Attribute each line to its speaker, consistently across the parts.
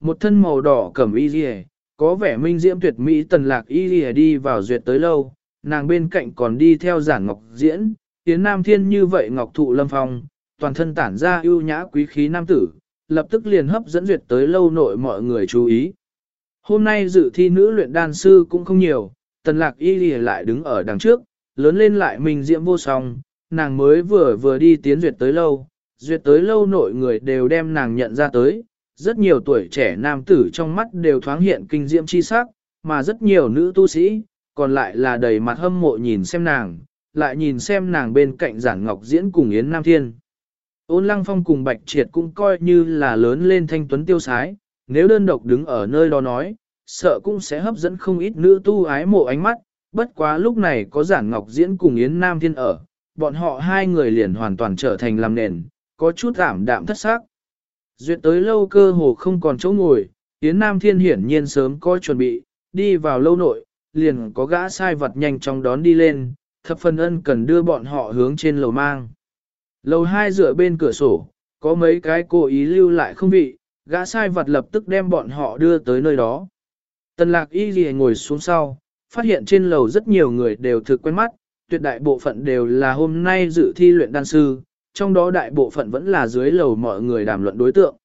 Speaker 1: một thân màu đỏ cẩm y rìa, có vẻ minh diễm tuyệt mỹ tần lạc y rìa đi vào duyệt tới lâu, nàng bên cạnh còn đi theo giản ngọc diễn, tiến nam thiên như vậy ngọc thụ lâm phong, toàn thân tản ra ưu nhã quý khí nam tử, lập tức liền hấp dẫn duyệt tới lâu nội mọi người chú ý. Hôm nay dự thi nữ luyện đan sư cũng không nhiều, tần lạc y lìa lại đứng ở đằng trước, lớn lên lại mình diễm vô song, nàng mới vừa vừa đi tiến duyệt tới lâu, duyệt tới lâu nội người đều đem nàng nhận ra tới, rất nhiều tuổi trẻ nam tử trong mắt đều thoáng hiện kinh diễm chi sắc, mà rất nhiều nữ tu sĩ, còn lại là đầy mặt hâm mộ nhìn xem nàng, lại nhìn xem nàng bên cạnh giản ngọc diễn cùng Yến Nam Thiên. Ôn Lăng Phong cùng Bạch Triệt cũng coi như là lớn lên thanh tuấn tiêu sái, nếu đơn độc đứng ở nơi đó nói, sợ cũng sẽ hấp dẫn không ít nữ tu ái mộ ánh mắt, bất quá lúc này có giản ngọc diễn cùng Yến Nam Thiên ở, bọn họ hai người liền hoàn toàn trở thành làm nền, có chút giảm đạm thất xác. Duyệt tới lâu cơ hồ không còn chỗ ngồi, Yến Nam Thiên hiển nhiên sớm có chuẩn bị, đi vào lâu nội, liền có gã sai vật nhanh chóng đón đi lên, thập phần ân cần đưa bọn họ hướng trên lầu mang. Lầu hai dựa bên cửa sổ, có mấy cái cố ý lưu lại không vị, gã sai vật lập tức đem bọn họ đưa tới nơi đó. Tần lạc y ghi ngồi xuống sau, phát hiện trên lầu rất nhiều người đều thực quen mắt, tuyệt đại bộ phận đều là hôm nay dự thi luyện đan sư, trong đó đại bộ phận vẫn là dưới lầu mọi người đàm luận đối tượng.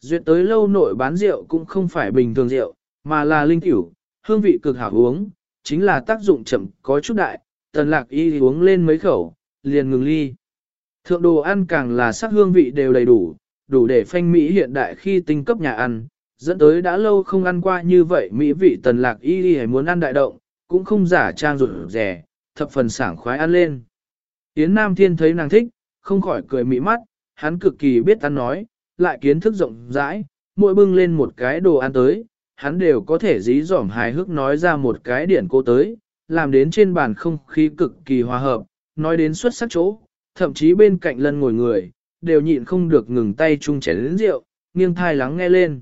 Speaker 1: Duyệt tới lâu nội bán rượu cũng không phải bình thường rượu, mà là linh tiểu, hương vị cực hảo uống, chính là tác dụng chậm có chút đại, tần lạc y uống lên mấy khẩu, liền ngừng ly. Thượng đồ ăn càng là sắc hương vị đều đầy đủ, đủ để phanh Mỹ hiện đại khi tinh cấp nhà ăn, dẫn tới đã lâu không ăn qua như vậy Mỹ vị tần lạc y y muốn ăn đại động, cũng không giả trang rụt rẻ, thập phần sảng khoái ăn lên. Yến Nam Thiên thấy nàng thích, không khỏi cười mỹ mắt, hắn cực kỳ biết ăn nói, lại kiến thức rộng rãi, mỗi bưng lên một cái đồ ăn tới, hắn đều có thể dí dỏm hài hước nói ra một cái điển cô tới, làm đến trên bàn không khí cực kỳ hòa hợp, nói đến xuất sắc chỗ, thậm chí bên cạnh lân ngồi người, đều nhịn không được ngừng tay chung chén lĩnh rượu, nghiêng thai lắng nghe lên.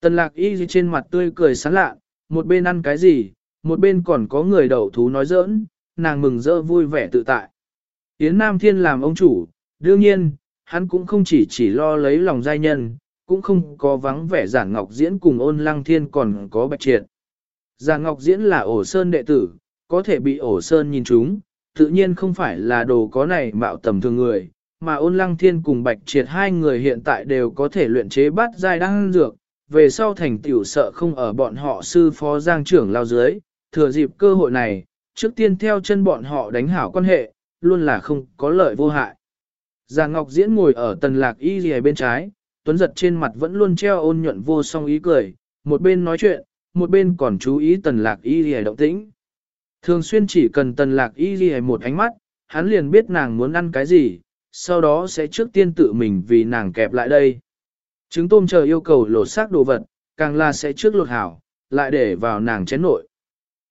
Speaker 1: Tần lạc y trên mặt tươi cười sán lạ, một bên ăn cái gì, một bên còn có người đầu thú nói giỡn, nàng mừng rỡ vui vẻ tự tại. Yến Nam Thiên làm ông chủ, đương nhiên, hắn cũng không chỉ chỉ lo lấy lòng giai nhân, cũng không có vắng vẻ giản ngọc diễn cùng ôn lăng thiên còn có bạch triệt. Giản ngọc diễn là ổ sơn đệ tử, có thể bị ổ sơn nhìn chúng, tự nhiên không phải là đồ có này mạo tầm thường người, mà ôn lăng thiên cùng bạch triệt hai người hiện tại đều có thể luyện chế bát giai đăng dược, về sau thành tiểu sợ không ở bọn họ sư phó giang trưởng lao dưới, thừa dịp cơ hội này, trước tiên theo chân bọn họ đánh hảo quan hệ, luôn là không có lợi vô hại. Già Ngọc Diễn ngồi ở tần lạc y gì bên trái, tuấn giật trên mặt vẫn luôn treo ôn nhuận vô song ý cười, một bên nói chuyện, một bên còn chú ý tần lạc y gì động tĩnh. Thường xuyên chỉ cần tần lạc y gì một ánh mắt, hắn liền biết nàng muốn ăn cái gì, sau đó sẽ trước tiên tự mình vì nàng kẹp lại đây. Trứng tôm chờ yêu cầu lột xác đồ vật, càng là sẽ trước lột hảo, lại để vào nàng chén nội.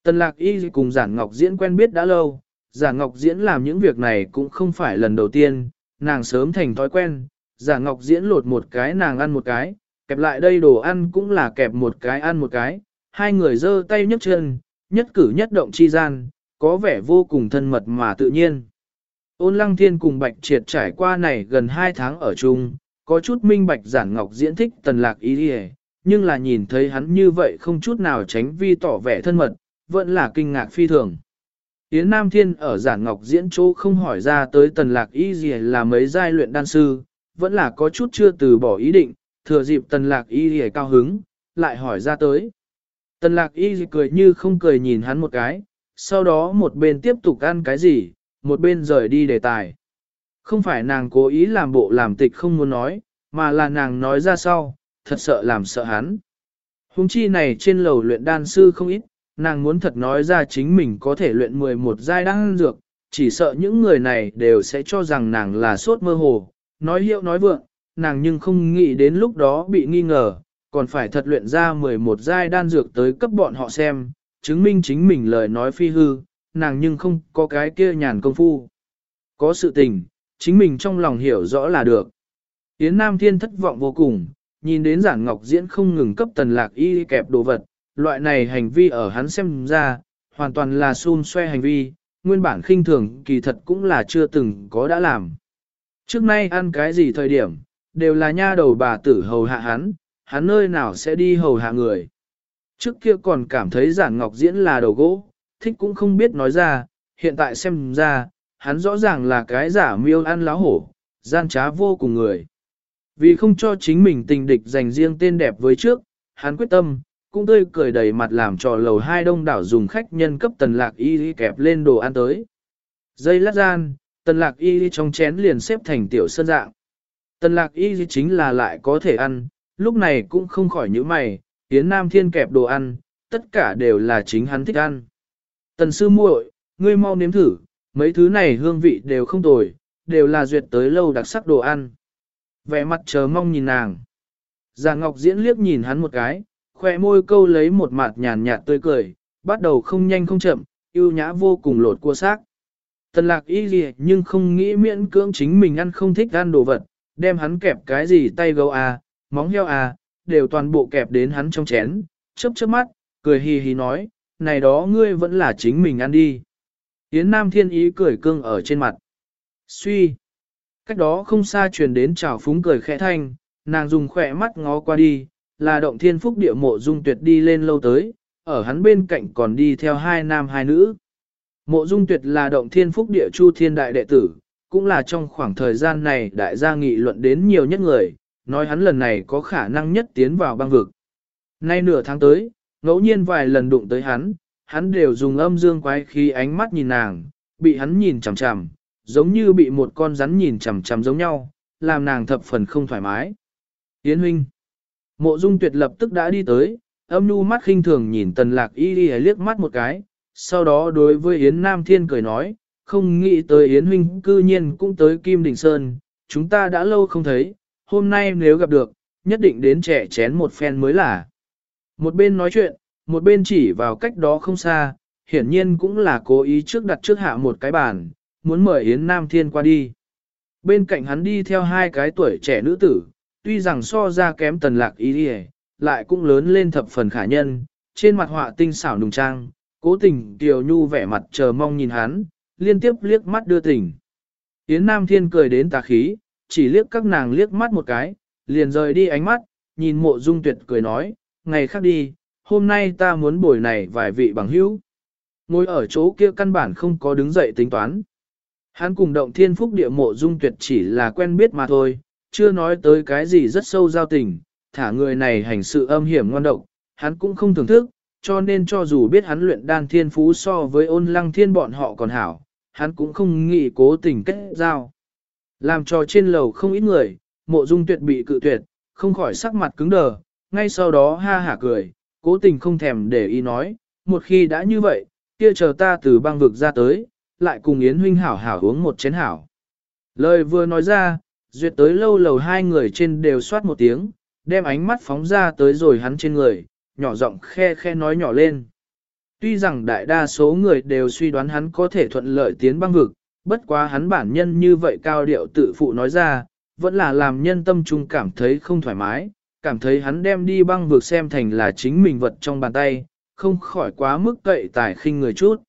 Speaker 1: Tần lạc y cùng giản ngọc diễn quen biết đã lâu, Giả ngọc diễn làm những việc này cũng không phải lần đầu tiên, nàng sớm thành thói quen, Giả ngọc diễn lột một cái nàng ăn một cái, kẹp lại đây đồ ăn cũng là kẹp một cái ăn một cái, hai người giơ tay nhấc chân, nhất cử nhất động chi gian, có vẻ vô cùng thân mật mà tự nhiên. Ôn lăng thiên cùng bạch triệt trải qua này gần hai tháng ở chung, có chút minh bạch giản ngọc diễn thích tần lạc ý đi nhưng là nhìn thấy hắn như vậy không chút nào tránh vi tỏ vẻ thân mật, vẫn là kinh ngạc phi thường. Yến Nam Thiên ở giản ngọc diễn chỗ không hỏi ra tới tần lạc y gì là mấy giai luyện đan sư, vẫn là có chút chưa từ bỏ ý định, thừa dịp tần lạc y gì cao hứng, lại hỏi ra tới. Tần lạc y gì cười như không cười nhìn hắn một cái, sau đó một bên tiếp tục ăn cái gì, một bên rời đi đề tài. Không phải nàng cố ý làm bộ làm tịch không muốn nói, mà là nàng nói ra sau, thật sợ làm sợ hắn. Hùng chi này trên lầu luyện đan sư không ít, nàng muốn thật nói ra chính mình có thể luyện 11 giai đan dược, chỉ sợ những người này đều sẽ cho rằng nàng là sốt mơ hồ, nói hiệu nói vượng, nàng nhưng không nghĩ đến lúc đó bị nghi ngờ, còn phải thật luyện ra 11 giai đan dược tới cấp bọn họ xem, chứng minh chính mình lời nói phi hư, nàng nhưng không có cái kia nhàn công phu. Có sự tình, chính mình trong lòng hiểu rõ là được. Yến Nam Thiên thất vọng vô cùng, nhìn đến giản ngọc diễn không ngừng cấp tần lạc y kẹp đồ vật, loại này hành vi ở hắn xem ra, hoàn toàn là xun xoe hành vi, nguyên bản khinh thường kỳ thật cũng là chưa từng có đã làm. Trước nay ăn cái gì thời điểm, đều là nha đầu bà tử hầu hạ hắn, hắn nơi nào sẽ đi hầu hạ người. Trước kia còn cảm thấy giản ngọc diễn là đầu gỗ, thích cũng không biết nói ra, hiện tại xem ra, hắn rõ ràng là cái giả miêu ăn lá hổ, gian trá vô cùng người. Vì không cho chính mình tình địch dành riêng tên đẹp với trước, hắn quyết tâm, cũng tươi cười đầy mặt làm trò lầu hai đông đảo dùng khách nhân cấp tần lạc y kẹp lên đồ ăn tới. Dây lát gian, tần lạc y trong chén liền xếp thành tiểu sơn dạng. Tần lạc y chính là lại có thể ăn, lúc này cũng không khỏi những mày, tiến nam thiên kẹp đồ ăn, tất cả đều là chính hắn thích ăn. Tần sư muội, ngươi mau nếm thử, mấy thứ này hương vị đều không tồi, đều là duyệt tới lâu đặc sắc đồ ăn. Vẻ mặt chờ mong nhìn nàng. Già Ngọc Diễn liếc nhìn hắn một cái, khoe môi câu lấy một mặt nhàn nhạt tươi cười, bắt đầu không nhanh không chậm, yêu nhã vô cùng lột cua xác. Tần lạc y gì nhưng không nghĩ miễn cưỡng chính mình ăn không thích ăn đồ vật, đem hắn kẹp cái gì tay gấu à, móng heo à, đều toàn bộ kẹp đến hắn trong chén, chớp chớp mắt, cười hì hì nói, này đó ngươi vẫn là chính mình ăn đi. Yến Nam Thiên Ý cười cưng ở trên mặt. Suy. Cách đó không xa truyền đến chào phúng cười khẽ thanh, nàng dùng khỏe mắt ngó qua đi, là động thiên phúc địa mộ dung tuyệt đi lên lâu tới, ở hắn bên cạnh còn đi theo hai nam hai nữ. Mộ dung tuyệt là động thiên phúc địa chu thiên đại đệ tử, cũng là trong khoảng thời gian này đại gia nghị luận đến nhiều nhất người, nói hắn lần này có khả năng nhất tiến vào băng vực. Nay nửa tháng tới, ngẫu nhiên vài lần đụng tới hắn, hắn đều dùng âm dương quái khí ánh mắt nhìn nàng, bị hắn nhìn chằm chằm, giống như bị một con rắn nhìn chằm chằm giống nhau, làm nàng thập phần không thoải mái. Yến huynh. Mộ dung tuyệt lập tức đã đi tới, âm nu mắt khinh thường nhìn tần lạc y đi liếc mắt một cái, sau đó đối với Yến Nam Thiên cười nói, không nghĩ tới Yến huynh cư nhiên cũng tới Kim Đình Sơn, chúng ta đã lâu không thấy, hôm nay nếu gặp được, nhất định đến trẻ chén một phen mới là. Một bên nói chuyện, một bên chỉ vào cách đó không xa, hiển nhiên cũng là cố ý trước đặt trước hạ một cái bàn, muốn mời Yến Nam Thiên qua đi. Bên cạnh hắn đi theo hai cái tuổi trẻ nữ tử, tuy rằng so ra kém tần lạc ý đi lại cũng lớn lên thập phần khả nhân, trên mặt họa tinh xảo nùng trang, cố tình tiểu nhu vẻ mặt chờ mong nhìn hắn, liên tiếp liếc mắt đưa tình. Yến Nam Thiên cười đến tà khí, chỉ liếc các nàng liếc mắt một cái, liền rời đi ánh mắt, nhìn mộ dung tuyệt cười nói, ngày khác đi, hôm nay ta muốn bồi này vài vị bằng hữu. Ngồi ở chỗ kia căn bản không có đứng dậy tính toán. Hắn cùng động thiên phúc địa mộ dung tuyệt chỉ là quen biết mà thôi, chưa nói tới cái gì rất sâu giao tình, thả người này hành sự âm hiểm ngoan độc, hắn cũng không thưởng thức, cho nên cho dù biết hắn luyện đan thiên phú so với ôn lăng thiên bọn họ còn hảo, hắn cũng không nghĩ cố tình kết giao. Làm cho trên lầu không ít người, mộ dung tuyệt bị cự tuyệt, không khỏi sắc mặt cứng đờ, ngay sau đó ha hả cười, cố tình không thèm để ý nói, một khi đã như vậy, kia chờ ta từ băng vực ra tới, lại cùng Yến huynh hảo hảo uống một chén hảo. Lời vừa nói ra, duyệt tới lâu lầu hai người trên đều soát một tiếng, đem ánh mắt phóng ra tới rồi hắn trên người, nhỏ giọng khe khe nói nhỏ lên. Tuy rằng đại đa số người đều suy đoán hắn có thể thuận lợi tiến băng vực, bất quá hắn bản nhân như vậy cao điệu tự phụ nói ra, vẫn là làm nhân tâm trung cảm thấy không thoải mái, cảm thấy hắn đem đi băng vực xem thành là chính mình vật trong bàn tay, không khỏi quá mức cậy tài khinh người chút.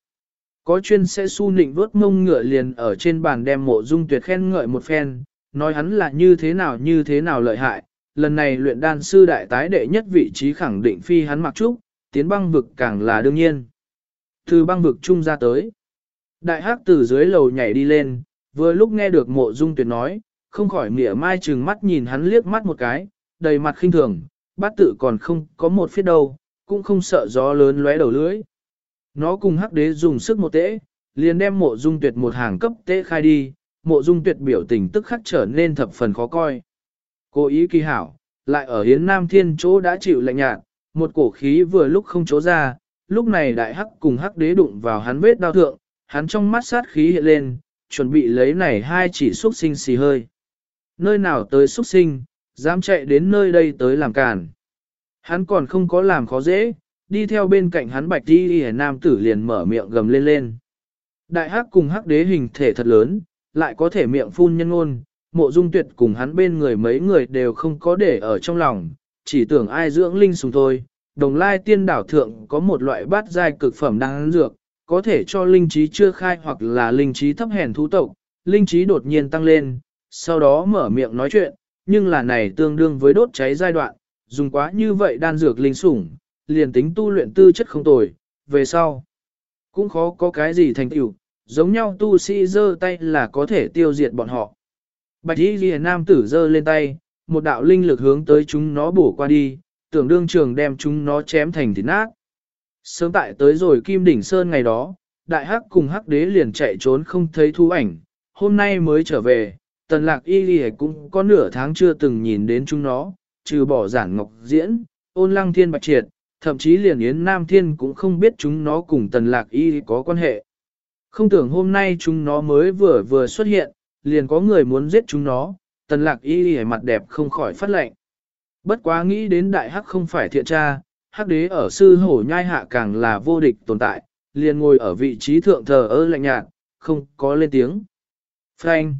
Speaker 1: Có chuyên sẽ su nịnh vớt mông ngựa liền ở trên bàn đem mộ dung tuyệt khen ngợi một phen, nói hắn là như thế nào như thế nào lợi hại, lần này luyện đan sư đại tái đệ nhất vị trí khẳng định phi hắn mặc trúc, tiến băng vực càng là đương nhiên. Từ băng vực trung ra tới, đại hắc từ dưới lầu nhảy đi lên, vừa lúc nghe được mộ dung tuyệt nói, không khỏi mỉa mai trừng mắt nhìn hắn liếc mắt một cái, đầy mặt khinh thường, bát tự còn không có một phía đâu, cũng không sợ gió lớn lóe đầu lưỡi. Nó cùng hắc đế dùng sức một tễ, liền đem mộ dung tuyệt một hàng cấp tễ khai đi, mộ dung tuyệt biểu tình tức khắc trở nên thập phần khó coi. Cố ý kỳ hảo, lại ở hiến nam thiên chỗ đã chịu lạnh nhạt, một cổ khí vừa lúc không chỗ ra, lúc này đại hắc cùng hắc đế đụng vào hắn vết đau thượng, hắn trong mắt sát khí hiện lên, chuẩn bị lấy này hai chỉ xuất sinh xì hơi. Nơi nào tới xuất sinh, dám chạy đến nơi đây tới làm càn. Hắn còn không có làm khó dễ, đi theo bên cạnh hắn bạch đi hề nam tử liền mở miệng gầm lên lên. Đại hắc cùng hắc đế hình thể thật lớn, lại có thể miệng phun nhân ngôn, mộ dung tuyệt cùng hắn bên người mấy người đều không có để ở trong lòng, chỉ tưởng ai dưỡng linh sùng thôi. Đồng lai tiên đảo thượng có một loại bát giai cực phẩm đang dược, có thể cho linh trí chưa khai hoặc là linh trí thấp hèn thú tộc, linh trí đột nhiên tăng lên, sau đó mở miệng nói chuyện, nhưng là này tương đương với đốt cháy giai đoạn, dùng quá như vậy đan dược linh sủng, liền tính tu luyện tư chất không tồi, về sau. Cũng khó có cái gì thành tựu, giống nhau tu sĩ giơ tay là có thể tiêu diệt bọn họ. Bạch y ghi nam tử giơ lên tay, một đạo linh lực hướng tới chúng nó bổ qua đi, tưởng đương trường đem chúng nó chém thành thịt nát. Sớm tại tới rồi Kim Đỉnh Sơn ngày đó, đại hắc cùng hắc đế liền chạy trốn không thấy thu ảnh, hôm nay mới trở về, tần lạc y ghi cũng có nửa tháng chưa từng nhìn đến chúng nó, trừ bỏ giản ngọc diễn, ôn lăng thiên bạch triệt, thậm chí liền Yến Nam Thiên cũng không biết chúng nó cùng tần lạc y có quan hệ. Không tưởng hôm nay chúng nó mới vừa vừa xuất hiện, liền có người muốn giết chúng nó, tần lạc y mặt đẹp không khỏi phát lệnh. Bất quá nghĩ đến đại hắc không phải thiện tra, hắc đế ở sư hổ nhai hạ càng là vô địch tồn tại, liền ngồi ở vị trí thượng thờ ơ lạnh nhạt, không có lên tiếng. Frank!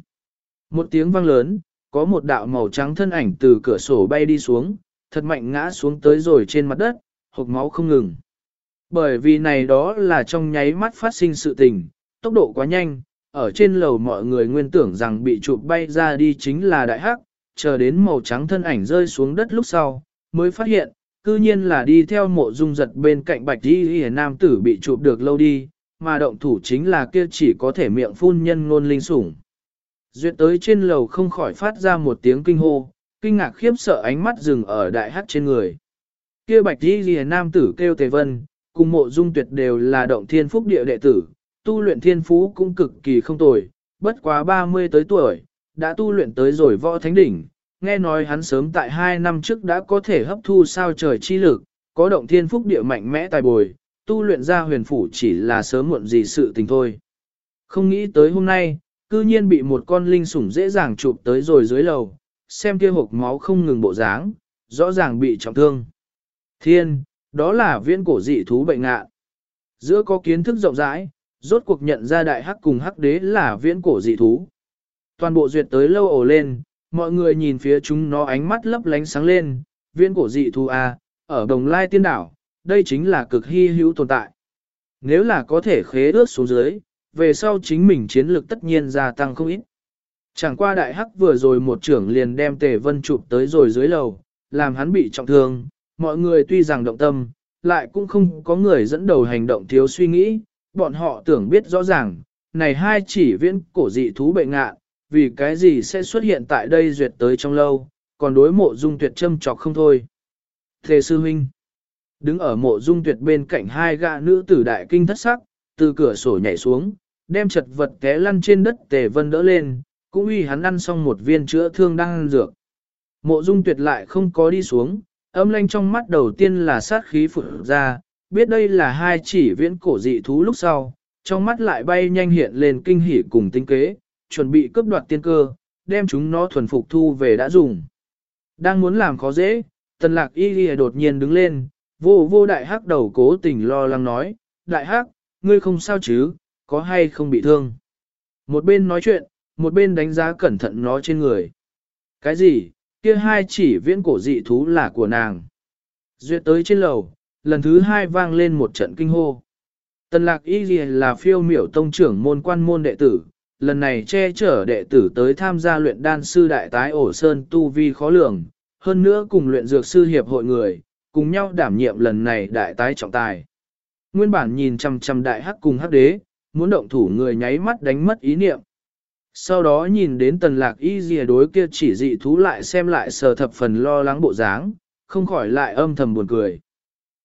Speaker 1: Một tiếng vang lớn, có một đạo màu trắng thân ảnh từ cửa sổ bay đi xuống, thật mạnh ngã xuống tới rồi trên mặt đất, hộp máu không ngừng. Bởi vì này đó là trong nháy mắt phát sinh sự tình, tốc độ quá nhanh, ở trên lầu mọi người nguyên tưởng rằng bị chụp bay ra đi chính là đại hắc, chờ đến màu trắng thân ảnh rơi xuống đất lúc sau, mới phát hiện, cư nhiên là đi theo mộ dung giật bên cạnh bạch đi hề nam tử bị chụp được lâu đi, mà động thủ chính là kia chỉ có thể miệng phun nhân ngôn linh sủng. Duyệt tới trên lầu không khỏi phát ra một tiếng kinh hô, kinh ngạc khiếp sợ ánh mắt dừng ở đại hắc trên người. Kia bạch đi hề nam tử kêu tề vân, cùng mộ dung tuyệt đều là động thiên phúc địa đệ tử, tu luyện thiên phú cũng cực kỳ không tồi, bất quá 30 tới tuổi, đã tu luyện tới rồi võ thánh đỉnh. Nghe nói hắn sớm tại 2 năm trước đã có thể hấp thu sao trời chi lực, có động thiên phúc địa mạnh mẽ tài bồi, tu luyện ra huyền phủ chỉ là sớm muộn gì sự tình thôi. Không nghĩ tới hôm nay, cư nhiên bị một con linh sủng dễ dàng chụp tới rồi dưới lầu, xem kia hộp máu không ngừng bộ dáng, rõ ràng bị trọng thương. Thiên, đó là viên cổ dị thú bệnh ngạ. Giữa có kiến thức rộng rãi, rốt cuộc nhận ra đại hắc cùng hắc đế là viễn cổ dị thú. Toàn bộ duyệt tới lâu ổ lên, mọi người nhìn phía chúng nó ánh mắt lấp lánh sáng lên, viễn cổ dị thú A, ở đồng lai tiên đảo, đây chính là cực hy hữu tồn tại. Nếu là có thể khế ước xuống dưới, về sau chính mình chiến lược tất nhiên gia tăng không ít. Chẳng qua đại hắc vừa rồi một trưởng liền đem tề vân chụp tới rồi dưới lầu, làm hắn bị trọng thương, mọi người tuy rằng động tâm, lại cũng không có người dẫn đầu hành động thiếu suy nghĩ, bọn họ tưởng biết rõ ràng, này hai chỉ viễn cổ dị thú bệnh ngạ, vì cái gì sẽ xuất hiện tại đây duyệt tới trong lâu, còn đối mộ dung tuyệt châm chọc không thôi. Thề sư huynh, đứng ở mộ dung tuyệt bên cạnh hai gã nữ tử đại kinh thất sắc, từ cửa sổ nhảy xuống, đem chật vật té lăn trên đất tề vân đỡ lên, cũng uy hắn ăn xong một viên chữa thương đang ăn dược. Mộ dung tuyệt lại không có đi xuống, âm lanh trong mắt đầu tiên là sát khí phụ ra, biết đây là hai chỉ viễn cổ dị thú lúc sau, trong mắt lại bay nhanh hiện lên kinh hỉ cùng tinh kế, chuẩn bị cướp đoạt tiên cơ, đem chúng nó thuần phục thu về đã dùng. Đang muốn làm khó dễ, tần lạc y ghi đột nhiên đứng lên, vô vô đại hắc đầu cố tình lo lắng nói, đại hắc, ngươi không sao chứ, có hay không bị thương. Một bên nói chuyện, một bên đánh giá cẩn thận nó trên người. Cái gì, kia hai chỉ viễn cổ dị thú là của nàng. Duyệt tới trên lầu, lần thứ hai vang lên một trận kinh hô. Tần lạc y gì là phiêu miểu tông trưởng môn quan môn đệ tử, lần này che chở đệ tử tới tham gia luyện đan sư đại tái ổ sơn tu vi khó lường, hơn nữa cùng luyện dược sư hiệp hội người, cùng nhau đảm nhiệm lần này đại tái trọng tài. Nguyên bản nhìn chăm chăm đại hắc cùng hắc đế, muốn động thủ người nháy mắt đánh mất ý niệm. Sau đó nhìn đến tần lạc y dìa đối kia chỉ dị thú lại xem lại sờ thập phần lo lắng bộ dáng, không khỏi lại âm thầm buồn cười.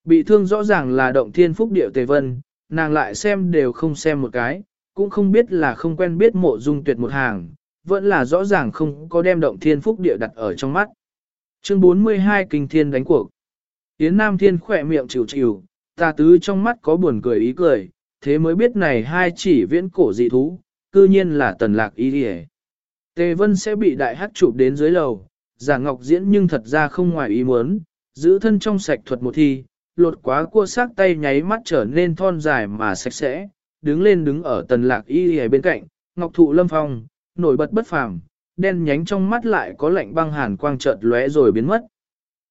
Speaker 1: Bị thương rõ ràng là động thiên phúc điệu tề vân, nàng lại xem đều không xem một cái, cũng không biết là không quen biết mộ dung tuyệt một hàng, vẫn là rõ ràng không có đem động thiên phúc địa đặt ở trong mắt. Chương 42 Kinh Thiên đánh cuộc. Yến Nam Thiên khỏe miệng chịu chịu, ta tứ trong mắt có buồn cười ý cười, thế mới biết này hai chỉ viễn cổ dị thú, cư nhiên là tần lạc ý địa. Tề Vân sẽ bị đại hắc chụp đến dưới lầu, giả ngọc diễn nhưng thật ra không ngoài ý muốn, giữ thân trong sạch thuật một thi, lột quá cua xác tay nháy mắt trở nên thon dài mà sạch sẽ, đứng lên đứng ở tần lạc y y bên cạnh, ngọc thụ lâm phong, nổi bật bất phàm, đen nhánh trong mắt lại có lạnh băng hàn quang chợt lóe rồi biến mất.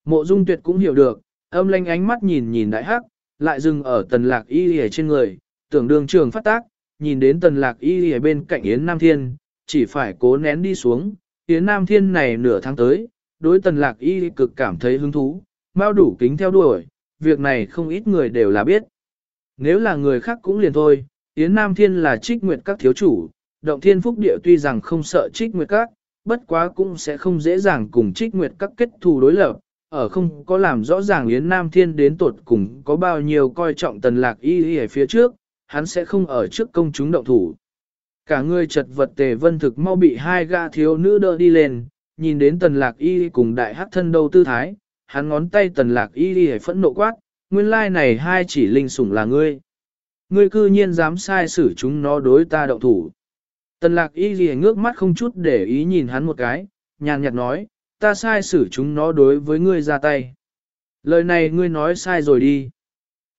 Speaker 1: Mộ dung tuyệt cũng hiểu được, âm lanh ánh mắt nhìn nhìn đại hắc, lại dừng ở tần lạc y y trên người, tưởng đường trường phát tác, nhìn đến tần lạc y y bên cạnh Yến Nam Thiên, chỉ phải cố nén đi xuống, Yến Nam Thiên này nửa tháng tới, đối tần lạc y cực cảm thấy hứng thú, mau đủ kính theo đuổi, việc này không ít người đều là biết. Nếu là người khác cũng liền thôi, Yến Nam Thiên là trích nguyệt các thiếu chủ, động thiên phúc địa tuy rằng không sợ trích nguyệt các, bất quá cũng sẽ không dễ dàng cùng trích nguyệt các kết thù đối lập, ở không có làm rõ ràng Yến Nam Thiên đến tột cùng có bao nhiêu coi trọng tần lạc y y ở phía trước, hắn sẽ không ở trước công chúng động thủ. Cả người chật vật tề vân thực mau bị hai gã thiếu nữ đỡ đi lên, nhìn đến tần lạc y cùng đại hắc thân đầu tư thái, hắn ngón tay tần lạc y y phẫn nộ quát, nguyên lai này hai chỉ linh sủng là ngươi. Ngươi cư nhiên dám sai xử chúng nó đối ta động thủ. Tần lạc y y ngước mắt không chút để ý nhìn hắn một cái, nhàn nhạt nói, ta sai xử chúng nó đối với ngươi ra tay. Lời này ngươi nói sai rồi đi.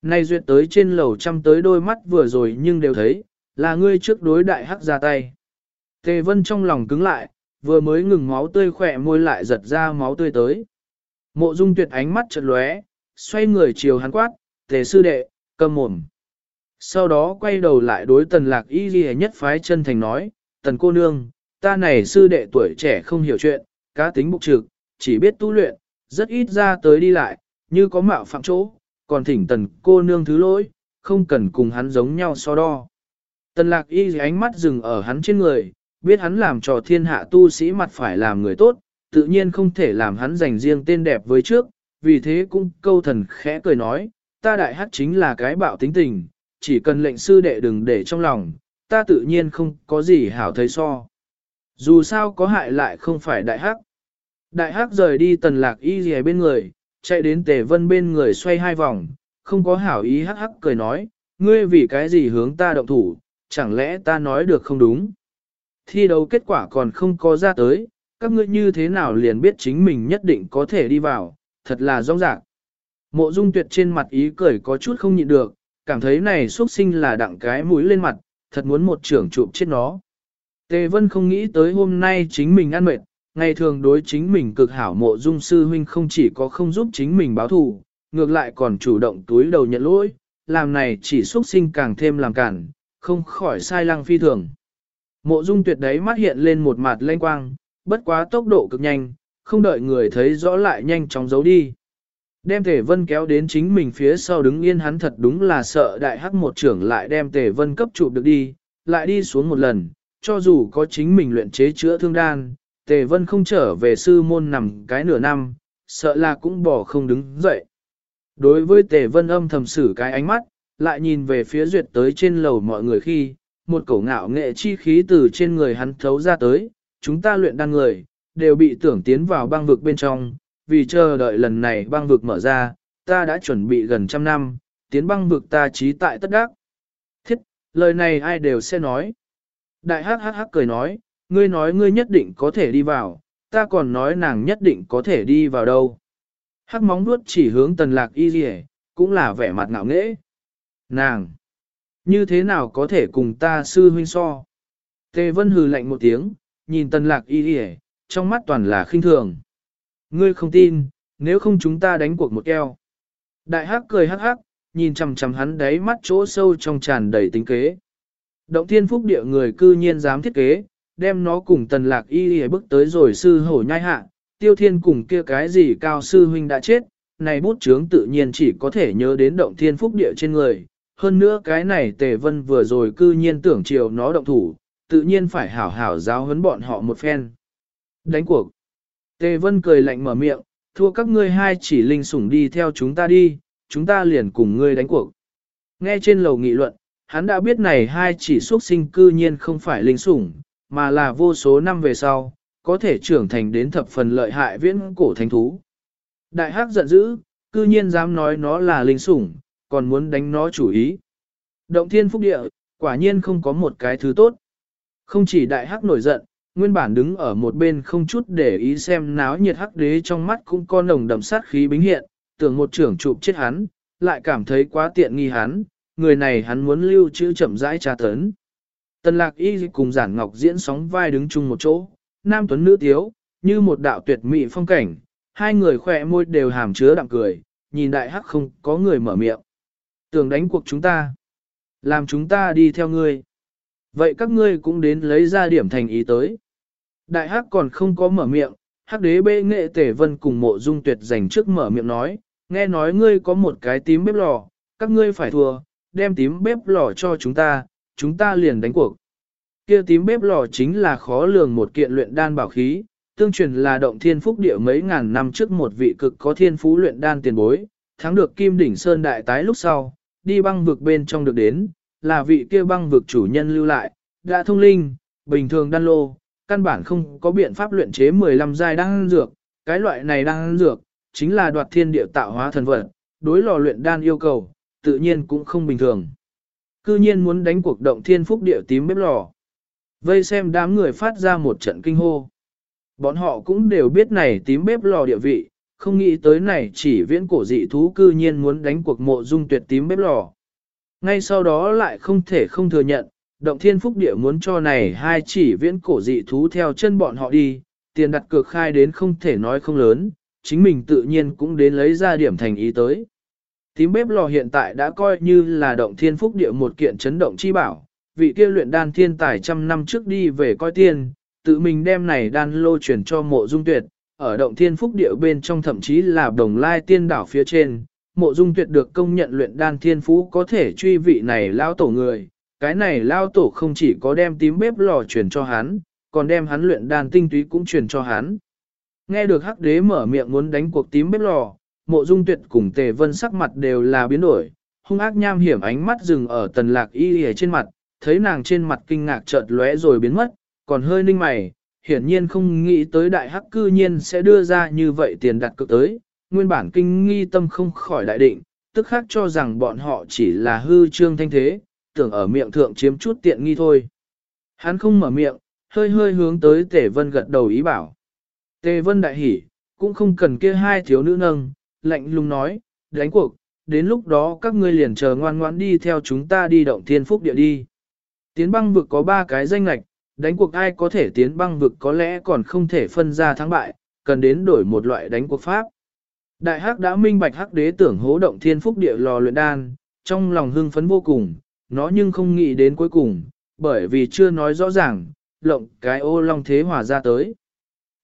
Speaker 1: Nay duyệt tới trên lầu chăm tới đôi mắt vừa rồi nhưng đều thấy, là ngươi trước đối đại hắc ra tay. Tề vân trong lòng cứng lại, vừa mới ngừng máu tươi khỏe môi lại giật ra máu tươi tới. Mộ dung tuyệt ánh mắt chợt lóe, xoay người chiều hắn quát, tề sư đệ, cầm mồm. Sau đó quay đầu lại đối tần lạc y ghi nhất phái chân thành nói, tần cô nương, ta này sư đệ tuổi trẻ không hiểu chuyện, cá tính bục trực, chỉ biết tu luyện, rất ít ra tới đi lại, như có mạo phạm chỗ, còn thỉnh tần cô nương thứ lỗi, không cần cùng hắn giống nhau so đo. Tần lạc y ánh mắt dừng ở hắn trên người, biết hắn làm trò thiên hạ tu sĩ mặt phải làm người tốt, tự nhiên không thể làm hắn dành riêng tên đẹp với trước, vì thế cũng câu thần khẽ cười nói, ta đại hát chính là cái bạo tính tình, chỉ cần lệnh sư đệ đừng để trong lòng, ta tự nhiên không có gì hảo thấy so. Dù sao có hại lại không phải đại hắc. Đại hắc rời đi tần lạc y gì bên người, chạy đến tề vân bên người xoay hai vòng, không có hảo ý hắc hắc cười nói, ngươi vì cái gì hướng ta động thủ, chẳng lẽ ta nói được không đúng. Thi đấu kết quả còn không có ra tới, các ngươi như thế nào liền biết chính mình nhất định có thể đi vào, thật là rong rạc. Mộ dung tuyệt trên mặt ý cười có chút không nhịn được, cảm thấy này xuất sinh là đặng cái mũi lên mặt, thật muốn một trưởng chụp chết nó. Tề Vân không nghĩ tới hôm nay chính mình ăn mệt, ngày thường đối chính mình cực hảo mộ dung sư huynh không chỉ có không giúp chính mình báo thù, ngược lại còn chủ động túi đầu nhận lỗi, làm này chỉ xuất sinh càng thêm làm cản, không khỏi sai lăng phi thường. Mộ dung tuyệt đấy mắt hiện lên một mặt lanh quang, bất quá tốc độ cực nhanh, không đợi người thấy rõ lại nhanh chóng giấu đi. Đem Tề Vân kéo đến chính mình phía sau đứng yên hắn thật đúng là sợ đại hắc một trưởng lại đem Tề Vân cấp trụ được đi, lại đi xuống một lần, cho dù có chính mình luyện chế chữa thương đan, Tề Vân không trở về sư môn nằm cái nửa năm, sợ là cũng bỏ không đứng dậy. Đối với Tề Vân âm thầm xử cái ánh mắt, lại nhìn về phía duyệt tới trên lầu mọi người khi, một cổ ngạo nghệ chi khí từ trên người hắn thấu ra tới, chúng ta luyện đan người, đều bị tưởng tiến vào băng vực bên trong, vì chờ đợi lần này băng vực mở ra, ta đã chuẩn bị gần trăm năm, tiến băng vực ta trí tại tất đắc. Thiết, lời này ai đều sẽ nói. Đại hắc hắc hắc cười nói, ngươi nói ngươi nhất định có thể đi vào, ta còn nói nàng nhất định có thể đi vào đâu. Hắc móng nuốt chỉ hướng tần lạc y dì cũng là vẻ mặt ngạo nghễ. Nàng, như thế nào có thể cùng ta sư huynh so? Tề vân hừ lạnh một tiếng, nhìn tần lạc y y trong mắt toàn là khinh thường. Ngươi không tin, nếu không chúng ta đánh cuộc một keo. Đại hắc cười hắc hắc, nhìn chằm chằm hắn đáy mắt chỗ sâu trong tràn đầy tính kế. Động thiên phúc địa người cư nhiên dám thiết kế, đem nó cùng tần lạc y y bước tới rồi sư hổ nhai hạ, tiêu thiên cùng kia cái gì cao sư huynh đã chết, này bút chướng tự nhiên chỉ có thể nhớ đến động thiên phúc địa trên người. Hơn nữa cái này tề vân vừa rồi cư nhiên tưởng chiều nó động thủ, tự nhiên phải hảo hảo giáo huấn bọn họ một phen. Đánh cuộc. Tề vân cười lạnh mở miệng, thua các ngươi hai chỉ linh sủng đi theo chúng ta đi, chúng ta liền cùng ngươi đánh cuộc. Nghe trên lầu nghị luận, hắn đã biết này hai chỉ xuất sinh cư nhiên không phải linh sủng, mà là vô số năm về sau, có thể trưởng thành đến thập phần lợi hại viễn cổ thánh thú. Đại hắc giận dữ, cư nhiên dám nói nó là linh sủng, còn muốn đánh nó chủ ý. Động thiên phúc địa, quả nhiên không có một cái thứ tốt. Không chỉ đại hắc nổi giận, nguyên bản đứng ở một bên không chút để ý xem náo nhiệt hắc đế trong mắt cũng có nồng đậm sát khí bính hiện, tưởng một trưởng chụp chết hắn, lại cảm thấy quá tiện nghi hắn, người này hắn muốn lưu trữ chậm rãi tra tấn. Tần lạc y cùng giản ngọc diễn sóng vai đứng chung một chỗ, nam tuấn nữ tiếu, như một đạo tuyệt mỹ phong cảnh, hai người khỏe môi đều hàm chứa đặng cười, nhìn đại hắc không có người mở miệng. Tưởng đánh cuộc chúng ta, làm chúng ta đi theo ngươi. Vậy các ngươi cũng đến lấy ra điểm thành ý tới. Đại hắc còn không có mở miệng, hắc đế bệ nghệ tể vân cùng mộ dung tuyệt dành trước mở miệng nói, nghe nói ngươi có một cái tím bếp lò, các ngươi phải thua, đem tím bếp lò cho chúng ta, chúng ta liền đánh cuộc. Kia tím bếp lò chính là khó lường một kiện luyện đan bảo khí, tương truyền là động thiên phúc địa mấy ngàn năm trước một vị cực có thiên phú luyện đan tiền bối, thắng được kim đỉnh sơn đại tái lúc sau, đi băng vực bên trong được đến, là vị kia băng vực chủ nhân lưu lại, đã thông linh, bình thường đan lô, căn bản không có biện pháp luyện chế 15 giai đan dược, cái loại này đan dược, chính là đoạt thiên địa tạo hóa thần vật, đối lò luyện đan yêu cầu, tự nhiên cũng không bình thường. Cư nhiên muốn đánh cuộc động thiên phúc địa tím bếp lò. Vây xem đám người phát ra một trận kinh hô. Bọn họ cũng đều biết này tím bếp lò địa vị, không nghĩ tới này chỉ viễn cổ dị thú cư nhiên muốn đánh cuộc mộ dung tuyệt tím bếp lò. Ngay sau đó lại không thể không thừa nhận, động thiên phúc địa muốn cho này hai chỉ viễn cổ dị thú theo chân bọn họ đi, tiền đặt cược khai đến không thể nói không lớn, chính mình tự nhiên cũng đến lấy ra điểm thành ý tới. Tím bếp lò hiện tại đã coi như là động thiên phúc địa một kiện chấn động chi bảo, vị kia luyện đan thiên tài trăm năm trước đi về coi tiền, tự mình đem này đan lô chuyển cho mộ dung tuyệt, ở động thiên phúc địa bên trong thậm chí là đồng lai tiên đảo phía trên, mộ dung tuyệt được công nhận luyện đan thiên phú có thể truy vị này lao tổ người, cái này lao tổ không chỉ có đem tím bếp lò chuyển cho hắn, còn đem hắn luyện đan tinh túy cũng truyền cho hắn. Nghe được hắc đế mở miệng muốn đánh cuộc tím bếp lò, mộ dung tuyệt cùng tề vân sắc mặt đều là biến đổi, hung ác nham hiểm ánh mắt dừng ở tần lạc y y trên mặt, thấy nàng trên mặt kinh ngạc chợt lóe rồi biến mất, còn hơi ninh mày, hiển nhiên không nghĩ tới đại hắc cư nhiên sẽ đưa ra như vậy tiền đặt cực tới, nguyên bản kinh nghi tâm không khỏi đại định, tức khác cho rằng bọn họ chỉ là hư trương thanh thế, tưởng ở miệng thượng chiếm chút tiện nghi thôi. Hắn không mở miệng, hơi hơi hướng tới Tề Vân gật đầu ý bảo. Tề Vân đại hỉ, cũng không cần kia hai thiếu nữ nâng, lạnh lùng nói, đánh cuộc, đến lúc đó các ngươi liền chờ ngoan ngoãn đi theo chúng ta đi động thiên phúc địa đi. Tiến băng vực có ba cái danh lạch, đánh cuộc ai có thể tiến băng vực có lẽ còn không thể phân ra thắng bại, cần đến đổi một loại đánh cuộc pháp. Đại hắc đã minh bạch hắc đế tưởng hố động thiên phúc địa lò luyện đan, trong lòng hưng phấn vô cùng, nó nhưng không nghĩ đến cuối cùng, bởi vì chưa nói rõ ràng, lộng cái ô long thế hòa ra tới.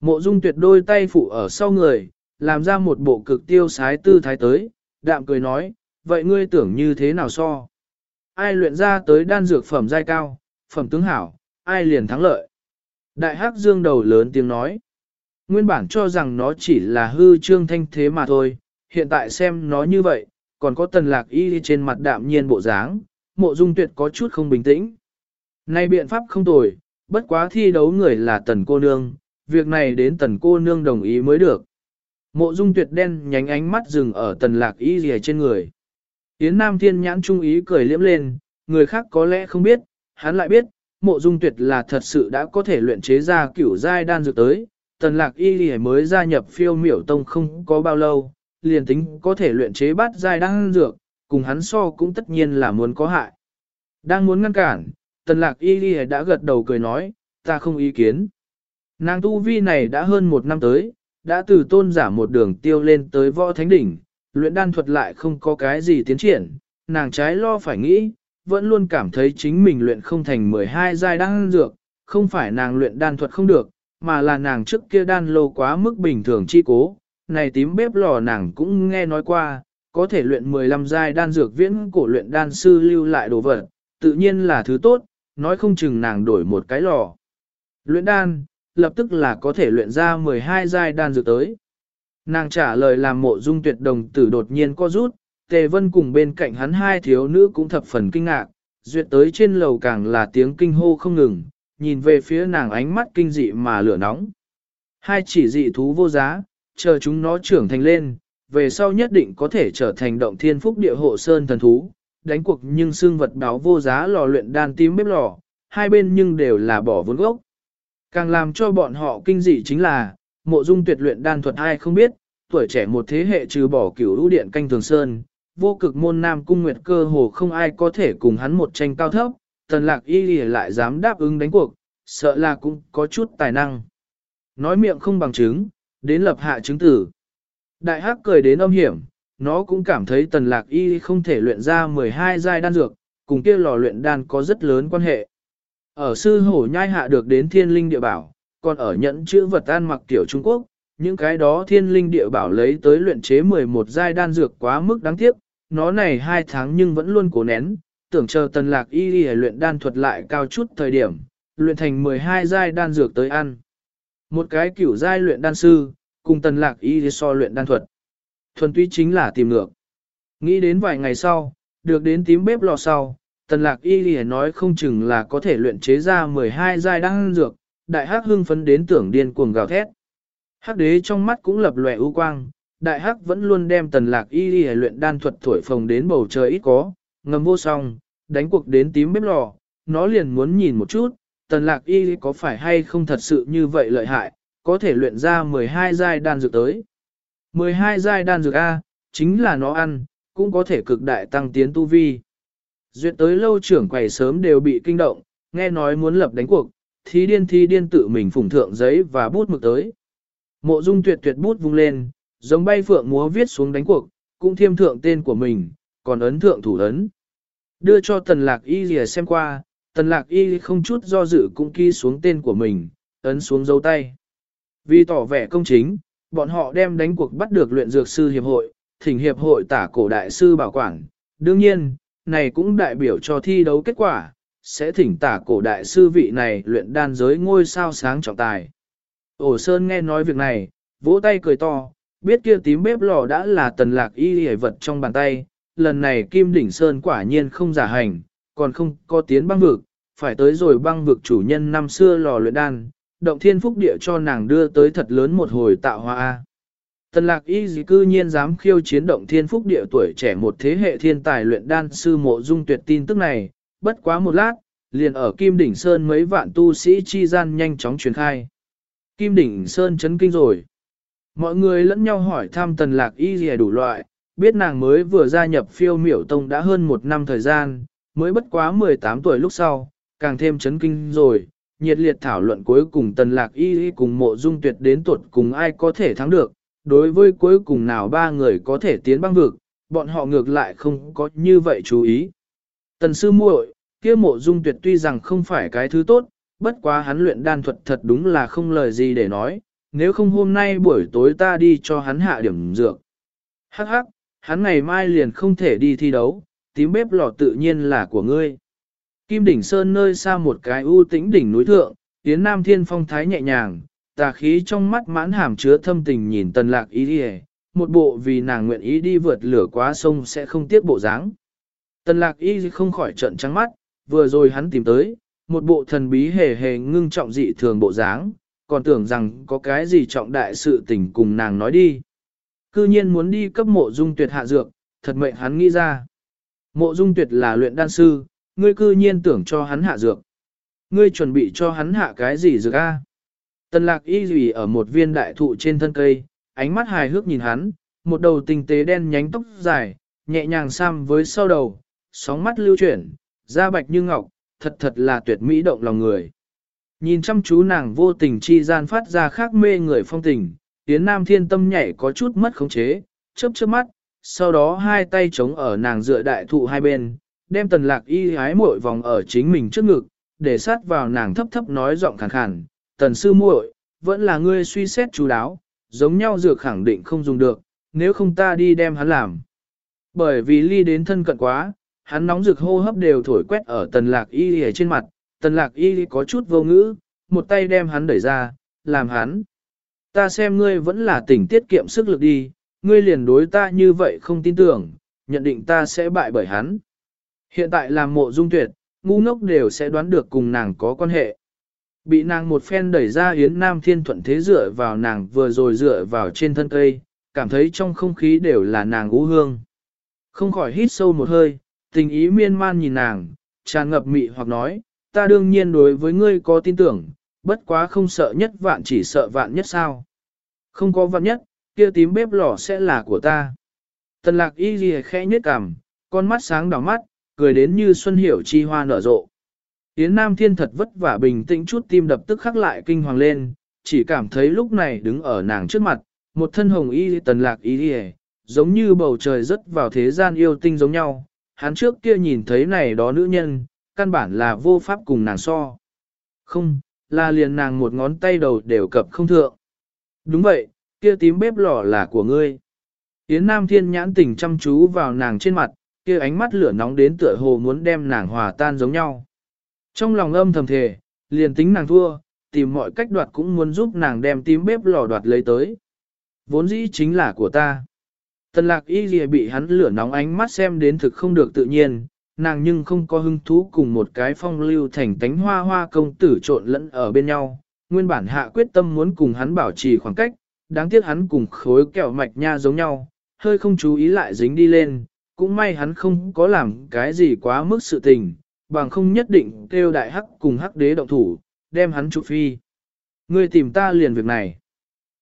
Speaker 1: Mộ dung tuyệt đôi tay phụ ở sau người, làm ra một bộ cực tiêu sái tư thái tới, đạm cười nói, vậy ngươi tưởng như thế nào so? Ai luyện ra tới đan dược phẩm giai cao, phẩm tướng hảo, ai liền thắng lợi? Đại hắc dương đầu lớn tiếng nói, nguyên bản cho rằng nó chỉ là hư trương thanh thế mà thôi, hiện tại xem nó như vậy, còn có tần lạc y trên mặt đạm nhiên bộ dáng, mộ dung tuyệt có chút không bình tĩnh. Này biện pháp không tồi, bất quá thi đấu người là tần cô nương, việc này đến tần cô nương đồng ý mới được. Mộ dung tuyệt đen nhánh ánh mắt dừng ở tần lạc y rìa trên người. Yến Nam Thiên nhãn trung ý cười liễm lên, người khác có lẽ không biết, hắn lại biết, mộ dung tuyệt là thật sự đã có thể luyện chế ra kiểu giai đan dược tới. Tần lạc y lì mới gia nhập phiêu miểu tông không có bao lâu, liền tính có thể luyện chế bát giai đan dược, cùng hắn so cũng tất nhiên là muốn có hại. Đang muốn ngăn cản, tần lạc y lì đã gật đầu cười nói, ta không ý kiến. Nàng tu vi này đã hơn một năm tới, đã từ tôn giả một đường tiêu lên tới võ thánh đỉnh, luyện đan thuật lại không có cái gì tiến triển, nàng trái lo phải nghĩ, vẫn luôn cảm thấy chính mình luyện không thành 12 giai đan dược, không phải nàng luyện đan thuật không được, mà là nàng trước kia đan lô quá mức bình thường chi cố, này tím bếp lò nàng cũng nghe nói qua, có thể luyện 15 giai đan dược viễn cổ luyện đan sư lưu lại đồ vật, tự nhiên là thứ tốt, nói không chừng nàng đổi một cái lò. Luyện đan, lập tức là có thể luyện ra 12 giai đan dược tới. Nàng trả lời làm mộ dung tuyệt đồng tử đột nhiên co rút, tề vân cùng bên cạnh hắn hai thiếu nữ cũng thập phần kinh ngạc, duyệt tới trên lầu càng là tiếng kinh hô không ngừng, nhìn về phía nàng ánh mắt kinh dị mà lửa nóng. Hai chỉ dị thú vô giá, chờ chúng nó trưởng thành lên, về sau nhất định có thể trở thành động thiên phúc địa hộ sơn thần thú, đánh cuộc nhưng xương vật báo vô giá lò luyện đan tím bếp lò, hai bên nhưng đều là bỏ vốn gốc. Càng làm cho bọn họ kinh dị chính là, mộ dung tuyệt luyện đan thuật ai không biết, tuổi trẻ một thế hệ trừ bỏ cửu lũ điện canh thường sơn, vô cực môn nam cung nguyệt cơ hồ không ai có thể cùng hắn một tranh cao thấp, tần lạc y lại dám đáp ứng đánh cuộc, sợ là cũng có chút tài năng. Nói miệng không bằng chứng, đến lập hạ chứng tử. Đại hắc cười đến âm hiểm, nó cũng cảm thấy tần lạc y không thể luyện ra 12 giai đan dược, cùng kia lò luyện đan có rất lớn quan hệ. Ở sư hổ nhai hạ được đến thiên linh địa bảo, còn ở nhẫn chữ vật an mặc tiểu Trung Quốc, những cái đó thiên linh địa bảo lấy tới luyện chế 11 giai đan dược quá mức đáng tiếc, nó này hai tháng nhưng vẫn luôn cố nén, tưởng chờ tần lạc y y luyện đan thuật lại cao chút thời điểm, luyện thành 12 giai đan dược tới ăn. Một cái kiểu giai luyện đan sư, cùng tần lạc y so luyện đan thuật. Thuần túy chính là tìm ngược. Nghĩ đến vài ngày sau, được đến tím bếp lò sau, tần lạc y lìa nói không chừng là có thể luyện chế ra 12 giai đan dược, đại hắc hưng phấn đến tưởng điên cuồng gào thét. Hắc đế trong mắt cũng lập lòe ưu quang, đại hắc vẫn luôn đem tần lạc y y luyện đan thuật thổi phồng đến bầu trời ít có, ngầm vô song, đánh cuộc đến tím bếp lò, nó liền muốn nhìn một chút, tần lạc y có phải hay không thật sự như vậy lợi hại, có thể luyện ra 12 giai đan dược tới. 12 giai đan dược A, chính là nó ăn, cũng có thể cực đại tăng tiến tu vi. Duyệt tới lâu trưởng quầy sớm đều bị kinh động, nghe nói muốn lập đánh cuộc, thí điên thí điên tự mình phủng thượng giấy và bút mực tới. Mộ dung tuyệt tuyệt bút vung lên, giống bay phượng múa viết xuống đánh cuộc, cũng thiêm thượng tên của mình, còn ấn thượng thủ ấn. Đưa cho tần lạc y lìa xem qua, tần lạc y không chút do dự cũng ký xuống tên của mình, ấn xuống dấu tay. Vì tỏ vẻ công chính, bọn họ đem đánh cuộc bắt được luyện dược sư hiệp hội, thỉnh hiệp hội tả cổ đại sư bảo quản. Đương nhiên, này cũng đại biểu cho thi đấu kết quả, sẽ thỉnh tả cổ đại sư vị này luyện đan giới ngôi sao sáng trọng tài. Ổ Sơn nghe nói việc này, vỗ tay cười to, biết kia tím bếp lò đã là tần lạc y hề vật trong bàn tay, lần này Kim Đỉnh Sơn quả nhiên không giả hành, còn không có tiến băng vực, phải tới rồi băng vực chủ nhân năm xưa lò luyện đan, động thiên phúc địa cho nàng đưa tới thật lớn một hồi tạo hoa. Tần lạc y dì cư nhiên dám khiêu chiến động thiên phúc địa tuổi trẻ một thế hệ thiên tài luyện đan sư mộ dung tuyệt tin tức này, bất quá một lát, liền ở Kim Đỉnh Sơn mấy vạn tu sĩ chi gian nhanh chóng truyền khai. Kim Đỉnh Sơn chấn kinh rồi. Mọi người lẫn nhau hỏi thăm tần lạc y dì đủ loại, biết nàng mới vừa gia nhập phiêu miểu tông đã hơn một năm thời gian, mới bất quá 18 tuổi lúc sau, càng thêm chấn kinh rồi, nhiệt liệt thảo luận cuối cùng tần lạc y cùng mộ dung tuyệt đến tuột cùng ai có thể thắng được, đối với cuối cùng nào ba người có thể tiến băng vực, bọn họ ngược lại không có như vậy chú ý. Tần sư muội, kia mộ dung tuyệt tuy rằng không phải cái thứ tốt, bất quá hắn luyện đan thuật thật đúng là không lời gì để nói, nếu không hôm nay buổi tối ta đi cho hắn hạ điểm dược. Hắc hắc, hắn ngày mai liền không thể đi thi đấu, tím bếp lò tự nhiên là của ngươi. Kim đỉnh sơn nơi xa một cái ưu tĩnh đỉnh núi thượng, tiến nam thiên phong thái nhẹ nhàng, tà khí trong mắt mãn hàm chứa thâm tình nhìn tần lạc ý đi một bộ vì nàng nguyện ý đi vượt lửa quá sông sẽ không tiếc bộ dáng. Tần lạc y không khỏi trận trắng mắt, vừa rồi hắn tìm tới, một bộ thần bí hề hề ngưng trọng dị thường bộ dáng, còn tưởng rằng có cái gì trọng đại sự tình cùng nàng nói đi. Cư nhiên muốn đi cấp mộ dung tuyệt hạ dược, thật mệnh hắn nghĩ ra. Mộ dung tuyệt là luyện đan sư, ngươi cư nhiên tưởng cho hắn hạ dược. Ngươi chuẩn bị cho hắn hạ cái gì dược a? Tần lạc y dùy ở một viên đại thụ trên thân cây, ánh mắt hài hước nhìn hắn, một đầu tinh tế đen nhánh tóc dài, nhẹ nhàng xăm với sau đầu, sóng mắt lưu chuyển, da bạch như ngọc, thật thật là tuyệt mỹ động lòng người. Nhìn chăm chú nàng vô tình chi gian phát ra khác mê người phong tình, tiến nam thiên tâm nhảy có chút mất khống chế, chớp chớp mắt, sau đó hai tay chống ở nàng dựa đại thụ hai bên, đem tần lạc y hái muội vòng ở chính mình trước ngực, để sát vào nàng thấp thấp nói giọng khàn khàn, tần sư muội, vẫn là ngươi suy xét chú đáo, giống nhau dược khẳng định không dùng được, nếu không ta đi đem hắn làm. Bởi vì ly đến thân cận quá, hắn nóng rực hô hấp đều thổi quét ở tần lạc y ở trên mặt, tần lạc y có chút vô ngữ, một tay đem hắn đẩy ra, làm hắn. Ta xem ngươi vẫn là tỉnh tiết kiệm sức lực đi, ngươi liền đối ta như vậy không tin tưởng, nhận định ta sẽ bại bởi hắn. Hiện tại làm mộ dung tuyệt, ngu ngốc đều sẽ đoán được cùng nàng có quan hệ. Bị nàng một phen đẩy ra Yến Nam Thiên thuận thế dựa vào nàng vừa rồi dựa vào trên thân cây, cảm thấy trong không khí đều là nàng ú hương. Không khỏi hít sâu một hơi, tình ý miên man nhìn nàng, tràn ngập mị hoặc nói, ta đương nhiên đối với ngươi có tin tưởng, bất quá không sợ nhất vạn chỉ sợ vạn nhất sao. Không có vạn nhất, kia tím bếp lò sẽ là của ta. Tần lạc y ghi khẽ nhất cằm, con mắt sáng đỏ mắt, cười đến như xuân hiểu chi hoa nở rộ. Yến Nam Thiên thật vất vả bình tĩnh chút tim đập tức khắc lại kinh hoàng lên, chỉ cảm thấy lúc này đứng ở nàng trước mặt, một thân hồng y tần lạc y giống như bầu trời rớt vào thế gian yêu tinh giống nhau. Hắn trước kia nhìn thấy này đó nữ nhân, căn bản là vô pháp cùng nàng so. Không, là liền nàng một ngón tay đầu đều cập không thượng. Đúng vậy, Kia tím bếp lò là của ngươi. Yến Nam Thiên nhãn tình chăm chú vào nàng trên mặt, kia ánh mắt lửa nóng đến tựa hồ muốn đem nàng hòa tan giống nhau. Trong lòng âm thầm thề, liền tính nàng thua, tìm mọi cách đoạt cũng muốn giúp nàng đem tím bếp lò đoạt lấy tới. Vốn dĩ chính là của ta. Tần lạc y dìa bị hắn lửa nóng ánh mắt xem đến thực không được tự nhiên, nàng nhưng không có hứng thú cùng một cái phong lưu thành tánh hoa hoa công tử trộn lẫn ở bên nhau. Nguyên bản hạ quyết tâm muốn cùng hắn bảo trì khoảng cách, đáng tiếc hắn cùng khối kẹo mạch nha giống nhau, hơi không chú ý lại dính đi lên, cũng may hắn không có làm cái gì quá mức sự tình, bằng không nhất định kêu đại hắc cùng hắc đế động thủ, đem hắn trụ phi. Ngươi tìm ta liền việc này.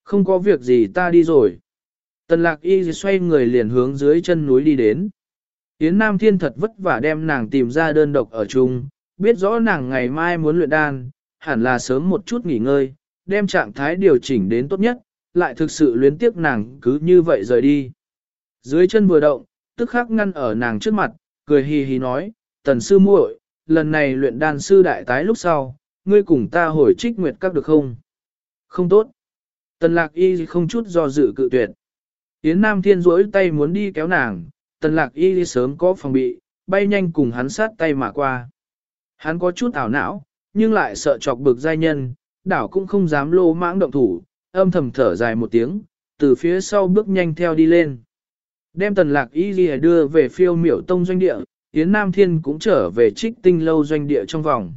Speaker 1: Không có việc gì ta đi rồi. Tần lạc y xoay người liền hướng dưới chân núi đi đến. Yến Nam Thiên thật vất vả đem nàng tìm ra đơn độc ở chung, biết rõ nàng ngày mai muốn luyện đan, hẳn là sớm một chút nghỉ ngơi, đem trạng thái điều chỉnh đến tốt nhất, lại thực sự luyến tiếc nàng cứ như vậy rời đi. Dưới chân vừa động, tức khắc ngăn ở nàng trước mặt, cười hì hì nói, tần sư muội, lần này luyện đan sư đại tái lúc sau, ngươi cùng ta hồi trích nguyệt các được không? Không tốt. Tần lạc y không chút do dự cự tuyệt. Yến Nam Thiên rỗi tay muốn đi kéo nàng, tần lạc y sớm có phòng bị, bay nhanh cùng hắn sát tay mà qua. Hắn có chút ảo não, nhưng lại sợ chọc bực giai nhân, đảo cũng không dám lô mãng động thủ, âm thầm thở dài một tiếng, từ phía sau bước nhanh theo đi lên. Đem tần lạc y ghi đưa về phiêu miểu tông doanh địa, Yến Nam Thiên cũng trở về trích tinh lâu doanh địa trong vòng.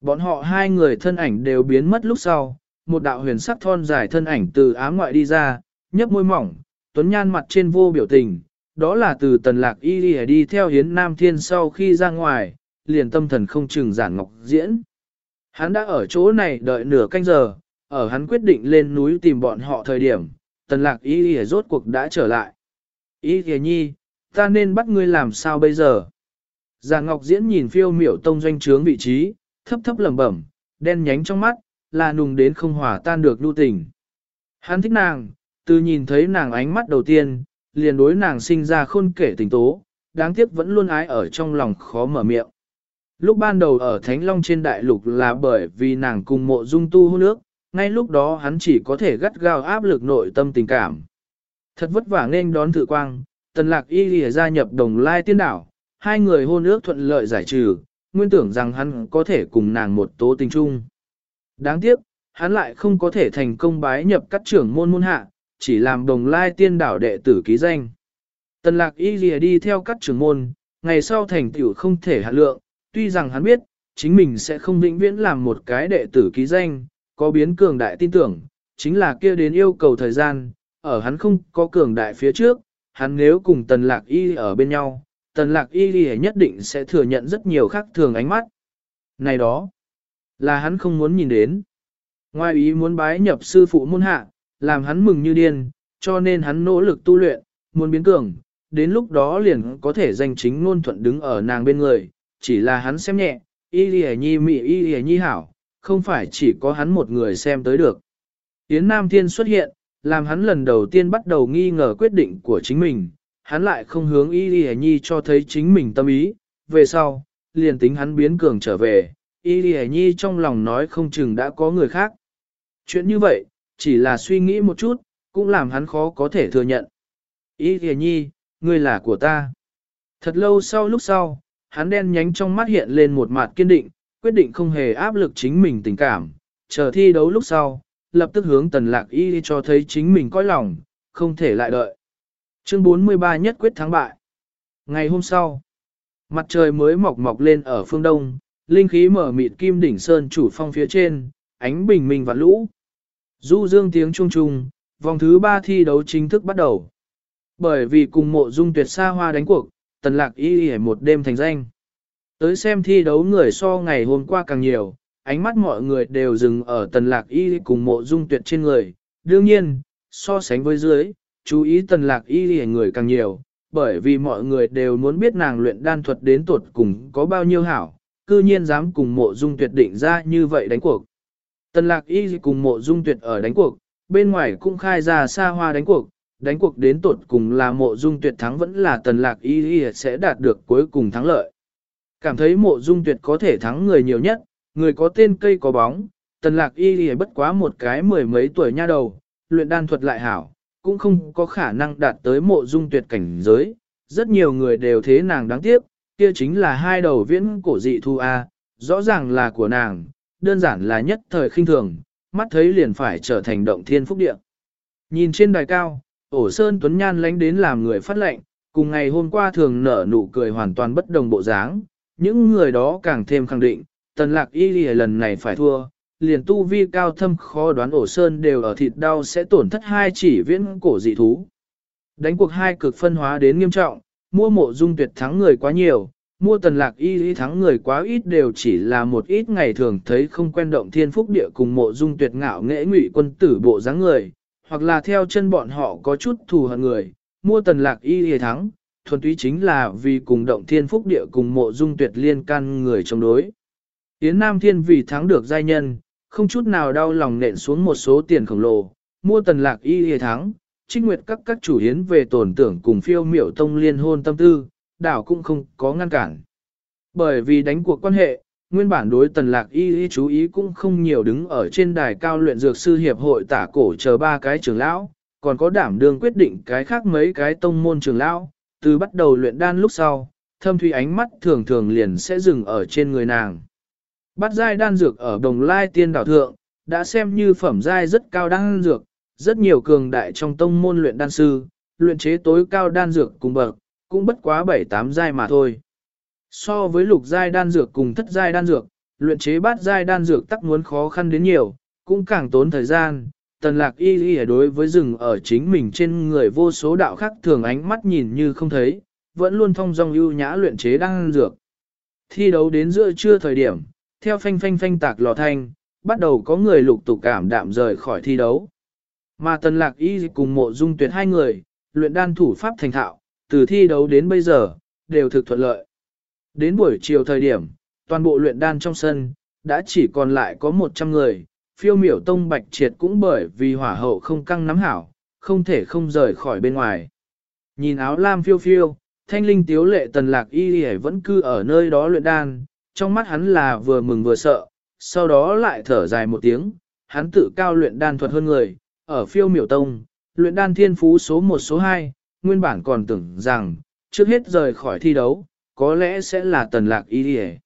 Speaker 1: Bọn họ hai người thân ảnh đều biến mất lúc sau, một đạo huyền sắc thon dài thân ảnh từ ám ngoại đi ra, nhấp môi mỏng, tuấn nhan mặt trên vô biểu tình, đó là từ tần lạc y đi, đi theo Hiến Nam Thiên sau khi ra ngoài, liền tâm thần không chừng giản ngọc diễn. Hắn đã ở chỗ này đợi nửa canh giờ, ở hắn quyết định lên núi tìm bọn họ thời điểm, tần lạc y y rốt cuộc đã trở lại. Y y nhi, ta nên bắt ngươi làm sao bây giờ? Giản Ngọc Diễn nhìn phiêu miểu tông doanh trướng vị trí, thấp thấp lẩm bẩm, đen nhánh trong mắt, là nùng đến không hòa tan được lưu tình. Hắn thích nàng, từ nhìn thấy nàng ánh mắt đầu tiên, liền đối nàng sinh ra khôn kể tình tố, đáng tiếc vẫn luôn ái ở trong lòng khó mở miệng. Lúc ban đầu ở Thánh Long trên đại lục là bởi vì nàng cùng mộ dung tu hôn nước, ngay lúc đó hắn chỉ có thể gắt gao áp lực nội tâm tình cảm. Thật vất vả nên đón thử quang, tần lạc y lìa gia nhập đồng lai tiên đảo, hai người hôn ước thuận lợi giải trừ, nguyên tưởng rằng hắn có thể cùng nàng một tố tình chung. Đáng tiếc, hắn lại không có thể thành công bái nhập các trưởng môn môn hạ, chỉ làm đồng lai tiên đảo đệ tử ký danh. Tần lạc y lìa đi theo các trưởng môn, ngày sau thành tiểu không thể hạ lượng, tuy rằng hắn biết, chính mình sẽ không vĩnh viễn làm một cái đệ tử ký danh, có biến cường đại tin tưởng, chính là kia đến yêu cầu thời gian, ở hắn không có cường đại phía trước, hắn nếu cùng tần lạc y ở bên nhau, tần lạc y nhất định sẽ thừa nhận rất nhiều khác thường ánh mắt. Này đó, là hắn không muốn nhìn đến. Ngoài ý muốn bái nhập sư phụ môn hạ, làm hắn mừng như điên, cho nên hắn nỗ lực tu luyện, muốn biến cường, đến lúc đó liền có thể danh chính ngôn thuận đứng ở nàng bên người, chỉ là hắn xem nhẹ, y lì nhi mị y lì nhi hảo, không phải chỉ có hắn một người xem tới được. Yến Nam Thiên xuất hiện, làm hắn lần đầu tiên bắt đầu nghi ngờ quyết định của chính mình, hắn lại không hướng y lì nhi cho thấy chính mình tâm ý, về sau, liền tính hắn biến cường trở về, y lì nhi trong lòng nói không chừng đã có người khác. Chuyện như vậy, chỉ là suy nghĩ một chút, cũng làm hắn khó có thể thừa nhận. Y kìa nhi, ngươi là của ta. Thật lâu sau lúc sau, hắn đen nhánh trong mắt hiện lên một mặt kiên định, quyết định không hề áp lực chính mình tình cảm, chờ thi đấu lúc sau, lập tức hướng tần lạc y cho thấy chính mình coi lòng, không thể lại đợi. Chương 43 nhất quyết thắng bại. Ngày hôm sau, mặt trời mới mọc mọc lên ở phương đông, linh khí mở mịt kim đỉnh sơn chủ phong phía trên, ánh bình minh và lũ. Du dương tiếng trung trung, vòng thứ ba thi đấu chính thức bắt đầu. Bởi vì cùng mộ dung tuyệt xa hoa đánh cuộc, tần lạc y y một đêm thành danh. Tới xem thi đấu người so ngày hôm qua càng nhiều, ánh mắt mọi người đều dừng ở tần lạc y cùng mộ dung tuyệt trên người. Đương nhiên, so sánh với dưới, chú ý tần lạc y y người càng nhiều, bởi vì mọi người đều muốn biết nàng luyện đan thuật đến tuột cùng có bao nhiêu hảo, cư nhiên dám cùng mộ dung tuyệt định ra như vậy đánh cuộc. Tần lạc y cùng mộ dung tuyệt ở đánh cuộc, bên ngoài cũng khai ra xa hoa đánh cuộc, đánh cuộc đến tột cùng là mộ dung tuyệt thắng vẫn là tần lạc y sẽ đạt được cuối cùng thắng lợi. Cảm thấy mộ dung tuyệt có thể thắng người nhiều nhất, người có tên cây có bóng, tần lạc y bất quá một cái mười mấy tuổi nha đầu, luyện đan thuật lại hảo, cũng không có khả năng đạt tới mộ dung tuyệt cảnh giới. Rất nhiều người đều thế nàng đáng tiếc, kia chính là hai đầu viễn cổ dị thu A, rõ ràng là của nàng, đơn giản là nhất thời khinh thường, mắt thấy liền phải trở thành động thiên phúc địa. Nhìn trên đài cao, ổ sơn tuấn nhan lánh đến làm người phát lệnh, cùng ngày hôm qua thường nở nụ cười hoàn toàn bất đồng bộ dáng, những người đó càng thêm khẳng định, tần lạc y lì lần này phải thua, liền tu vi cao thâm khó đoán ổ sơn đều ở thịt đau sẽ tổn thất hai chỉ viễn cổ dị thú. Đánh cuộc hai cực phân hóa đến nghiêm trọng, mua mộ dung tuyệt thắng người quá nhiều, mua tần lạc y y thắng người quá ít đều chỉ là một ít ngày thường thấy không quen động thiên phúc địa cùng mộ dung tuyệt ngạo nghệ ngụy quân tử bộ dáng người, hoặc là theo chân bọn họ có chút thù hận người, mua tần lạc y y thắng, thuần túy chính là vì cùng động thiên phúc địa cùng mộ dung tuyệt liên can người chống đối. Yến Nam Thiên vì thắng được giai nhân, không chút nào đau lòng nện xuống một số tiền khổng lồ, mua tần lạc y y thắng, trích nguyệt các các chủ hiến về tổn tưởng cùng phiêu miểu tông liên hôn tâm tư, đảo cũng không có ngăn cản. Bởi vì đánh cuộc quan hệ, nguyên bản đối tần lạc y y chú ý cũng không nhiều đứng ở trên đài cao luyện dược sư hiệp hội tả cổ chờ ba cái trưởng lão, còn có đảm đương quyết định cái khác mấy cái tông môn trưởng lão, từ bắt đầu luyện đan lúc sau, thâm thủy ánh mắt thường thường liền sẽ dừng ở trên người nàng. Bắt giai đan dược ở đồng lai tiên đảo thượng, đã xem như phẩm giai rất cao đan dược, rất nhiều cường đại trong tông môn luyện đan sư, luyện chế tối cao đan dược cùng bậc, cũng bất quá 7-8 giai mà thôi. So với lục giai đan dược cùng thất giai đan dược, luyện chế bát giai đan dược tắc muốn khó khăn đến nhiều, cũng càng tốn thời gian. Tần lạc y y đối với rừng ở chính mình trên người vô số đạo khác thường ánh mắt nhìn như không thấy, vẫn luôn thông dong ưu nhã luyện chế đan dược. Thi đấu đến giữa trưa thời điểm, theo phanh phanh phanh tạc lò thanh, bắt đầu có người lục tục cảm đạm rời khỏi thi đấu. Mà tần lạc y cùng mộ dung tuyệt hai người, luyện đan thủ pháp thành thạo, từ thi đấu đến bây giờ, đều thực thuận lợi. Đến buổi chiều thời điểm, toàn bộ luyện đan trong sân, đã chỉ còn lại có 100 người, phiêu miểu tông bạch triệt cũng bởi vì hỏa hậu không căng nắm hảo, không thể không rời khỏi bên ngoài. Nhìn áo lam phiêu phiêu, thanh linh tiếu lệ tần lạc y y vẫn cư ở nơi đó luyện đan, trong mắt hắn là vừa mừng vừa sợ, sau đó lại thở dài một tiếng, hắn tự cao luyện đan thuật hơn người, ở phiêu miểu tông, luyện đan thiên phú số 1 số 2, nguyên bản còn tưởng rằng, trước hết rời khỏi thi đấu, có lẽ sẽ là tần lạc y đi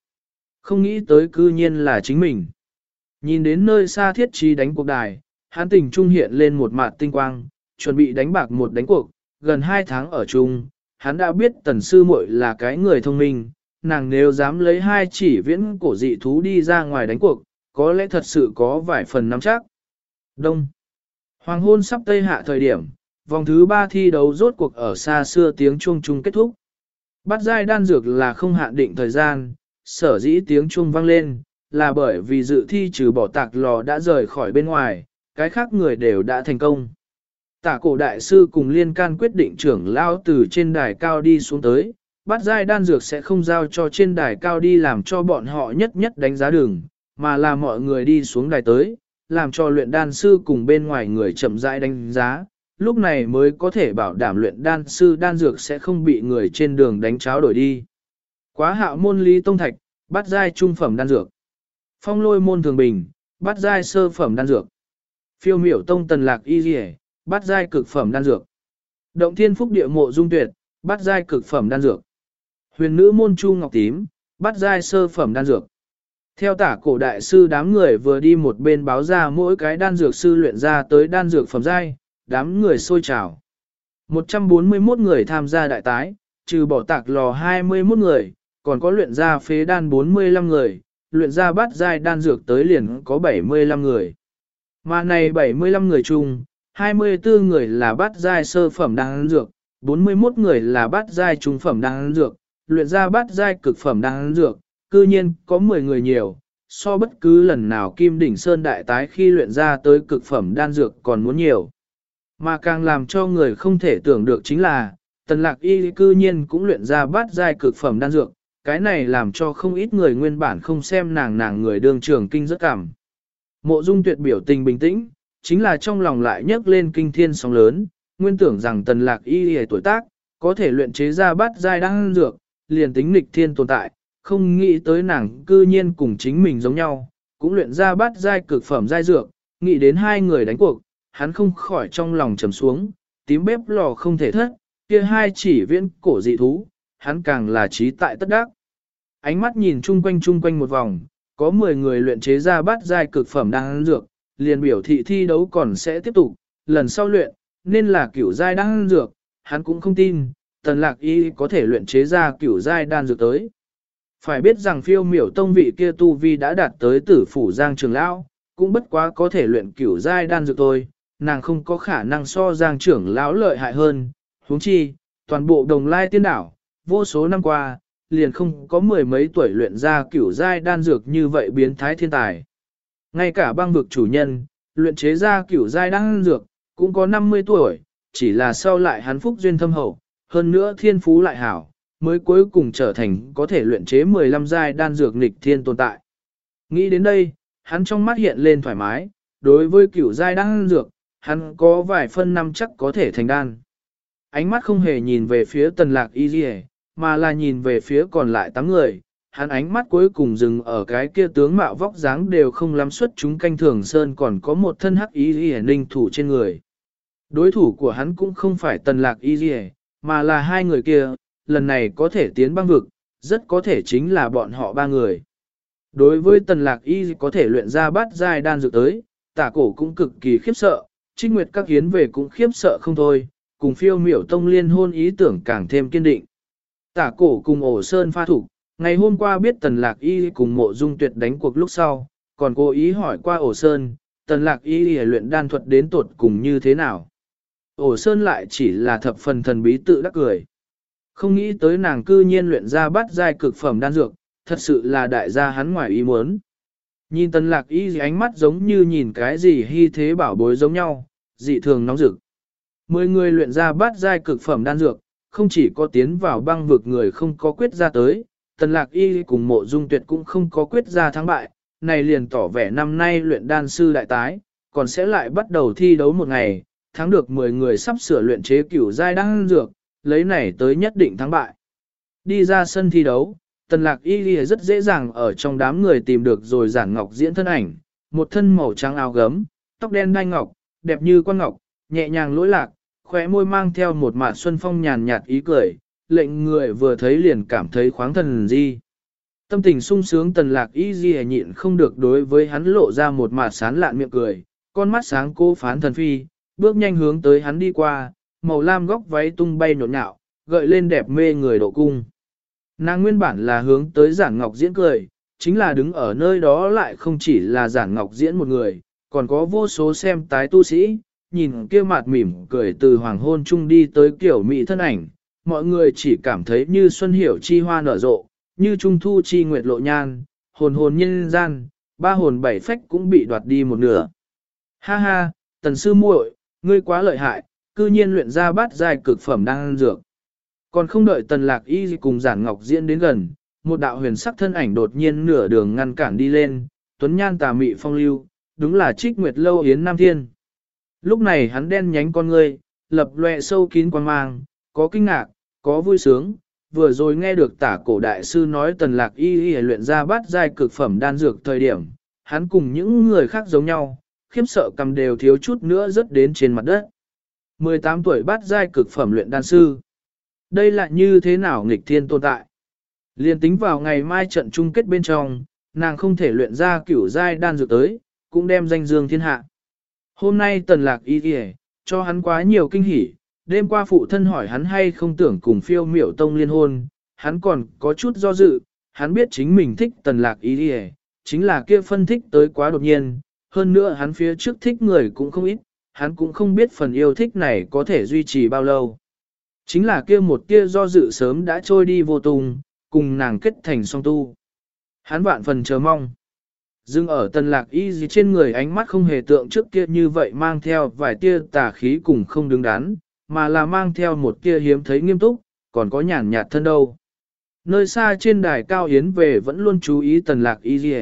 Speaker 1: Không nghĩ tới cư nhiên là chính mình. Nhìn đến nơi xa thiết trí đánh cuộc đài, hắn tình trung hiện lên một mặt tinh quang, chuẩn bị đánh bạc một đánh cuộc, gần hai tháng ở chung, hắn đã biết tần sư muội là cái người thông minh, nàng nếu dám lấy hai chỉ viễn cổ dị thú đi ra ngoài đánh cuộc, có lẽ thật sự có vài phần nắm chắc. Đông. Hoàng hôn sắp tây hạ thời điểm, vòng thứ ba thi đấu rốt cuộc ở xa xưa tiếng chuông chung kết thúc. Bắt giai đan dược là không hạn định thời gian, sở dĩ tiếng chuông vang lên, là bởi vì dự thi trừ bỏ tạc lò đã rời khỏi bên ngoài, cái khác người đều đã thành công. Tả cổ đại sư cùng liên can quyết định trưởng lao từ trên đài cao đi xuống tới, bắt giai đan dược sẽ không giao cho trên đài cao đi làm cho bọn họ nhất nhất đánh giá đường, mà là mọi người đi xuống đài tới, làm cho luyện đan sư cùng bên ngoài người chậm rãi đánh giá, lúc này mới có thể bảo đảm luyện đan sư đan dược sẽ không bị người trên đường đánh cháo đổi đi. Quá hạo môn lý tông thạch, bắt giai trung phẩm đan dược. Phong lôi môn thường bình, bắt giai sơ phẩm đan dược. Phiêu miểu tông tần lạc y dì bắt giai cực phẩm đan dược. Động thiên phúc địa mộ dung tuyệt, bắt giai cực phẩm đan dược. Huyền nữ môn chu ngọc tím, bắt giai sơ phẩm đan dược. Theo tả cổ đại sư đám người vừa đi một bên báo ra mỗi cái đan dược sư luyện ra tới đan dược phẩm giai, đám người sôi trào. 141 người tham gia đại tái, trừ bỏ tạc lò 21 người, còn có luyện ra phế đan 45 người, luyện ra bát giai đan dược tới liền có 75 người. Mà này 75 người chung, 24 người là bát giai sơ phẩm đan dược, 41 người là bát giai trung phẩm đan dược, luyện ra bát giai cực phẩm đan dược, cư nhiên có 10 người nhiều, so bất cứ lần nào Kim Đỉnh Sơn đại tái khi luyện ra tới cực phẩm đan dược còn muốn nhiều. Mà càng làm cho người không thể tưởng được chính là, tần lạc y cư nhiên cũng luyện ra bát giai cực phẩm đan dược, cái này làm cho không ít người nguyên bản không xem nàng nàng người đương trường kinh rất cảm. Mộ dung tuyệt biểu tình bình tĩnh, chính là trong lòng lại nhấc lên kinh thiên sóng lớn, nguyên tưởng rằng tần lạc y y tuổi tác, có thể luyện chế ra bát giai đan dược, liền tính nghịch thiên tồn tại, không nghĩ tới nàng cư nhiên cùng chính mình giống nhau, cũng luyện ra bát giai cực phẩm giai dược, nghĩ đến hai người đánh cuộc, hắn không khỏi trong lòng trầm xuống, tím bếp lò không thể thất, kia hai chỉ viễn cổ dị thú, hắn càng là trí tại tất đắc. Ánh mắt nhìn chung quanh chung quanh một vòng, có 10 người luyện chế ra bát giai cực phẩm đang ăn dược, liền biểu thị thi đấu còn sẽ tiếp tục, lần sau luyện, nên là kiểu giai đang ăn dược, hắn cũng không tin, tần lạc y có thể luyện chế ra kiểu giai đan dược tới. Phải biết rằng phiêu miểu tông vị kia tu vi đã đạt tới tử phủ giang trường lão, cũng bất quá có thể luyện kiểu giai đan dược thôi, nàng không có khả năng so giang trưởng lão lợi hại hơn, huống chi, toàn bộ đồng lai tiên đảo, vô số năm qua, liền không có mười mấy tuổi luyện ra kiểu giai đan dược như vậy biến thái thiên tài. Ngay cả băng vực chủ nhân, luyện chế ra kiểu giai đan dược, cũng có 50 tuổi, chỉ là sau lại hắn phúc duyên thâm hậu, hơn nữa thiên phú lại hảo, mới cuối cùng trở thành có thể luyện chế 15 giai đan dược nghịch thiên tồn tại. Nghĩ đến đây, hắn trong mắt hiện lên thoải mái, đối với kiểu giai đan dược, hắn có vài phân năm chắc có thể thành đan. Ánh mắt không hề nhìn về phía tần lạc y dì mà là nhìn về phía còn lại tám người. Hắn ánh mắt cuối cùng dừng ở cái kia tướng mạo vóc dáng đều không lắm xuất chúng canh thường sơn còn có một thân hắc y dì ninh thủ trên người. Đối thủ của hắn cũng không phải tần lạc y dì mà là hai người kia, lần này có thể tiến băng vực, rất có thể chính là bọn họ ba người. Đối với tần lạc y có thể luyện ra bát giai đan dược tới, tả cổ cũng cực kỳ khiếp sợ, trích nguyệt các hiến về cũng khiếp sợ không thôi, cùng phiêu miểu tông liên hôn ý tưởng càng thêm kiên định. Tả cổ cùng ổ sơn pha thủ, ngày hôm qua biết tần lạc y cùng mộ dung tuyệt đánh cuộc lúc sau, còn cố ý hỏi qua ổ sơn, tần lạc y luyện đan thuật đến tột cùng như thế nào. Ổ sơn lại chỉ là thập phần thần bí tự đắc cười. Không nghĩ tới nàng cư nhiên luyện ra bắt giai cực phẩm đan dược, thật sự là đại gia hắn ngoài ý muốn. Nhìn tần lạc y ánh mắt giống như nhìn cái gì hy thế bảo bối giống nhau, dị thường nóng rực. Mười người luyện ra bát giai cực phẩm đan dược, không chỉ có tiến vào băng vực người không có quyết ra tới, tần lạc y cùng mộ dung tuyệt cũng không có quyết ra thắng bại, này liền tỏ vẻ năm nay luyện đan sư đại tái, còn sẽ lại bắt đầu thi đấu một ngày, thắng được 10 người sắp sửa luyện chế cửu giai đan dược, lấy này tới nhất định thắng bại. Đi ra sân thi đấu, tần lạc y rất dễ dàng ở trong đám người tìm được rồi giản ngọc diễn thân ảnh, một thân màu trắng áo gấm, tóc đen đai ngọc, đẹp như quan ngọc, nhẹ nhàng lỗi lạc, khóe môi mang theo một mạt xuân phong nhàn nhạt ý cười, lệnh người vừa thấy liền cảm thấy khoáng thần di. Tâm tình sung sướng tần lạc y di nhịn không được đối với hắn lộ ra một mạt sán lạn miệng cười, con mắt sáng cô phán thần phi, bước nhanh hướng tới hắn đi qua, màu lam góc váy tung bay nhộn nhạo, gợi lên đẹp mê người độ cung. Nàng nguyên bản là hướng tới giản ngọc diễn cười, chính là đứng ở nơi đó lại không chỉ là giản ngọc diễn một người, còn có vô số xem tái tu sĩ, nhìn kia mặt mỉm cười từ hoàng hôn chung đi tới kiểu mỹ thân ảnh, mọi người chỉ cảm thấy như xuân hiểu chi hoa nở rộ, như trung thu chi nguyệt lộ nhan, hồn hồn nhân gian, ba hồn bảy phách cũng bị đoạt đi một nửa. Ha ha, tần sư muội, ngươi quá lợi hại, cư nhiên luyện ra bát giai cực phẩm đang dược. Còn không đợi tần lạc y cùng giản ngọc diễn đến gần, một đạo huyền sắc thân ảnh đột nhiên nửa đường ngăn cản đi lên, tuấn nhan tà mị phong lưu, đúng là trích nguyệt lâu yến nam thiên. Lúc này hắn đen nhánh con ngươi, lập lệ sâu kín quan mang, có kinh ngạc, có vui sướng, vừa rồi nghe được tả cổ đại sư nói tần lạc y y luyện ra bát giai cực phẩm đan dược thời điểm, hắn cùng những người khác giống nhau, khiếp sợ cầm đều thiếu chút nữa rớt đến trên mặt đất. 18 tuổi bát giai cực phẩm luyện đan sư. Đây là như thế nào nghịch thiên tồn tại? Liên tính vào ngày mai trận chung kết bên trong, nàng không thể luyện ra kiểu giai đan dược tới, cũng đem danh dương thiên hạ. Hôm nay tần lạc y kìa, cho hắn quá nhiều kinh hỉ, đêm qua phụ thân hỏi hắn hay không tưởng cùng phiêu miểu tông liên hôn, hắn còn có chút do dự, hắn biết chính mình thích tần lạc y kìa, chính là kia phân thích tới quá đột nhiên, hơn nữa hắn phía trước thích người cũng không ít, hắn cũng không biết phần yêu thích này có thể duy trì bao lâu. Chính là kia một tia do dự sớm đã trôi đi vô tung, cùng nàng kết thành song tu. Hắn vạn phần chờ mong. Dưng ở tần lạc y gì trên người ánh mắt không hề tượng trước kia như vậy mang theo vài tia tà khí cùng không đứng đắn, mà là mang theo một tia hiếm thấy nghiêm túc, còn có nhàn nhạt thân đâu. Nơi xa trên đài cao yến về vẫn luôn chú ý tần lạc y gì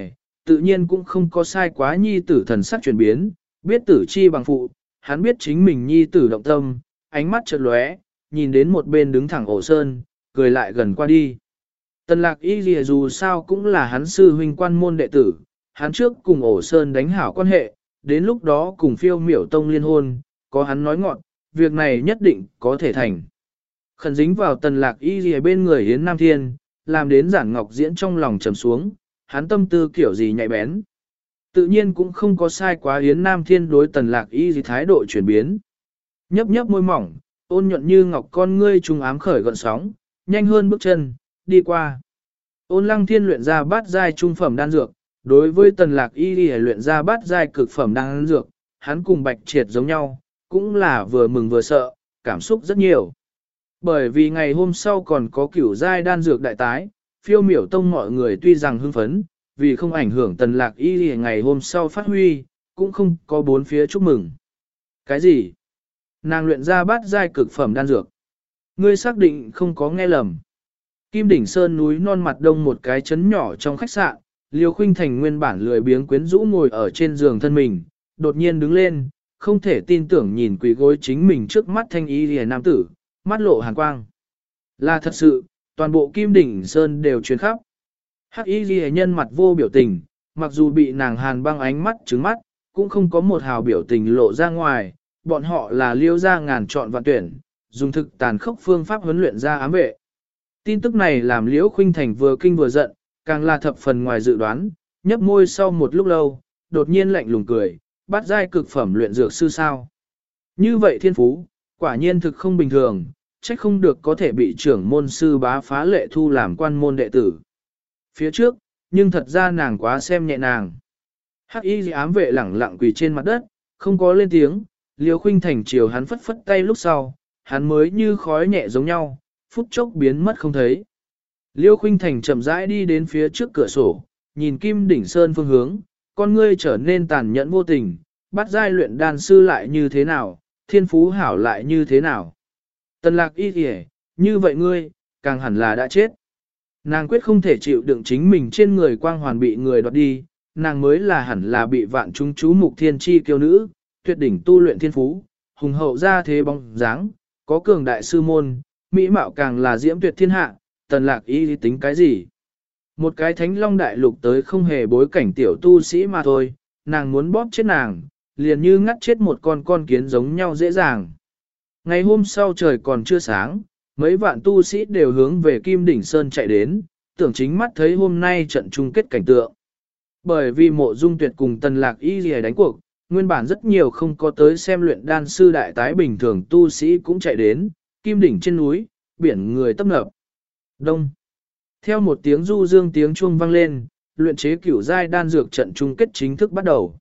Speaker 1: tự nhiên cũng không có sai quá nhi tử thần sắc chuyển biến, biết tử chi bằng phụ, hắn biết chính mình nhi tử động tâm, ánh mắt chợt lóe, nhìn đến một bên đứng thẳng ổ sơn, cười lại gần qua đi. Tần lạc y gì dù sao cũng là hắn sư huynh quan môn đệ tử, hắn trước cùng ổ sơn đánh hảo quan hệ, đến lúc đó cùng phiêu miểu tông liên hôn, có hắn nói ngọn, việc này nhất định có thể thành. Khẩn dính vào tần lạc y gì bên người Yến Nam Thiên, làm đến giản ngọc diễn trong lòng trầm xuống, hắn tâm tư kiểu gì nhạy bén. Tự nhiên cũng không có sai quá Yến Nam Thiên đối tần lạc y gì thái độ chuyển biến. Nhấp nhấp môi mỏng, ôn nhuận như ngọc con ngươi trùng ám khởi gọn sóng, nhanh hơn bước chân, đi qua. Ôn lăng thiên luyện ra bát giai trung phẩm đan dược, đối với tần lạc y đi luyện ra bát giai cực phẩm đan dược, hắn cùng bạch triệt giống nhau, cũng là vừa mừng vừa sợ, cảm xúc rất nhiều. Bởi vì ngày hôm sau còn có kiểu giai đan dược đại tái, phiêu miểu tông mọi người tuy rằng hưng phấn, vì không ảnh hưởng tần lạc y đi ngày hôm sau phát huy, cũng không có bốn phía chúc mừng. Cái gì? Nàng luyện ra bát giai cực phẩm đan dược. Ngươi xác định không có nghe lầm. Kim đỉnh sơn núi non mặt đông một cái chấn nhỏ trong khách sạn, Liêu Khuynh Thành nguyên bản lười biếng quyến rũ ngồi ở trên giường thân mình, đột nhiên đứng lên, không thể tin tưởng nhìn quỷ gối chính mình trước mắt thanh y lìa nam tử, mắt lộ hàn quang. Là thật sự, toàn bộ Kim đỉnh sơn đều truyền khắp. Hắc y lìa nhân mặt vô biểu tình, mặc dù bị nàng hàn băng ánh mắt trứng mắt, cũng không có một hào biểu tình lộ ra ngoài, bọn họ là liêu ra ngàn chọn và tuyển, dùng thực tàn khốc phương pháp huấn luyện ra ám vệ. Tin tức này làm Liễu Khuynh Thành vừa kinh vừa giận, càng là thập phần ngoài dự đoán, nhấp môi sau một lúc lâu, đột nhiên lạnh lùng cười, bắt giai cực phẩm luyện dược sư sao. Như vậy thiên phú, quả nhiên thực không bình thường, trách không được có thể bị trưởng môn sư bá phá lệ thu làm quan môn đệ tử. Phía trước, nhưng thật ra nàng quá xem nhẹ nàng. Hắc y ám vệ lẳng lặng quỳ trên mặt đất, không có lên tiếng, Liêu khuynh thành chiều hắn phất phất tay lúc sau, hắn mới như khói nhẹ giống nhau, phút chốc biến mất không thấy. Liêu Khuynh Thành chậm rãi đi đến phía trước cửa sổ, nhìn Kim Đỉnh Sơn phương hướng, con ngươi trở nên tàn nhẫn vô tình, bắt giai luyện đan sư lại như thế nào, thiên phú hảo lại như thế nào. Tần lạc y kìa, như vậy ngươi, càng hẳn là đã chết. Nàng quyết không thể chịu đựng chính mình trên người quang hoàn bị người đoạt đi, nàng mới là hẳn là bị vạn chúng chú mục thiên chi kiêu nữ, tuyệt đỉnh tu luyện thiên phú, hùng hậu ra thế bóng dáng, có cường đại sư môn, mỹ mạo càng là diễm tuyệt thiên hạ, tần lạc y tính cái gì? Một cái thánh long đại lục tới không hề bối cảnh tiểu tu sĩ mà thôi, nàng muốn bóp chết nàng, liền như ngắt chết một con con kiến giống nhau dễ dàng. Ngày hôm sau trời còn chưa sáng, mấy vạn tu sĩ đều hướng về Kim Đỉnh Sơn chạy đến, tưởng chính mắt thấy hôm nay trận chung kết cảnh tượng. Bởi vì mộ dung tuyệt cùng tần lạc y gì đánh cuộc, nguyên bản rất nhiều không có tới xem luyện đan sư đại tái bình thường tu sĩ cũng chạy đến, Kim Đỉnh trên núi, biển người tấp nập. Đông. Theo một tiếng du dương tiếng chuông vang lên, luyện chế cửu giai đan dược trận chung kết chính thức bắt đầu.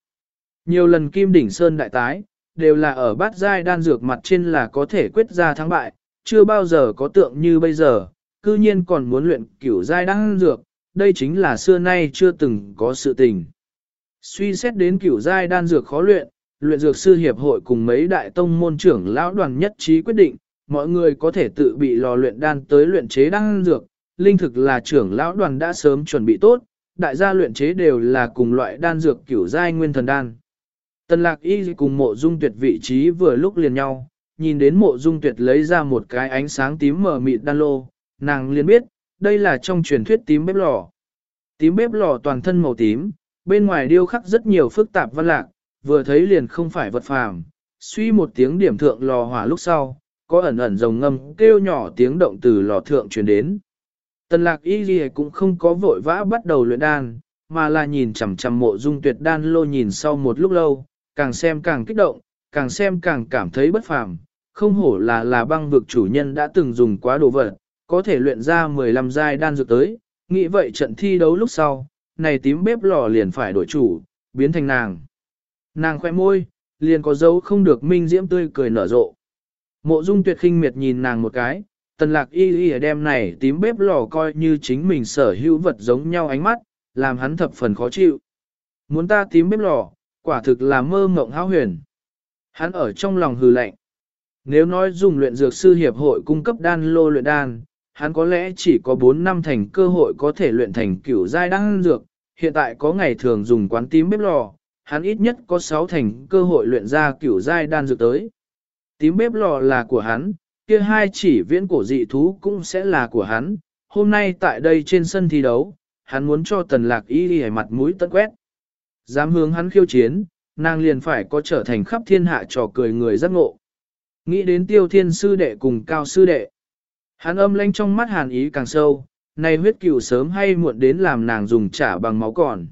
Speaker 1: Nhiều lần kim đỉnh sơn đại tái, đều là ở bát giai đan dược mặt trên là có thể quyết ra thắng bại, chưa bao giờ có tượng như bây giờ, cư nhiên còn muốn luyện cửu giai đan dược, đây chính là xưa nay chưa từng có sự tình. Suy xét đến cửu giai đan dược khó luyện, luyện dược sư hiệp hội cùng mấy đại tông môn trưởng lão đoàn nhất trí quyết định, mọi người có thể tự bị lò luyện đan tới luyện chế đan dược, linh thực là trưởng lão đoàn đã sớm chuẩn bị tốt, đại gia luyện chế đều là cùng loại đan dược kiểu giai nguyên thần đan. Tần lạc y cùng mộ dung tuyệt vị trí vừa lúc liền nhau, nhìn đến mộ dung tuyệt lấy ra một cái ánh sáng tím mờ mịt đan lô, nàng liền biết, đây là trong truyền thuyết tím bếp lò. Tím bếp lò toàn thân màu tím, bên ngoài điêu khắc rất nhiều phức tạp văn lạc, vừa thấy liền không phải vật phàm, suy một tiếng điểm thượng lò hỏa lúc sau, có ẩn ẩn rồng ngâm kêu nhỏ tiếng động từ lò thượng truyền đến. Tần lạc y ghi cũng không có vội vã bắt đầu luyện đan, mà là nhìn chằm chằm mộ dung tuyệt đan lô nhìn sau một lúc lâu, càng xem càng kích động, càng xem càng cảm thấy bất phàm, không hổ là là băng vực chủ nhân đã từng dùng quá đồ vật, có thể luyện ra 15 giai đan dược tới, nghĩ vậy trận thi đấu lúc sau, này tím bếp lò liền phải đổi chủ, biến thành nàng. Nàng khoe môi, liền có dấu không được minh diễm tươi cười nở rộ. Mộ dung tuyệt khinh miệt nhìn nàng một cái, tần lạc y y ở đêm này tím bếp lò coi như chính mình sở hữu vật giống nhau ánh mắt, làm hắn thập phần khó chịu. Muốn ta tím bếp lò, quả thực là mơ mộng hao huyền. Hắn ở trong lòng hừ lạnh. Nếu nói dùng luyện dược sư hiệp hội cung cấp đan lô luyện đan, hắn có lẽ chỉ có 4 năm thành cơ hội có thể luyện thành cửu giai đan dược, hiện tại có ngày thường dùng quán tím bếp lò, hắn ít nhất có 6 thành cơ hội luyện ra cửu giai đan dược tới. Tím bếp lò là của hắn, kia hai chỉ viễn cổ dị thú cũng sẽ là của hắn. Hôm nay tại đây trên sân thi đấu, hắn muốn cho tần lạc y đi mặt mũi tận quét. Dám hướng hắn khiêu chiến, nàng liền phải có trở thành khắp thiên hạ trò cười người giác ngộ. Nghĩ đến tiêu thiên sư đệ cùng cao sư đệ. Hắn âm lanh trong mắt hàn ý càng sâu, này huyết cửu sớm hay muộn đến làm nàng dùng trả bằng máu còn.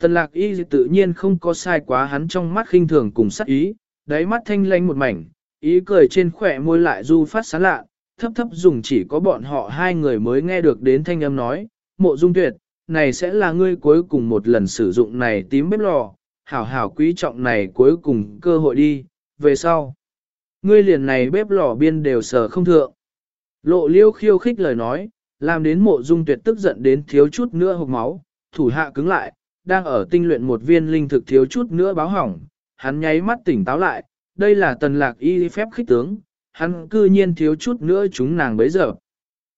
Speaker 1: Tần lạc y tự nhiên không có sai quá hắn trong mắt khinh thường cùng sắc ý, đáy mắt thanh lanh một mảnh, ý cười trên khỏe môi lại du phát sáng lạ, thấp thấp dùng chỉ có bọn họ hai người mới nghe được đến thanh âm nói, mộ dung tuyệt, này sẽ là ngươi cuối cùng một lần sử dụng này tím bếp lò, hảo hảo quý trọng này cuối cùng cơ hội đi, về sau. Ngươi liền này bếp lò biên đều sở không thượng. Lộ liêu khiêu khích lời nói, làm đến mộ dung tuyệt tức giận đến thiếu chút nữa hộp máu, thủ hạ cứng lại, đang ở tinh luyện một viên linh thực thiếu chút nữa báo hỏng, hắn nháy mắt tỉnh táo lại, đây là tần lạc y phép khích tướng, hắn cư nhiên thiếu chút nữa chúng nàng bấy giờ.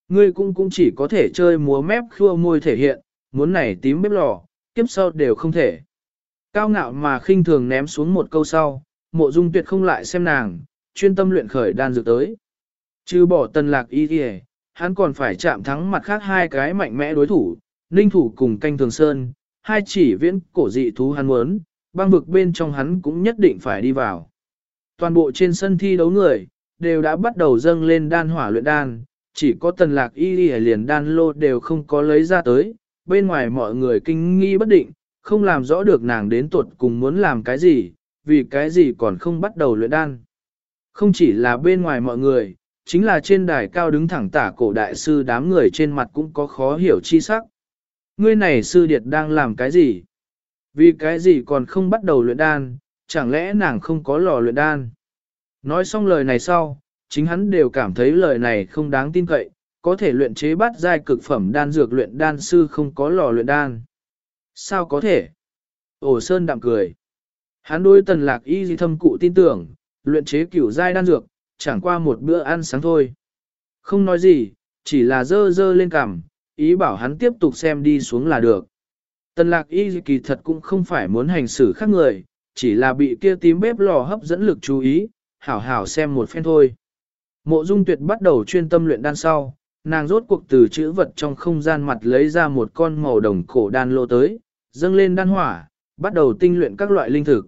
Speaker 1: Ngươi cũng cũng chỉ có thể chơi múa mép khua môi thể hiện, muốn này tím bếp lò, kiếp sau đều không thể. Cao ngạo mà khinh thường ném xuống một câu sau, mộ dung tuyệt không lại xem nàng, chuyên tâm luyện khởi đan dược tới. Chứ bỏ tần lạc y kìa, hắn còn phải chạm thắng mặt khác hai cái mạnh mẽ đối thủ, ninh thủ cùng canh thường sơn, hai chỉ viễn cổ dị thú hắn muốn, băng vực bên trong hắn cũng nhất định phải đi vào. Toàn bộ trên sân thi đấu người, đều đã bắt đầu dâng lên đan hỏa luyện đan, chỉ có tần lạc y đi liền đan lô đều không có lấy ra tới, bên ngoài mọi người kinh nghi bất định, không làm rõ được nàng đến tuột cùng muốn làm cái gì, vì cái gì còn không bắt đầu luyện đan. Không chỉ là bên ngoài mọi người, chính là trên đài cao đứng thẳng tả cổ đại sư đám người trên mặt cũng có khó hiểu chi sắc. Ngươi này sư điệt đang làm cái gì? Vì cái gì còn không bắt đầu luyện đan, chẳng lẽ nàng không có lò luyện đan? Nói xong lời này sau, chính hắn đều cảm thấy lời này không đáng tin cậy, có thể luyện chế bát giai cực phẩm đan dược luyện đan sư không có lò luyện đan. Sao có thể? Ổ Sơn đạm cười. Hắn đối tần lạc y di thâm cụ tin tưởng, luyện chế cửu giai đan dược, chẳng qua một bữa ăn sáng thôi. Không nói gì, chỉ là dơ dơ lên cằm, ý bảo hắn tiếp tục xem đi xuống là được. Tần lạc y kỳ thật cũng không phải muốn hành xử khác người, chỉ là bị kia tím bếp lò hấp dẫn lực chú ý, hảo hảo xem một phen thôi. Mộ dung tuyệt bắt đầu chuyên tâm luyện đan sau, nàng rốt cuộc từ chữ vật trong không gian mặt lấy ra một con màu đồng cổ đan lô tới, dâng lên đan hỏa, bắt đầu tinh luyện các loại linh thực.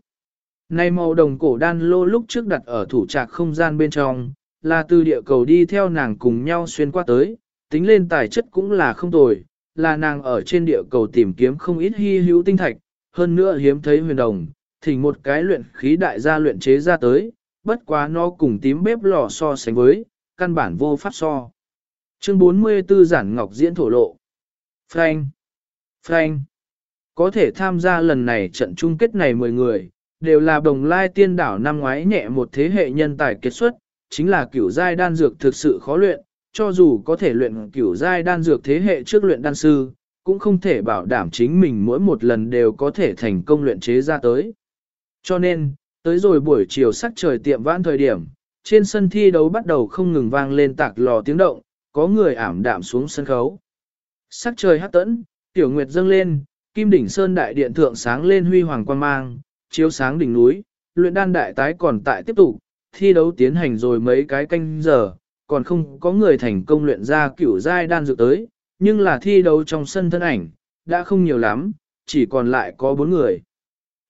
Speaker 1: Này màu đồng cổ đan lô lúc trước đặt ở thủ trạc không gian bên trong, là từ địa cầu đi theo nàng cùng nhau xuyên qua tới, tính lên tài chất cũng là không tồi, là nàng ở trên địa cầu tìm kiếm không ít hy hữu tinh thạch, hơn nữa hiếm thấy huyền đồng, thỉnh một cái luyện khí đại gia luyện chế ra tới, bất quá nó cùng tím bếp lò so sánh với, căn bản vô pháp so. Chương 44 Giản Ngọc diễn thổ lộ. Frank. Frank. Có thể tham gia lần này trận chung kết này 10 người, đều là đồng lai tiên đảo năm ngoái nhẹ một thế hệ nhân tài kết xuất, chính là kiểu giai đan dược thực sự khó luyện, cho dù có thể luyện kiểu giai đan dược thế hệ trước luyện đan sư, cũng không thể bảo đảm chính mình mỗi một lần đều có thể thành công luyện chế ra tới. Cho nên, tới rồi buổi chiều sắc trời tiệm vãn thời điểm, trên sân thi đấu bắt đầu không ngừng vang lên tạc lò tiếng động, có người ảm đạm xuống sân khấu. Sắc trời hát tẫn, tiểu nguyệt dâng lên, kim đỉnh sơn đại điện thượng sáng lên huy hoàng quan mang, chiếu sáng đỉnh núi, luyện đan đại tái còn tại tiếp tục, thi đấu tiến hành rồi mấy cái canh giờ, còn không có người thành công luyện ra cửu giai đan dược tới, nhưng là thi đấu trong sân thân ảnh, đã không nhiều lắm, chỉ còn lại có bốn người.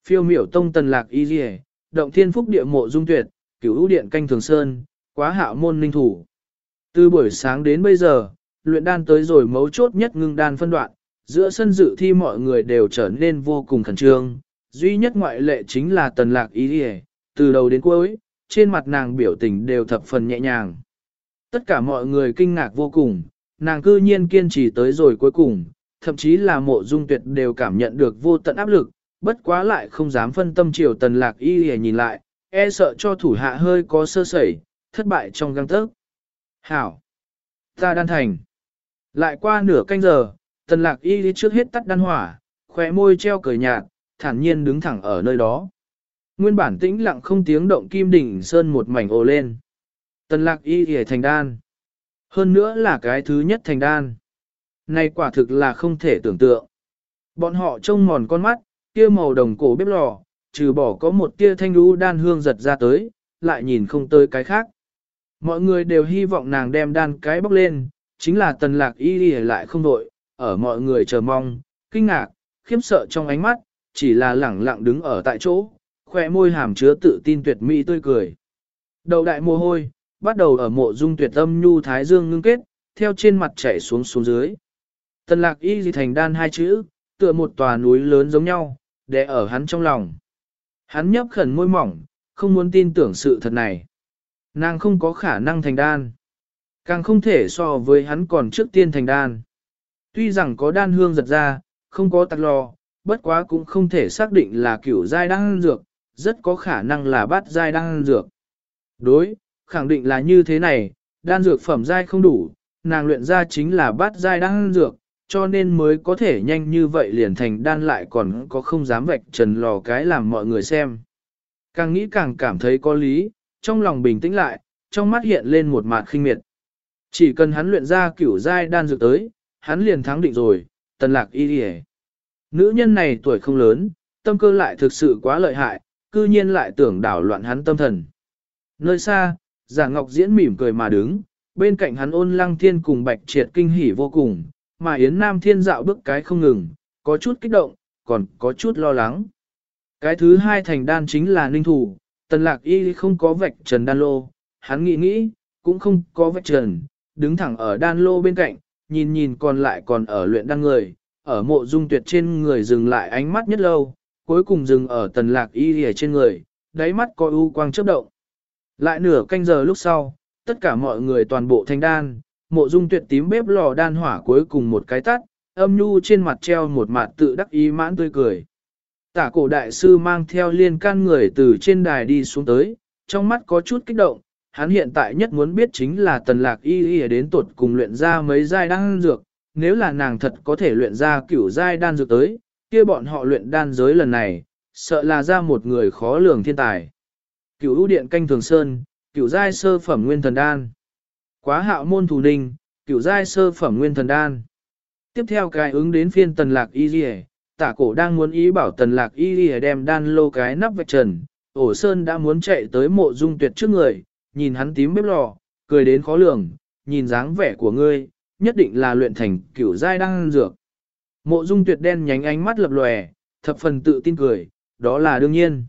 Speaker 1: Phiêu miểu tông tần lạc y dì động thiên phúc địa mộ dung tuyệt, cửu ưu điện canh thường sơn, quá hạo môn ninh thủ. Từ buổi sáng đến bây giờ, luyện đan tới rồi mấu chốt nhất ngưng đan phân đoạn, giữa sân dự thi mọi người đều trở nên vô cùng khẩn trương, duy nhất ngoại lệ chính là tần lạc ý đi từ đầu đến cuối, trên mặt nàng biểu tình đều thập phần nhẹ nhàng. Tất cả mọi người kinh ngạc vô cùng, nàng cư nhiên kiên trì tới rồi cuối cùng, thậm chí là mộ dung tuyệt đều cảm nhận được vô tận áp lực, bất quá lại không dám phân tâm chiều tần lạc y để nhìn lại, e sợ cho thủ hạ hơi có sơ sẩy, thất bại trong găng tớc. Hảo! Ta đan thành. Lại qua nửa canh giờ, tần lạc y đi trước hết tắt đan hỏa, khóe môi treo cười nhạt, thản nhiên đứng thẳng ở nơi đó. Nguyên bản tĩnh lặng không tiếng động kim đỉnh sơn một mảnh ồ lên. Tần lạc y hề thành đan. Hơn nữa là cái thứ nhất thành đan. Này quả thực là không thể tưởng tượng. Bọn họ trông mòn con mắt, kia màu đồng cổ bếp lò, trừ bỏ có một tia thanh lũ đan hương giật ra tới, lại nhìn không tới cái khác. Mọi người đều hy vọng nàng đem đan cái bốc lên, chính là tần lạc y đi lại không đội, ở mọi người chờ mong, kinh ngạc, khiếp sợ trong ánh mắt, chỉ là lẳng lặng đứng ở tại chỗ, khỏe môi hàm chứa tự tin tuyệt mỹ tươi cười. Đầu đại mồ hôi, bắt đầu ở mộ dung tuyệt âm nhu thái dương ngưng kết, theo trên mặt chảy xuống xuống dưới. Tần lạc y gì thành đan hai chữ, tựa một tòa núi lớn giống nhau, để ở hắn trong lòng. Hắn nhấp khẩn môi mỏng, không muốn tin tưởng sự thật này. Nàng không có khả năng thành đan. Càng không thể so với hắn còn trước tiên thành đan. Tuy rằng có đan hương giật ra, không có tạc lò, bất quá cũng không thể xác định là kiểu giai đan dược, rất có khả năng là bát giai đan dược. Đối, khẳng định là như thế này, đan dược phẩm giai không đủ, nàng luyện ra chính là bát giai đan dược, cho nên mới có thể nhanh như vậy liền thành đan lại còn có không dám vạch trần lò cái làm mọi người xem. Càng nghĩ càng cảm thấy có lý, trong lòng bình tĩnh lại, trong mắt hiện lên một mạt khinh miệt. Chỉ cần hắn luyện ra kiểu giai đan dược tới, hắn liền thắng định rồi, tần lạc y đi Nữ nhân này tuổi không lớn, tâm cơ lại thực sự quá lợi hại, cư nhiên lại tưởng đảo loạn hắn tâm thần. Nơi xa, giả ngọc diễn mỉm cười mà đứng, bên cạnh hắn ôn lăng thiên cùng bạch triệt kinh hỉ vô cùng, mà Yến Nam Thiên dạo bước cái không ngừng, có chút kích động, còn có chút lo lắng. Cái thứ hai thành đan chính là ninh thủ, tần lạc y không có vạch trần đan lô, hắn nghĩ nghĩ, cũng không có vạch trần, đứng thẳng ở đan lô bên cạnh, nhìn nhìn còn lại còn ở luyện đan người, ở mộ dung tuyệt trên người dừng lại ánh mắt nhất lâu, cuối cùng dừng ở tần lạc y trên người, đáy mắt có u quang chớp động. Lại nửa canh giờ lúc sau, tất cả mọi người toàn bộ thanh đan, mộ dung tuyệt tím bếp lò đan hỏa cuối cùng một cái tắt, âm nhu trên mặt treo một mặt tự đắc ý mãn tươi cười. Tả cổ đại sư mang theo liên can người từ trên đài đi xuống tới, trong mắt có chút kích động, hắn hiện tại nhất muốn biết chính là tần lạc y y đến tuột cùng luyện ra mấy giai đan dược, nếu là nàng thật có thể luyện ra cửu giai đan dược tới, kia bọn họ luyện đan giới lần này, sợ là ra một người khó lường thiên tài. Cửu ưu điện canh thường sơn, cửu giai sơ phẩm nguyên thần đan. Quá hạo môn thủ ninh, cửu giai sơ phẩm nguyên thần đan. Tiếp theo cái ứng đến phiên tần lạc y dì tả cổ đang muốn ý bảo tần lạc y dì đem đan lô cái nắp vạch trần. Ổ sơn đã muốn chạy tới mộ dung tuyệt trước người, nhìn hắn tím bếp lò, cười đến khó lường, nhìn dáng vẻ của ngươi, nhất định là luyện thành cửu giai đang dược. Mộ dung tuyệt đen nhánh ánh mắt lập lòe, thập phần tự tin cười, đó là đương nhiên.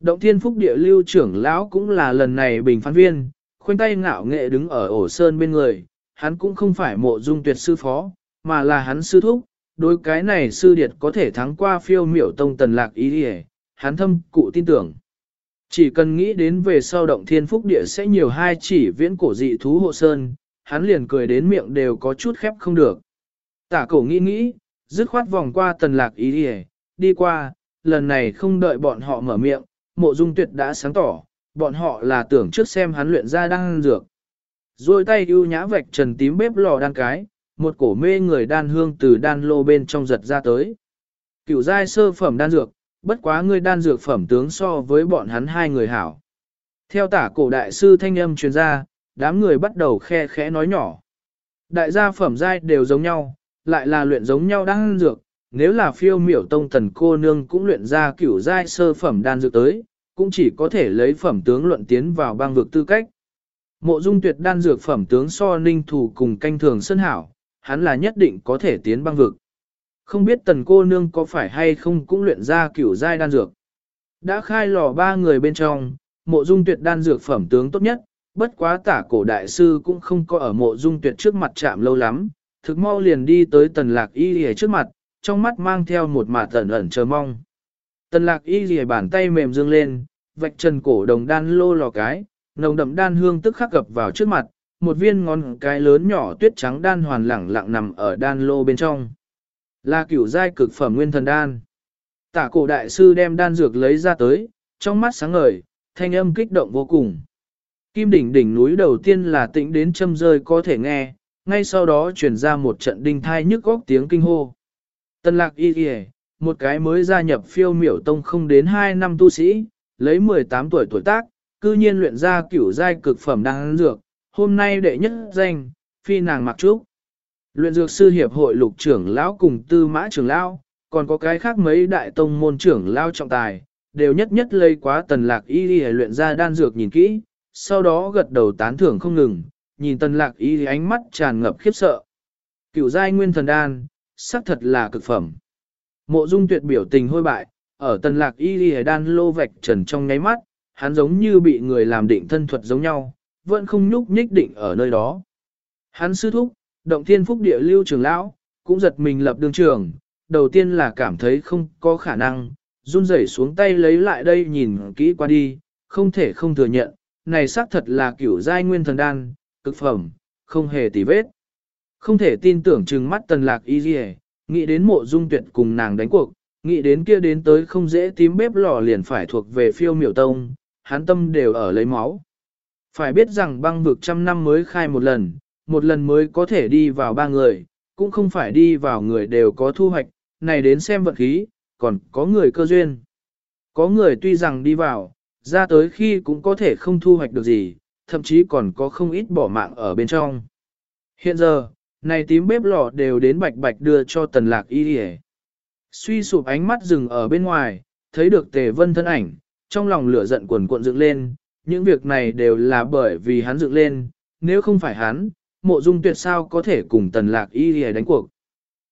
Speaker 1: Động thiên phúc địa lưu trưởng lão cũng là lần này bình phán viên, khoanh tay ngạo nghệ đứng ở ổ sơn bên người, hắn cũng không phải mộ dung tuyệt sư phó, mà là hắn sư thúc, đối cái này sư điệt có thể thắng qua phiêu miểu tông tần lạc ý địa, hắn thâm cụ tin tưởng. Chỉ cần nghĩ đến về sau động thiên phúc địa sẽ nhiều hai chỉ viễn cổ dị thú hộ sơn, hắn liền cười đến miệng đều có chút khép không được. Tả cổ nghĩ nghĩ, dứt khoát vòng qua tần lạc ý đi đi qua, lần này không đợi bọn họ mở miệng, mộ dung tuyệt đã sáng tỏ, bọn họ là tưởng trước xem hắn luyện ra đan dược. Rồi tay ưu nhã vạch trần tím bếp lò đan cái, một cổ mê người đan hương từ đan lô bên trong giật ra tới. Cựu giai sơ phẩm đan dược, bất quá ngươi đan dược phẩm tướng so với bọn hắn hai người hảo. Theo tả cổ đại sư thanh âm truyền ra, đám người bắt đầu khe khẽ nói nhỏ. Đại gia phẩm giai đều giống nhau, lại là luyện giống nhau đan dược, nếu là phiêu miểu tông tần cô nương cũng luyện ra kiểu giai sơ phẩm đan dược tới, cũng chỉ có thể lấy phẩm tướng luận tiến vào bang vực tư cách. Mộ dung tuyệt đan dược phẩm tướng so ninh thủ cùng canh thường sân hảo, hắn là nhất định có thể tiến bang vực. Không biết tần cô nương có phải hay không cũng luyện ra kiểu giai đan dược. Đã khai lò ba người bên trong, mộ dung tuyệt đan dược phẩm tướng tốt nhất, bất quá tả cổ đại sư cũng không có ở mộ dung tuyệt trước mặt chạm lâu lắm, thực mau liền đi tới tần lạc y lìa trước mặt, trong mắt mang theo một mạt ẩn ẩn chờ mong. Tần lạc y lìa bàn tay mềm dương lên, vạch trần cổ đồng đan lô lò cái, nồng đậm đan hương tức khắc gập vào trước mặt, một viên ngón cái lớn nhỏ tuyết trắng đan hoàn lẳng lặng nằm ở đan lô bên trong. Là cửu giai cực phẩm nguyên thần đan. Tả cổ đại sư đem đan dược lấy ra tới, trong mắt sáng ngời, thanh âm kích động vô cùng. Kim đỉnh đỉnh núi đầu tiên là tĩnh đến châm rơi có thể nghe, ngay sau đó chuyển ra một trận đinh thai nhức góc tiếng kinh hô. Tân lạc y kìa, một cái mới gia nhập phiêu miểu tông không đến 2 năm tu sĩ, lấy 18 tuổi tuổi tác, cư nhiên luyện ra cửu giai cực phẩm đang dược, hôm nay đệ nhất danh, phi nàng mặc trúc. Luyện dược sư hiệp hội lục trưởng lão cùng tư mã trưởng lão, còn có cái khác mấy đại tông môn trưởng lão trọng tài, đều nhất nhất lấy quá tần lạc y đi luyện ra đan dược nhìn kỹ, sau đó gật đầu tán thưởng không ngừng, nhìn tần lạc y ánh mắt tràn ngập khiếp sợ. Cựu giai nguyên thần đan, xác thật là cực phẩm. Mộ dung tuyệt biểu tình hôi bại, ở tần lạc y ghi đan lô vạch trần trong ngáy mắt, hắn giống như bị người làm định thân thuật giống nhau, vẫn không nhúc nhích định ở nơi đó. Hắn sư thúc, động thiên phúc địa lưu trường lão, cũng giật mình lập đường trường, đầu tiên là cảm thấy không có khả năng, run rẩy xuống tay lấy lại đây nhìn kỹ qua đi, không thể không thừa nhận, này xác thật là kiểu giai nguyên thần đan, cực phẩm, không hề tì vết. Không thể tin tưởng chừng mắt tần lạc y dì nghĩ đến mộ dung tuyệt cùng nàng đánh cuộc, nghĩ đến kia đến tới không dễ tím bếp lò liền phải thuộc về phiêu miểu tông, hắn tâm đều ở lấy máu. Phải biết rằng băng vực trăm năm mới khai một lần, một lần mới có thể đi vào ba người, cũng không phải đi vào người đều có thu hoạch, này đến xem vận khí, còn có người cơ duyên. Có người tuy rằng đi vào, ra tới khi cũng có thể không thu hoạch được gì, thậm chí còn có không ít bỏ mạng ở bên trong. Hiện giờ, này tím bếp lò đều đến bạch bạch đưa cho tần lạc y đi Suy sụp ánh mắt dừng ở bên ngoài, thấy được tề vân thân ảnh, trong lòng lửa giận quần cuộn dựng lên, những việc này đều là bởi vì hắn dựng lên, nếu không phải hắn, mộ dung tuyệt sao có thể cùng tần lạc y đi đánh cuộc.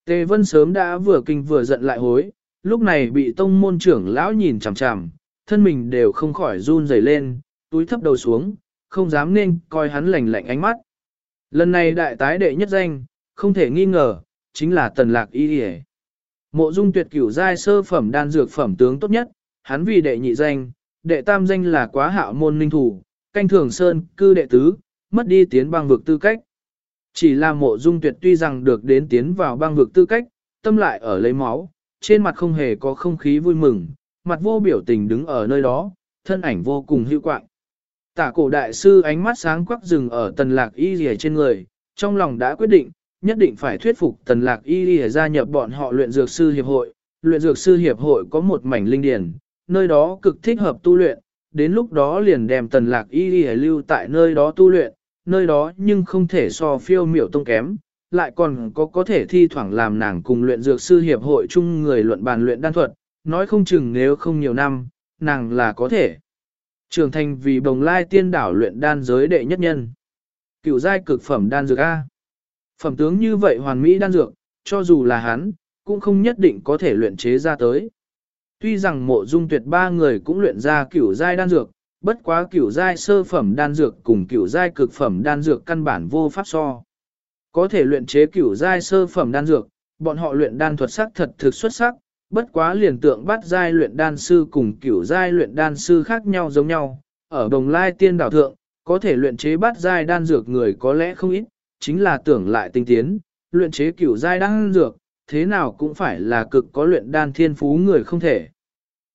Speaker 1: Tề vân sớm đã vừa kinh vừa giận lại hối, lúc này bị tông môn trưởng lão nhìn chằm chằm, thân mình đều không khỏi run rẩy lên, túi thấp đầu xuống, không dám nên coi hắn lạnh lạnh ánh mắt. Lần này đại tái đệ nhất danh, không thể nghi ngờ, chính là tần lạc y hề. Mộ dung tuyệt cửu giai sơ phẩm đan dược phẩm tướng tốt nhất, hắn vì đệ nhị danh, đệ tam danh là quá hạo môn ninh thủ, canh thường sơn, cư đệ tứ, mất đi tiến băng vực tư cách. Chỉ là mộ dung tuyệt tuy rằng được đến tiến vào băng vực tư cách, tâm lại ở lấy máu, trên mặt không hề có không khí vui mừng, mặt vô biểu tình đứng ở nơi đó, thân ảnh vô cùng hữu quạng. Tả cổ đại sư ánh mắt sáng quắc rừng ở tần lạc y rìa trên người, trong lòng đã quyết định, nhất định phải thuyết phục tần lạc y rìa gia nhập bọn họ luyện dược sư hiệp hội. Luyện dược sư hiệp hội có một mảnh linh điển, nơi đó cực thích hợp tu luyện, đến lúc đó liền đem tần lạc y rìa lưu tại nơi đó tu luyện, nơi đó nhưng không thể so phiêu miểu tông kém, lại còn có có thể thi thoảng làm nàng cùng luyện dược sư hiệp hội chung người luận bàn luyện đan thuật, nói không chừng nếu không nhiều năm, nàng là có thể. Trưởng thành vì bồng lai tiên đảo luyện đan giới đệ nhất nhân. Cựu giai cực phẩm đan dược A. Phẩm tướng như vậy hoàn mỹ đan dược, cho dù là hắn, cũng không nhất định có thể luyện chế ra tới. Tuy rằng mộ dung tuyệt ba người cũng luyện ra cửu giai đan dược, bất quá cửu giai sơ phẩm đan dược cùng cửu giai cực phẩm đan dược căn bản vô pháp so. Có thể luyện chế cửu giai sơ phẩm đan dược, bọn họ luyện đan thuật sắc thật thực xuất sắc, bất quá liền tượng bắt giai luyện đan sư cùng kiểu giai luyện đan sư khác nhau giống nhau, ở đồng lai tiên đảo thượng, có thể luyện chế bắt giai đan dược người có lẽ không ít, chính là tưởng lại tinh tiến, luyện chế kiểu giai đan dược, thế nào cũng phải là cực có luyện đan thiên phú người không thể.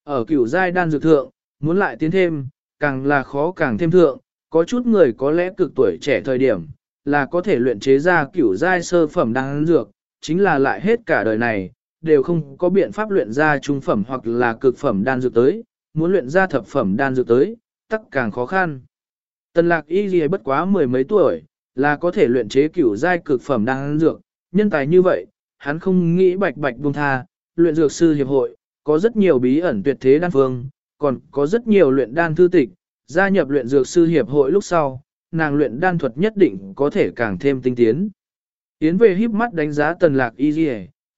Speaker 1: Ở kiểu giai đan dược thượng, muốn lại tiến thêm, càng là khó càng thêm thượng, có chút người có lẽ cực tuổi trẻ thời điểm, là có thể luyện chế ra kiểu giai sơ phẩm đan dược, chính là lại hết cả đời này, đều không có biện pháp luyện ra trung phẩm hoặc là cực phẩm đan dược tới, muốn luyện ra thập phẩm đan dược tới, tắc càng khó khăn. Tần lạc y gì bất quá mười mấy tuổi, là có thể luyện chế cửu giai cực phẩm đan dược, nhân tài như vậy, hắn không nghĩ bạch bạch buông tha, luyện dược sư hiệp hội, có rất nhiều bí ẩn tuyệt thế đan phương, còn có rất nhiều luyện đan thư tịch, gia nhập luyện dược sư hiệp hội lúc sau, nàng luyện đan thuật nhất định có thể càng thêm tinh tiến. Yến về híp mắt đánh giá tần lạc y dì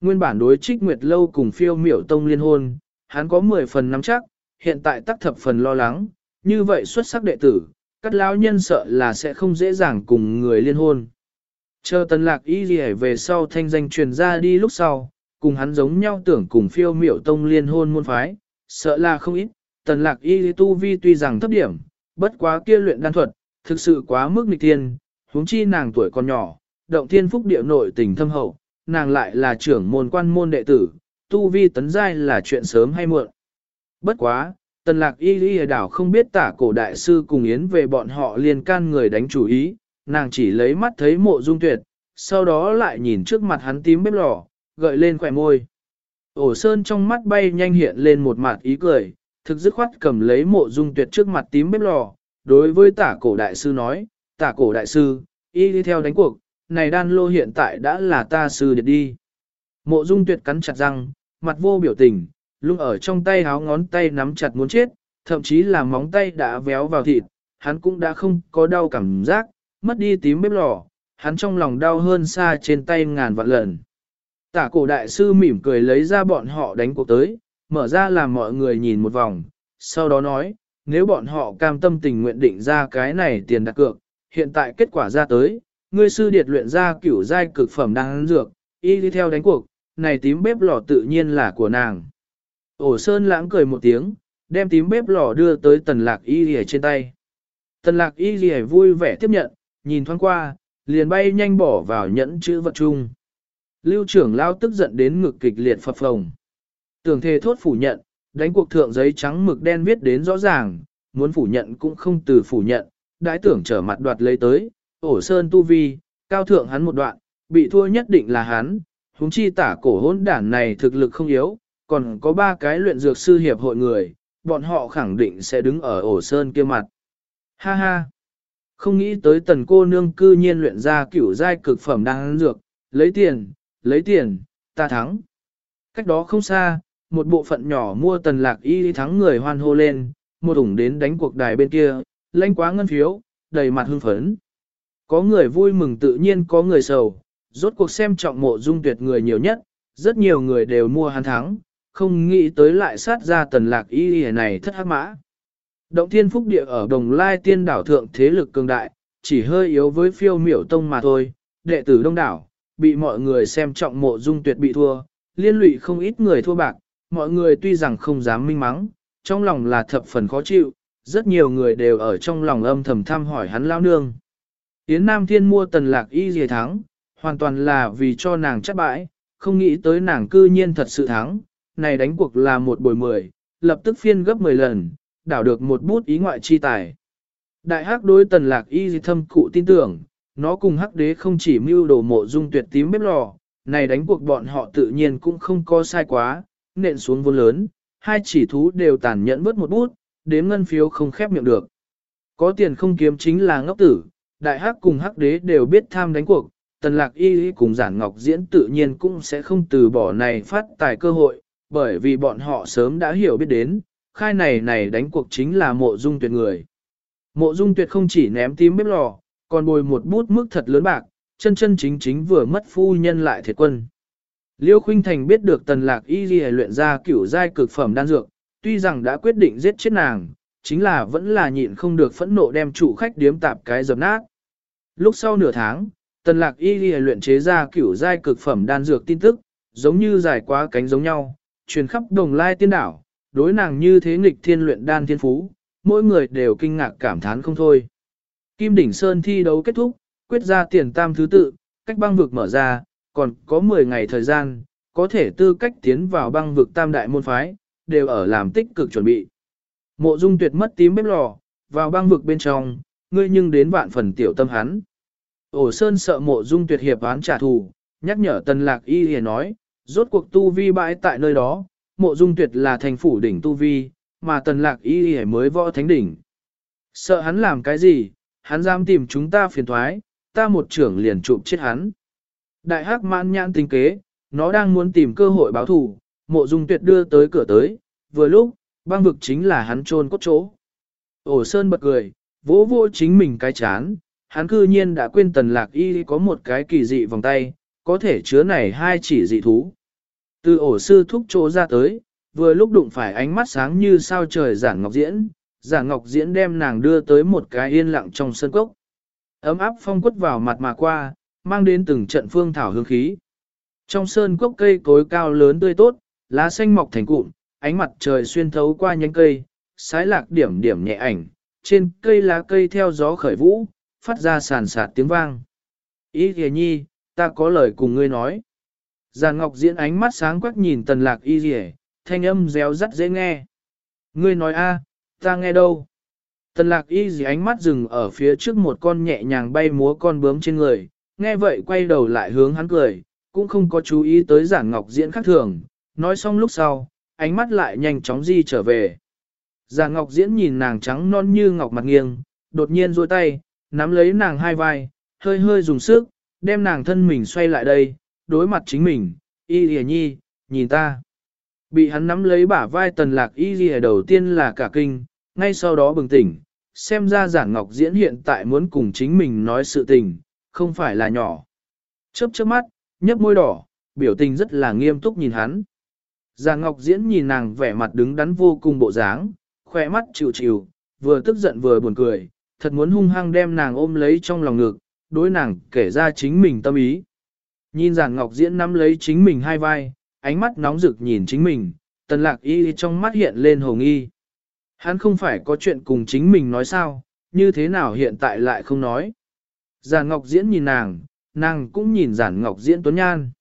Speaker 1: nguyên bản đối trích nguyệt lâu cùng phiêu miểu tông liên hôn, hắn có 10 phần nắm chắc, hiện tại tắc thập phần lo lắng, như vậy xuất sắc đệ tử, các lão nhân sợ là sẽ không dễ dàng cùng người liên hôn. Chờ tần lạc y gì về sau thanh danh truyền ra đi lúc sau, cùng hắn giống nhau tưởng cùng phiêu miểu tông liên hôn môn phái, sợ là không ít, tần lạc y tu vi tuy rằng thấp điểm, bất quá kia luyện đan thuật, thực sự quá mức nghịch thiên, huống chi nàng tuổi còn nhỏ, động thiên phúc địa nội tình thâm hậu, nàng lại là trưởng môn quan môn đệ tử, tu vi tấn giai là chuyện sớm hay muộn. Bất quá, tần lạc y y đảo không biết tả cổ đại sư cùng yến về bọn họ liên can người đánh chủ ý, nàng chỉ lấy mắt thấy mộ dung tuyệt, sau đó lại nhìn trước mặt hắn tím bếp lò, gợi lên khỏe môi. Ổ sơn trong mắt bay nhanh hiện lên một mặt ý cười, thực dứt khoát cầm lấy mộ dung tuyệt trước mặt tím bếp lò, đối với tả cổ đại sư nói, tả cổ đại sư, y đi theo đánh cuộc, này đan lô hiện tại đã là ta sư điệt đi. Mộ dung tuyệt cắn chặt răng, mặt vô biểu tình, lúc ở trong tay háo ngón tay nắm chặt muốn chết, thậm chí là móng tay đã véo vào thịt, hắn cũng đã không có đau cảm giác, mất đi tím bếp lò, hắn trong lòng đau hơn xa trên tay ngàn vạn lần. Tả cổ đại sư mỉm cười lấy ra bọn họ đánh cuộc tới, mở ra làm mọi người nhìn một vòng, sau đó nói, nếu bọn họ cam tâm tình nguyện định ra cái này tiền đặt cược, hiện tại kết quả ra tới, ngươi sư điệt luyện ra cửu giai cực phẩm đang dược, y đi theo đánh cuộc, này tím bếp lò tự nhiên là của nàng. Ổ sơn lãng cười một tiếng, đem tím bếp lò đưa tới tần lạc y lìa trên tay. Tần lạc y lìa vui vẻ tiếp nhận, nhìn thoáng qua, liền bay nhanh bỏ vào nhẫn chữ vật chung. Lưu trưởng lao tức giận đến ngực kịch liệt phập phồng. Tưởng thề thốt phủ nhận, đánh cuộc thượng giấy trắng mực đen viết đến rõ ràng, muốn phủ nhận cũng không từ phủ nhận, đãi tưởng trở mặt đoạt lấy tới, ổ sơn tu vi, cao thượng hắn một đoạn, bị thua nhất định là hắn, huống chi tả cổ hỗn đản này thực lực không yếu, còn có ba cái luyện dược sư hiệp hội người, bọn họ khẳng định sẽ đứng ở ổ sơn kia mặt. Ha ha! Không nghĩ tới tần cô nương cư nhiên luyện ra kiểu giai cực phẩm đang dược, lấy tiền, lấy tiền, ta thắng. Cách đó không xa, một bộ phận nhỏ mua tần lạc y thắng người hoan hô lên, một ủng đến đánh cuộc đài bên kia, lãnh quá ngân phiếu, đầy mặt hưng phấn. Có người vui mừng tự nhiên có người sầu, rốt cuộc xem trọng mộ dung tuyệt người nhiều nhất, rất nhiều người đều mua hắn thắng, không nghĩ tới lại sát ra tần lạc y y này thất hắc mã. Động thiên phúc địa ở đồng lai tiên đảo thượng thế lực cường đại, chỉ hơi yếu với phiêu miểu tông mà thôi, đệ tử đông đảo, bị mọi người xem trọng mộ dung tuyệt bị thua, liên lụy không ít người thua bạc, mọi người tuy rằng không dám minh mắng, trong lòng là thập phần khó chịu, rất nhiều người đều ở trong lòng âm thầm thăm hỏi hắn lao nương. Yến Nam Thiên mua tần lạc y dề thắng, hoàn toàn là vì cho nàng chắc bãi, không nghĩ tới nàng cư nhiên thật sự thắng, này đánh cuộc là một bồi mười, lập tức phiên gấp 10 lần, đảo được một bút ý ngoại chi tài. Đại hắc đối tần lạc y dì thâm cụ tin tưởng, nó cùng hắc đế không chỉ mưu đồ mộ dung tuyệt tím bếp lò, này đánh cuộc bọn họ tự nhiên cũng không có sai quá, nện xuống vốn lớn, hai chỉ thú đều tàn nhẫn bớt một bút, đếm ngân phiếu không khép miệng được. Có tiền không kiếm chính là ngốc tử, đại hắc cùng hắc đế đều biết tham đánh cuộc, tần lạc y cùng giản ngọc diễn tự nhiên cũng sẽ không từ bỏ này phát tài cơ hội, bởi vì bọn họ sớm đã hiểu biết đến, khai này này đánh cuộc chính là mộ dung tuyệt người. Mộ dung tuyệt không chỉ ném tím bếp lò, còn bồi một bút mức thật lớn bạc, chân chân chính chính vừa mất phu nhân lại thiệt quân. Liêu Khuynh Thành biết được tần lạc y ghi luyện ra kiểu giai cực phẩm đan dược, tuy rằng đã quyết định giết chết nàng, chính là vẫn là nhịn không được phẫn nộ đem chủ khách điếm tạp cái dập nát. Lúc sau nửa tháng, tần lạc y ghi luyện chế ra kiểu giai cực phẩm đan dược tin tức, giống như dài quá cánh giống nhau, truyền khắp đồng lai tiên đảo, đối nàng như thế nghịch thiên luyện đan thiên phú, mỗi người đều kinh ngạc cảm thán không thôi. Kim Đỉnh Sơn thi đấu kết thúc, quyết ra tiền tam thứ tự, cách băng vực mở ra, còn có 10 ngày thời gian, có thể tư cách tiến vào băng vực tam đại môn phái, đều ở làm tích cực chuẩn bị. Mộ dung tuyệt mất tím bếp lò, vào băng vực bên trong, ngươi nhưng đến vạn phần tiểu tâm hắn. Ổ Sơn sợ mộ dung tuyệt hiệp án trả thù, nhắc nhở tần lạc y hề nói, rốt cuộc tu vi bãi tại nơi đó, mộ dung tuyệt là thành phủ đỉnh tu vi, mà tần lạc y hề mới võ thánh đỉnh. Sợ hắn làm cái gì, hắn dám tìm chúng ta phiền thoái, ta một trưởng liền chụp chết hắn. Đại hắc mãn nhãn tinh kế, nó đang muốn tìm cơ hội báo thù, mộ dung tuyệt đưa tới cửa tới, vừa lúc, băng vực chính là hắn trôn cốt chỗ. Ổ sơn bật cười, vỗ vỗ chính mình cái chán, hắn cư nhiên đã quên tần lạc y có một cái kỳ dị vòng tay, có thể chứa này hai chỉ dị thú. Từ ổ sư thúc chỗ ra tới, vừa lúc đụng phải ánh mắt sáng như sao trời giản ngọc diễn, giản ngọc diễn đem nàng đưa tới một cái yên lặng trong sân cốc. Ấm áp phong quất vào mặt mà qua, mang đến từng trận phương thảo hương khí. Trong sơn cốc cây cối cao lớn tươi tốt, lá xanh mọc thành cụm, ánh mặt trời xuyên thấu qua nhánh cây, sái lạc điểm điểm nhẹ ảnh, trên cây lá cây theo gió khởi vũ, phát ra sàn sạt tiếng vang. Ý kìa nhi, ta có lời cùng ngươi nói. Giàn Ngọc diễn ánh mắt sáng quắc nhìn tần lạc y rỉ, thanh âm réo rắt dễ nghe. Ngươi nói a, ta nghe đâu. Tần lạc y rỉ ánh mắt dừng ở phía trước một con nhẹ nhàng bay múa con bướm trên người, nghe vậy quay đầu lại hướng hắn cười, cũng không có chú ý tới giản ngọc diễn khác thường, nói xong lúc sau, ánh mắt lại nhanh chóng di trở về. Giản ngọc diễn nhìn nàng trắng non như ngọc mặt nghiêng, đột nhiên duỗi tay, nắm lấy nàng hai vai, hơi hơi dùng sức, đem nàng thân mình xoay lại đây, đối mặt chính mình, y lìa nhi, nhìn ta. Bị hắn nắm lấy bả vai tần lạc y lìa đầu tiên là cả kinh, ngay sau đó bừng tỉnh, xem ra giản ngọc diễn hiện tại muốn cùng chính mình nói sự tình, không phải là nhỏ. Chớp chớp mắt, nhấp môi đỏ, biểu tình rất là nghiêm túc nhìn hắn. Giàn Ngọc Diễn nhìn nàng vẻ mặt đứng đắn vô cùng bộ dáng, khỏe mắt chịu chịu, vừa tức giận vừa buồn cười, thật muốn hung hăng đem nàng ôm lấy trong lòng ngực, đối nàng kể ra chính mình tâm ý. Nhìn giản Ngọc Diễn nắm lấy chính mình hai vai, ánh mắt nóng rực nhìn chính mình, tần lạc y trong mắt hiện lên hồng y. Hắn không phải có chuyện cùng chính mình nói sao, như thế nào hiện tại lại không nói. giản Ngọc Diễn nhìn nàng, nàng cũng nhìn Giản Ngọc Diễn tuấn nhan.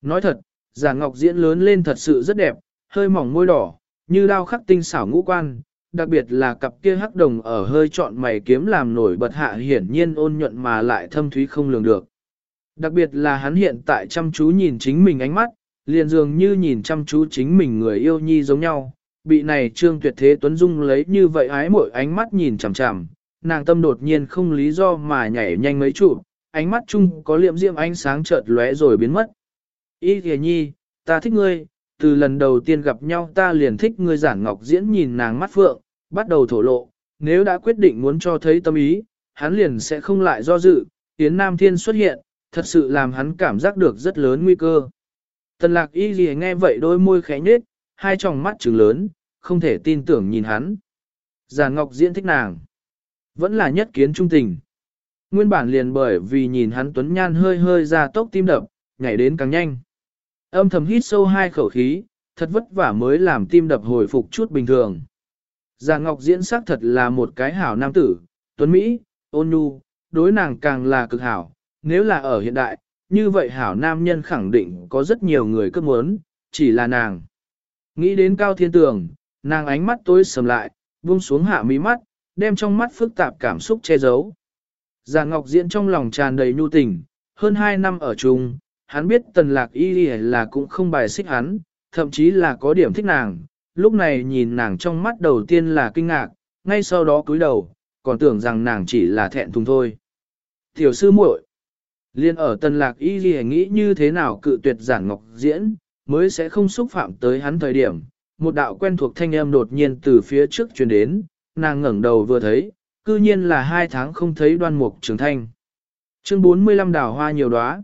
Speaker 1: Nói thật, Giản Ngọc Diễn lớn lên thật sự rất đẹp, hơi mỏng môi đỏ, như đao khắc tinh xảo ngũ quan, đặc biệt là cặp kia hắc đồng ở hơi trọn mày kiếm làm nổi bật hạ hiển nhiên ôn nhuận mà lại thâm thúy không lường được. Đặc biệt là hắn hiện tại chăm chú nhìn chính mình ánh mắt, liền dường như nhìn chăm chú chính mình người yêu nhi giống nhau, bị này trương tuyệt thế tuấn dung lấy như vậy ái mỗi ánh mắt nhìn chằm chằm, nàng tâm đột nhiên không lý do mà nhảy nhanh mấy trụ, ánh mắt chung có liệm diệm ánh sáng chợt lóe rồi biến mất. Ý thề nhi, ta thích ngươi, từ lần đầu tiên gặp nhau ta liền thích ngươi giản ngọc diễn nhìn nàng mắt phượng, bắt đầu thổ lộ, nếu đã quyết định muốn cho thấy tâm ý, hắn liền sẽ không lại do dự, Yến Nam Thiên xuất hiện, thật sự làm hắn cảm giác được rất lớn nguy cơ. Tần lạc y gì nghe vậy đôi môi khẽ nhết, hai tròng mắt trừng lớn, không thể tin tưởng nhìn hắn. Giản Ngọc diễn thích nàng. Vẫn là nhất kiến trung tình. Nguyên bản liền bởi vì nhìn hắn tuấn nhan hơi hơi ra tốc tim đập, nhảy đến càng nhanh. Âm thầm hít sâu hai khẩu khí, thật vất vả mới làm tim đập hồi phục chút bình thường. Già Ngọc diễn sắc thật là một cái hảo nam tử, tuấn Mỹ, ôn nhu, đối nàng càng là cực hảo. Nếu là ở hiện đại, như vậy hảo nam nhân khẳng định có rất nhiều người cấp muốn, chỉ là nàng. Nghĩ đến cao thiên tường, nàng ánh mắt tối sầm lại, buông xuống hạ mí mắt, đem trong mắt phức tạp cảm xúc che giấu. Già Ngọc Diễn trong lòng tràn đầy nhu tình, hơn 2 năm ở chung, hắn biết tần lạc y là cũng không bài xích hắn, thậm chí là có điểm thích nàng, lúc này nhìn nàng trong mắt đầu tiên là kinh ngạc, ngay sau đó cúi đầu, còn tưởng rằng nàng chỉ là thẹn thùng thôi. Tiểu sư muội, liên ở tần lạc y ghi nghĩ như thế nào cự tuyệt giản ngọc diễn, mới sẽ không xúc phạm tới hắn thời điểm. Một đạo quen thuộc thanh âm đột nhiên từ phía trước truyền đến, nàng ngẩng đầu vừa thấy, cư nhiên là hai tháng không thấy đoan mục trường thanh. Chương 45 đào hoa nhiều đóa.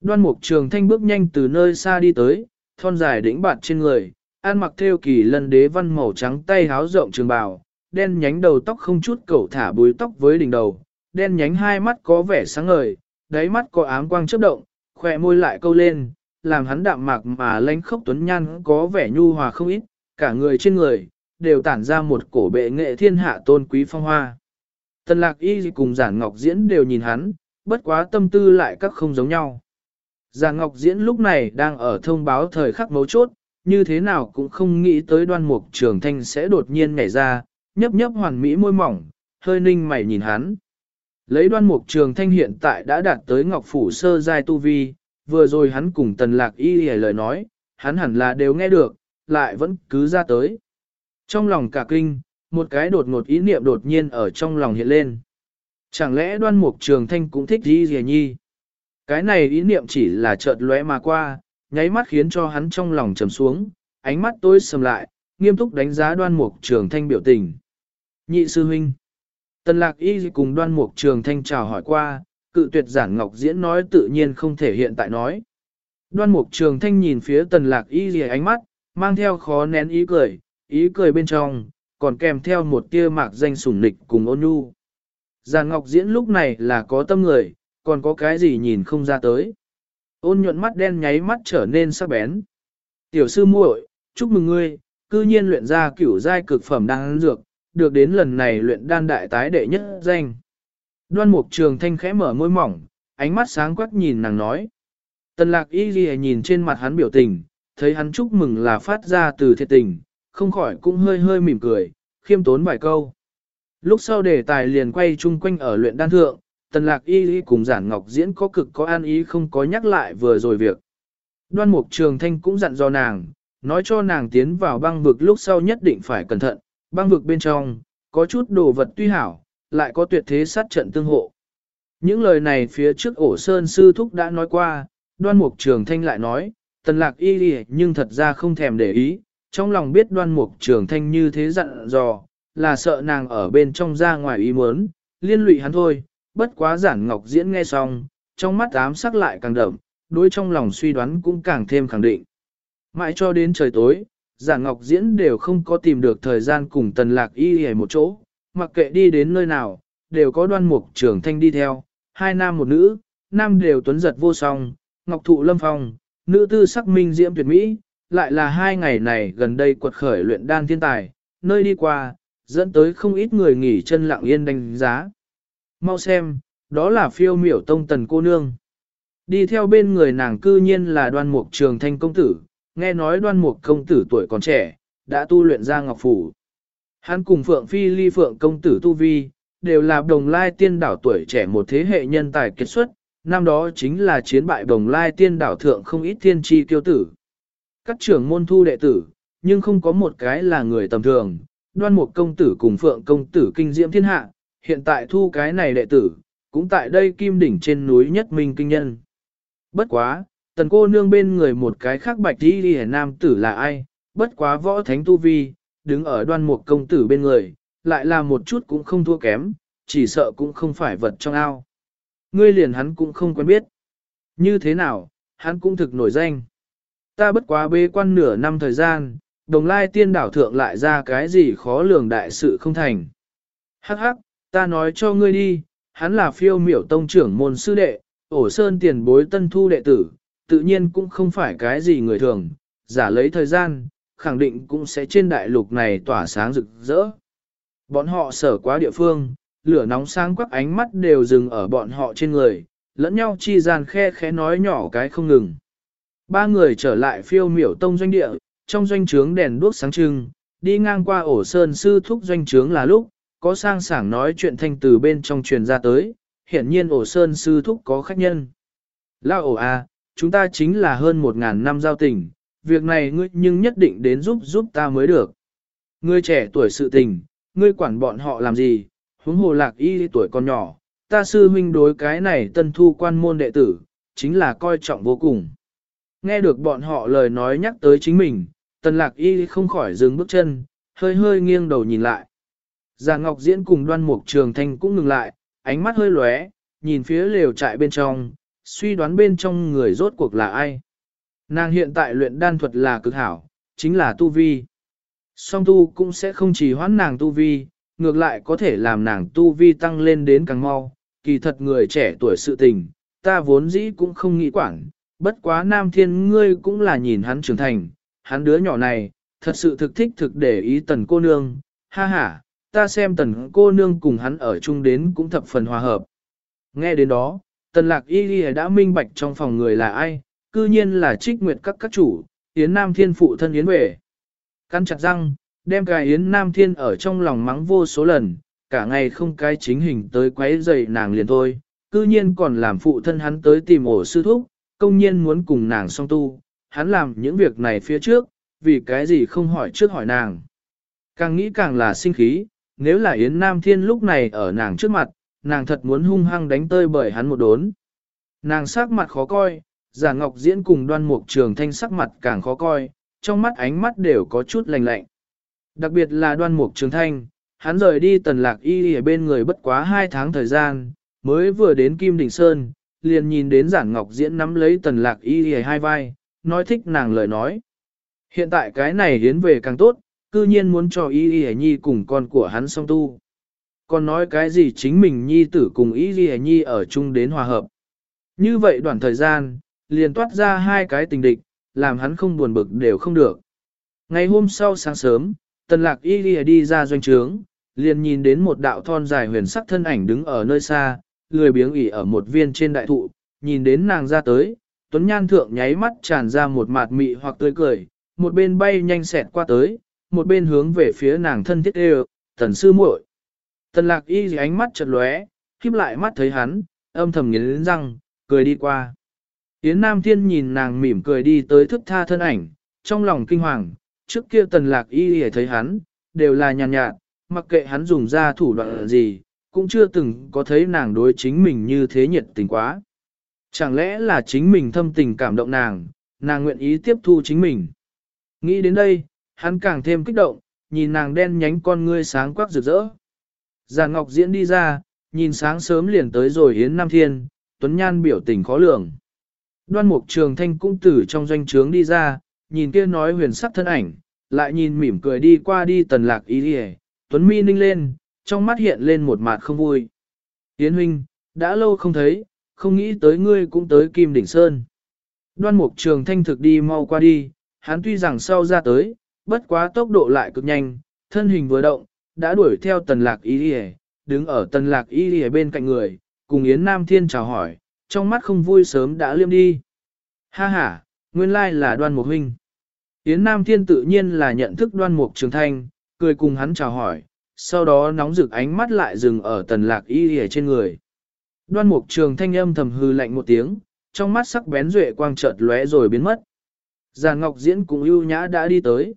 Speaker 1: Đoan mục trường thanh bước nhanh từ nơi xa đi tới, thon dài đĩnh bạt trên người, an mặc theo kỳ lân đế văn màu trắng tay háo rộng trường bào, đen nhánh đầu tóc không chút cẩu thả búi tóc với đỉnh đầu, đen nhánh hai mắt có vẻ sáng ngời, đáy mắt có ám quang chớp động, khỏe môi lại câu lên, làm hắn đạm mạc mà lánh khốc tuấn nhan có vẻ nhu hòa không ít, cả người trên người, đều tản ra một cổ bệ nghệ thiên hạ tôn quý phong hoa. Tần lạc y cùng giản ngọc diễn đều nhìn hắn, bất quá tâm tư lại các không giống nhau. Già ngọc diễn lúc này đang ở thông báo thời khắc mấu chốt, như thế nào cũng không nghĩ tới đoan mục trường thanh sẽ đột nhiên nhảy ra, nhấp nhấp hoàn mỹ môi mỏng, hơi ninh mày nhìn hắn. Lấy đoan mục trường thanh hiện tại đã đạt tới ngọc phủ sơ giai tu vi, vừa rồi hắn cùng tần lạc y hề lời nói, hắn hẳn là đều nghe được, lại vẫn cứ ra tới. Trong lòng cả kinh, một cái đột ngột ý niệm đột nhiên ở trong lòng hiện lên. Chẳng lẽ đoan mục trường thanh cũng thích y gì nhi? Cái này ý niệm chỉ là chợt lóe mà qua, nháy mắt khiến cho hắn trong lòng trầm xuống, ánh mắt tối sầm lại, nghiêm túc đánh giá đoan mục trường thanh biểu tình. Nhị sư huynh. Tần lạc y cùng đoan mục trường thanh chào hỏi qua, cự tuyệt giản ngọc diễn nói tự nhiên không thể hiện tại nói. Đoan mục trường thanh nhìn phía tần lạc y gì ánh mắt, mang theo khó nén ý cười, ý cười bên trong, còn kèm theo một tia mạc danh sủng nịch cùng ôn nhu. Giàn Ngọc Diễn lúc này là có tâm người, còn có cái gì nhìn không ra tới. Ôn nhuận mắt đen nháy mắt trở nên sắc bén. Tiểu sư muội, chúc mừng ngươi, cư nhiên luyện ra cửu giai cực phẩm đan dược, được đến lần này luyện đan đại tái đệ nhất danh. Đoan mục trường thanh khẽ mở môi mỏng, ánh mắt sáng quắc nhìn nàng nói. Tần lạc y ghi nhìn trên mặt hắn biểu tình, thấy hắn chúc mừng là phát ra từ thiệt tình, không khỏi cũng hơi hơi mỉm cười, khiêm tốn vài câu. Lúc sau đề tài liền quay chung quanh ở luyện đan thượng, tần lạc y y cùng giản ngọc diễn có cực có an ý không có nhắc lại vừa rồi việc. Đoan mục trường thanh cũng dặn do nàng, nói cho nàng tiến vào băng vực lúc sau nhất định phải cẩn thận, băng vực bên trong, có chút đồ vật tuy hảo, lại có tuyệt thế sát trận tương hộ. Những lời này phía trước ổ sơn sư thúc đã nói qua, đoan mục trường thanh lại nói, tần lạc y y nhưng thật ra không thèm để ý, trong lòng biết đoan mục trường thanh như thế dặn dò, là sợ nàng ở bên trong ra ngoài ý muốn, liên lụy hắn thôi, bất quá giản ngọc diễn nghe xong, trong mắt ám sắc lại càng đậm, đối trong lòng suy đoán cũng càng thêm khẳng định. Mãi cho đến trời tối, Giản Ngọc Diễn đều không có tìm được thời gian cùng Tần Lạc Y ở một chỗ, mặc kệ đi đến nơi nào, đều có đoan mục trưởng thanh đi theo, hai nam một nữ, nam đều tuấn giật vô song, ngọc thụ lâm phong, nữ tư sắc minh diễm tuyệt mỹ, lại là hai ngày này gần đây quật khởi luyện đan thiên tài, nơi đi qua, dẫn tới không ít người nghỉ chân lặng yên đánh giá. Mau xem, đó là phiêu miểu tông tần cô nương. Đi theo bên người nàng cư nhiên là đoan mục trường thanh công tử, nghe nói đoan mục công tử tuổi còn trẻ, đã tu luyện ra ngọc phủ. Hắn cùng Phượng Phi ly Phượng công tử Tu Vi, đều là đồng lai tiên đảo tuổi trẻ một thế hệ nhân tài kết xuất, năm đó chính là chiến bại đồng lai tiên đảo thượng không ít thiên tri kiêu tử. Các trưởng môn thu đệ tử, nhưng không có một cái là người tầm thường, đoan mục công tử cùng Phượng công tử kinh diễm thiên hạ, hiện tại thu cái này đệ tử, cũng tại đây kim đỉnh trên núi nhất minh kinh nhân. Bất quá, tần cô nương bên người một cái khác bạch đi đi nam tử là ai, bất quá võ thánh tu vi, đứng ở đoan một công tử bên người, lại là một chút cũng không thua kém, chỉ sợ cũng không phải vật trong ao. Ngươi liền hắn cũng không quen biết. Như thế nào, hắn cũng thực nổi danh. Ta bất quá bê quan nửa năm thời gian, đồng lai tiên đảo thượng lại ra cái gì khó lường đại sự không thành. Hắc hắc, ta nói cho ngươi đi, hắn là phiêu miểu tông trưởng môn sư đệ, ổ sơn tiền bối tân thu đệ tử, tự nhiên cũng không phải cái gì người thường, giả lấy thời gian, khẳng định cũng sẽ trên đại lục này tỏa sáng rực rỡ. Bọn họ sở quá địa phương, lửa nóng sáng quắc ánh mắt đều dừng ở bọn họ trên người, lẫn nhau chi gian khe khẽ nói nhỏ cái không ngừng. Ba người trở lại phiêu miểu tông doanh địa, trong doanh trướng đèn đuốc sáng trưng, đi ngang qua ổ sơn sư thúc doanh trướng là lúc, có sang sảng nói chuyện thanh từ bên trong truyền ra tới, hiển nhiên ổ sơn sư thúc có khách nhân. Lao ổ à, chúng ta chính là hơn một ngàn năm giao tình, việc này ngươi nhưng nhất định đến giúp giúp ta mới được. Ngươi trẻ tuổi sự tình, ngươi quản bọn họ làm gì, huống hồ lạc y tuổi còn nhỏ, ta sư huynh đối cái này tân thu quan môn đệ tử, chính là coi trọng vô cùng. Nghe được bọn họ lời nói nhắc tới chính mình, tần lạc y không khỏi dừng bước chân, hơi hơi nghiêng đầu nhìn lại. Già Ngọc Diễn cùng đoan mục trường thanh cũng ngừng lại, ánh mắt hơi lóe, nhìn phía lều trại bên trong, suy đoán bên trong người rốt cuộc là ai. Nàng hiện tại luyện đan thuật là cực hảo, chính là tu vi. Song tu cũng sẽ không chỉ hoãn nàng tu vi, ngược lại có thể làm nàng tu vi tăng lên đến càng mau. Kỳ thật người trẻ tuổi sự tình, ta vốn dĩ cũng không nghĩ quản, bất quá nam thiên ngươi cũng là nhìn hắn trưởng thành, hắn đứa nhỏ này, thật sự thực thích thực để ý tần cô nương, ha ha, ta xem tần cô nương cùng hắn ở chung đến cũng thập phần hòa hợp. Nghe đến đó, tần lạc y ghi đã minh bạch trong phòng người là ai, cư nhiên là trích nguyệt các các chủ, Yến Nam Thiên phụ thân Yến huệ. Căn chặt răng, đem cái Yến Nam Thiên ở trong lòng mắng vô số lần, cả ngày không cái chính hình tới quấy rầy nàng liền thôi, cư nhiên còn làm phụ thân hắn tới tìm ổ sư thúc, công nhiên muốn cùng nàng song tu, hắn làm những việc này phía trước, vì cái gì không hỏi trước hỏi nàng. Càng nghĩ càng là sinh khí, nếu là Yến Nam Thiên lúc này ở nàng trước mặt, nàng thật muốn hung hăng đánh tơi bởi hắn một đốn. Nàng sắc mặt khó coi, giả ngọc diễn cùng đoan mục trường thanh sắc mặt càng khó coi, trong mắt ánh mắt đều có chút lạnh lạnh. Đặc biệt là đoan mục trường thanh, hắn rời đi tần lạc y ở bên người bất quá hai tháng thời gian, mới vừa đến Kim Đình Sơn, liền nhìn đến giản ngọc diễn nắm lấy tần lạc y ở hai vai, nói thích nàng lời nói. Hiện tại cái này hiến về càng tốt, cư nhiên muốn cho y y nhi cùng con của hắn song tu. Còn nói cái gì chính mình nhi tử cùng y y nhi ở chung đến hòa hợp. Như vậy đoạn thời gian, liền toát ra hai cái tình địch, làm hắn không buồn bực đều không được. Ngày hôm sau sáng sớm, tần lạc y Y đi ra doanh trướng, liền nhìn đến một đạo thon dài huyền sắc thân ảnh đứng ở nơi xa, lười biếng ỉ ở một viên trên đại thụ, nhìn đến nàng ra tới, tuấn nhan thượng nháy mắt tràn ra một mạt mị hoặc tươi cười, một bên bay nhanh xẹt qua tới, một bên hướng về phía nàng thân thiết đều, tần sư muội. Tần lạc y ánh mắt chợt lóe, khiếp lại mắt thấy hắn, âm thầm nghiến răng, cười đi qua. Yến Nam Thiên nhìn nàng mỉm cười đi tới thức tha thân ảnh, trong lòng kinh hoàng, trước kia tần lạc y hề thấy hắn, đều là nhàn nhạt, mặc kệ hắn dùng ra thủ đoạn gì, cũng chưa từng có thấy nàng đối chính mình như thế nhiệt tình quá. Chẳng lẽ là chính mình thâm tình cảm động nàng, nàng nguyện ý tiếp thu chính mình. Nghĩ đến đây, hắn càng thêm kích động, nhìn nàng đen nhánh con ngươi sáng quắc rực rỡ. Già Ngọc Diễn đi ra, nhìn sáng sớm liền tới rồi Yến Nam Thiên, Tuấn Nhan biểu tình khó lường. Đoan mục trường thanh cũng từ trong doanh trướng đi ra, nhìn kia nói huyền sắc thân ảnh, lại nhìn mỉm cười đi qua đi tần lạc ý đi Tuấn Mi ninh lên, trong mắt hiện lên một mặt không vui. Yến huynh, đã lâu không thấy, không nghĩ tới ngươi cũng tới Kim Đỉnh Sơn. Đoan mục trường thanh thực đi mau qua đi, hắn tuy rằng sau ra tới, bất quá tốc độ lại cực nhanh, thân hình vừa động, đã đuổi theo tần lạc y đi đứng ở tần lạc y đi bên cạnh người, cùng Yến Nam Thiên chào hỏi, trong mắt không vui sớm đã liêm đi. Ha ha, nguyên lai là đoan mục huynh. Yến Nam Thiên tự nhiên là nhận thức đoan mục trường thanh, cười cùng hắn chào hỏi, sau đó nóng rực ánh mắt lại dừng ở tần lạc y đi trên người. Đoan mục trường thanh âm thầm hư lạnh một tiếng, trong mắt sắc bén duệ quang chợt lóe rồi biến mất. Giàn Ngọc Diễn cùng ưu nhã đã đi tới.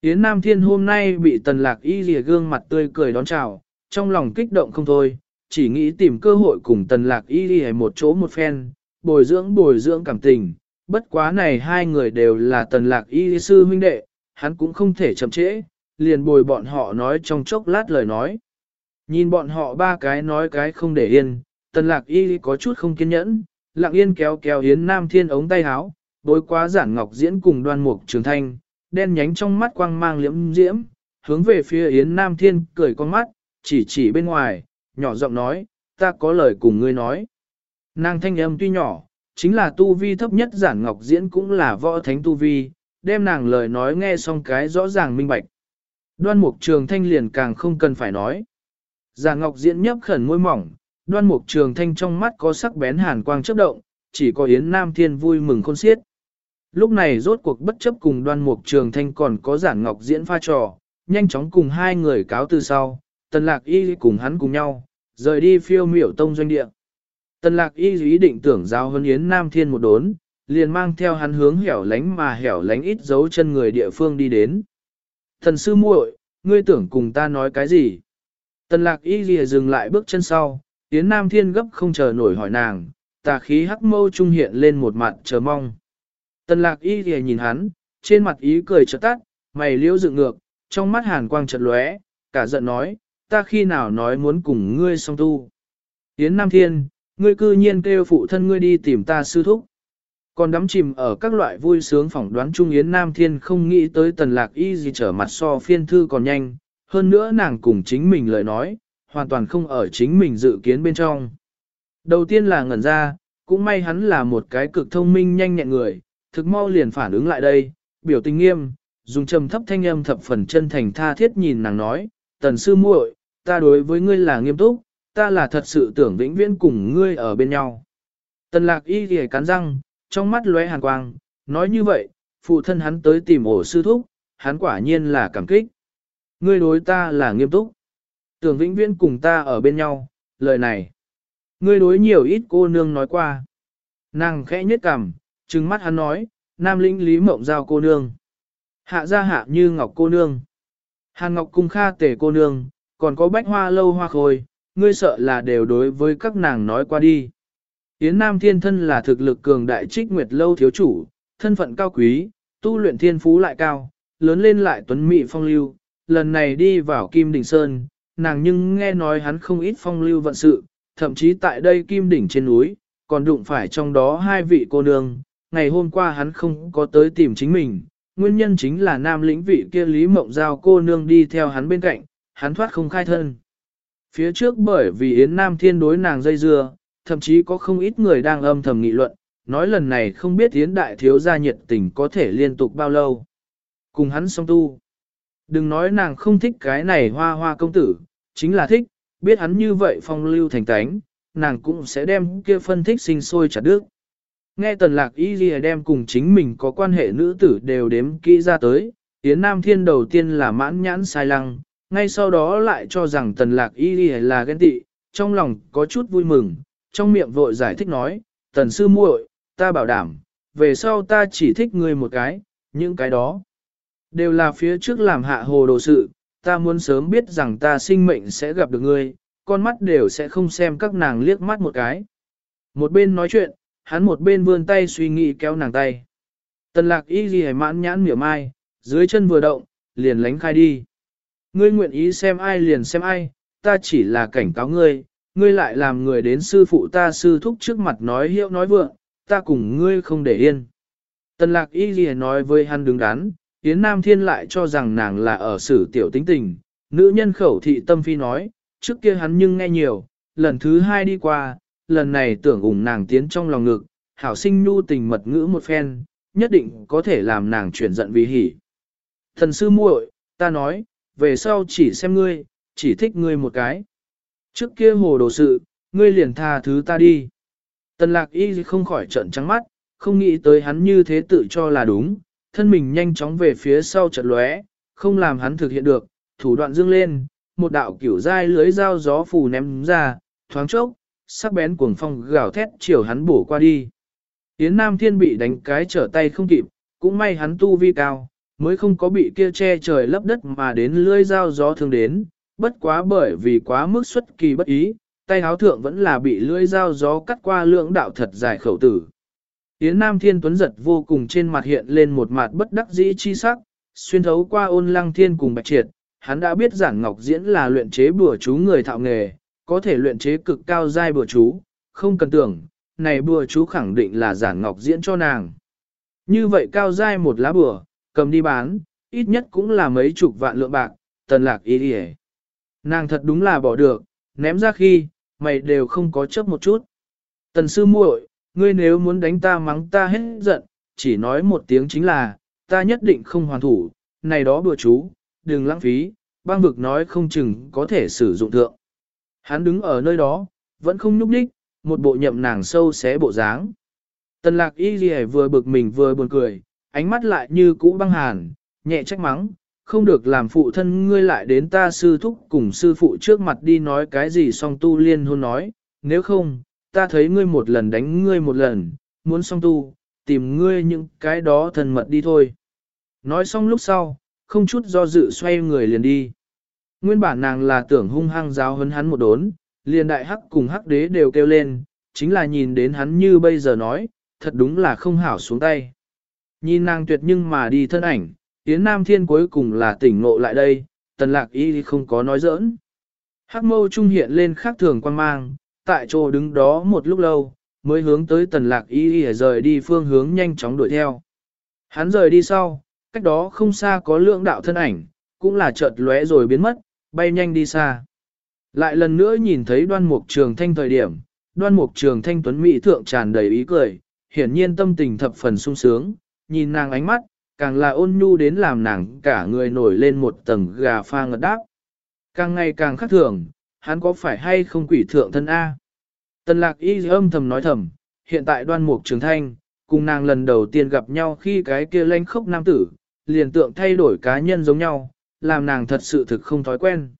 Speaker 1: Yến Nam Thiên hôm nay bị tần lạc y lìa gương mặt tươi cười đón chào, trong lòng kích động không thôi, chỉ nghĩ tìm cơ hội cùng tần lạc y lìa một chỗ một phen, bồi dưỡng bồi dưỡng cảm tình. Bất quá này hai người đều là tần lạc y sư huynh đệ, hắn cũng không thể chậm trễ, liền bồi bọn họ nói trong chốc lát lời nói. Nhìn bọn họ ba cái nói cái không để yên, tần lạc y có chút không kiên nhẫn, lặng yên kéo kéo Yến Nam Thiên ống tay háo, đối quá giản ngọc diễn cùng đoan mục trường thanh, đen nhánh trong mắt quang mang liễm diễm, hướng về phía Yến Nam Thiên cười con mắt, chỉ chỉ bên ngoài, nhỏ giọng nói, ta có lời cùng ngươi nói. Nàng thanh âm tuy nhỏ, chính là tu vi thấp nhất giản ngọc diễn cũng là võ thánh tu vi, đem nàng lời nói nghe xong cái rõ ràng minh bạch. Đoan mục trường thanh liền càng không cần phải nói. Giản ngọc diễn nhấp khẩn môi mỏng, đoan mục trường thanh trong mắt có sắc bén hàn quang chớp động, chỉ có Yến Nam Thiên vui mừng khôn xiết. Lúc này rốt cuộc bất chấp cùng đoan mục trường thanh còn có giản ngọc diễn pha trò, nhanh chóng cùng hai người cáo từ sau, tần lạc y cùng hắn cùng nhau, rời đi phiêu miểu tông doanh địa. Tần lạc y ý định tưởng giao hơn Yến Nam Thiên một đốn, liền mang theo hắn hướng hẻo lánh mà hẻo lánh ít dấu chân người địa phương đi đến. Thần sư muội, ngươi tưởng cùng ta nói cái gì? Tần lạc y lìa dừng lại bước chân sau, Yến Nam Thiên gấp không chờ nổi hỏi nàng, tà khí hắc mâu trung hiện lên một mặt chờ mong. Tần lạc y thì nhìn hắn, trên mặt ý cười chợt tắt, mày liễu dựng ngược, trong mắt hàn quang chợt lóe, cả giận nói, ta khi nào nói muốn cùng ngươi song tu. Yến Nam Thiên, ngươi cư nhiên kêu phụ thân ngươi đi tìm ta sư thúc. Còn đắm chìm ở các loại vui sướng phỏng đoán Trung Yến Nam Thiên không nghĩ tới tần lạc y gì trở mặt so phiên thư còn nhanh, hơn nữa nàng cùng chính mình lời nói, hoàn toàn không ở chính mình dự kiến bên trong. Đầu tiên là ngẩn ra, cũng may hắn là một cái cực thông minh nhanh nhẹn người, thực mau liền phản ứng lại đây, biểu tình nghiêm, dùng trầm thấp thanh âm thập phần chân thành tha thiết nhìn nàng nói, tần sư muội, ta đối với ngươi là nghiêm túc, ta là thật sự tưởng vĩnh viễn cùng ngươi ở bên nhau. Tần lạc y ghề cắn răng, trong mắt lóe hàn quang, nói như vậy, phụ thân hắn tới tìm ổ sư thúc, hắn quả nhiên là cảm kích. Ngươi đối ta là nghiêm túc. Tưởng vĩnh viễn cùng ta ở bên nhau, lời này. Ngươi đối nhiều ít cô nương nói qua. Nàng khẽ nhất cằm, trừng mắt hắn nói, nam lĩnh lý mộng giao cô nương. Hạ ra hạ như ngọc cô nương. Hàn ngọc cung kha tể cô nương, còn có bách hoa lâu hoa khôi, ngươi sợ là đều đối với các nàng nói qua đi. Yến Nam Thiên Thân là thực lực cường đại trích nguyệt lâu thiếu chủ, thân phận cao quý, tu luyện thiên phú lại cao, lớn lên lại tuấn mỹ phong lưu, lần này đi vào Kim Đỉnh Sơn, nàng nhưng nghe nói hắn không ít phong lưu vận sự, thậm chí tại đây Kim Đỉnh trên núi, còn đụng phải trong đó hai vị cô nương, ngày hôm qua hắn không có tới tìm chính mình, nguyên nhân chính là nam lĩnh vị kia Lý Mộng Giao cô nương đi theo hắn bên cạnh, hắn thoát không khai thân. Phía trước bởi vì Yến Nam Thiên đối nàng dây dưa, thậm chí có không ít người đang âm thầm nghị luận, nói lần này không biết Yến Đại Thiếu gia nhiệt tình có thể liên tục bao lâu. Cùng hắn song tu. Đừng nói nàng không thích cái này hoa hoa công tử, chính là thích, biết hắn như vậy phong lưu thành tánh, nàng cũng sẽ đem kia phân thích sinh sôi chặt đứt. Nghe tần lạc y ghi đem cùng chính mình có quan hệ nữ tử đều đếm kỹ ra tới, Yến Nam Thiên đầu tiên là mãn nhãn sai lăng, ngay sau đó lại cho rằng tần lạc y ghi là ghen tị, trong lòng có chút vui mừng, trong miệng vội giải thích nói, tần sư muội, ta bảo đảm, về sau ta chỉ thích ngươi một cái, những cái đó. Đều là phía trước làm hạ hồ đồ sự, ta muốn sớm biết rằng ta sinh mệnh sẽ gặp được ngươi, con mắt đều sẽ không xem các nàng liếc mắt một cái. Một bên nói chuyện, hắn một bên vươn tay suy nghĩ kéo nàng tay. Tần lạc y ghi mãn nhãn miểu mai, dưới chân vừa động, liền lánh khai đi. Ngươi nguyện ý xem ai liền xem ai, ta chỉ là cảnh cáo ngươi, ngươi lại làm người đến sư phụ ta sư thúc trước mặt nói hiệu nói vượng, ta cùng ngươi không để yên. Tần lạc y gì nói với hắn đứng đắn, Yến Nam Thiên lại cho rằng nàng là ở xử tiểu tính tình, nữ nhân khẩu thị tâm phi nói, trước kia hắn nhưng nghe nhiều, lần thứ hai đi qua, lần này tưởng ủng nàng tiến trong lòng ngực, hảo sinh nhu tình mật ngữ một phen, nhất định có thể làm nàng chuyển giận vì hỉ. Thần sư muội, ta nói, về sau chỉ xem ngươi, chỉ thích ngươi một cái. Trước kia hồ đồ sự, ngươi liền tha thứ ta đi. Tần lạc y không khỏi trận trắng mắt, không nghĩ tới hắn như thế tự cho là đúng, thân mình nhanh chóng về phía sau trận lóe, không làm hắn thực hiện được, thủ đoạn dương lên, một đạo kiểu dai lưới dao gió phù ném ra, thoáng chốc, sắc bén cuồng phong gào thét chiều hắn bổ qua đi. Yến Nam Thiên bị đánh cái trở tay không kịp, cũng may hắn tu vi cao, mới không có bị kia che trời lấp đất mà đến lưỡi dao gió thương đến, bất quá bởi vì quá mức xuất kỳ bất ý, tay háo thượng vẫn là bị lưỡi dao gió cắt qua lượng đạo thật dài khẩu tử. Yến Nam Thiên Tuấn giật vô cùng trên mặt hiện lên một mặt bất đắc dĩ chi sắc, xuyên thấu qua ôn lăng thiên cùng bạch triệt, hắn đã biết giản ngọc diễn là luyện chế bùa chú người thạo nghề, có thể luyện chế cực cao giai bùa chú, không cần tưởng, này bùa chú khẳng định là giản ngọc diễn cho nàng. Như vậy cao giai một lá bùa, cầm đi bán, ít nhất cũng là mấy chục vạn lượng bạc, tần lạc ý đi Nàng thật đúng là bỏ được, ném ra khi, mày đều không có chấp một chút. Tần sư muội, ngươi nếu muốn đánh ta mắng ta hết giận, chỉ nói một tiếng chính là, ta nhất định không hoàn thủ, này đó bừa chú, đừng lãng phí, băng vực nói không chừng có thể sử dụng thượng. Hắn đứng ở nơi đó, vẫn không nhúc nhích, một bộ nhậm nàng sâu xé bộ dáng. Tần lạc y ghi vừa bực mình vừa buồn cười, ánh mắt lại như cũ băng hàn, nhẹ trách mắng, không được làm phụ thân ngươi lại đến ta sư thúc cùng sư phụ trước mặt đi nói cái gì song tu liên hôn nói, nếu không, ta thấy ngươi một lần đánh ngươi một lần, muốn song tu, tìm ngươi những cái đó thần mật đi thôi. Nói xong lúc sau, không chút do dự xoay người liền đi. Nguyên bản nàng là tưởng hung hăng giáo hấn hắn một đốn, liền đại hắc cùng hắc đế đều kêu lên, chính là nhìn đến hắn như bây giờ nói, thật đúng là không hảo xuống tay. Nhìn nàng tuyệt nhưng mà đi thân ảnh, Yến Nam Thiên cuối cùng là tỉnh ngộ lại đây, tần lạc y không có nói giỡn. Hắc mâu trung hiện lên khác thường quan mang, tại chỗ đứng đó một lúc lâu, mới hướng tới tần lạc y rời đi phương hướng nhanh chóng đuổi theo. Hắn rời đi sau, cách đó không xa có lượng đạo thân ảnh, cũng là chợt lóe rồi biến mất, bay nhanh đi xa. Lại lần nữa nhìn thấy đoan mục trường thanh thời điểm, đoan mục trường thanh tuấn mỹ thượng tràn đầy ý cười, hiển nhiên tâm tình thập phần sung sướng, nhìn nàng ánh mắt, càng là ôn nhu đến làm nàng cả người nổi lên một tầng gà pha ngật đáp. Càng ngày càng khắc thường, hắn có phải hay không quỷ thượng thân A? Tần lạc y âm thầm nói thầm, hiện tại đoan mục trường thanh, cùng nàng lần đầu tiên gặp nhau khi cái kia lanh khốc nam tử, liền tượng thay đổi cá nhân giống nhau, làm nàng thật sự thực không thói quen.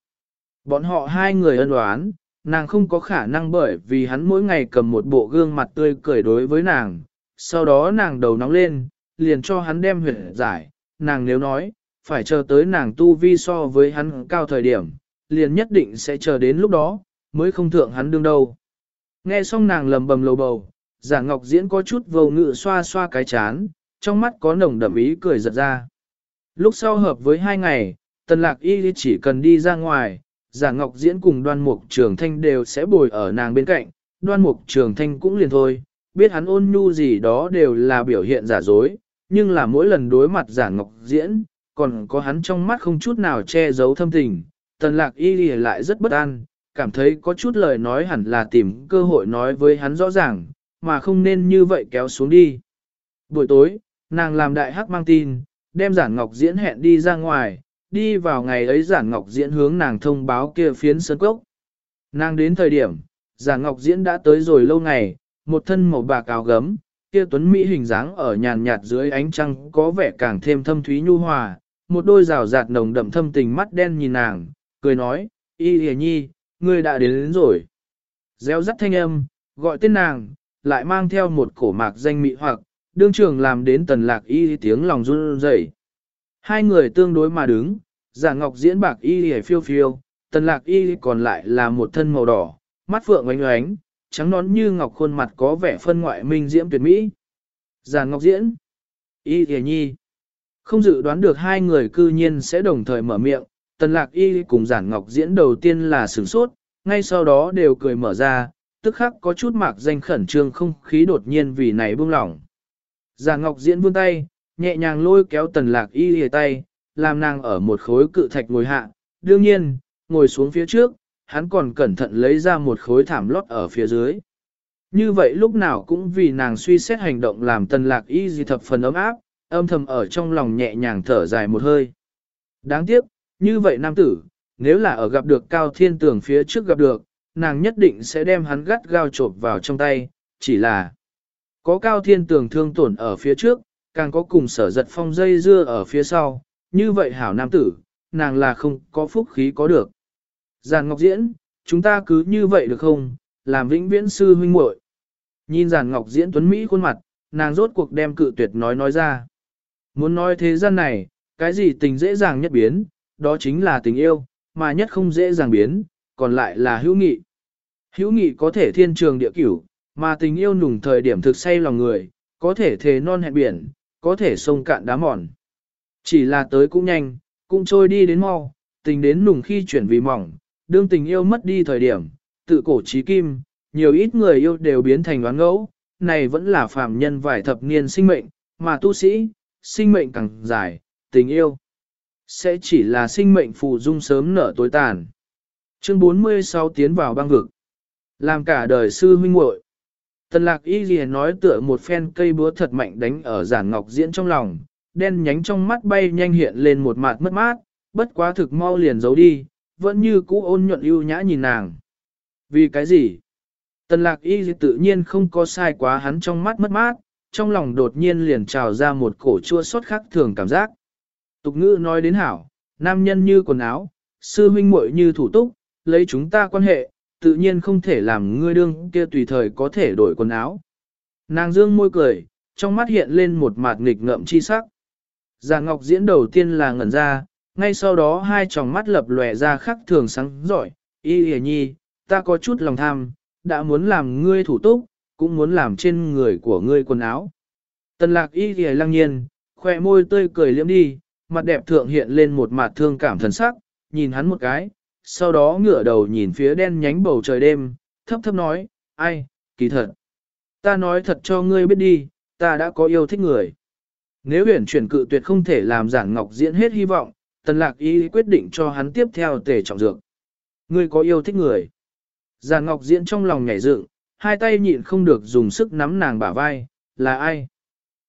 Speaker 1: Bọn họ hai người ân oán, nàng không có khả năng bởi vì hắn mỗi ngày cầm một bộ gương mặt tươi cười đối với nàng, sau đó nàng đầu nóng lên, liền cho hắn đem huyệt giải, nàng nếu nói, phải chờ tới nàng tu vi so với hắn cao thời điểm, liền nhất định sẽ chờ đến lúc đó, mới không thượng hắn đương đâu. Nghe xong nàng lầm bầm lầu bầu, giả ngọc diễn có chút vô ngự xoa xoa cái chán, trong mắt có nồng đậm ý cười giật ra. Lúc sau hợp với hai ngày, tần lạc y chỉ cần đi ra ngoài, giả ngọc diễn cùng đoan mục trường thanh đều sẽ bồi ở nàng bên cạnh, đoan mục trường thanh cũng liền thôi, biết hắn ôn nhu gì đó đều là biểu hiện giả dối, nhưng là mỗi lần đối mặt giả ngọc diễn, còn có hắn trong mắt không chút nào che giấu thâm tình, tần lạc y lại rất bất an, cảm thấy có chút lời nói hẳn là tìm cơ hội nói với hắn rõ ràng, mà không nên như vậy kéo xuống đi. Buổi tối, nàng làm đại hắc mang tin, đem giả ngọc diễn hẹn đi ra ngoài, đi vào ngày ấy giản ngọc diễn hướng nàng thông báo kia phiến sơn cốc. Nàng đến thời điểm, giản ngọc diễn đã tới rồi lâu ngày, một thân màu bạc áo gấm, kia tuấn mỹ hình dáng ở nhàn nhạt dưới ánh trăng có vẻ càng thêm thâm thúy nhu hòa, một đôi rào rạt nồng đậm thâm tình mắt đen nhìn nàng, cười nói, y hề nhi, ngươi đã đến, đến rồi. Gieo rắt thanh âm, gọi tên nàng, lại mang theo một cổ mạc danh mị hoặc, đương trường làm đến tần lạc y tiếng lòng run rẩy. Hai người tương đối mà đứng, giả ngọc diễn bạc y hề phiêu phiêu, tần lạc y còn lại là một thân màu đỏ, mắt phượng oánh oánh, trắng nón như ngọc khuôn mặt có vẻ phân ngoại minh diễm tuyệt mỹ. Giả ngọc diễn, y hề nhi, không dự đoán được hai người cư nhiên sẽ đồng thời mở miệng, tần lạc y cùng giản ngọc diễn đầu tiên là sửng sốt, ngay sau đó đều cười mở ra, tức khắc có chút mạc danh khẩn trương không khí đột nhiên vì này buông lỏng. Già Ngọc Diễn vươn tay, nhẹ nhàng lôi kéo tần lạc y lìa tay, làm nàng ở một khối cự thạch ngồi hạ. Đương nhiên, ngồi xuống phía trước, hắn còn cẩn thận lấy ra một khối thảm lót ở phía dưới. Như vậy lúc nào cũng vì nàng suy xét hành động làm tần lạc y gì thập phần ấm áp, âm thầm ở trong lòng nhẹ nhàng thở dài một hơi. Đáng tiếc, như vậy nam tử, nếu là ở gặp được cao thiên tường phía trước gặp được, nàng nhất định sẽ đem hắn gắt gao trộp vào trong tay, chỉ là có cao thiên tường thương tổn ở phía trước, càng có cùng sở giật phong dây dưa ở phía sau, như vậy hảo nam tử, nàng là không có phúc khí có được. Giàn Ngọc Diễn, chúng ta cứ như vậy được không, làm vĩnh viễn sư huynh muội. Nhìn Giàn Ngọc Diễn tuấn Mỹ khuôn mặt, nàng rốt cuộc đem cự tuyệt nói nói ra. Muốn nói thế gian này, cái gì tình dễ dàng nhất biến, đó chính là tình yêu, mà nhất không dễ dàng biến, còn lại là hữu nghị. Hữu nghị có thể thiên trường địa cửu, mà tình yêu nùng thời điểm thực say lòng người, có thể thề non hẹn biển, có thể sông cạn đá mòn. Chỉ là tới cũng nhanh, cũng trôi đi đến mau, tình đến nùng khi chuyển vì mỏng, đương tình yêu mất đi thời điểm, tự cổ trí kim, nhiều ít người yêu đều biến thành đoán ngẫu, này vẫn là phàm nhân vài thập niên sinh mệnh, mà tu sĩ, sinh mệnh càng dài, tình yêu sẽ chỉ là sinh mệnh phù dung sớm nở tối tàn. Chương 46 tiến vào băng vực. Làm cả đời sư huynh muội. Tần lạc y gì nói tựa một phen cây búa thật mạnh đánh ở giản ngọc diễn trong lòng, đen nhánh trong mắt bay nhanh hiện lên một mặt mất mát, bất quá thực mau liền giấu đi, vẫn như cũ ôn nhuận ưu nhã nhìn nàng. Vì cái gì? Tần lạc y gì tự nhiên không có sai quá hắn trong mắt mất mát, trong lòng đột nhiên liền trào ra một cổ chua xót khác thường cảm giác. Tục ngữ nói đến hảo, nam nhân như quần áo, sư huynh muội như thủ túc, lấy chúng ta quan hệ, tự nhiên không thể làm ngươi đương kia tùy thời có thể đổi quần áo. Nàng dương môi cười, trong mắt hiện lên một mặt nghịch ngợm chi sắc. Già Ngọc diễn đầu tiên là ngẩn ra, ngay sau đó hai tròng mắt lập lòe ra khắc thường sáng giỏi, y hề nhi, ta có chút lòng tham, đã muốn làm ngươi thủ túc, cũng muốn làm trên người của ngươi quần áo. Tần lạc y hề lăng nhiên, khoe môi tươi cười liếm đi, mặt đẹp thượng hiện lên một mặt thương cảm thần sắc, nhìn hắn một cái, sau đó ngửa đầu nhìn phía đen nhánh bầu trời đêm, thấp thấp nói, ai, kỳ thật. Ta nói thật cho ngươi biết đi, ta đã có yêu thích người. Nếu huyền chuyển cự tuyệt không thể làm giản ngọc diễn hết hy vọng, tần lạc y quyết định cho hắn tiếp theo tề trọng dược. Ngươi có yêu thích người. Giản ngọc diễn trong lòng nhảy dựng, hai tay nhịn không được dùng sức nắm nàng bả vai, là ai?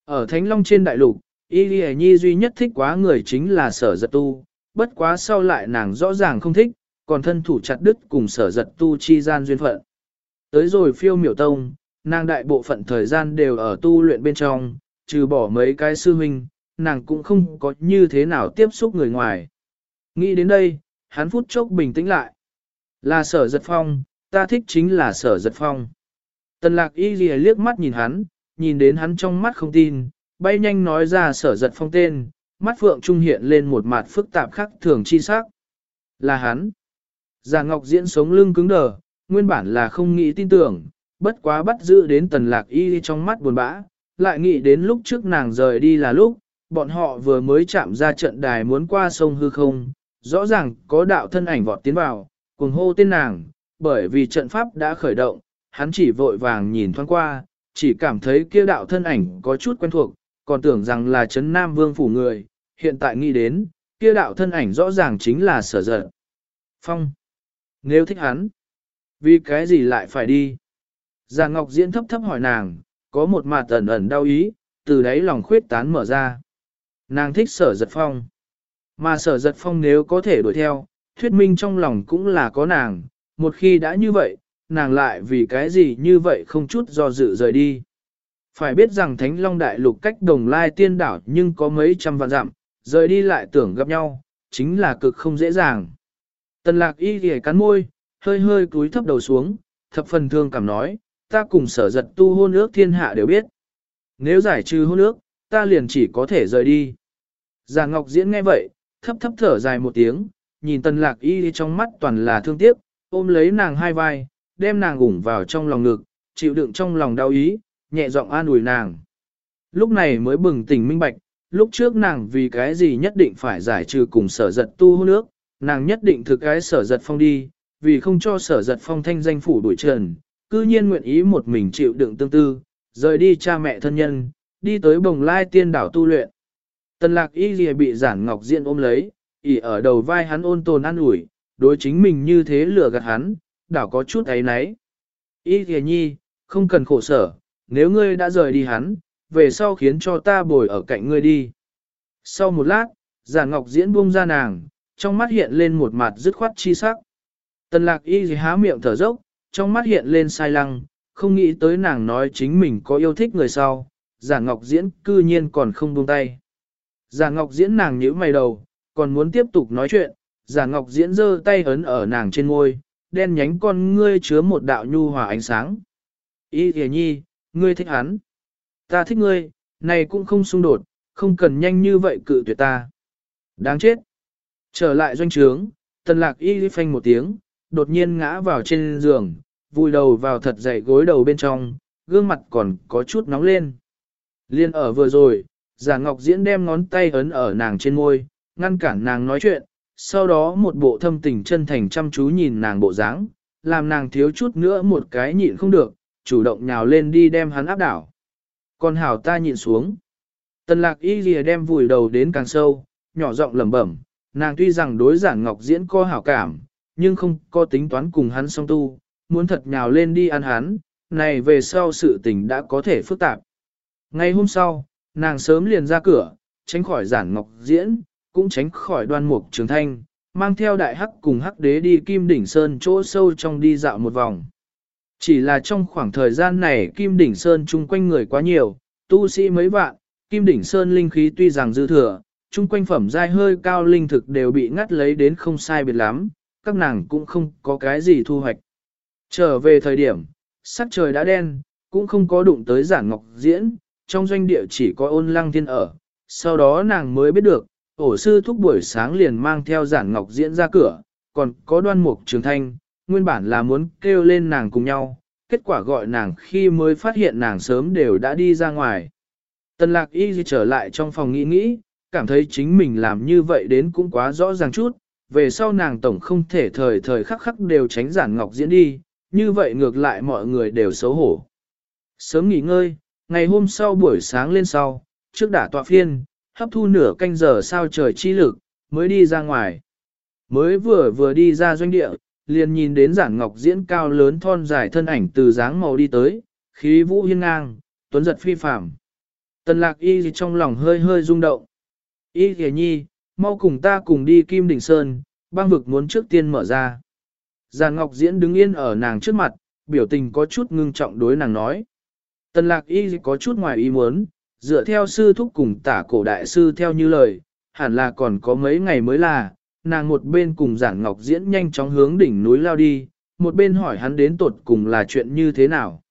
Speaker 1: Ở Thánh Long trên đại lục, Y Lì Nhi duy nhất thích quá người chính là sở giật tu, bất quá sau lại nàng rõ ràng không thích, còn thân thủ chặt đứt cùng sở giật tu chi gian duyên phận. Tới rồi phiêu miểu tông, nàng đại bộ phận thời gian đều ở tu luyện bên trong, trừ bỏ mấy cái sư huynh, nàng cũng không có như thế nào tiếp xúc người ngoài. Nghĩ đến đây, hắn phút chốc bình tĩnh lại. Là sở giật phong, ta thích chính là sở giật phong. Tần lạc y ghi liếc mắt nhìn hắn, nhìn đến hắn trong mắt không tin, bay nhanh nói ra sở giật phong tên, mắt phượng trung hiện lên một mặt phức tạp khắc thường chi sắc. Là hắn. Già Ngọc Diễn sống lưng cứng đờ, nguyên bản là không nghĩ tin tưởng, bất quá bắt giữ đến tần lạc y trong mắt buồn bã, lại nghĩ đến lúc trước nàng rời đi là lúc, bọn họ vừa mới chạm ra trận đài muốn qua sông hư không, rõ ràng có đạo thân ảnh vọt tiến vào, cùng hô tên nàng, bởi vì trận pháp đã khởi động, hắn chỉ vội vàng nhìn thoáng qua, chỉ cảm thấy kia đạo thân ảnh có chút quen thuộc, còn tưởng rằng là Trấn Nam Vương phủ người, hiện tại nghĩ đến, kia đạo thân ảnh rõ ràng chính là sở dật Phong. Nếu thích hắn, vì cái gì lại phải đi? Già Ngọc Diễn thấp thấp hỏi nàng, có một mặt ẩn ẩn đau ý, từ đấy lòng khuyết tán mở ra. Nàng thích sở giật phong. Mà sở giật phong nếu có thể đuổi theo, thuyết minh trong lòng cũng là có nàng, một khi đã như vậy, nàng lại vì cái gì như vậy không chút do dự rời đi. Phải biết rằng Thánh Long Đại Lục cách đồng lai tiên đảo nhưng có mấy trăm vạn dặm, rời đi lại tưởng gặp nhau, chính là cực không dễ dàng. Tần lạc y ghề cắn môi, hơi hơi cúi thấp đầu xuống, thập phần thương cảm nói, ta cùng sở giật tu hôn ước thiên hạ đều biết. Nếu giải trừ hôn ước, ta liền chỉ có thể rời đi. Già Ngọc Diễn nghe vậy, thấp thấp thở dài một tiếng, nhìn tần lạc y trong mắt toàn là thương tiếc, ôm lấy nàng hai vai, đem nàng ủng vào trong lòng ngực, chịu đựng trong lòng đau ý, nhẹ giọng an ủi nàng. Lúc này mới bừng tỉnh minh bạch, lúc trước nàng vì cái gì nhất định phải giải trừ cùng sở giật tu hôn ước, nàng nhất định thực cái sở giật phong đi, vì không cho sở giật phong thanh danh phủ đuổi trần, cư nhiên nguyện ý một mình chịu đựng tương tư, rời đi cha mẹ thân nhân, đi tới bồng lai tiên đảo tu luyện. Tần lạc y gì bị giản ngọc diện ôm lấy, ỉ ở đầu vai hắn ôn tồn ăn ủi, đối chính mình như thế lừa gạt hắn, đảo có chút ấy nấy. Y gì nhi, không cần khổ sở, nếu ngươi đã rời đi hắn, về sau khiến cho ta bồi ở cạnh ngươi đi. Sau một lát, giản ngọc diễn buông ra nàng, trong mắt hiện lên một mặt dứt khoát chi sắc. Tần lạc y há miệng thở dốc, trong mắt hiện lên sai lăng, không nghĩ tới nàng nói chính mình có yêu thích người sau, giả ngọc diễn cư nhiên còn không buông tay. Giả ngọc diễn nàng nhíu mày đầu, còn muốn tiếp tục nói chuyện, giả ngọc diễn giơ tay ấn ở nàng trên ngôi, đen nhánh con ngươi chứa một đạo nhu hòa ánh sáng. Y thề nhi, ngươi thích hắn. Ta thích ngươi, này cũng không xung đột, không cần nhanh như vậy cự tuyệt ta. Đáng chết. Trở lại doanh trướng, tần lạc y phanh một tiếng, đột nhiên ngã vào trên giường, vùi đầu vào thật dày gối đầu bên trong, gương mặt còn có chút nóng lên. Liên ở vừa rồi, giả ngọc diễn đem ngón tay ấn ở nàng trên môi, ngăn cản nàng nói chuyện, sau đó một bộ thâm tình chân thành chăm chú nhìn nàng bộ dáng, làm nàng thiếu chút nữa một cái nhịn không được, chủ động nhào lên đi đem hắn áp đảo. Còn hảo ta nhịn xuống. Tần lạc y lìa đem vùi đầu đến càng sâu, nhỏ giọng lẩm bẩm, nàng tuy rằng đối giản ngọc diễn có hảo cảm, nhưng không có tính toán cùng hắn song tu, muốn thật nhào lên đi ăn hắn, này về sau sự tình đã có thể phức tạp. Ngày hôm sau, nàng sớm liền ra cửa, tránh khỏi giản ngọc diễn, cũng tránh khỏi đoan mục trường thanh, mang theo đại hắc cùng hắc đế đi kim đỉnh sơn chỗ sâu trong đi dạo một vòng. Chỉ là trong khoảng thời gian này kim đỉnh sơn chung quanh người quá nhiều, tu sĩ mấy vạn, kim đỉnh sơn linh khí tuy rằng dư thừa, chung quanh phẩm giai hơi cao linh thực đều bị ngắt lấy đến không sai biệt lắm, các nàng cũng không có cái gì thu hoạch. Trở về thời điểm, sắc trời đã đen, cũng không có đụng tới giản ngọc diễn, trong doanh địa chỉ có ôn lăng thiên ở. Sau đó nàng mới biết được, ổ sư thúc buổi sáng liền mang theo giản ngọc diễn ra cửa, còn có đoan mục trường thanh, nguyên bản là muốn kêu lên nàng cùng nhau, kết quả gọi nàng khi mới phát hiện nàng sớm đều đã đi ra ngoài. Tần lạc y trở lại trong phòng nghĩ nghĩ, cảm thấy chính mình làm như vậy đến cũng quá rõ ràng chút, về sau nàng tổng không thể thời thời khắc khắc đều tránh giản ngọc diễn đi, như vậy ngược lại mọi người đều xấu hổ. Sớm nghỉ ngơi, ngày hôm sau buổi sáng lên sau, trước đả tọa phiên, hấp thu nửa canh giờ sao trời chi lực, mới đi ra ngoài. Mới vừa vừa đi ra doanh địa, liền nhìn đến giản ngọc diễn cao lớn thon dài thân ảnh từ dáng màu đi tới, khí vũ hiên ngang, tuấn giật phi phạm. Tần lạc y trong lòng hơi hơi rung động. Y thề nhi, mau cùng ta cùng đi Kim Đỉnh Sơn, băng vực muốn trước tiên mở ra. Giàn Ngọc Diễn đứng yên ở nàng trước mặt, biểu tình có chút ngưng trọng đối nàng nói. Tần lạc y có chút ngoài ý muốn, dựa theo sư thúc cùng tả cổ đại sư theo như lời, hẳn là còn có mấy ngày mới là, nàng một bên cùng giản ngọc diễn nhanh chóng hướng đỉnh núi lao đi, một bên hỏi hắn đến tột cùng là chuyện như thế nào.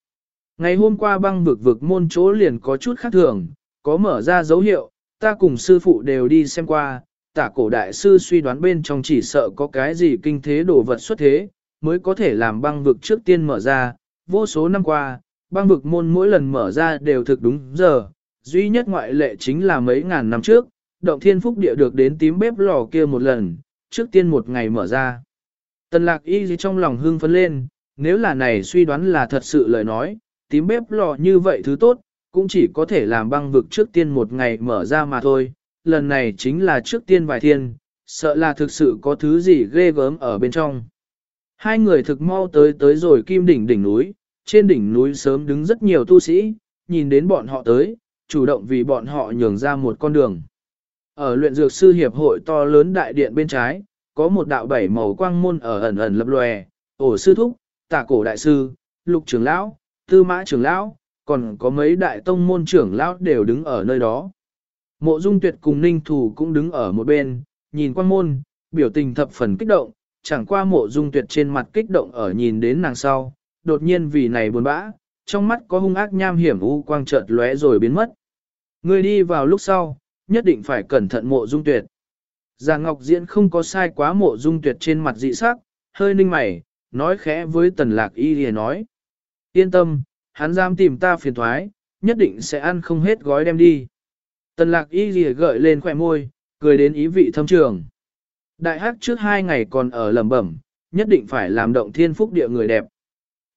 Speaker 1: Ngày hôm qua băng vực vực môn chỗ liền có chút khác thường, có mở ra dấu hiệu, ta cùng sư phụ đều đi xem qua, tả cổ đại sư suy đoán bên trong chỉ sợ có cái gì kinh thế đồ vật xuất thế, mới có thể làm băng vực trước tiên mở ra, vô số năm qua, băng vực môn mỗi lần mở ra đều thực đúng giờ, duy nhất ngoại lệ chính là mấy ngàn năm trước, động thiên phúc địa được đến tím bếp lò kia một lần, trước tiên một ngày mở ra. Tần lạc y trong lòng hưng phấn lên, nếu là này suy đoán là thật sự lời nói, tím bếp lò như vậy thứ tốt, cũng chỉ có thể làm băng vực trước tiên một ngày mở ra mà thôi, lần này chính là trước tiên vài thiên, sợ là thực sự có thứ gì ghê gớm ở bên trong. Hai người thực mau tới tới rồi kim đỉnh đỉnh núi, trên đỉnh núi sớm đứng rất nhiều tu sĩ, nhìn đến bọn họ tới, chủ động vì bọn họ nhường ra một con đường. Ở luyện dược sư hiệp hội to lớn đại điện bên trái, có một đạo bảy màu quang môn ở ẩn ẩn lập lòe, ổ sư thúc, tả cổ đại sư, lục trưởng lão, tư mã trưởng lão, còn có mấy đại tông môn trưởng lão đều đứng ở nơi đó. Mộ dung tuyệt cùng ninh thủ cũng đứng ở một bên, nhìn quan môn, biểu tình thập phần kích động, chẳng qua mộ dung tuyệt trên mặt kích động ở nhìn đến nàng sau, đột nhiên vì này buồn bã, trong mắt có hung ác nham hiểm u quang chợt lóe rồi biến mất. Người đi vào lúc sau, nhất định phải cẩn thận mộ dung tuyệt. Già Ngọc Diễn không có sai quá mộ dung tuyệt trên mặt dị sắc, hơi ninh mày, nói khẽ với tần lạc y lìa nói. Yên tâm, hắn dám tìm ta phiền thoái, nhất định sẽ ăn không hết gói đem đi. Tần lạc y gì gợi lên khỏe môi, cười đến ý vị thâm trường. Đại hắc trước hai ngày còn ở lầm bẩm, nhất định phải làm động thiên phúc địa người đẹp.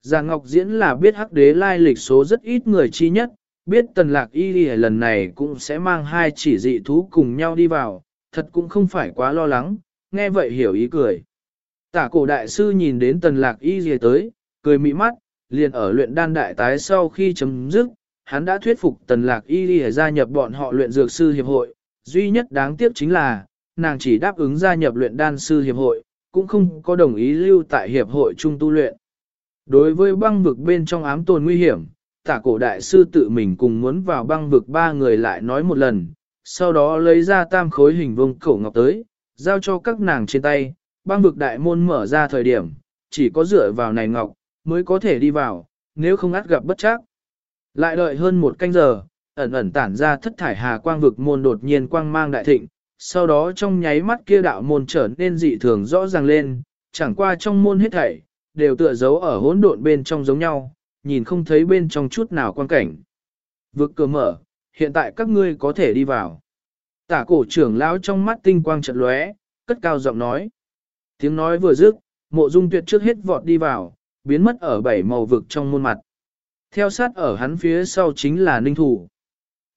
Speaker 1: Già Ngọc Diễn là biết hắc đế lai lịch số rất ít người chi nhất, biết tần lạc y gì lần này cũng sẽ mang hai chỉ dị thú cùng nhau đi vào, thật cũng không phải quá lo lắng, nghe vậy hiểu ý cười. Tả cổ đại sư nhìn đến tần lạc y gì tới, cười mị mắt, liền ở luyện đan đại tái sau khi chấm dứt, hắn đã thuyết phục tần lạc y đi gia nhập bọn họ luyện dược sư hiệp hội, duy nhất đáng tiếc chính là, nàng chỉ đáp ứng gia nhập luyện đan sư hiệp hội, cũng không có đồng ý lưu tại hiệp hội trung tu luyện. Đối với băng vực bên trong ám tồn nguy hiểm, tả cổ đại sư tự mình cùng muốn vào băng vực ba người lại nói một lần, sau đó lấy ra tam khối hình vuông cổ ngọc tới, giao cho các nàng trên tay, băng vực đại môn mở ra thời điểm, chỉ có dựa vào này ngọc, mới có thể đi vào, nếu không át gặp bất chắc. Lại đợi hơn một canh giờ, ẩn ẩn tản ra thất thải hà quang vực môn đột nhiên quang mang đại thịnh, sau đó trong nháy mắt kia đạo môn trở nên dị thường rõ ràng lên, chẳng qua trong môn hết thảy, đều tựa giấu ở hỗn độn bên trong giống nhau, nhìn không thấy bên trong chút nào quan cảnh. Vực cửa mở, hiện tại các ngươi có thể đi vào. Tả cổ trưởng lão trong mắt tinh quang chợt lóe, cất cao giọng nói. Tiếng nói vừa dứt, mộ dung tuyệt trước hết vọt đi vào, biến mất ở bảy màu vực trong môn mặt. Theo sát ở hắn phía sau chính là ninh thủ.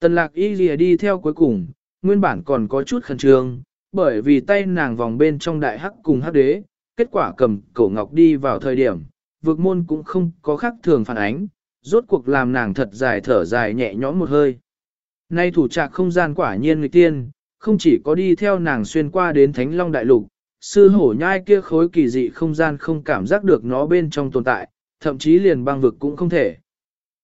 Speaker 1: Tần lạc y lìa đi theo cuối cùng, nguyên bản còn có chút khẩn trương, bởi vì tay nàng vòng bên trong đại hắc cùng hắc đế, kết quả cầm cổ ngọc đi vào thời điểm, vực môn cũng không có khác thường phản ánh, rốt cuộc làm nàng thật dài thở dài nhẹ nhõm một hơi. Nay thủ trạc không gian quả nhiên người tiên, không chỉ có đi theo nàng xuyên qua đến Thánh Long Đại Lục, sư hổ nhai kia khối kỳ dị không gian không cảm giác được nó bên trong tồn tại, thậm chí liền băng vực cũng không thể.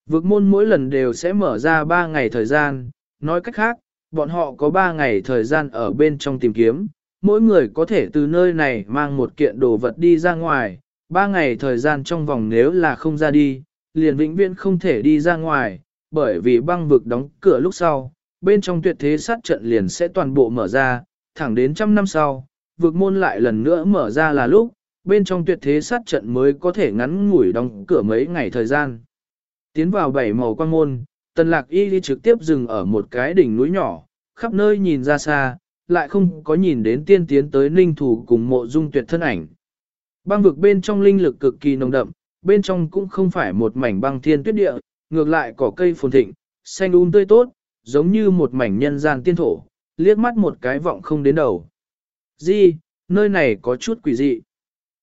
Speaker 1: Vực môn mỗi lần đều sẽ mở ra 3 ngày thời gian, nói cách khác, bọn họ có 3 ngày thời gian ở bên trong tìm kiếm, mỗi người có thể từ nơi này mang một kiện đồ vật đi ra ngoài, 3 ngày thời gian trong vòng nếu là không ra đi, liền vĩnh viễn không thể đi ra ngoài, bởi vì băng vực đóng cửa lúc sau, bên trong tuyệt thế sát trận liền sẽ toàn bộ mở ra, thẳng đến trăm năm sau, Vượt môn lại lần nữa mở ra là lúc, bên trong tuyệt thế sát trận mới có thể ngắn ngủi đóng cửa mấy ngày thời gian. Tiến vào bảy màu quang môn, tần lạc y đi trực tiếp dừng ở một cái đỉnh núi nhỏ, khắp nơi nhìn ra xa, lại không có nhìn đến tiên tiến tới ninh thủ cùng mộ dung tuyệt thân ảnh. Băng vực bên trong linh lực cực kỳ nồng đậm, bên trong cũng không phải một mảnh băng thiên tuyết địa, ngược lại cỏ cây phồn thịnh, xanh um tươi tốt, giống như một mảnh nhân gian tiên thổ, liếc mắt một cái vọng không đến đầu. Di, nơi này có chút quỷ dị.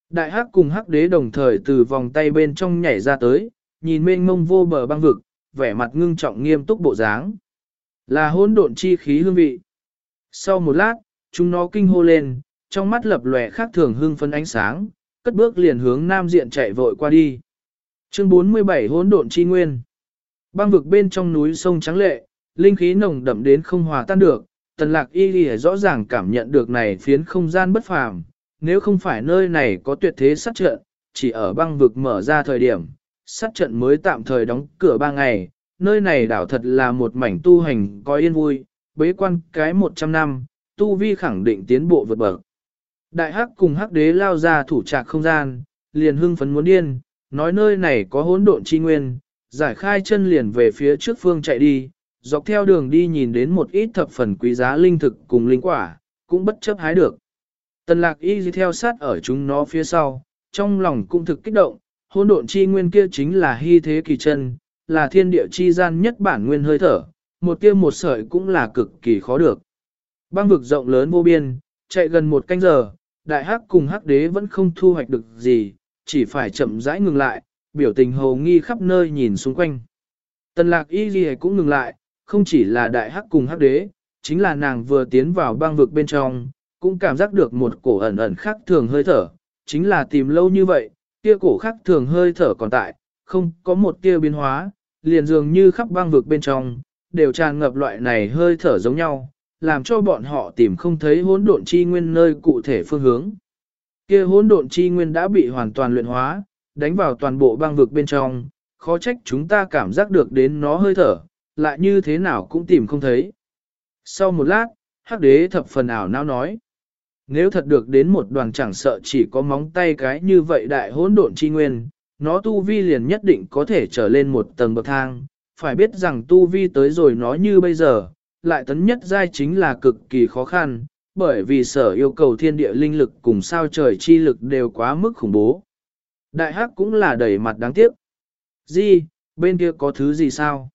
Speaker 1: Đại hắc cùng hắc đế đồng thời từ vòng tay bên trong nhảy ra tới, nhìn mênh mông vô bờ băng vực, vẻ mặt ngưng trọng nghiêm túc bộ dáng. Là hỗn độn chi khí hương vị. Sau một lát, chúng nó kinh hô lên, trong mắt lập lòe khác thường hương phân ánh sáng, cất bước liền hướng nam diện chạy vội qua đi. Chương 47 hỗn độn chi nguyên. Băng vực bên trong núi sông trắng lệ, linh khí nồng đậm đến không hòa tan được, tần lạc y ghi rõ ràng cảm nhận được này phiến không gian bất phàm, nếu không phải nơi này có tuyệt thế sát trận, chỉ ở băng vực mở ra thời điểm, sát trận mới tạm thời đóng cửa ba ngày, nơi này đảo thật là một mảnh tu hành có yên vui, bế quan cái 100 năm, tu vi khẳng định tiến bộ vượt bậc. Đại hắc cùng hắc đế lao ra thủ trạc không gian, liền hưng phấn muốn điên, nói nơi này có hỗn độn chi nguyên, giải khai chân liền về phía trước phương chạy đi, dọc theo đường đi nhìn đến một ít thập phần quý giá linh thực cùng linh quả, cũng bất chấp hái được. Tần lạc y theo sát ở chúng nó phía sau, trong lòng cũng thực kích động, hỗn độn chi nguyên kia chính là hy thế kỳ chân, là thiên địa chi gian nhất bản nguyên hơi thở, một kia một sợi cũng là cực kỳ khó được. Băng vực rộng lớn vô biên, chạy gần một canh giờ, đại hắc cùng hắc đế vẫn không thu hoạch được gì, chỉ phải chậm rãi ngừng lại, biểu tình hầu nghi khắp nơi nhìn xung quanh. Tần lạc y gì cũng ngừng lại, không chỉ là đại hắc cùng hắc đế, chính là nàng vừa tiến vào băng vực bên trong, cũng cảm giác được một cổ ẩn ẩn khác thường hơi thở, chính là tìm lâu như vậy, kia cổ khác thường hơi thở còn tại, không có một tia biến hóa, liền dường như khắp băng vực bên trong, đều tràn ngập loại này hơi thở giống nhau, làm cho bọn họ tìm không thấy hỗn độn chi nguyên nơi cụ thể phương hướng. Kia hỗn độn chi nguyên đã bị hoàn toàn luyện hóa, đánh vào toàn bộ băng vực bên trong, khó trách chúng ta cảm giác được đến nó hơi thở, lại như thế nào cũng tìm không thấy. Sau một lát, hắc đế thập phần ảo não nói. Nếu thật được đến một đoàn chẳng sợ chỉ có móng tay cái như vậy đại hỗn độn chi nguyên, nó tu vi liền nhất định có thể trở lên một tầng bậc thang, phải biết rằng tu vi tới rồi nó như bây giờ, lại tấn nhất giai chính là cực kỳ khó khăn, bởi vì sở yêu cầu thiên địa linh lực cùng sao trời chi lực đều quá mức khủng bố. Đại hắc cũng là đầy mặt đáng tiếc. Gì, bên kia có thứ gì sao?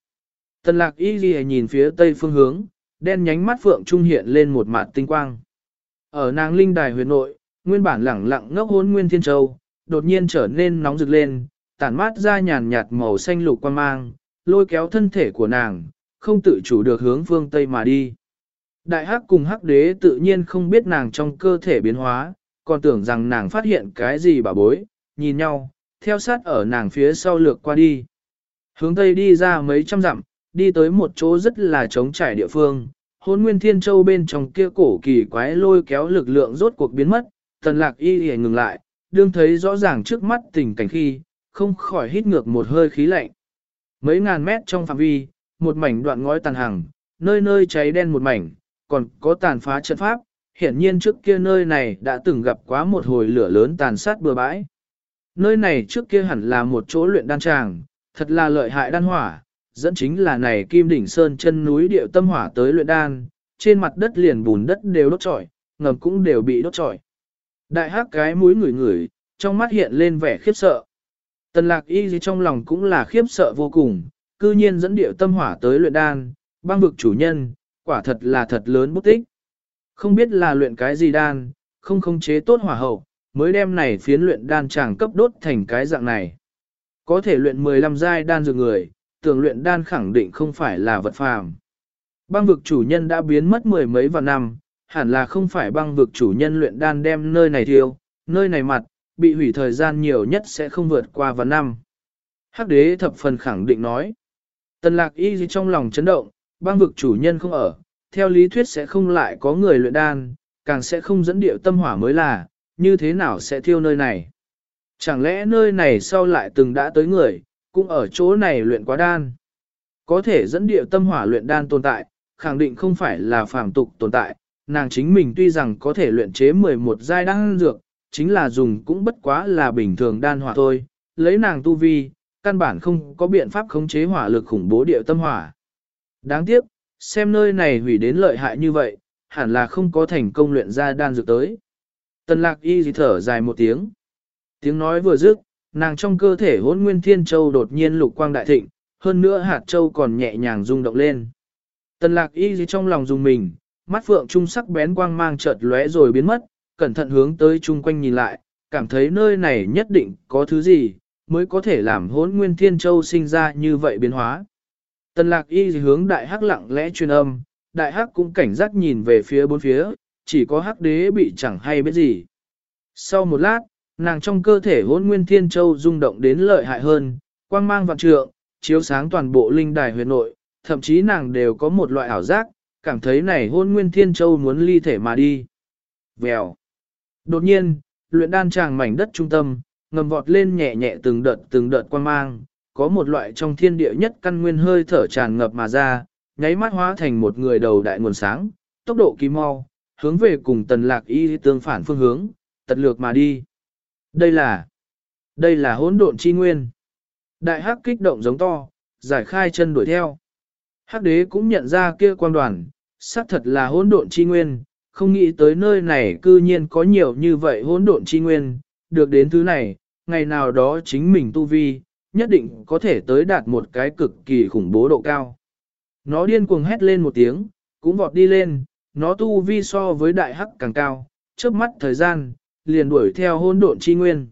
Speaker 1: Tần lạc y ghi nhìn phía tây phương hướng, đen nhánh mắt phượng trung hiện lên một mặt tinh quang. Ở nàng linh đài huyệt nội, nguyên bản lẳng lặng ngốc hôn nguyên thiên châu, đột nhiên trở nên nóng rực lên, tản mát ra nhàn nhạt màu xanh lục quan mang, lôi kéo thân thể của nàng, không tự chủ được hướng phương Tây mà đi. Đại hắc cùng hắc đế tự nhiên không biết nàng trong cơ thể biến hóa, còn tưởng rằng nàng phát hiện cái gì bà bối, nhìn nhau, theo sát ở nàng phía sau lược qua đi. Hướng Tây đi ra mấy trăm dặm, đi tới một chỗ rất là trống trải địa phương, hôn nguyên thiên châu bên trong kia cổ kỳ quái lôi kéo lực lượng rốt cuộc biến mất, tần lạc y hề ngừng lại, đương thấy rõ ràng trước mắt tình cảnh khi, không khỏi hít ngược một hơi khí lạnh. Mấy ngàn mét trong phạm vi, một mảnh đoạn ngói tàn hàng, nơi nơi cháy đen một mảnh, còn có tàn phá trận pháp, hiển nhiên trước kia nơi này đã từng gặp quá một hồi lửa lớn tàn sát bừa bãi. Nơi này trước kia hẳn là một chỗ luyện đan tràng, thật là lợi hại đan hỏa, dẫn chính là này kim đỉnh sơn chân núi điệu tâm hỏa tới luyện đan, trên mặt đất liền bùn đất đều đốt trọi, ngầm cũng đều bị đốt trọi. Đại hắc cái mũi ngửi ngửi, trong mắt hiện lên vẻ khiếp sợ. Tần lạc y gì trong lòng cũng là khiếp sợ vô cùng, cư nhiên dẫn điệu tâm hỏa tới luyện đan, băng vực chủ nhân, quả thật là thật lớn bút tích. Không biết là luyện cái gì đan, không khống chế tốt hỏa hậu, mới đem này phiến luyện đan chàng cấp đốt thành cái dạng này. Có thể luyện 15 giai đan dược người, tưởng luyện đan khẳng định không phải là vật phàm. Băng vực chủ nhân đã biến mất mười mấy vạn năm, hẳn là không phải băng vực chủ nhân luyện đan đem nơi này thiêu, nơi này mặt, bị hủy thời gian nhiều nhất sẽ không vượt qua vạn năm. Hắc đế thập phần khẳng định nói. Tần lạc y gì trong lòng chấn động, băng vực chủ nhân không ở, theo lý thuyết sẽ không lại có người luyện đan, càng sẽ không dẫn điệu tâm hỏa mới là, như thế nào sẽ thiêu nơi này. Chẳng lẽ nơi này sau lại từng đã tới người, cũng ở chỗ này luyện quá đan. Có thể dẫn địa tâm hỏa luyện đan tồn tại, khẳng định không phải là phàm tục tồn tại, nàng chính mình tuy rằng có thể luyện chế 11 giai đan dược, chính là dùng cũng bất quá là bình thường đan hỏa thôi, lấy nàng tu vi, căn bản không có biện pháp khống chế hỏa lực khủng bố địa tâm hỏa. Đáng tiếc, xem nơi này hủy đến lợi hại như vậy, hẳn là không có thành công luyện ra đan dược tới. Tần lạc y gì thở dài một tiếng. Tiếng nói vừa dứt, nàng trong cơ thể hỗn nguyên thiên châu đột nhiên lục quang đại thịnh, hơn nữa hạt châu còn nhẹ nhàng rung động lên. Tần lạc y gì trong lòng dùng mình, mắt phượng trung sắc bén quang mang chợt lóe rồi biến mất, cẩn thận hướng tới chung quanh nhìn lại, cảm thấy nơi này nhất định có thứ gì, mới có thể làm hỗn nguyên thiên châu sinh ra như vậy biến hóa. Tần lạc y hướng đại hắc lặng lẽ truyền âm, đại hắc cũng cảnh giác nhìn về phía bốn phía, chỉ có hắc đế bị chẳng hay biết gì. Sau một lát, nàng trong cơ thể hỗn nguyên thiên châu rung động đến lợi hại hơn, quang mang vạn trượng, chiếu sáng toàn bộ linh đài huyệt nội, thậm chí nàng đều có một loại ảo giác, cảm thấy này hỗn nguyên thiên châu muốn ly thể mà đi. Vèo. Đột nhiên, luyện đan tràng mảnh đất trung tâm, ngầm vọt lên nhẹ nhẹ từng đợt từng đợt quang mang, có một loại trong thiên địa nhất căn nguyên hơi thở tràn ngập mà ra, nháy mắt hóa thành một người đầu đại nguồn sáng, tốc độ kỳ mau, hướng về cùng tần lạc y tương phản phương hướng, tật lược mà đi. Đây là, đây là hỗn độn chi nguyên. Đại hắc kích động giống to, giải khai chân đuổi theo. Hắc đế cũng nhận ra kia quan đoàn, xác thật là hỗn độn chi nguyên, không nghĩ tới nơi này cư nhiên có nhiều như vậy hỗn độn chi nguyên, được đến thứ này, ngày nào đó chính mình tu vi, nhất định có thể tới đạt một cái cực kỳ khủng bố độ cao. Nó điên cuồng hét lên một tiếng, cũng vọt đi lên, nó tu vi so với đại hắc càng cao, trước mắt thời gian, liền đuổi theo hỗn độn chi nguyên.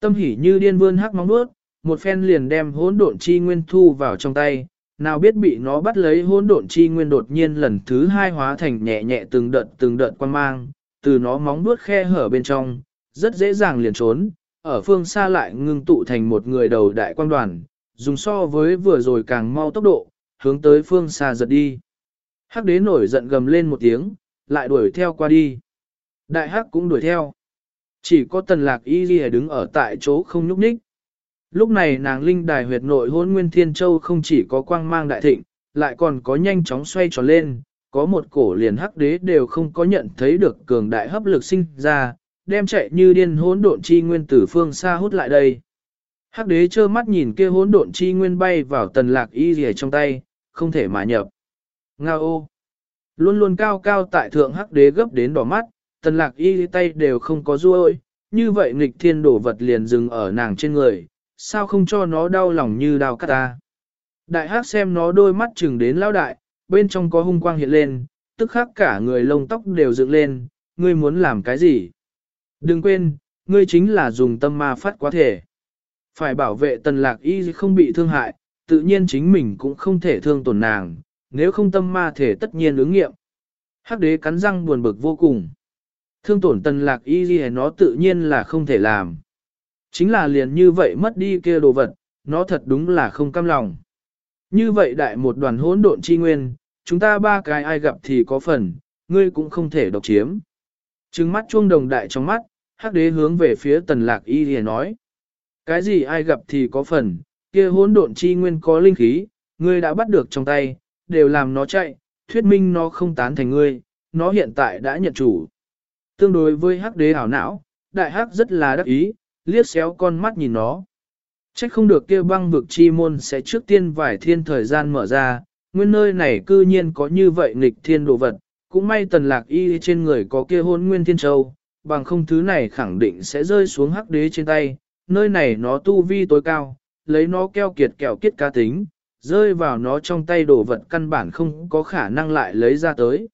Speaker 1: Tâm hỉ như điên vươn hắc móng vuốt, một phen liền đem hỗn độn chi nguyên thu vào trong tay, nào biết bị nó bắt lấy hỗn độn chi nguyên đột nhiên lần thứ hai hóa thành nhẹ nhẹ từng đợt từng đợt quan mang, từ nó móng vuốt khe hở bên trong, rất dễ dàng liền trốn, ở phương xa lại ngưng tụ thành một người đầu đại quan đoàn, dùng so với vừa rồi càng mau tốc độ, hướng tới phương xa giật đi. Hắc đế nổi giận gầm lên một tiếng, lại đuổi theo qua đi. Đại hắc cũng đuổi theo. Chỉ có tần lạc y ghi đứng ở tại chỗ không nhúc nhích. Lúc này nàng linh đài huyệt nội hôn nguyên thiên châu không chỉ có quang mang đại thịnh, lại còn có nhanh chóng xoay tròn lên, có một cổ liền hắc đế đều không có nhận thấy được cường đại hấp lực sinh ra, đem chạy như điên hỗn độn chi nguyên tử phương xa hút lại đây. Hắc đế trơ mắt nhìn kia hỗn độn chi nguyên bay vào tần lạc y rìa trong tay, không thể mà nhập. Nga ô! Luôn luôn cao cao tại thượng hắc đế gấp đến đỏ mắt, tần lạc y tay đều không có ruôi, như vậy nghịch thiên đổ vật liền dừng ở nàng trên người, sao không cho nó đau lòng như đau cắt ta. Đại hắc xem nó đôi mắt chừng đến lao đại, bên trong có hung quang hiện lên, tức khắc cả người lông tóc đều dựng lên, ngươi muốn làm cái gì? Đừng quên, ngươi chính là dùng tâm ma phát quá thể. Phải bảo vệ tần lạc y không bị thương hại, tự nhiên chính mình cũng không thể thương tổn nàng, nếu không tâm ma thể tất nhiên ứng nghiệm. Hắc đế cắn răng buồn bực vô cùng. Thương tổn tần lạc y gì nó tự nhiên là không thể làm. Chính là liền như vậy mất đi kia đồ vật, nó thật đúng là không cam lòng. Như vậy đại một đoàn hỗn độn chi nguyên, chúng ta ba cái ai gặp thì có phần, ngươi cũng không thể độc chiếm. Trừng mắt chuông đồng đại trong mắt, hắc đế hướng về phía tần lạc y thì nói. Cái gì ai gặp thì có phần, kia hỗn độn chi nguyên có linh khí, ngươi đã bắt được trong tay, đều làm nó chạy, thuyết minh nó không tán thành ngươi, nó hiện tại đã nhận chủ. Tương đối với hắc đế hảo não, đại hắc rất là đắc ý, liếc xéo con mắt nhìn nó. Trách không được kia băng vực chi môn sẽ trước tiên vài thiên thời gian mở ra, nguyên nơi này cư nhiên có như vậy nghịch thiên đồ vật, cũng may tần lạc y trên người có kia hôn nguyên thiên châu, bằng không thứ này khẳng định sẽ rơi xuống hắc đế trên tay, nơi này nó tu vi tối cao, lấy nó keo kiệt kẹo kiết cá tính, rơi vào nó trong tay đồ vật căn bản không có khả năng lại lấy ra tới.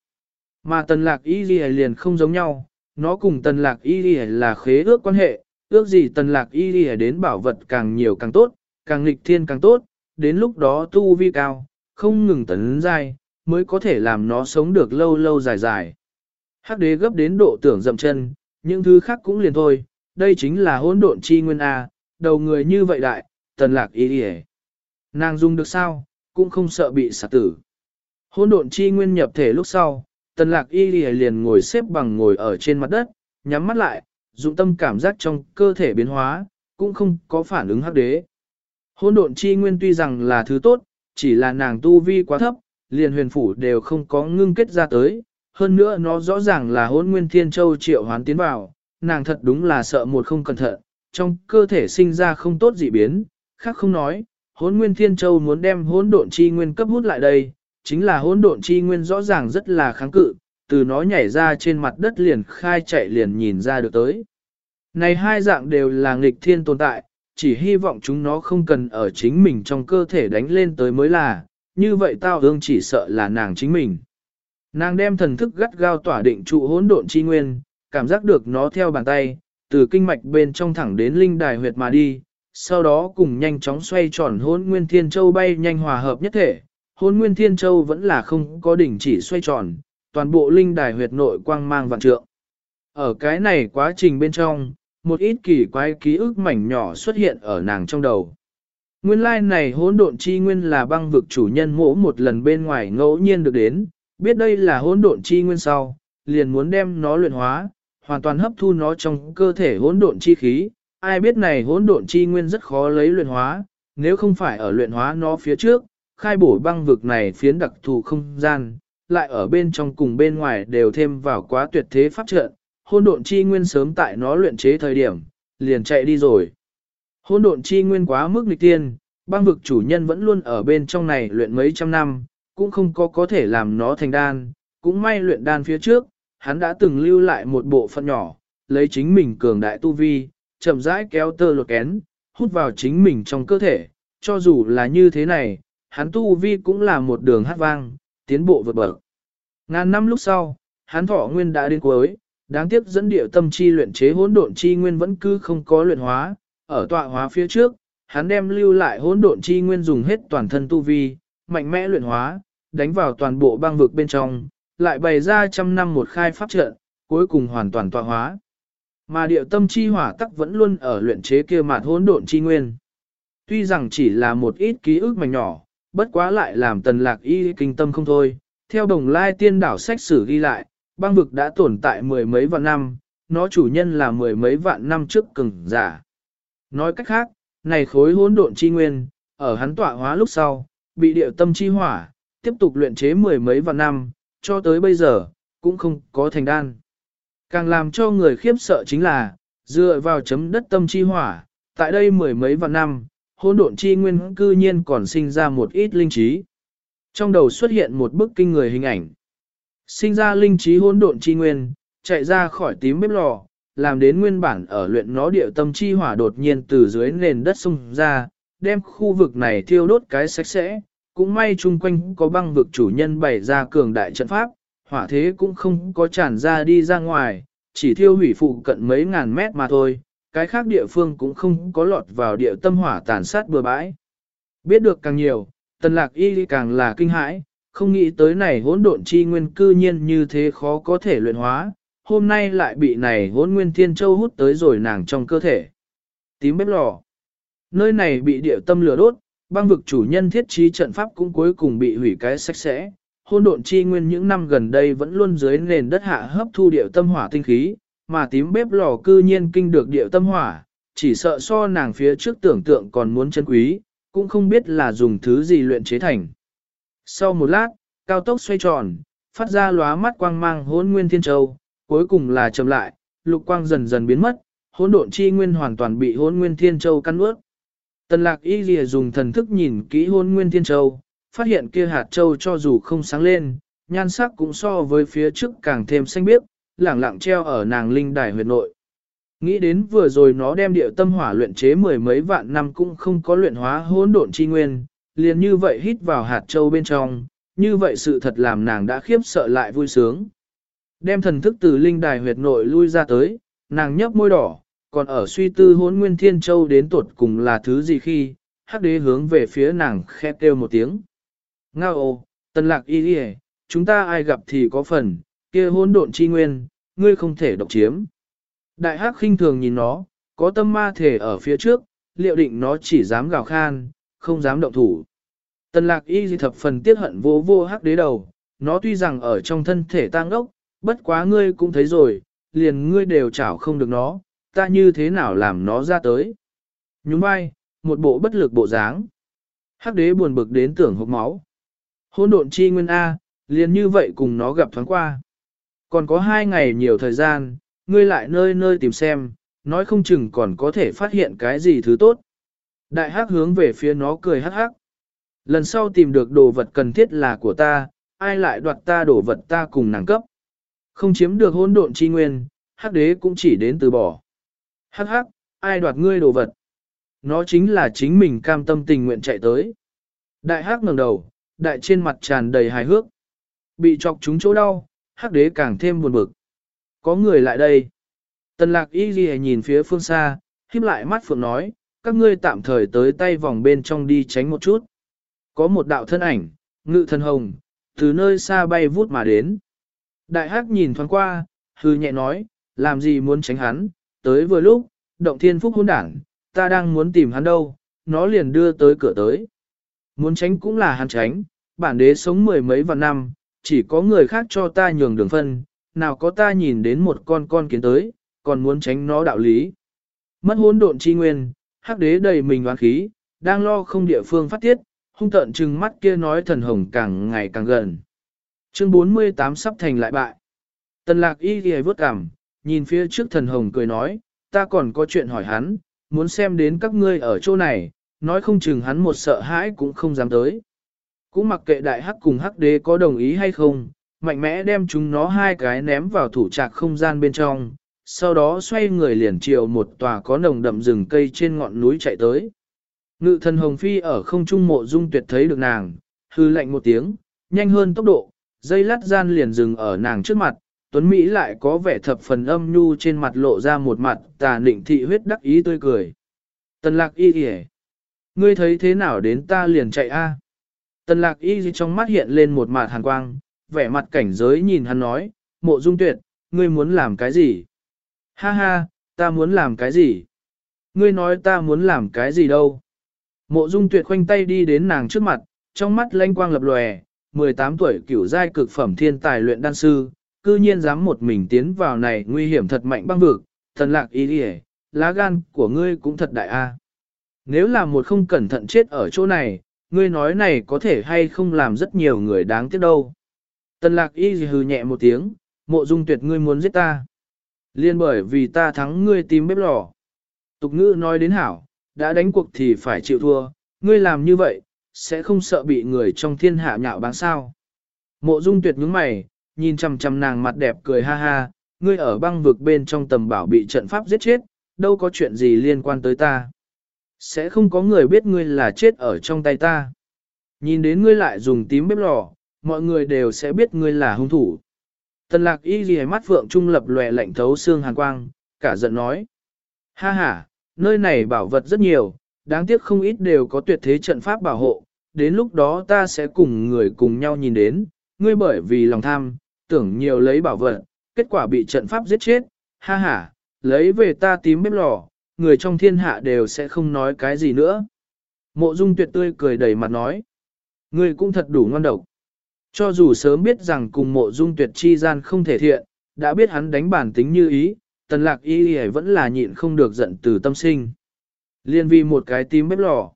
Speaker 1: Mà tần lạc y liền không giống nhau, nó cùng tần lạc y là khế ước quan hệ, ước gì tần lạc y đi đến bảo vật càng nhiều càng tốt, càng nghịch thiên càng tốt, đến lúc đó tu vi cao, không ngừng tấn dài, mới có thể làm nó sống được lâu lâu dài dài. Hắc đế gấp đến độ tưởng dậm chân, những thứ khác cũng liền thôi, đây chính là hỗn độn chi nguyên A, đầu người như vậy đại, tần lạc y đi Nàng dung được sao, cũng không sợ bị xả tử. Hỗn độn chi nguyên nhập thể lúc sau, tần lạc y liền ngồi xếp bằng ngồi ở trên mặt đất, nhắm mắt lại, dụng tâm cảm giác trong cơ thể biến hóa, cũng không có phản ứng hắc đế. Hôn độn chi nguyên tuy rằng là thứ tốt, chỉ là nàng tu vi quá thấp, liền huyền phủ đều không có ngưng kết ra tới, hơn nữa nó rõ ràng là hôn nguyên thiên châu triệu hoán tiến vào, nàng thật đúng là sợ một không cẩn thận, trong cơ thể sinh ra không tốt dị biến, khác không nói, hôn nguyên thiên châu muốn đem hôn độn chi nguyên cấp hút lại đây, chính là hỗn độn chi nguyên rõ ràng rất là kháng cự, từ nó nhảy ra trên mặt đất liền khai chạy liền nhìn ra được tới. Này hai dạng đều là nghịch thiên tồn tại, chỉ hy vọng chúng nó không cần ở chính mình trong cơ thể đánh lên tới mới là, như vậy tao hương chỉ sợ là nàng chính mình. Nàng đem thần thức gắt gao tỏa định trụ hỗn độn chi nguyên, cảm giác được nó theo bàn tay, từ kinh mạch bên trong thẳng đến linh đài huyệt mà đi, sau đó cùng nhanh chóng xoay tròn hỗn nguyên thiên châu bay nhanh hòa hợp nhất thể hôn nguyên thiên châu vẫn là không có đỉnh chỉ xoay tròn, toàn bộ linh đài huyệt nội quang mang vạn trượng. Ở cái này quá trình bên trong, một ít kỳ quái ký ức mảnh nhỏ xuất hiện ở nàng trong đầu. Nguyên lai like này hỗn độn chi nguyên là băng vực chủ nhân mỗ một lần bên ngoài ngẫu nhiên được đến, biết đây là hỗn độn chi nguyên sau, liền muốn đem nó luyện hóa, hoàn toàn hấp thu nó trong cơ thể hỗn độn chi khí. Ai biết này hỗn độn chi nguyên rất khó lấy luyện hóa, nếu không phải ở luyện hóa nó phía trước, khai bổ băng vực này phiến đặc thù không gian, lại ở bên trong cùng bên ngoài đều thêm vào quá tuyệt thế pháp trận, hôn độn chi nguyên sớm tại nó luyện chế thời điểm, liền chạy đi rồi. Hôn độn chi nguyên quá mức nghịch tiên, băng vực chủ nhân vẫn luôn ở bên trong này luyện mấy trăm năm, cũng không có có thể làm nó thành đan, cũng may luyện đan phía trước, hắn đã từng lưu lại một bộ phận nhỏ, lấy chính mình cường đại tu vi, chậm rãi kéo tơ lột kén, hút vào chính mình trong cơ thể, cho dù là như thế này, hắn tu vi cũng là một đường hát vang, tiến bộ vượt bậc. Ngàn năm lúc sau, hắn thọ nguyên đã đến cuối, đáng tiếc dẫn điệu tâm chi luyện chế hỗn độn chi nguyên vẫn cứ không có luyện hóa, ở tọa hóa phía trước, hắn đem lưu lại hỗn độn chi nguyên dùng hết toàn thân tu vi, mạnh mẽ luyện hóa, đánh vào toàn bộ băng vực bên trong, lại bày ra trăm năm một khai pháp trận, cuối cùng hoàn toàn tọa hóa. Mà điệu tâm chi hỏa tắc vẫn luôn ở luyện chế kia mạt hỗn độn chi nguyên. Tuy rằng chỉ là một ít ký ức mảnh nhỏ, bất quá lại làm tần lạc y kinh tâm không thôi. Theo đồng lai tiên đảo sách sử ghi lại, băng vực đã tồn tại mười mấy vạn năm, nó chủ nhân là mười mấy vạn năm trước cứng giả. Nói cách khác, này khối hỗn độn chi nguyên, ở hắn tọa hóa lúc sau, bị điệu tâm chi hỏa, tiếp tục luyện chế mười mấy vạn năm, cho tới bây giờ, cũng không có thành đan. Càng làm cho người khiếp sợ chính là, dựa vào chấm đất tâm chi hỏa, tại đây mười mấy vạn năm, hỗn độn chi nguyên cư nhiên còn sinh ra một ít linh trí. Trong đầu xuất hiện một bức kinh người hình ảnh. Sinh ra linh trí hỗn độn chi nguyên, chạy ra khỏi tím bếp lò, làm đến nguyên bản ở luyện nó điệu tâm chi hỏa đột nhiên từ dưới nền đất xung ra, đem khu vực này thiêu đốt cái sạch sẽ, cũng may chung quanh có băng vực chủ nhân bày ra cường đại trận pháp, hỏa thế cũng không có tràn ra đi ra ngoài, chỉ thiêu hủy phụ cận mấy ngàn mét mà thôi, cái khác địa phương cũng không có lọt vào địa tâm hỏa tàn sát bừa bãi. Biết được càng nhiều, tần lạc y càng là kinh hãi, không nghĩ tới này hỗn độn chi nguyên cư nhiên như thế khó có thể luyện hóa, hôm nay lại bị này hỗn nguyên thiên châu hút tới rồi nàng trong cơ thể. Tím bếp lò. Nơi này bị địa tâm lửa đốt, băng vực chủ nhân thiết trí trận pháp cũng cuối cùng bị hủy cái sạch sẽ. Hôn độn chi nguyên những năm gần đây vẫn luôn dưới nền đất hạ hấp thu điệu tâm hỏa tinh khí, mà tím bếp lò cư nhiên kinh được điệu tâm hỏa, chỉ sợ so nàng phía trước tưởng tượng còn muốn chân quý, cũng không biết là dùng thứ gì luyện chế thành. Sau một lát, cao tốc xoay tròn, phát ra lóa mắt quang mang hỗn nguyên thiên châu, cuối cùng là chậm lại, lục quang dần dần biến mất, hỗn độn chi nguyên hoàn toàn bị hỗn nguyên thiên châu căn ướt. Tần lạc y lìa dùng thần thức nhìn kỹ hỗn nguyên thiên châu, phát hiện kia hạt châu cho dù không sáng lên, nhan sắc cũng so với phía trước càng thêm xanh biếc, lẳng lặng treo ở nàng linh đài huyệt nội. Nghĩ đến vừa rồi nó đem điệu tâm hỏa luyện chế mười mấy vạn năm cũng không có luyện hóa hỗn độn chi nguyên, liền như vậy hít vào hạt châu bên trong, như vậy sự thật làm nàng đã khiếp sợ lại vui sướng. Đem thần thức từ linh đài huyệt nội lui ra tới, nàng nhấp môi đỏ, còn ở suy tư hỗn nguyên thiên châu đến tuột cùng là thứ gì khi, hắc đế hướng về phía nàng khẽ kêu một tiếng. Ngao ô, lạc y đi chúng ta ai gặp thì có phần, kia hỗn độn chi nguyên, ngươi không thể độc chiếm. Đại hắc khinh thường nhìn nó, có tâm ma thể ở phía trước, liệu định nó chỉ dám gào khan, không dám động thủ. Tần lạc y thập phần tiết hận vô vô hắc đế đầu, nó tuy rằng ở trong thân thể tăng ốc, bất quá ngươi cũng thấy rồi, liền ngươi đều chảo không được nó, ta như thế nào làm nó ra tới. Nhúng vai, một bộ bất lực bộ dáng. Hắc đế buồn bực đến tưởng hộp máu. Hôn độn chi nguyên A, liền như vậy cùng nó gặp thoáng qua. Còn có hai ngày nhiều thời gian, ngươi lại nơi nơi tìm xem, nói không chừng còn có thể phát hiện cái gì thứ tốt. Đại hắc hướng về phía nó cười hắc hắc. Lần sau tìm được đồ vật cần thiết là của ta, ai lại đoạt ta đồ vật ta cùng nàng cấp. Không chiếm được hỗn độn chi nguyên, hắc đế cũng chỉ đến từ bỏ. Hắc hắc, ai đoạt ngươi đồ vật? Nó chính là chính mình cam tâm tình nguyện chạy tới. Đại hắc ngẩng đầu, đại trên mặt tràn đầy hài hước. Bị chọc chúng chỗ đau, hắc đế càng thêm buồn bực. Có người lại đây. Tần lạc y ghi nhìn phía phương xa, khiếp lại mắt phượng nói, các ngươi tạm thời tới tay vòng bên trong đi tránh một chút. Có một đạo thân ảnh, ngự thân hồng, từ nơi xa bay vút mà đến. Đại hắc nhìn thoáng qua, hư nhẹ nói, làm gì muốn tránh hắn, tới vừa lúc, động thiên phúc hôn đảng, ta đang muốn tìm hắn đâu, nó liền đưa tới cửa tới. Muốn tránh cũng là hắn tránh, bản đế sống mười mấy vạn năm, chỉ có người khác cho ta nhường đường phân, nào có ta nhìn đến một con con kiến tới, còn muốn tránh nó đạo lý. Mất hỗn độn chi nguyên, hắc đế đầy mình oán khí, đang lo không địa phương phát tiết, hung tợn trừng mắt kia nói thần hồng càng ngày càng gần. Chương 48 sắp thành lại bại. Tần lạc y ghi vớt cảm, nhìn phía trước thần hồng cười nói, ta còn có chuyện hỏi hắn, muốn xem đến các ngươi ở chỗ này, nói không chừng hắn một sợ hãi cũng không dám tới. Cũng mặc kệ đại hắc cùng hắc đế có đồng ý hay không, mạnh mẽ đem chúng nó hai cái ném vào thủ trạc không gian bên trong, sau đó xoay người liền chiều một tòa có nồng đậm rừng cây trên ngọn núi chạy tới. Ngự thần hồng phi ở không trung mộ dung tuyệt thấy được nàng, hư lạnh một tiếng, nhanh hơn tốc độ, dây lát gian liền dừng ở nàng trước mặt, Tuấn Mỹ lại có vẻ thập phần âm nhu trên mặt lộ ra một mặt tà nịnh thị huyết đắc ý tươi cười. Tần lạc y kìa. Ngươi thấy thế nào đến ta liền chạy a Tần lạc y trong mắt hiện lên một mặt hàn quang, vẻ mặt cảnh giới nhìn hắn nói, mộ dung tuyệt, ngươi muốn làm cái gì? Ha ha, ta muốn làm cái gì? Ngươi nói ta muốn làm cái gì đâu? Mộ dung tuyệt khoanh tay đi đến nàng trước mặt, trong mắt lanh quang lập lòe, 18 tuổi cửu giai cực phẩm thiên tài luyện đan sư, cư nhiên dám một mình tiến vào này nguy hiểm thật mạnh băng vực, thần lạc ý đi lá gan của ngươi cũng thật đại a. Nếu là một không cẩn thận chết ở chỗ này, ngươi nói này có thể hay không làm rất nhiều người đáng tiếc đâu. Tần lạc y hừ nhẹ một tiếng, mộ dung tuyệt ngươi muốn giết ta. Liên bởi vì ta thắng ngươi tìm bếp lò. Tục ngữ nói đến hảo, đã đánh cuộc thì phải chịu thua, ngươi làm như vậy, sẽ không sợ bị người trong thiên hạ nhạo báng sao. Mộ dung tuyệt nhướng mày, nhìn chằm chằm nàng mặt đẹp cười ha ha, ngươi ở băng vực bên trong tầm bảo bị trận pháp giết chết, đâu có chuyện gì liên quan tới ta sẽ không có người biết ngươi là chết ở trong tay ta. Nhìn đến ngươi lại dùng tím bếp lò, mọi người đều sẽ biết ngươi là hung thủ. Tần lạc y ghi mắt phượng trung lập lòe lạnh thấu xương hàn quang, cả giận nói. Ha ha, nơi này bảo vật rất nhiều, đáng tiếc không ít đều có tuyệt thế trận pháp bảo hộ, đến lúc đó ta sẽ cùng người cùng nhau nhìn đến, ngươi bởi vì lòng tham, tưởng nhiều lấy bảo vật, kết quả bị trận pháp giết chết, ha ha, lấy về ta tím bếp lò, người trong thiên hạ đều sẽ không nói cái gì nữa. Mộ dung tuyệt tươi cười đầy mặt nói, ngươi cũng thật đủ ngon độc. Cho dù sớm biết rằng cùng mộ dung tuyệt chi gian không thể thiện, đã biết hắn đánh bản tính như ý, tần lạc y y vẫn là nhịn không được giận từ tâm sinh. Liên Vi một cái tím bếp lò.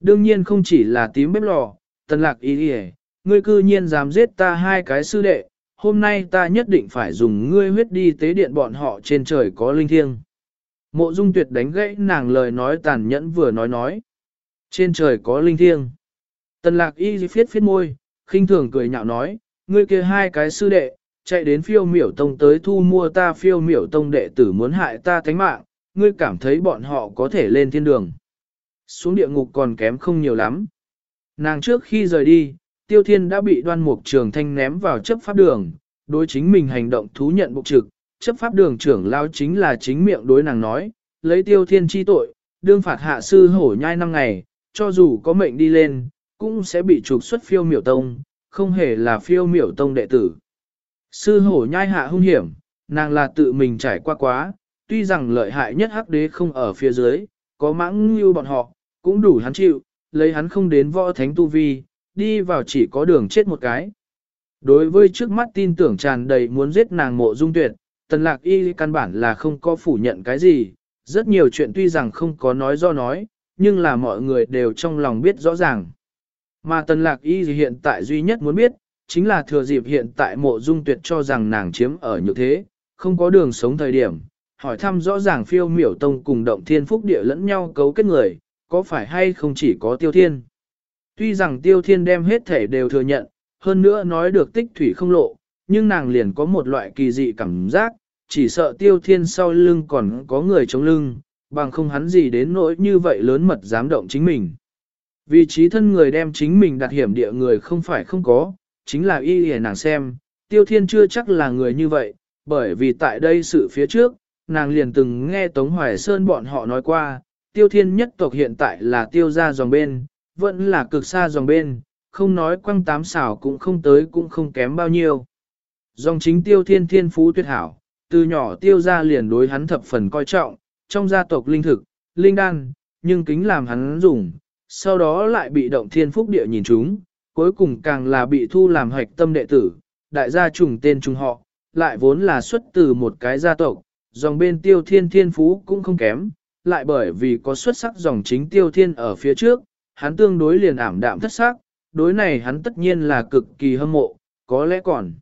Speaker 1: Đương nhiên không chỉ là tím bếp lò, tần lạc y y ngươi cư nhiên dám giết ta hai cái sư đệ, hôm nay ta nhất định phải dùng ngươi huyết đi tế điện bọn họ trên trời có linh thiêng. Mộ dung tuyệt đánh gãy nàng lời nói tàn nhẫn vừa nói nói. Trên trời có linh thiêng. Tần lạc y phiết phiết môi, khinh thường cười nhạo nói, ngươi kia hai cái sư đệ, chạy đến phiêu miểu tông tới thu mua ta phiêu miểu tông đệ tử muốn hại ta thánh mạng, ngươi cảm thấy bọn họ có thể lên thiên đường. Xuống địa ngục còn kém không nhiều lắm. Nàng trước khi rời đi, tiêu thiên đã bị đoan mục trường thanh ném vào chấp pháp đường, đối chính mình hành động thú nhận bục trực, chấp pháp đường trưởng lao chính là chính miệng đối nàng nói, lấy tiêu thiên chi tội, đương phạt hạ sư hổ nhai năm ngày, cho dù có mệnh đi lên, cũng sẽ bị trục xuất phiêu miểu tông, không hề là phiêu miểu tông đệ tử. Sư hổ nhai hạ hung hiểm, nàng là tự mình trải qua quá, tuy rằng lợi hại nhất hắc đế không ở phía dưới, có mãng như bọn họ, cũng đủ hắn chịu, lấy hắn không đến võ thánh tu vi, đi vào chỉ có đường chết một cái. Đối với trước mắt tin tưởng tràn đầy muốn giết nàng mộ dung tuyệt, tần lạc y căn bản là không có phủ nhận cái gì, rất nhiều chuyện tuy rằng không có nói do nói, nhưng là mọi người đều trong lòng biết rõ ràng. Mà tần lạc y hiện tại duy nhất muốn biết, chính là thừa dịp hiện tại mộ dung tuyệt cho rằng nàng chiếm ở như thế, không có đường sống thời điểm, hỏi thăm rõ ràng phiêu miểu tông cùng động thiên phúc địa lẫn nhau cấu kết người, có phải hay không chỉ có tiêu thiên. Tuy rằng tiêu thiên đem hết thể đều thừa nhận, hơn nữa nói được tích thủy không lộ, nhưng nàng liền có một loại kỳ dị cảm giác, chỉ sợ tiêu thiên sau lưng còn có người chống lưng, bằng không hắn gì đến nỗi như vậy lớn mật dám động chính mình. Vị trí thân người đem chính mình đặt hiểm địa người không phải không có, chính là y hề nàng xem, tiêu thiên chưa chắc là người như vậy, bởi vì tại đây sự phía trước, nàng liền từng nghe Tống Hoài Sơn bọn họ nói qua, tiêu thiên nhất tộc hiện tại là tiêu ra dòng bên, vẫn là cực xa dòng bên, không nói quăng tám xảo cũng không tới cũng không kém bao nhiêu. Dòng chính tiêu thiên thiên phú tuyệt hảo, từ nhỏ tiêu ra liền đối hắn thập phần coi trọng, trong gia tộc linh thực, linh đan, nhưng kính làm hắn dùng, sau đó lại bị động thiên phúc địa nhìn chúng, cuối cùng càng là bị thu làm hoạch tâm đệ tử, đại gia trùng tên trùng họ, lại vốn là xuất từ một cái gia tộc, dòng bên tiêu thiên thiên phú cũng không kém, lại bởi vì có xuất sắc dòng chính tiêu thiên ở phía trước, hắn tương đối liền ảm đạm thất sắc, đối này hắn tất nhiên là cực kỳ hâm mộ, có lẽ còn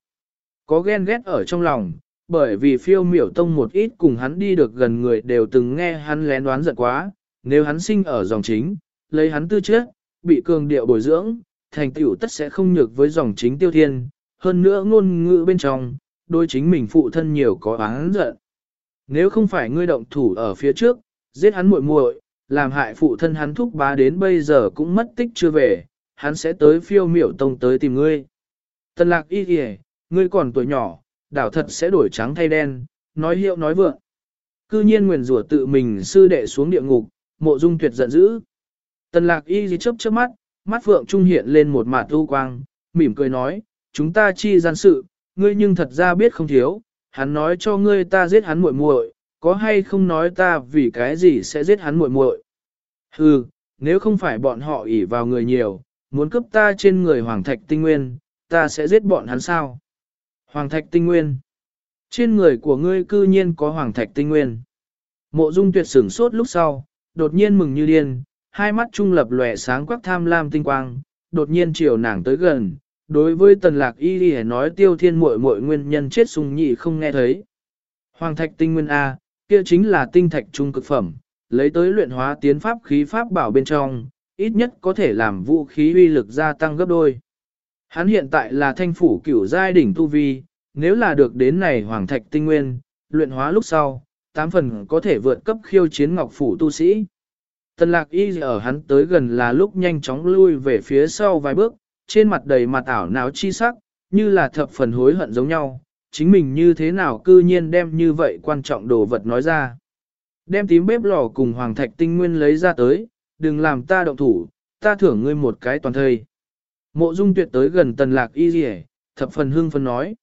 Speaker 1: có ghen ghét ở trong lòng, bởi vì phiêu miểu tông một ít cùng hắn đi được gần người đều từng nghe hắn lén đoán giận quá, nếu hắn sinh ở dòng chính, lấy hắn tư chất, bị cường điệu bồi dưỡng, thành tựu tất sẽ không nhược với dòng chính tiêu thiên, hơn nữa ngôn ngữ bên trong, đôi chính mình phụ thân nhiều có oán giận. Nếu không phải ngươi động thủ ở phía trước, giết hắn muội muội, làm hại phụ thân hắn thúc bá đến bây giờ cũng mất tích chưa về, hắn sẽ tới phiêu miểu tông tới tìm ngươi. Tần lạc y kìa, ngươi còn tuổi nhỏ, đảo thật sẽ đổi trắng thay đen, nói hiệu nói vượng. Cư nhiên nguyền rủa tự mình sư đệ xuống địa ngục, mộ dung tuyệt giận dữ. Tần lạc y gì chớp chớp mắt, mắt phượng trung hiện lên một mạt u quang, mỉm cười nói, chúng ta chi gian sự, ngươi nhưng thật ra biết không thiếu, hắn nói cho ngươi ta giết hắn muội muội, có hay không nói ta vì cái gì sẽ giết hắn muội muội? Hừ, nếu không phải bọn họ ỷ vào người nhiều, muốn cướp ta trên người Hoàng Thạch Tinh Nguyên, ta sẽ giết bọn hắn sao? Hoàng Thạch Tinh Nguyên. Trên người của ngươi cư nhiên có Hoàng Thạch Tinh Nguyên. Mộ Dung Tuyệt sửng sốt lúc sau, đột nhiên mừng như điên, hai mắt trung lập lòe sáng quắc tham lam tinh quang, đột nhiên chiều nàng tới gần. Đối với tần lạc y đi nói tiêu thiên muội muội nguyên nhân chết sung nhị không nghe thấy. Hoàng thạch tinh nguyên A, kia chính là tinh thạch trung cực phẩm, lấy tới luyện hóa tiến pháp khí pháp bảo bên trong, ít nhất có thể làm vũ khí uy lực gia tăng gấp đôi. Hắn hiện tại là thanh phủ cửu giai đỉnh tu vi, nếu là được đến này hoàng thạch tinh nguyên, luyện hóa lúc sau, tám phần có thể vượt cấp khiêu chiến ngọc phủ tu sĩ. Tần lạc y ở hắn tới gần là lúc nhanh chóng lui về phía sau vài bước, trên mặt đầy mặt ảo não chi sắc, như là thập phần hối hận giống nhau, chính mình như thế nào cư nhiên đem như vậy quan trọng đồ vật nói ra. Đem tím bếp lò cùng hoàng thạch tinh nguyên lấy ra tới, đừng làm ta động thủ, ta thưởng ngươi một cái toàn thời. Mộ dung tuyệt tới gần tần lạc y dì thập phần hưng phân nói.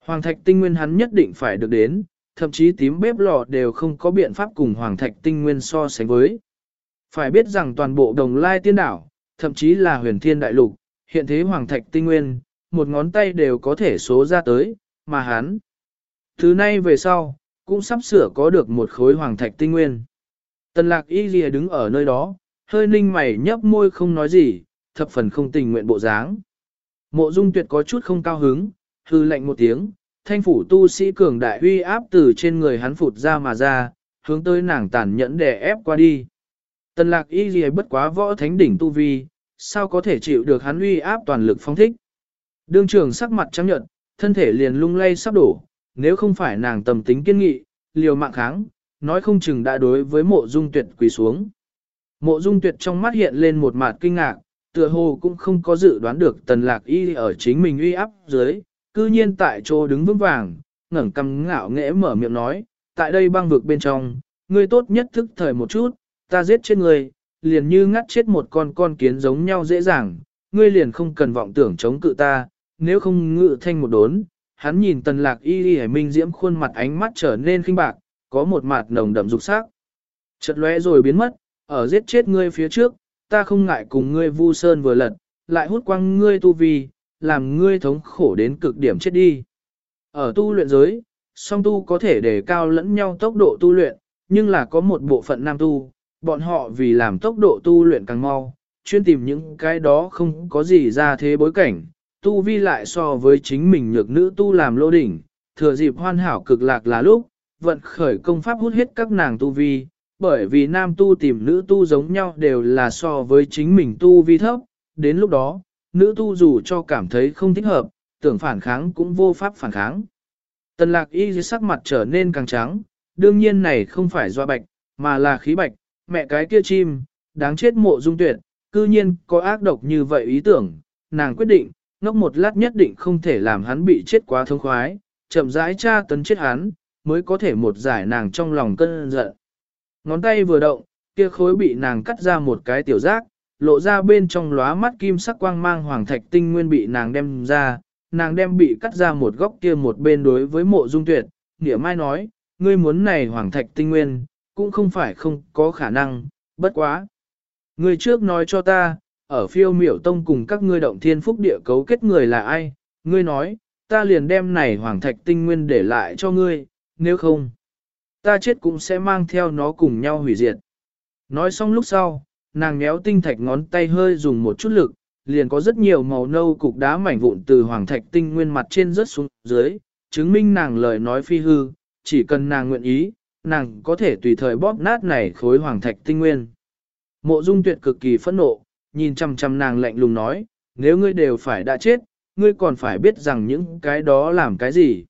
Speaker 1: Hoàng thạch tinh nguyên hắn nhất định phải được đến, thậm chí tím bếp lò đều không có biện pháp cùng hoàng thạch tinh nguyên so sánh với. Phải biết rằng toàn bộ đồng lai tiên đảo, thậm chí là huyền thiên đại lục, hiện thế hoàng thạch tinh nguyên, một ngón tay đều có thể số ra tới, mà hắn. Thứ nay về sau, cũng sắp sửa có được một khối hoàng thạch tinh nguyên. Tần lạc y lìa đứng ở nơi đó, hơi ninh mày nhấp môi không nói gì, thập phần không tình nguyện bộ dáng. Mộ dung tuyệt có chút không cao hứng, hư lệnh một tiếng, thanh phủ tu sĩ cường đại uy áp từ trên người hắn phụt ra mà ra, hướng tới nàng tàn nhẫn để ép qua đi. Tần lạc y gì bất quá võ thánh đỉnh tu vi, sao có thể chịu được hắn uy áp toàn lực phong thích. Đương trường sắc mặt trắng nhợt, thân thể liền lung lay sắp đổ, nếu không phải nàng tầm tính kiên nghị, liều mạng kháng, nói không chừng đã đối với mộ dung tuyệt quỳ xuống. Mộ dung tuyệt trong mắt hiện lên một mặt kinh ngạc, tựa hồ cũng không có dự đoán được tần lạc y ở chính mình uy áp dưới, cư nhiên tại chỗ đứng vững vàng, ngẩng cằm ngạo nghễ mở miệng nói, tại đây băng vực bên trong, ngươi tốt nhất thức thời một chút, ta giết chết ngươi, liền như ngắt chết một con con kiến giống nhau dễ dàng, ngươi liền không cần vọng tưởng chống cự ta, nếu không ngự thanh một đốn. Hắn nhìn tần lạc y y minh diễm khuôn mặt ánh mắt trở nên khinh bạc, có một mặt nồng đậm dục sắc. Chợt lóe rồi biến mất, ở giết chết ngươi phía trước, ta không ngại cùng ngươi vu sơn vừa lật, lại hút quăng ngươi tu vi, làm ngươi thống khổ đến cực điểm chết đi. Ở tu luyện giới, song tu có thể đề cao lẫn nhau tốc độ tu luyện, nhưng là có một bộ phận nam tu, bọn họ vì làm tốc độ tu luyện càng mau, chuyên tìm những cái đó không có gì ra thế bối cảnh, tu vi lại so với chính mình nhược nữ tu làm lô đỉnh, thừa dịp hoàn hảo cực lạc là lúc, vận khởi công pháp hút hết các nàng tu vi, bởi vì nam tu tìm nữ tu giống nhau đều là so với chính mình tu vi thấp, đến lúc đó, nữ tu dù cho cảm thấy không thích hợp, tưởng phản kháng cũng vô pháp phản kháng. Tần lạc y dưới sắc mặt trở nên càng trắng, đương nhiên này không phải do bạch, mà là khí bạch, mẹ cái kia chim, đáng chết mộ dung tuyệt, cư nhiên có ác độc như vậy ý tưởng, nàng quyết định, ngốc một lát nhất định không thể làm hắn bị chết quá thông khoái, chậm rãi tra tấn chết hắn, mới có thể một giải nàng trong lòng cơn giận. Ngón tay vừa động, kia khối bị nàng cắt ra một cái tiểu giác, lộ ra bên trong lóa mắt kim sắc quang mang hoàng thạch tinh nguyên bị nàng đem ra, nàng đem bị cắt ra một góc kia một bên đối với mộ dung tuyệt, nghĩa mai nói, ngươi muốn này hoàng thạch tinh nguyên, cũng không phải không có khả năng, bất quá. Ngươi trước nói cho ta, ở phiêu miểu tông cùng các ngươi động thiên phúc địa cấu kết người là ai, ngươi nói, ta liền đem này hoàng thạch tinh nguyên để lại cho ngươi, nếu không, ta chết cũng sẽ mang theo nó cùng nhau hủy diệt. Nói xong lúc sau, nàng méo tinh thạch ngón tay hơi dùng một chút lực, liền có rất nhiều màu nâu cục đá mảnh vụn từ hoàng thạch tinh nguyên mặt trên rớt xuống dưới, chứng minh nàng lời nói phi hư, chỉ cần nàng nguyện ý, nàng có thể tùy thời bóp nát này khối hoàng thạch tinh nguyên. Mộ dung tuyệt cực kỳ phẫn nộ, nhìn chăm chăm nàng lạnh lùng nói, nếu ngươi đều phải đã chết, ngươi còn phải biết rằng những cái đó làm cái gì.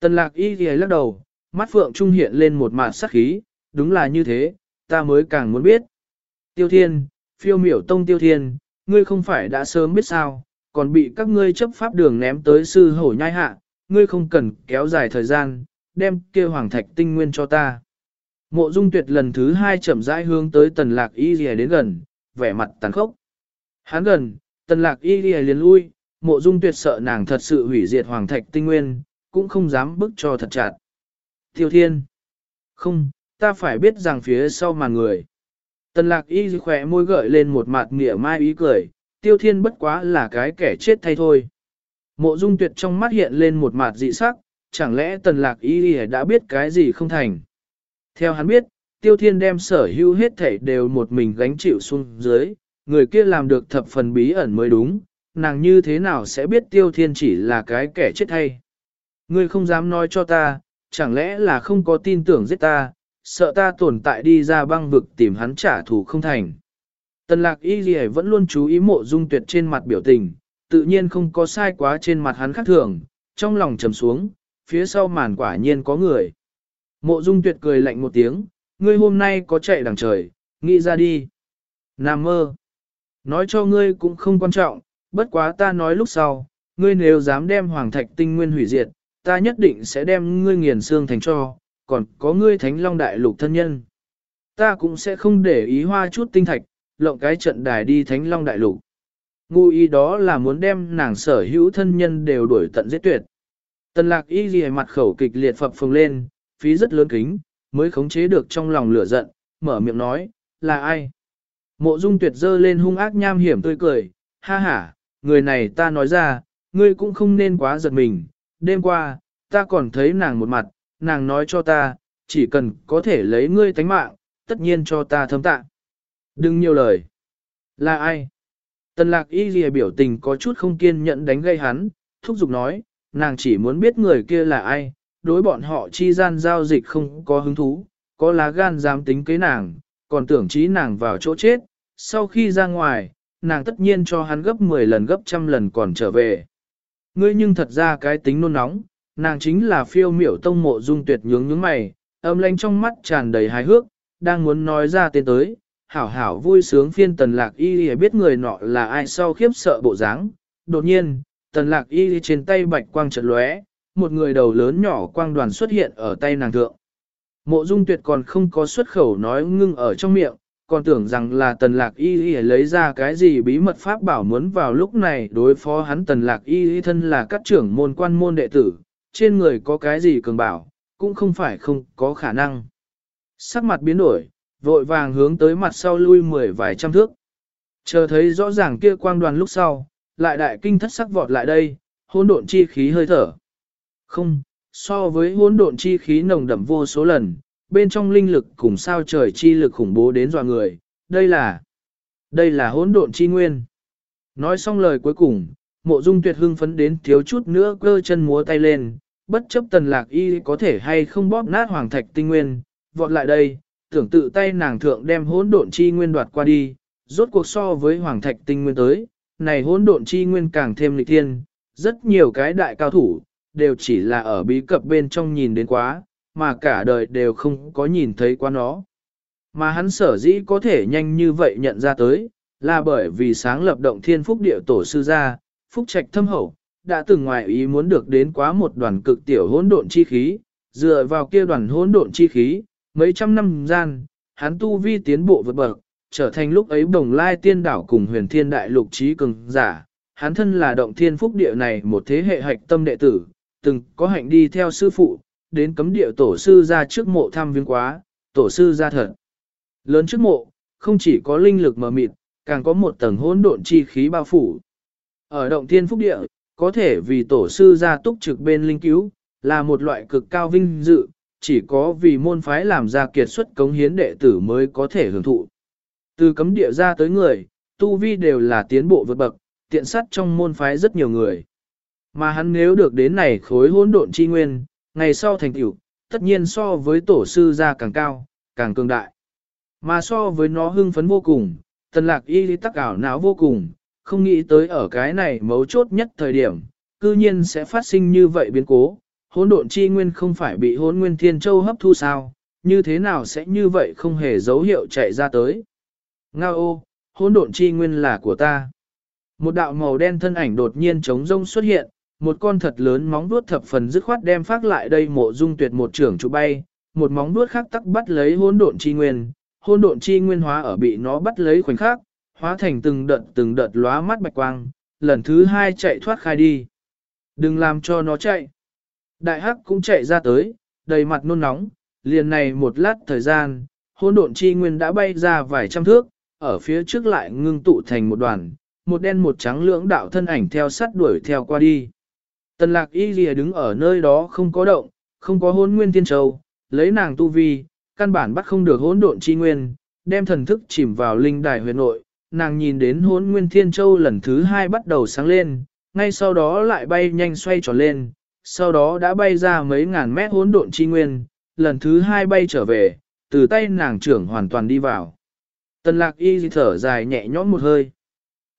Speaker 1: Tần lạc y ghi lắc đầu, mắt phượng trung hiện lên một mạt sắc khí, đúng là như thế, ta mới càng muốn biết. Tiêu thiên, phiêu miểu tông tiêu thiên, ngươi không phải đã sớm biết sao, còn bị các ngươi chấp pháp đường ném tới sư hổ nhai hạ, ngươi không cần kéo dài thời gian, đem kia hoàng thạch tinh nguyên cho ta. Mộ dung tuyệt lần thứ hai chậm rãi hướng tới tần lạc y rìa đến gần, vẻ mặt tàn khốc. Hắn gần, tần lạc y rìa liền lui, mộ dung tuyệt sợ nàng thật sự hủy diệt hoàng thạch tinh nguyên, cũng không dám bức cho thật chặt. Tiêu thiên. Không, ta phải biết rằng phía sau màn người. Tần lạc y khỏe môi gợi lên một mặt mỉa mai ý cười, tiêu thiên bất quá là cái kẻ chết thay thôi. Mộ dung tuyệt trong mắt hiện lên một mặt dị sắc, chẳng lẽ tần lạc y đã biết cái gì không thành. Theo hắn biết, tiêu thiên đem sở hữu hết thảy đều một mình gánh chịu xuống dưới, người kia làm được thập phần bí ẩn mới đúng, nàng như thế nào sẽ biết tiêu thiên chỉ là cái kẻ chết hay. Ngươi không dám nói cho ta, chẳng lẽ là không có tin tưởng giết ta, sợ ta tồn tại đi ra băng vực tìm hắn trả thù không thành. Tần lạc y gì vẫn luôn chú ý mộ dung tuyệt trên mặt biểu tình, tự nhiên không có sai quá trên mặt hắn khác thường, trong lòng trầm xuống, phía sau màn quả nhiên có người. Mộ dung tuyệt cười lạnh một tiếng, ngươi hôm nay có chạy đằng trời, Nghĩ ra đi. Nam mơ. Nói cho ngươi cũng không quan trọng, bất quá ta nói lúc sau, ngươi nếu dám đem hoàng thạch tinh nguyên hủy diệt, ta nhất định sẽ đem ngươi nghiền xương thành cho, còn có ngươi thánh long đại lục thân nhân. Ta cũng sẽ không để ý hoa chút tinh thạch, lộng cái trận đài đi thánh long đại lục. Ngụ ý đó là muốn đem nàng sở hữu thân nhân đều đuổi tận giết tuyệt. Tần lạc y ghi mặt khẩu kịch liệt phập phồng lên, phí rất lớn kính, mới khống chế được trong lòng lửa giận, mở miệng nói, là ai? Mộ dung tuyệt dơ lên hung ác nham hiểm tươi cười, ha ha, người này ta nói ra, ngươi cũng không nên quá giật mình, đêm qua, ta còn thấy nàng một mặt, nàng nói cho ta, chỉ cần có thể lấy ngươi tánh mạng, tất nhiên cho ta thâm tạ. Đừng nhiều lời. Là ai? Tần lạc y ghi biểu tình có chút không kiên nhẫn đánh gây hắn, thúc giục nói, nàng chỉ muốn biết người kia là ai, đối bọn họ chi gian giao dịch không có hứng thú, có lá gan dám tính kế nàng, còn tưởng trí nàng vào chỗ chết, sau khi ra ngoài, nàng tất nhiên cho hắn gấp 10 lần gấp trăm lần còn trở về. Ngươi nhưng thật ra cái tính nôn nóng, nàng chính là phiêu miểu tông mộ dung tuyệt nhướng nhướng mày, âm lanh trong mắt tràn đầy hài hước, đang muốn nói ra tên tới, hảo hảo vui sướng phiên tần lạc y y biết người nọ là ai sau khiếp sợ bộ dáng. Đột nhiên, tần lạc y y trên tay bạch quang chợt lóe, một người đầu lớn nhỏ quang đoàn xuất hiện ở tay nàng thượng. Mộ dung tuyệt còn không có xuất khẩu nói ngưng ở trong miệng, còn tưởng rằng là tần lạc y y lấy ra cái gì bí mật pháp bảo muốn vào lúc này đối phó hắn tần lạc y y thân là các trưởng môn quan môn đệ tử, trên người có cái gì cường bảo, cũng không phải không có khả năng. Sắc mặt biến đổi, vội vàng hướng tới mặt sau lui mười vài trăm thước. Chờ thấy rõ ràng kia quang đoàn lúc sau, lại đại kinh thất sắc vọt lại đây, hỗn độn chi khí hơi thở. Không, so với hỗn độn chi khí nồng đậm vô số lần, bên trong linh lực cùng sao trời chi lực khủng bố đến dọa người, đây là, đây là hỗn độn chi nguyên. Nói xong lời cuối cùng, mộ dung tuyệt hưng phấn đến thiếu chút nữa cơ chân múa tay lên, bất chấp tần lạc y có thể hay không bóp nát hoàng thạch tinh nguyên, vọt lại đây, tưởng tự tay nàng thượng đem hỗn độn chi nguyên đoạt qua đi, rốt cuộc so với hoàng thạch tinh nguyên tới, này hỗn độn chi nguyên càng thêm lịch thiên, rất nhiều cái đại cao thủ, đều chỉ là ở bí cập bên trong nhìn đến quá, mà cả đời đều không có nhìn thấy qua nó. Mà hắn sở dĩ có thể nhanh như vậy nhận ra tới, là bởi vì sáng lập động thiên phúc địa tổ sư gia, phúc trạch thâm hậu, đã từng ngoài ý muốn được đến quá một đoàn cực tiểu hỗn độn chi khí, dựa vào kia đoàn hỗn độn chi khí, mấy trăm năm gian, hắn tu vi tiến bộ vượt bậc, trở thành lúc ấy đồng lai tiên đảo cùng huyền thiên đại lục trí cường giả. Hắn thân là động thiên phúc địa này một thế hệ hạch tâm đệ tử, từng có hạnh đi theo sư phụ, đến cấm địa tổ sư ra trước mộ thăm viếng quá, tổ sư ra thật. Lớn trước mộ, không chỉ có linh lực mờ mịt, càng có một tầng hỗn độn chi khí bao phủ. Ở động thiên phúc địa, có thể vì tổ sư ra túc trực bên linh cứu, là một loại cực cao vinh dự, chỉ có vì môn phái làm ra kiệt xuất cống hiến đệ tử mới có thể hưởng thụ. Từ cấm địa ra tới người, tu vi đều là tiến bộ vượt bậc, tiện sắt trong môn phái rất nhiều người. Mà hắn nếu được đến này khối hỗn độn chi nguyên, ngày sau thành tựu, tất nhiên so với tổ sư ra càng cao, càng cường đại. Mà so với nó hưng phấn vô cùng, tần lạc y lý tắc ảo não vô cùng, không nghĩ tới ở cái này mấu chốt nhất thời điểm, cư nhiên sẽ phát sinh như vậy biến cố. Hỗn độn chi nguyên không phải bị hỗn nguyên thiên châu hấp thu sao, như thế nào sẽ như vậy không hề dấu hiệu chạy ra tới. Ngao ô, hỗn độn chi nguyên là của ta. Một đạo màu đen thân ảnh đột nhiên trống rông xuất hiện, một con thật lớn móng vuốt thập phần dứt khoát đem phát lại đây mộ dung tuyệt một trưởng trụ bay, một móng vuốt khác tắc bắt lấy hỗn độn chi nguyên, hỗn độn chi nguyên hóa ở bị nó bắt lấy khoảnh khắc, hóa thành từng đợt từng đợt lóa mắt bạch quang, lần thứ hai chạy thoát khai đi. Đừng làm cho nó chạy. Đại hắc cũng chạy ra tới, đầy mặt nôn nóng, liền này một lát thời gian, hỗn độn chi nguyên đã bay ra vài trăm thước, ở phía trước lại ngưng tụ thành một đoàn, một đen một trắng lưỡng đạo thân ảnh theo sát đuổi theo qua đi. Tần lạc y lìa đứng ở nơi đó không có động, không có hôn nguyên thiên châu, lấy nàng tu vi, căn bản bắt không được hỗn độn chi nguyên, đem thần thức chìm vào linh đài huyền nội, nàng nhìn đến hỗn nguyên thiên châu lần thứ hai bắt đầu sáng lên, ngay sau đó lại bay nhanh xoay tròn lên, sau đó đã bay ra mấy ngàn mét hỗn độn chi nguyên, lần thứ hai bay trở về, từ tay nàng trưởng hoàn toàn đi vào. Tần lạc y thở dài nhẹ nhõm một hơi.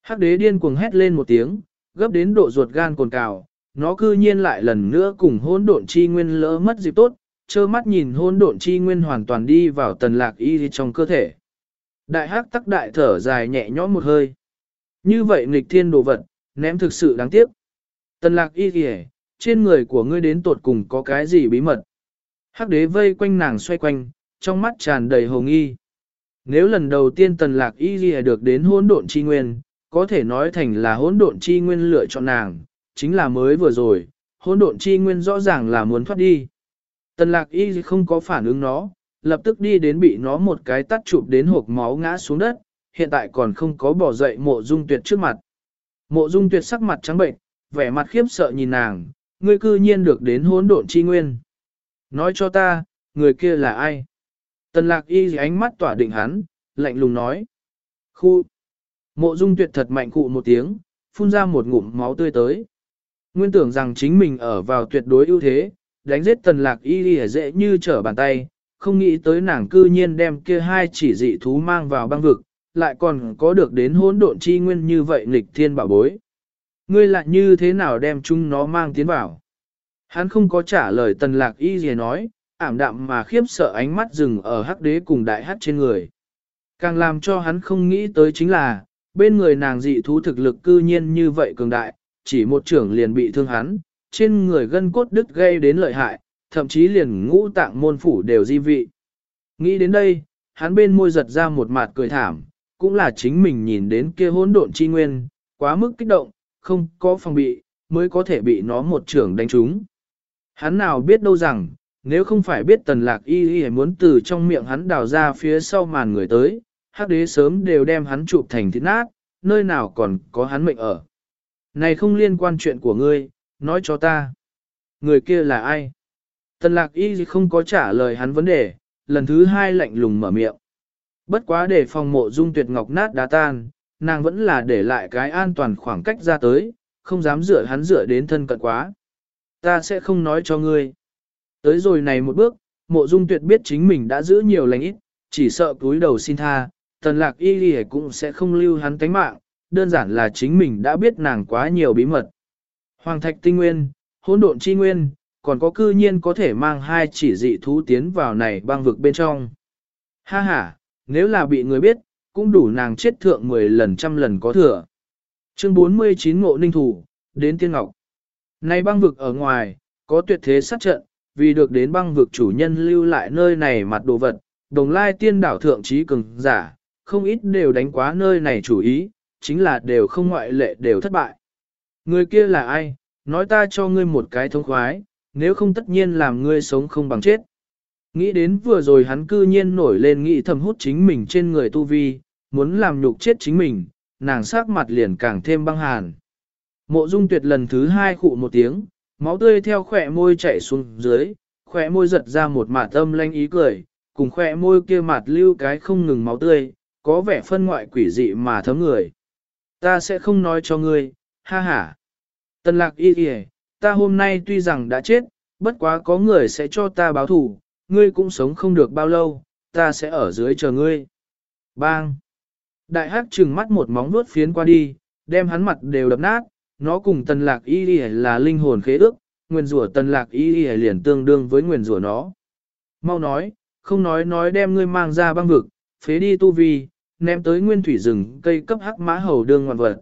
Speaker 1: Hắc đế điên cuồng hét lên một tiếng, gấp đến độ ruột gan cồn cào, nó cư nhiên lại lần nữa cùng hỗn độn chi nguyên lỡ mất dịp tốt, trơ mắt nhìn hỗn độn chi nguyên hoàn toàn đi vào tần lạc y trong cơ thể. Đại hắc tắc đại thở dài nhẹ nhõm một hơi. Như vậy nghịch thiên đồ vật, ném thực sự đáng tiếc. Tần lạc y kìa, trên người của ngươi đến tột cùng có cái gì bí mật. Hắc đế vây quanh nàng xoay quanh, trong mắt tràn đầy hồng nghi. Nếu lần đầu tiên tần lạc y kìa được đến hỗn độn chi nguyên, có thể nói thành là hỗn độn chi nguyên lựa chọn nàng, chính là mới vừa rồi, hỗn độn chi nguyên rõ ràng là muốn thoát đi. Tần lạc y không có phản ứng nó, lập tức đi đến bị nó một cái tắt chụp đến hộp máu ngã xuống đất, hiện tại còn không có bỏ dậy mộ dung tuyệt trước mặt. Mộ dung tuyệt sắc mặt trắng bệnh, vẻ mặt khiếp sợ nhìn nàng, ngươi cư nhiên được đến hỗn độn chi nguyên. Nói cho ta, người kia là ai? Tần lạc y ánh mắt tỏa định hắn, lạnh lùng nói. Khu! Mộ dung tuyệt thật mạnh cụ một tiếng, phun ra một ngụm máu tươi tới. Nguyên tưởng rằng chính mình ở vào tuyệt đối ưu thế, đánh giết tần lạc y y dễ như trở bàn tay, không nghĩ tới nàng cư nhiên đem kia hai chỉ dị thú mang vào băng vực, lại còn có được đến hỗn độn chi nguyên như vậy nghịch thiên bảo bối. Ngươi lại như thế nào đem chúng nó mang tiến vào? Hắn không có trả lời tần lạc y gì nói, ảm đạm mà khiếp sợ ánh mắt dừng ở hắc đế cùng đại hắc trên người. Càng làm cho hắn không nghĩ tới chính là, bên người nàng dị thú thực lực cư nhiên như vậy cường đại, chỉ một trưởng liền bị thương hắn, trên người gân cốt đứt gây đến lợi hại, thậm chí liền ngũ tạng môn phủ đều di vị. Nghĩ đến đây, hắn bên môi giật ra một mặt cười thảm, cũng là chính mình nhìn đến kia hỗn độn chi nguyên, quá mức kích động, không có phòng bị, mới có thể bị nó một trưởng đánh trúng. Hắn nào biết đâu rằng, nếu không phải biết tần lạc y y muốn từ trong miệng hắn đào ra phía sau màn người tới, hắc đế sớm đều đem hắn chụp thành thịt nát, nơi nào còn có hắn mệnh ở. Này không liên quan chuyện của ngươi, nói cho ta. Người kia là ai? Tần lạc y không có trả lời hắn vấn đề, lần thứ hai lạnh lùng mở miệng. Bất quá để phòng mộ dung tuyệt ngọc nát đá tan, nàng vẫn là để lại cái an toàn khoảng cách ra tới, không dám dựa hắn dựa đến thân cận quá. Ta sẽ không nói cho ngươi. Tới rồi này một bước, mộ dung tuyệt biết chính mình đã giữ nhiều lành ít, chỉ sợ túi đầu xin tha, tần lạc y cũng sẽ không lưu hắn tánh mạng, đơn giản là chính mình đã biết nàng quá nhiều bí mật. Hoàng thạch tinh nguyên, hỗn độn chi nguyên, còn có cư nhiên có thể mang hai chỉ dị thú tiến vào này băng vực bên trong. Ha ha, nếu là bị người biết, cũng đủ nàng chết thượng 10 lần trăm lần có thừa. Chương 49 Ngộ Ninh Thủ, đến Tiên Ngọc. Này băng vực ở ngoài, có tuyệt thế sát trận, vì được đến băng vực chủ nhân lưu lại nơi này mặt đồ vật, đồng lai tiên đảo thượng trí cường giả, không ít đều đánh quá nơi này chủ ý, chính là đều không ngoại lệ đều thất bại. Người kia là ai, nói ta cho ngươi một cái thông khoái, nếu không tất nhiên làm ngươi sống không bằng chết. Nghĩ đến vừa rồi hắn cư nhiên nổi lên nghĩ thầm hút chính mình trên người tu vi, muốn làm nhục chết chính mình, nàng sắc mặt liền càng thêm băng hàn. Mộ dung tuyệt lần thứ hai khụ một tiếng, máu tươi theo khỏe môi chảy xuống dưới, khỏe môi giật ra một mạt âm lanh ý cười, cùng khỏe môi kia mặt lưu cái không ngừng máu tươi, có vẻ phân ngoại quỷ dị mà thấm người. Ta sẽ không nói cho ngươi, ha ha. Tần lạc y kìa, ta hôm nay tuy rằng đã chết, bất quá có người sẽ cho ta báo thù, ngươi cũng sống không được bao lâu, ta sẽ ở dưới chờ ngươi. Bang! Đại hắc trừng mắt một móng nuốt phiến qua đi, đem hắn mặt đều đập nát, nó cùng tần lạc y kìa là linh hồn khế ước, nguyên rủa tần lạc y kìa liền tương đương với nguyên rủa nó. Mau nói, không nói nói đem ngươi mang ra băng vực, phế đi tu vi, ném tới nguyên thủy rừng cây cấp hắc mã hầu đương ngoạn vật.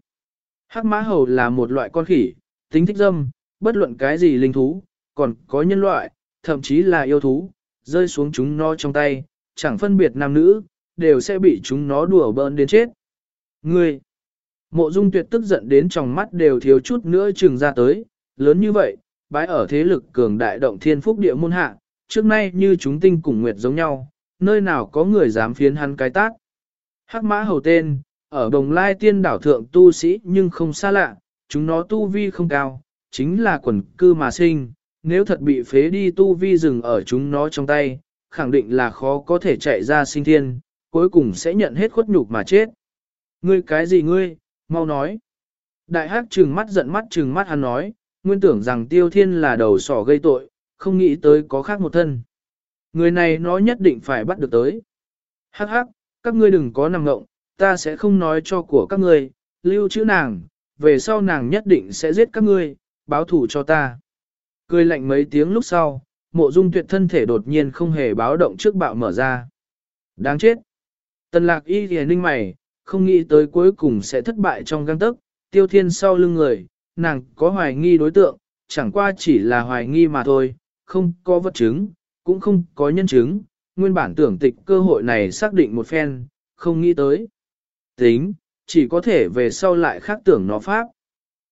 Speaker 1: Hắc mã hầu là một loại con khỉ, tính thích dâm, bất luận cái gì linh thú, còn có nhân loại, thậm chí là yêu thú, rơi xuống chúng nó trong tay, chẳng phân biệt nam nữ, đều sẽ bị chúng nó đùa bỡn đến chết. Ngươi! Mộ dung tuyệt tức giận đến trong mắt đều thiếu chút nữa trừng ra tới, lớn như vậy, bái ở thế lực cường đại động thiên phúc địa môn hạ, trước nay như chúng tinh cùng nguyệt giống nhau, nơi nào có người dám phiến hắn cái tác. Hắc mã hầu tên, ở đồng lai tiên đảo thượng tu sĩ nhưng không xa lạ, chúng nó tu vi không cao, chính là quần cư mà sinh, nếu thật bị phế đi tu vi rừng ở chúng nó trong tay, khẳng định là khó có thể chạy ra sinh thiên, cuối cùng sẽ nhận hết khuất nhục mà chết. Ngươi cái gì ngươi, mau nói. Đại hắc trừng mắt giận mắt trừng mắt hắn nói, nguyên tưởng rằng tiêu thiên là đầu sỏ gây tội, không nghĩ tới có khác một thân. Người này nó nhất định phải bắt được tới. Hắc hắc, các ngươi đừng có nằm ngộng, ta sẽ không nói cho của các ngươi, lưu chữ nàng, về sau nàng nhất định sẽ giết các ngươi, báo thủ cho ta. Cười lạnh mấy tiếng lúc sau, mộ dung tuyệt thân thể đột nhiên không hề báo động trước bạo mở ra. Đáng chết! Tần lạc y thì ninh mày, không nghĩ tới cuối cùng sẽ thất bại trong găng tức, tiêu thiên sau lưng người, nàng có hoài nghi đối tượng, chẳng qua chỉ là hoài nghi mà thôi, không có vật chứng, cũng không có nhân chứng, nguyên bản tưởng tịch cơ hội này xác định một phen, không nghĩ tới. Tính, chỉ có thể về sau lại khác tưởng nó pháp.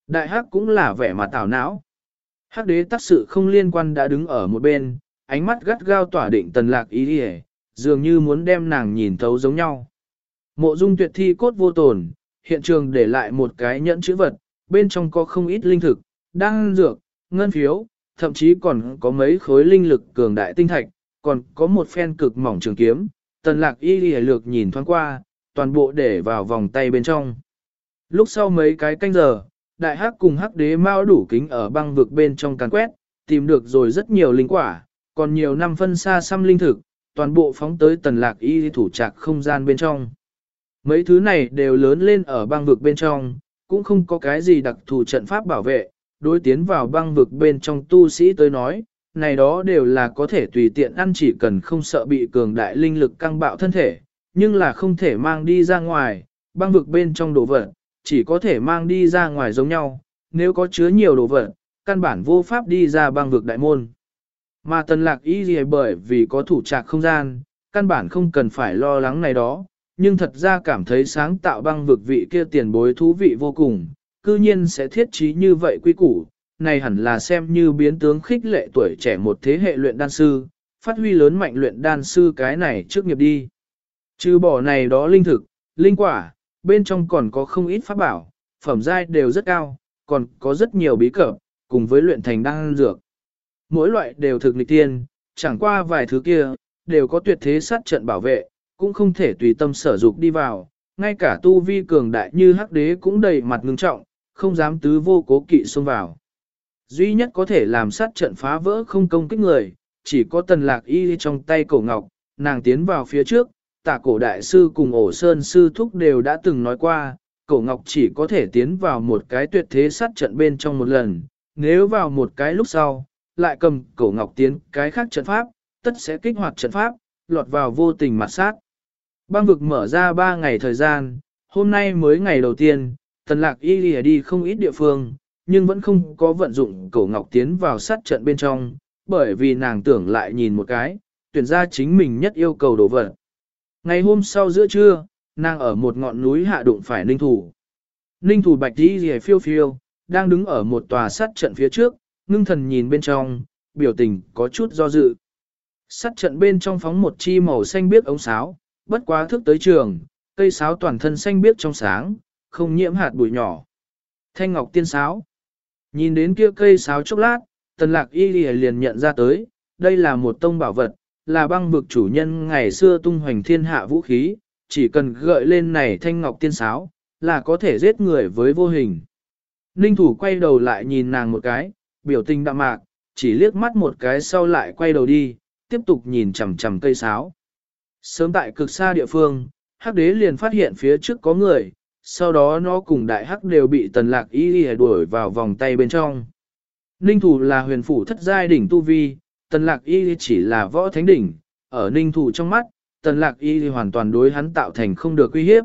Speaker 1: Đại hắc cũng là vẻ mặt tảo não. Hắc đế tác sự không liên quan đã đứng ở một bên, ánh mắt gắt gao tỏa định tần lạc ý đi dường như muốn đem nàng nhìn thấu giống nhau. Mộ dung tuyệt thi cốt vô tồn, hiện trường để lại một cái nhẫn chữ vật, bên trong có không ít linh thực, đăng dược, ngân phiếu, thậm chí còn có mấy khối linh lực cường đại tinh thạch, còn có một phen cực mỏng trường kiếm. Tần lạc y lìa lược nhìn thoáng qua, toàn bộ để vào vòng tay bên trong. Lúc sau mấy cái canh giờ, đại hắc cùng hắc đế mau đủ kính ở băng vực bên trong càn quét, tìm được rồi rất nhiều linh quả, còn nhiều năm phân xa xăm linh thực, toàn bộ phóng tới tần lạc y thủ trạc không gian bên trong. Mấy thứ này đều lớn lên ở băng vực bên trong, cũng không có cái gì đặc thù trận pháp bảo vệ, đối tiến vào băng vực bên trong tu sĩ tới nói, này đó đều là có thể tùy tiện ăn chỉ cần không sợ bị cường đại linh lực căng bạo thân thể, nhưng là không thể mang đi ra ngoài, băng vực bên trong đồ vật, chỉ có thể mang đi ra ngoài giống nhau, nếu có chứa nhiều đồ vật, căn bản vô pháp đi ra băng vực đại môn. Mà tần lạc ý gì bởi vì có thủ trạc không gian, căn bản không cần phải lo lắng này đó, nhưng thật ra cảm thấy sáng tạo băng vực vị kia tiền bối thú vị vô cùng, cư nhiên sẽ thiết trí như vậy quy củ, này hẳn là xem như biến tướng khích lệ tuổi trẻ một thế hệ luyện đan sư, phát huy lớn mạnh luyện đan sư cái này trước nghiệp đi. Trừ bỏ này đó linh thực, linh quả, bên trong còn có không ít pháp bảo, phẩm giai đều rất cao, còn có rất nhiều bí cẩm, cùng với luyện thành đan dược. Mỗi loại đều thực lịch tiên, chẳng qua vài thứ kia, đều có tuyệt thế sát trận bảo vệ, cũng không thể tùy tâm sở dục đi vào, ngay cả tu vi cường đại như hắc đế cũng đầy mặt ngưng trọng, không dám tứ vô cố kỵ xông vào. Duy nhất có thể làm sát trận phá vỡ không công kích người, chỉ có tần lạc y trong tay cổ ngọc, nàng tiến vào phía trước, tả cổ đại sư cùng ổ sơn sư thúc đều đã từng nói qua, cổ ngọc chỉ có thể tiến vào một cái tuyệt thế sát trận bên trong một lần, nếu vào một cái lúc sau, lại cầm cổ ngọc tiến cái khác trận pháp, tất sẽ kích hoạt trận pháp, lọt vào vô tình mặt sát. Bang vực mở ra 3 ngày thời gian, hôm nay mới ngày đầu tiên, tần lạc y đi không ít địa phương, nhưng vẫn không có vận dụng cổ ngọc tiến vào sát trận bên trong, bởi vì nàng tưởng lại nhìn một cái, tuyển ra chính mình nhất yêu cầu đồ vật. Ngày hôm sau giữa trưa, nàng ở một ngọn núi hạ đụng phải ninh thủ. Ninh thủ bạch đi rìa phiêu phiêu, đang đứng ở một tòa sát trận phía trước, ngưng thần nhìn bên trong, biểu tình có chút do dự. Sát trận bên trong phóng một chi màu xanh biếc ống sáo, bất quá thức tới trường, cây sáo toàn thân xanh biếc trong sáng, không nhiễm hạt bụi nhỏ. Thanh ngọc tiên sáo. Nhìn đến kia cây sáo chốc lát, tần lạc y liền nhận ra tới, đây là một tông bảo vật, là băng vực chủ nhân ngày xưa tung hoành thiên hạ vũ khí, chỉ cần gợi lên này thanh ngọc tiên sáo, là có thể giết người với vô hình. Ninh thủ quay đầu lại nhìn nàng một cái, biểu tình đạm mạc, chỉ liếc mắt một cái sau lại quay đầu đi, tiếp tục nhìn chằm chằm cây sáo. Sớm tại cực xa địa phương, hắc đế liền phát hiện phía trước có người, sau đó nó cùng đại hắc đều bị tần lạc y y đuổi vào vòng tay bên trong. Ninh thủ là huyền phủ thất giai đỉnh tu vi, tần lạc y chỉ là võ thánh đỉnh, ở ninh thủ trong mắt, tần lạc y hoàn toàn đối hắn tạo thành không được uy hiếp.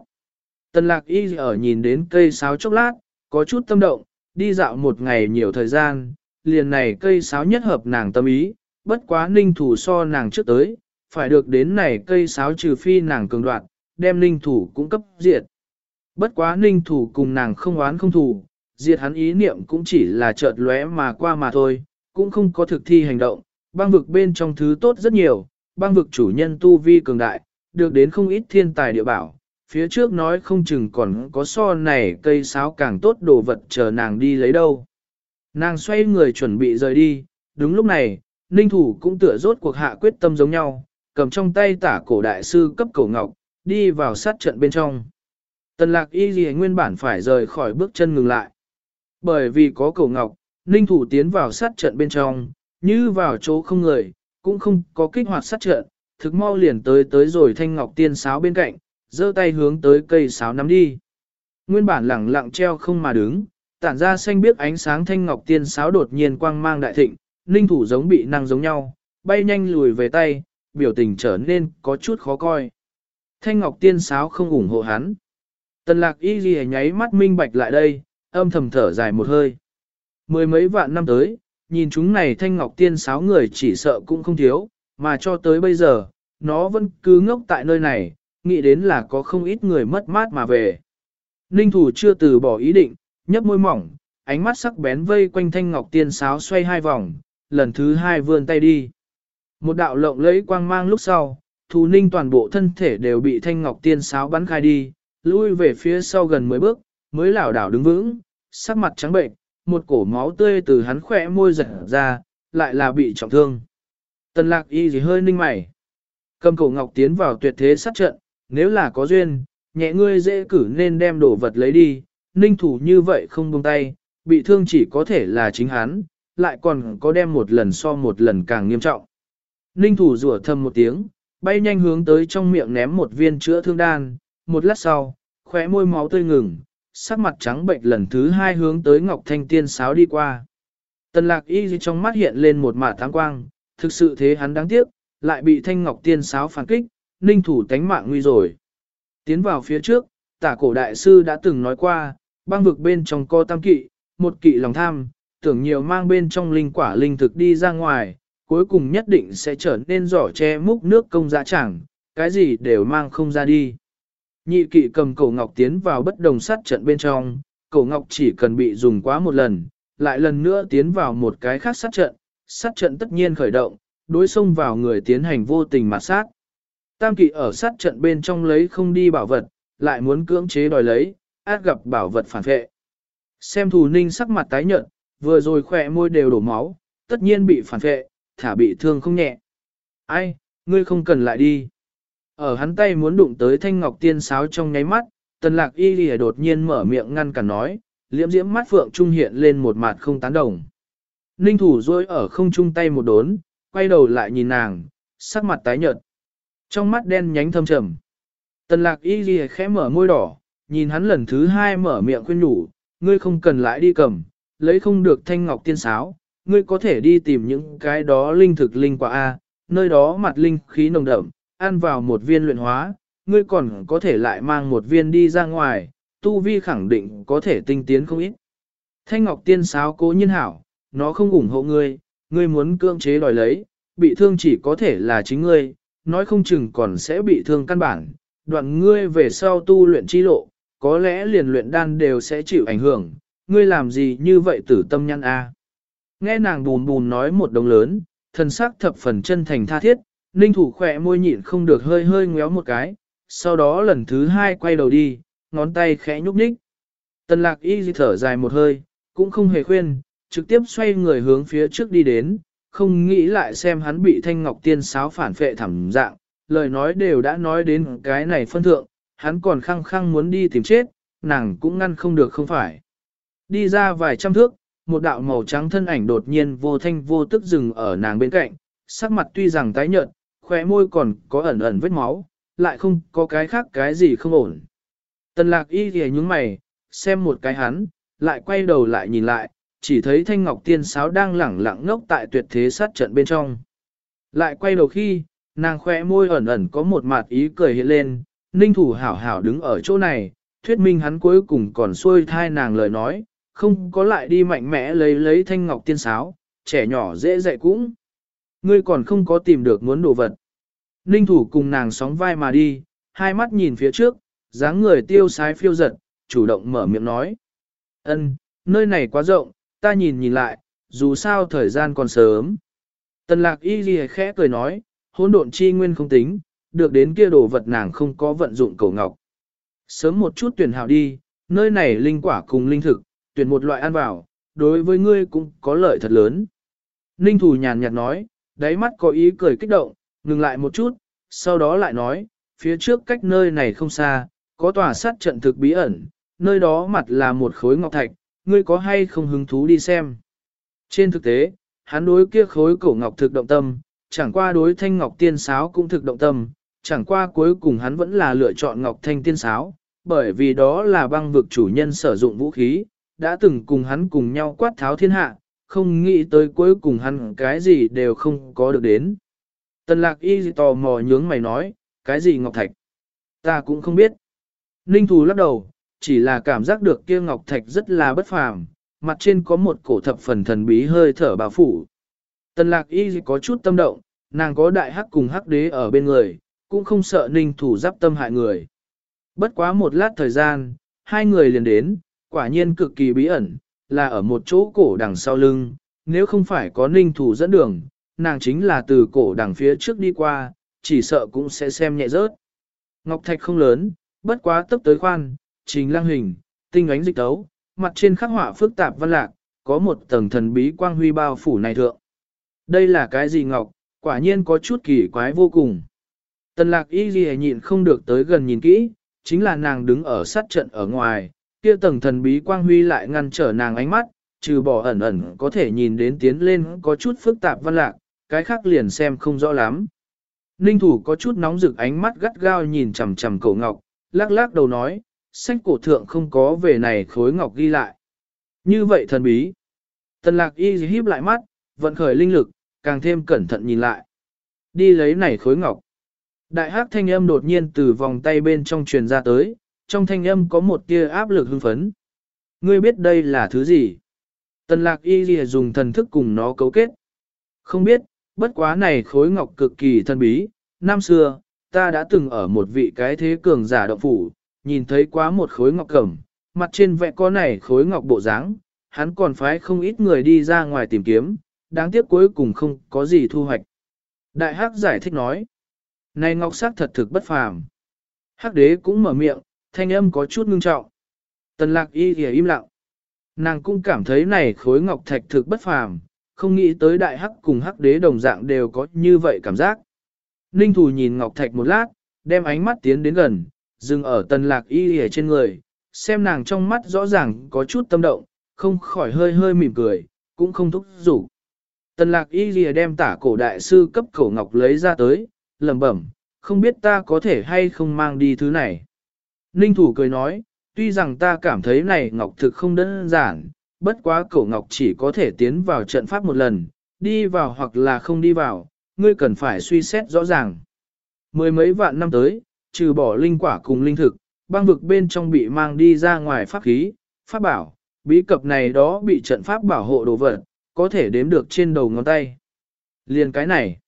Speaker 1: Tần lạc y ở nhìn đến cây sáo chốc lát, có chút tâm động, đi dạo một ngày nhiều thời gian, liền này cây sáo nhất hợp nàng tâm ý, bất quá ninh thủ so nàng trước tới, phải được đến này cây sáo trừ phi nàng cường đoạn, đem ninh thủ cũng cấp diệt. Bất quá ninh thủ cùng nàng không oán không thủ, diệt hắn ý niệm cũng chỉ là chợt lóe mà qua mà thôi, cũng không có thực thi hành động, băng vực bên trong thứ tốt rất nhiều, băng vực chủ nhân tu vi cường đại, được đến không ít thiên tài địa bảo, phía trước nói không chừng còn có so này cây sáo càng tốt đồ vật chờ nàng đi lấy đâu. Nàng xoay người chuẩn bị rời đi, đúng lúc này, ninh thủ cũng tựa rốt cuộc hạ quyết tâm giống nhau, cầm trong tay tả cổ đại sư cấp cổ ngọc, đi vào sát trận bên trong. Tần lạc y gì nguyên bản phải rời khỏi bước chân ngừng lại. Bởi vì có cổ ngọc, ninh thủ tiến vào sát trận bên trong, như vào chỗ không người, cũng không có kích hoạt sát trận, thực mau liền tới tới rồi thanh ngọc tiên sáo bên cạnh, giơ tay hướng tới cây sáo nắm đi. Nguyên bản lẳng lặng treo không mà đứng, tản ra xanh biếc ánh sáng thanh ngọc tiên sáo đột nhiên quang mang đại thịnh, ninh thủ giống bị năng giống nhau, bay nhanh lùi về tay, biểu tình trở nên có chút khó coi. thanh ngọc tiên sáo không ủng hộ hắn. Tần lạc y ghi nháy mắt minh bạch lại đây, âm thầm thở dài một hơi. Mười mấy vạn năm tới, nhìn chúng này thanh ngọc tiên sáo người chỉ sợ cũng không thiếu, mà cho tới bây giờ, nó vẫn cứ ngốc tại nơi này, nghĩ đến là có không ít người mất mát mà về. Ninh thủ chưa từ bỏ ý định, nhấp môi mỏng, ánh mắt sắc bén vây quanh thanh ngọc tiên sáo xoay hai vòng, lần thứ hai vươn tay đi. Một đạo lộng lẫy quang mang lúc sau, thù ninh toàn bộ thân thể đều bị thanh ngọc tiên sáo bắn khai đi, lui về phía sau gần 10 bước, mới lảo đảo đứng vững, sắc mặt trắng bệnh, một cổ máu tươi từ hắn khỏe môi giật ra, lại là bị trọng thương. Tần lạc y gì hơi ninh mày. Cầm cổ ngọc tiến vào tuyệt thế sát trận, nếu là có duyên, nhẹ ngươi dễ cử nên đem đồ vật lấy đi, ninh thủ như vậy không buông tay, bị thương chỉ có thể là chính hắn, lại còn có đem một lần so một lần càng nghiêm trọng. Ninh thủ rủa thầm một tiếng, bay nhanh hướng tới trong miệng ném một viên chữa thương đan, một lát sau, khóe môi máu tươi ngừng, sắc mặt trắng bệnh lần thứ hai hướng tới Ngọc Thanh Tiên sáo đi qua. Tần lạc y trong mắt hiện lên một mả tháng quang, thực sự thế hắn đáng tiếc, lại bị Thanh Ngọc Tiên sáo phản kích, ninh thủ tánh mạng nguy rồi. Tiến vào phía trước, tả cổ đại sư đã từng nói qua, băng vực bên trong co tam kỵ, một kỵ lòng tham, tưởng nhiều mang bên trong linh quả linh thực đi ra ngoài, cuối cùng nhất định sẽ trở nên giỏ che múc nước công giá chẳng, cái gì đều mang không ra đi. Nhị kỵ cầm cổ ngọc tiến vào bất đồng sát trận bên trong, cổ ngọc chỉ cần bị dùng quá một lần, lại lần nữa tiến vào một cái khác sát trận, sát trận tất nhiên khởi động, đối xông vào người tiến hành vô tình mà sát. Tam kỵ ở sát trận bên trong lấy không đi bảo vật, lại muốn cưỡng chế đòi lấy, át gặp bảo vật phản vệ. Xem thù ninh sắc mặt tái nhợt, vừa rồi khỏe môi đều đổ máu, tất nhiên bị phản vệ, thả bị thương không nhẹ. Ai, ngươi không cần lại đi. Ở hắn tay muốn đụng tới thanh ngọc tiên sáo trong nháy mắt, tần lạc y lìa đột nhiên mở miệng ngăn cản nói, liễm diễm mắt phượng trung hiện lên một mặt không tán đồng. Ninh thủ rôi ở không trung tay một đốn, quay đầu lại nhìn nàng, sắc mặt tái nhợt. Trong mắt đen nhánh thâm trầm. Tần lạc y lìa khẽ mở môi đỏ, nhìn hắn lần thứ hai mở miệng khuyên nhủ, ngươi không cần lại đi cầm, lấy không được thanh ngọc tiên sáo, ngươi có thể đi tìm những cái đó linh thực linh quả A, nơi đó mặt linh khí nồng đậm, ăn vào một viên luyện hóa, ngươi còn có thể lại mang một viên đi ra ngoài, tu vi khẳng định có thể tinh tiến không ít. Thanh Ngọc Tiên sáo cố nhiên hảo, nó không ủng hộ ngươi, ngươi muốn cưỡng chế đòi lấy, bị thương chỉ có thể là chính ngươi, nói không chừng còn sẽ bị thương căn bản, đoạn ngươi về sau tu luyện chi lộ, có lẽ liền luyện đan đều sẽ chịu ảnh hưởng, ngươi làm gì như vậy tử tâm nhăn a? Nghe nàng bùn bùn nói một đồng lớn, thần sắc thập phần chân thành tha thiết, ninh thủ khỏe môi nhịn không được hơi hơi ngéo một cái, sau đó lần thứ hai quay đầu đi, ngón tay khẽ nhúc nhích. Tần lạc y thở dài một hơi, cũng không hề khuyên, trực tiếp xoay người hướng phía trước đi đến, không nghĩ lại xem hắn bị thanh ngọc tiên sáo phản phệ thảm dạng, lời nói đều đã nói đến cái này phân thượng, hắn còn khăng khăng muốn đi tìm chết, nàng cũng ngăn không được không phải. Đi ra vài trăm thước, một đạo màu trắng thân ảnh đột nhiên vô thanh vô tức dừng ở nàng bên cạnh, sắc mặt tuy rằng tái nhợt, khóe môi còn có ẩn ẩn vết máu, lại không có cái khác cái gì không ổn. Tần lạc y thì nhúng mày, xem một cái hắn, lại quay đầu lại nhìn lại, chỉ thấy thanh ngọc tiên sáo đang lẳng lặng ngốc tại tuyệt thế sát trận bên trong. Lại quay đầu khi, nàng khóe môi ẩn ẩn có một mặt ý cười hiện lên, ninh thủ hảo hảo đứng ở chỗ này, thuyết minh hắn cuối cùng còn xuôi thai nàng lời nói, không có lại đi mạnh mẽ lấy lấy thanh ngọc tiên sáo, trẻ nhỏ dễ dạy cũng. Ngươi còn không có tìm được muốn đồ vật. Ninh thủ cùng nàng sóng vai mà đi, hai mắt nhìn phía trước, dáng người tiêu sái phiêu giật, chủ động mở miệng nói. Ân, nơi này quá rộng, ta nhìn nhìn lại, dù sao thời gian còn sớm. Tần lạc y ghi khẽ cười nói, hỗn độn chi nguyên không tính, được đến kia đồ vật nàng không có vận dụng cầu ngọc. Sớm một chút tuyển hào đi, nơi này linh quả cùng linh thực, tuyển một loại ăn vào, đối với ngươi cũng có lợi thật lớn. Ninh thủ nhàn nhạt nói, đáy mắt có ý cười kích động, ngừng lại một chút, sau đó lại nói, phía trước cách nơi này không xa, có tòa sát trận thực bí ẩn, nơi đó mặt là một khối ngọc thạch, ngươi có hay không hứng thú đi xem. Trên thực tế, hắn đối kia khối cổ ngọc thực động tâm, chẳng qua đối thanh ngọc tiên sáo cũng thực động tâm, chẳng qua cuối cùng hắn vẫn là lựa chọn ngọc thanh tiên sáo, bởi vì đó là băng vực chủ nhân sử dụng vũ khí, đã từng cùng hắn cùng nhau quát tháo thiên hạ, không nghĩ tới cuối cùng hắn cái gì đều không có được đến. Tần lạc y tò mò nhướng mày nói, cái gì ngọc thạch? Ta cũng không biết. Ninh Thù lắc đầu, chỉ là cảm giác được kia ngọc thạch rất là bất phàm, mặt trên có một cổ thập phần thần bí hơi thở bao phủ. Tần lạc y có chút tâm động, nàng có đại hắc cùng hắc đế ở bên người, cũng không sợ ninh thủ giáp tâm hại người. Bất quá một lát thời gian, hai người liền đến, quả nhiên cực kỳ bí ẩn, là ở một chỗ cổ đằng sau lưng, nếu không phải có ninh thủ dẫn đường, nàng chính là từ cổ đằng phía trước đi qua, chỉ sợ cũng sẽ xem nhẹ rớt. Ngọc thạch không lớn, bất quá tấp tới khoan, trình lang hình, tinh ánh dịch tấu, mặt trên khắc họa phức tạp văn lạc, có một tầng thần bí quang huy bao phủ này thượng. Đây là cái gì ngọc, quả nhiên có chút kỳ quái vô cùng. Tần lạc y ghi nhịn không được tới gần nhìn kỹ, chính là nàng đứng ở sát trận ở ngoài, kia tầng thần bí quang huy lại ngăn trở nàng ánh mắt, trừ bỏ ẩn ẩn có thể nhìn đến tiến lên có chút phức tạp văn lạc, cái khác liền xem không rõ lắm. Ninh thủ có chút nóng rực ánh mắt gắt gao nhìn chằm chằm cổ ngọc, lắc lắc đầu nói, sách cổ thượng không có về này khối ngọc ghi lại. Như vậy thần bí. Tần lạc y híp lại mắt, vận khởi linh lực, càng thêm cẩn thận nhìn lại. Đi lấy này khối ngọc. Đại hắc thanh âm đột nhiên từ vòng tay bên trong truyền ra tới, trong thanh âm có một tia áp lực hưng phấn. Ngươi biết đây là thứ gì? Tần lạc y lìa dùng thần thức cùng nó cấu kết. Không biết, bất quá này khối ngọc cực kỳ thân bí. Năm xưa, ta đã từng ở một vị cái thế cường giả động phủ, nhìn thấy quá một khối ngọc cẩm, mặt trên vẽ có này khối ngọc bộ dáng, hắn còn phái không ít người đi ra ngoài tìm kiếm, đáng tiếc cuối cùng không có gì thu hoạch. Đại hắc giải thích nói, này ngọc sắc thật thực bất phàm. Hắc đế cũng mở miệng, thanh âm có chút ngưng trọng. Tần lạc y thì im lặng. Nàng cũng cảm thấy này khối ngọc thạch thực bất phàm, không nghĩ tới đại hắc cùng hắc đế đồng dạng đều có như vậy cảm giác. Ninh Thù nhìn ngọc thạch một lát, đem ánh mắt tiến đến gần, dừng ở tần lạc y thì trên người, xem nàng trong mắt rõ ràng có chút tâm động, không khỏi hơi hơi mỉm cười, cũng không thúc rủ. Tần lạc y lìa đem tả cổ đại sư cấp cổ ngọc lấy ra tới, lẩm bẩm, không biết ta có thể hay không mang đi thứ này. Ninh thủ cười nói, tuy rằng ta cảm thấy này ngọc thực không đơn giản, bất quá cổ ngọc chỉ có thể tiến vào trận pháp một lần, đi vào hoặc là không đi vào, ngươi cần phải suy xét rõ ràng. Mười mấy vạn năm tới, trừ bỏ linh quả cùng linh thực, băng vực bên trong bị mang đi ra ngoài pháp khí, pháp bảo, bí cập này đó bị trận pháp bảo hộ đồ vật, có thể đếm được trên đầu ngón tay. Liền cái này,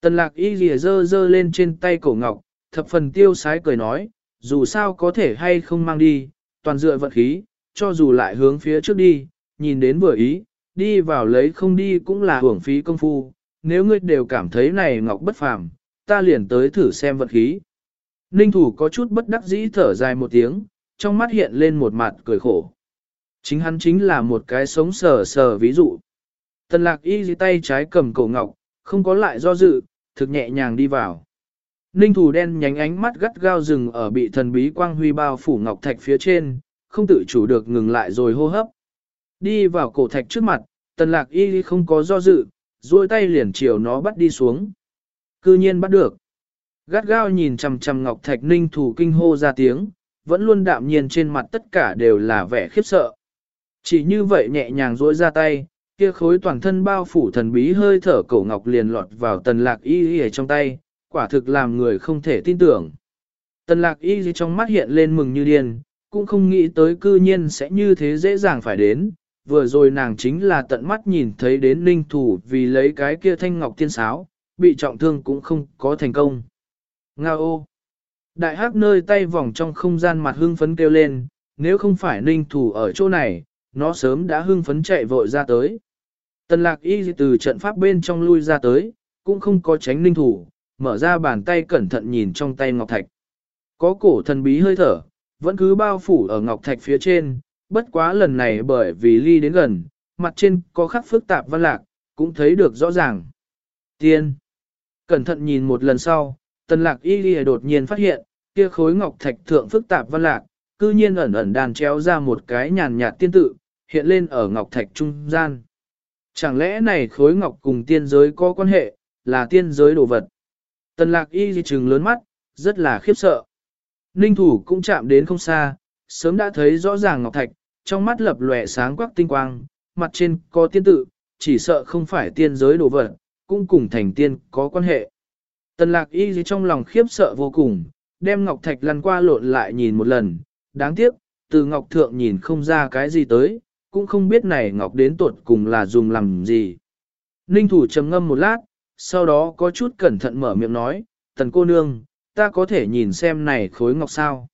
Speaker 1: tần lạc y lìa dơ dơ lên trên tay cổ ngọc, thập phần tiêu sái cười nói, dù sao có thể hay không mang đi, toàn dựa vận khí, cho dù lại hướng phía trước đi, nhìn đến vừa ý, đi vào lấy không đi cũng là hưởng phí công phu, nếu ngươi đều cảm thấy này ngọc bất phàm, ta liền tới thử xem vận khí. Ninh thủ có chút bất đắc dĩ thở dài một tiếng, trong mắt hiện lên một mặt cười khổ. Chính hắn chính là một cái sống sờ sờ ví dụ. Tần lạc y dì tay trái cầm cổ ngọc, không có lại do dự, thực nhẹ nhàng đi vào. Ninh thủ đen nhánh ánh mắt gắt gao rừng ở bị thần bí quang huy bao phủ ngọc thạch phía trên, không tự chủ được ngừng lại rồi hô hấp. Đi vào cổ thạch trước mặt, tần lạc y không có do dự, duỗi tay liền chiều nó bắt đi xuống. Cư nhiên bắt được. Gắt gao nhìn chầm chầm ngọc thạch ninh thủ kinh hô ra tiếng, vẫn luôn đạm nhiên trên mặt tất cả đều là vẻ khiếp sợ. Chỉ như vậy nhẹ nhàng duỗi ra tay, kia khối toàn thân bao phủ thần bí hơi thở cổ ngọc liền lọt vào tần lạc y y trong tay, quả thực làm người không thể tin tưởng. Tần lạc y trong mắt hiện lên mừng như điên, cũng không nghĩ tới cư nhiên sẽ như thế dễ dàng phải đến, vừa rồi nàng chính là tận mắt nhìn thấy đến linh thủ vì lấy cái kia thanh ngọc tiên sáo, bị trọng thương cũng không có thành công. Nga ô! Đại hắc nơi tay vòng trong không gian mặt hưng phấn kêu lên, nếu không phải ninh thủ ở chỗ này, nó sớm đã hưng phấn chạy vội ra tới. Tần lạc y từ trận pháp bên trong lui ra tới, cũng không có tránh ninh thủ, mở ra bàn tay cẩn thận nhìn trong tay ngọc thạch. Có cổ thần bí hơi thở, vẫn cứ bao phủ ở ngọc thạch phía trên, bất quá lần này bởi vì ly đến gần, mặt trên có khắc phức tạp văn lạc, cũng thấy được rõ ràng. Tiên. Cẩn thận nhìn một lần sau, tần lạc y ly đột nhiên phát hiện, kia khối ngọc thạch thượng phức tạp văn lạc, cư nhiên ẩn ẩn đàn treo ra một cái nhàn nhạt tiên tự, hiện lên ở ngọc thạch trung gian. Chẳng lẽ này khối ngọc cùng tiên giới có quan hệ, là tiên giới đồ vật? Tần lạc y di trừng lớn mắt, rất là khiếp sợ. Ninh thủ cũng chạm đến không xa, sớm đã thấy rõ ràng ngọc thạch, trong mắt lập lòe sáng quắc tinh quang, mặt trên có tiên tự, chỉ sợ không phải tiên giới đồ vật, cũng cùng thành tiên có quan hệ. Tần lạc y di trong lòng khiếp sợ vô cùng, đem ngọc thạch lăn qua lộn lại nhìn một lần, đáng tiếc, từ ngọc thượng nhìn không ra cái gì tới, cũng không biết này ngọc đến tuột cùng là dùng làm gì. Ninh thủ trầm ngâm một lát, sau đó có chút cẩn thận mở miệng nói, tần cô nương, ta có thể nhìn xem này khối ngọc sao.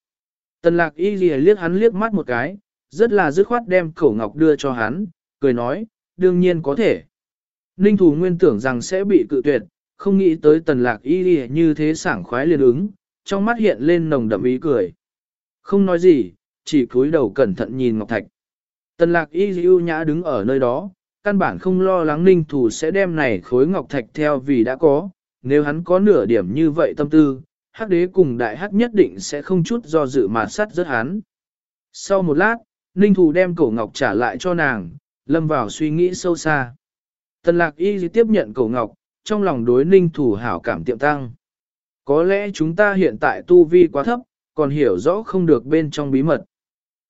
Speaker 1: Tần lạc y lìa liếc hắn liếc mắt một cái, rất là dứt khoát đem khẩu ngọc đưa cho hắn, cười nói, đương nhiên có thể. Ninh thủ nguyên tưởng rằng sẽ bị cự tuyệt, không nghĩ tới tần lạc y lìa như thế sảng khoái liền ứng, trong mắt hiện lên nồng đậm ý cười. Không nói gì, chỉ cúi đầu cẩn thận nhìn Ngọc Thạch. Tần lạc y dịu nhã đứng ở nơi đó, căn bản không lo lắng ninh thủ sẽ đem này khối Ngọc Thạch theo vì đã có, nếu hắn có nửa điểm như vậy tâm tư, hắc đế cùng đại hắc nhất định sẽ không chút do dự mà sát rớt hắn. Sau một lát, ninh thủ đem cổ Ngọc trả lại cho nàng, lâm vào suy nghĩ sâu xa. Tần lạc y tiếp nhận cổ Ngọc, trong lòng đối ninh thủ hảo cảm tiệm tăng. Có lẽ chúng ta hiện tại tu vi quá thấp, còn hiểu rõ không được bên trong bí mật.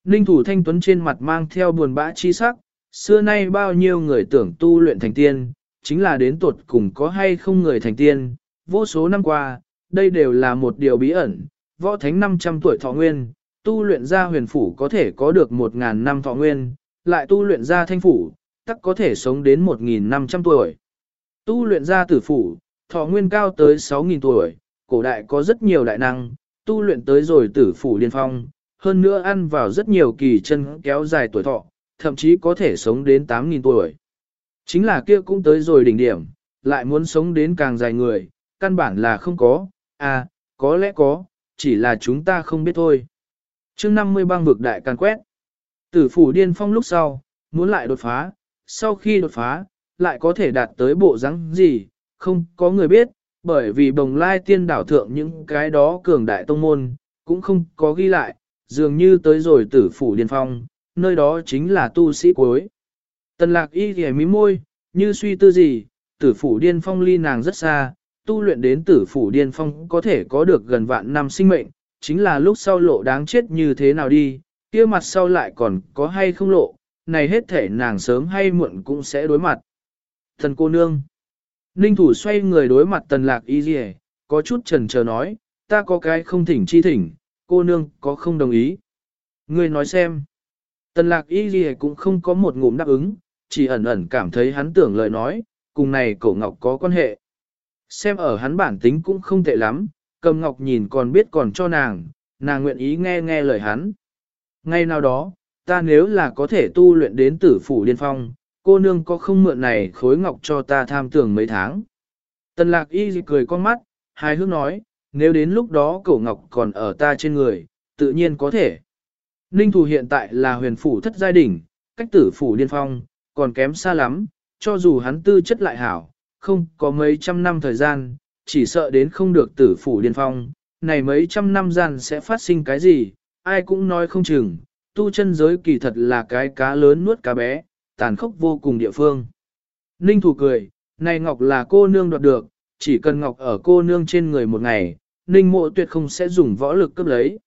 Speaker 1: Ninh thủ thanh tuấn trên mặt mang theo buồn bã chi sắc, xưa nay bao nhiêu người tưởng tu luyện thành tiên, chính là đến tuột cùng có hay không người thành tiên, vô số năm qua, đây đều là một điều bí ẩn, võ thánh 500 tuổi thọ nguyên, tu luyện ra huyền phủ có thể có được 1.000 năm thọ nguyên, lại tu luyện ra thanh phủ, tắc có thể sống đến 1.500 tuổi. Tu luyện ra tử phủ, thọ nguyên cao tới 6.000 tuổi, cổ đại có rất nhiều đại năng, tu luyện tới rồi tử phủ liên phong, hơn nữa ăn vào rất nhiều kỳ chân kéo dài tuổi thọ, thậm chí có thể sống đến 8.000 tuổi. Chính là kia cũng tới rồi đỉnh điểm, lại muốn sống đến càng dài người, căn bản là không có, à, có lẽ có, chỉ là chúng ta không biết thôi. chương 50 băng vực đại can quét, tử phủ điên phong lúc sau, muốn lại đột phá, sau khi đột phá, lại có thể đạt tới bộ dáng gì, không có người biết, bởi vì bồng lai tiên đảo thượng những cái đó cường đại tông môn, cũng không có ghi lại, dường như tới rồi tử phủ điên phong, nơi đó chính là tu sĩ cuối. Tần lạc y ghẻ mí môi, như suy tư gì, tử phủ điên phong ly nàng rất xa, tu luyện đến tử phủ điên phong có thể có được gần vạn năm sinh mệnh, chính là lúc sau lộ đáng chết như thế nào đi, kia mặt sau lại còn có hay không lộ, này hết thể nàng sớm hay muộn cũng sẽ đối mặt. Thần cô nương Ninh thủ xoay người đối mặt tần lạc y dì có chút trần chờ nói, ta có cái không thỉnh chi thỉnh, cô nương có không đồng ý. Ngươi nói xem. Tần lạc y ghi cũng không có một ngụm đáp ứng, chỉ ẩn ẩn cảm thấy hắn tưởng lời nói, cùng này cổ ngọc có quan hệ. Xem ở hắn bản tính cũng không tệ lắm, cầm ngọc nhìn còn biết còn cho nàng, nàng nguyện ý nghe nghe lời hắn. Ngay nào đó, ta nếu là có thể tu luyện đến tử phủ liên phong, cô nương có không mượn này khối ngọc cho ta tham tưởng mấy tháng. Tần lạc y cười con mắt, hài hước nói, nếu đến lúc đó cổ ngọc còn ở ta trên người, tự nhiên có thể. Ninh Thù hiện tại là huyền phủ thất giai đỉnh, cách tử phủ điên phong, còn kém xa lắm, cho dù hắn tư chất lại hảo, không có mấy trăm năm thời gian, chỉ sợ đến không được tử phủ điên phong, này mấy trăm năm gian sẽ phát sinh cái gì, ai cũng nói không chừng, tu chân giới kỳ thật là cái cá lớn nuốt cá bé, tàn khốc vô cùng địa phương. Ninh thủ cười, này Ngọc là cô nương đoạt được, chỉ cần Ngọc ở cô nương trên người một ngày, Ninh mộ tuyệt không sẽ dùng võ lực cướp lấy.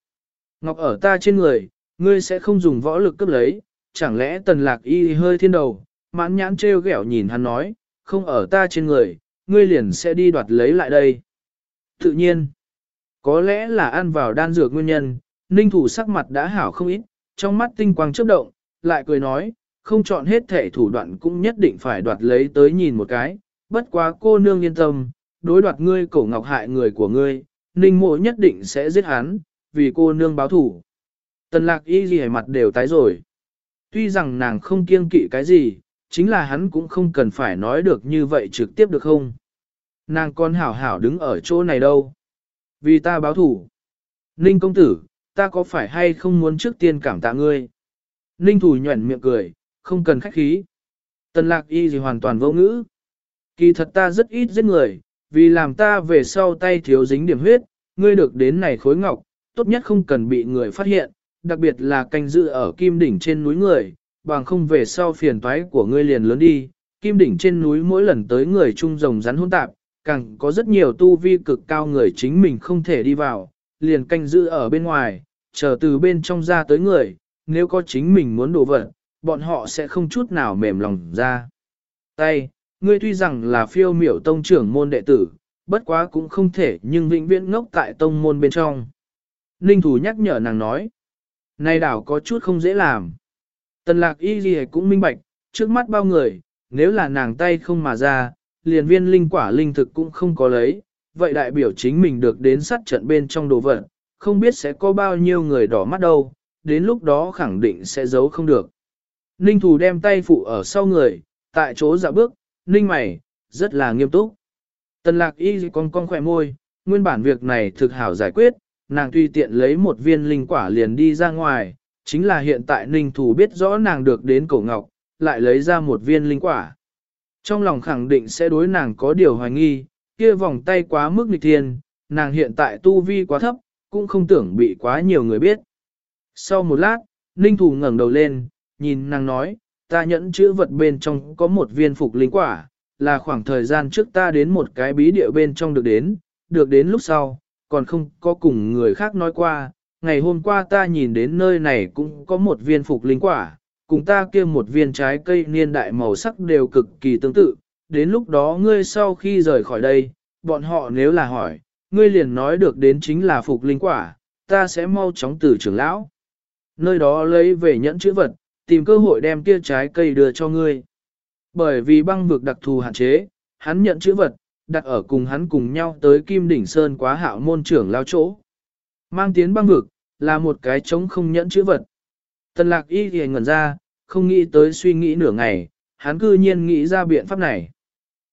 Speaker 1: Ngọc ở ta trên người, ngươi sẽ không dùng võ lực cướp lấy, chẳng lẽ tần lạc y hơi thiên đầu, mãn nhãn treo ghẹo nhìn hắn nói, không ở ta trên người, ngươi liền sẽ đi đoạt lấy lại đây. Tự nhiên, có lẽ là ăn vào đan dược nguyên nhân, ninh thủ sắc mặt đã hảo không ít, trong mắt tinh quang chớp động, lại cười nói, không chọn hết thể thủ đoạn cũng nhất định phải đoạt lấy tới nhìn một cái, bất quá cô nương yên tâm, đối đoạt ngươi cổ ngọc hại người của ngươi, ninh mộ nhất định sẽ giết hắn, vì cô nương báo thủ. Tần lạc y gì mặt đều tái rồi. Tuy rằng nàng không kiêng kỵ cái gì, chính là hắn cũng không cần phải nói được như vậy trực tiếp được không. Nàng con hảo hảo đứng ở chỗ này đâu. Vì ta báo thủ. Ninh công tử, ta có phải hay không muốn trước tiên cảm tạ ngươi? Ninh thủ nhuẩn miệng cười, không cần khách khí. Tần lạc y gì hoàn toàn vô ngữ. Kỳ thật ta rất ít giết người, vì làm ta về sau tay thiếu dính điểm huyết, ngươi được đến này khối ngọc, tốt nhất không cần bị người phát hiện, đặc biệt là canh giữ ở kim đỉnh trên núi người, bằng không về sau phiền toái của ngươi liền lớn đi. Kim đỉnh trên núi mỗi lần tới người chung rồng rắn hỗn tạp, càng có rất nhiều tu vi cực cao người chính mình không thể đi vào, liền canh giữ ở bên ngoài, chờ từ bên trong ra tới người, nếu có chính mình muốn đổ vật, bọn họ sẽ không chút nào mềm lòng ra. Tay, ngươi tuy rằng là phiêu miểu tông trưởng môn đệ tử, bất quá cũng không thể nhưng vĩnh viễn ngốc tại tông môn bên trong. Ninh Thủ nhắc nhở nàng nói. Này đảo có chút không dễ làm. Tần lạc y gì cũng minh bạch, trước mắt bao người, nếu là nàng tay không mà ra, liền viên linh quả linh thực cũng không có lấy, vậy đại biểu chính mình được đến sát trận bên trong đồ vật, không biết sẽ có bao nhiêu người đỏ mắt đâu, đến lúc đó khẳng định sẽ giấu không được. Ninh Thù đem tay phụ ở sau người, tại chỗ dạo bước, Ninh mày, rất là nghiêm túc. Tần lạc y con con khỏe môi, nguyên bản việc này thực hảo giải quyết, nàng tùy tiện lấy một viên linh quả liền đi ra ngoài, chính là hiện tại Ninh Thù biết rõ nàng được đến cổ ngọc, lại lấy ra một viên linh quả. Trong lòng khẳng định sẽ đối nàng có điều hoài nghi, kia vòng tay quá mức nghịch thiên, nàng hiện tại tu vi quá thấp, cũng không tưởng bị quá nhiều người biết. Sau một lát, Ninh Thù ngẩng đầu lên, nhìn nàng nói, ta nhẫn chữ vật bên trong có một viên phục linh quả, là khoảng thời gian trước ta đến một cái bí địa bên trong được đến, được đến lúc sau, còn không có cùng người khác nói qua, ngày hôm qua ta nhìn đến nơi này cũng có một viên phục linh quả, cùng ta kia một viên trái cây niên đại màu sắc đều cực kỳ tương tự, đến lúc đó ngươi sau khi rời khỏi đây, bọn họ nếu là hỏi, ngươi liền nói được đến chính là phục linh quả, ta sẽ mau chóng từ trưởng lão. Nơi đó lấy về nhẫn chữ vật, tìm cơ hội đem kia trái cây đưa cho ngươi. Bởi vì băng vực đặc thù hạn chế, hắn nhận chữ vật, đặt ở cùng hắn cùng nhau tới Kim Đỉnh Sơn quá hạo môn trưởng lao chỗ. Mang tiến băng vực, là một cái trống không nhẫn chữ vật. Tần lạc y thì ngẩn ra, không nghĩ tới suy nghĩ nửa ngày, hắn cư nhiên nghĩ ra biện pháp này.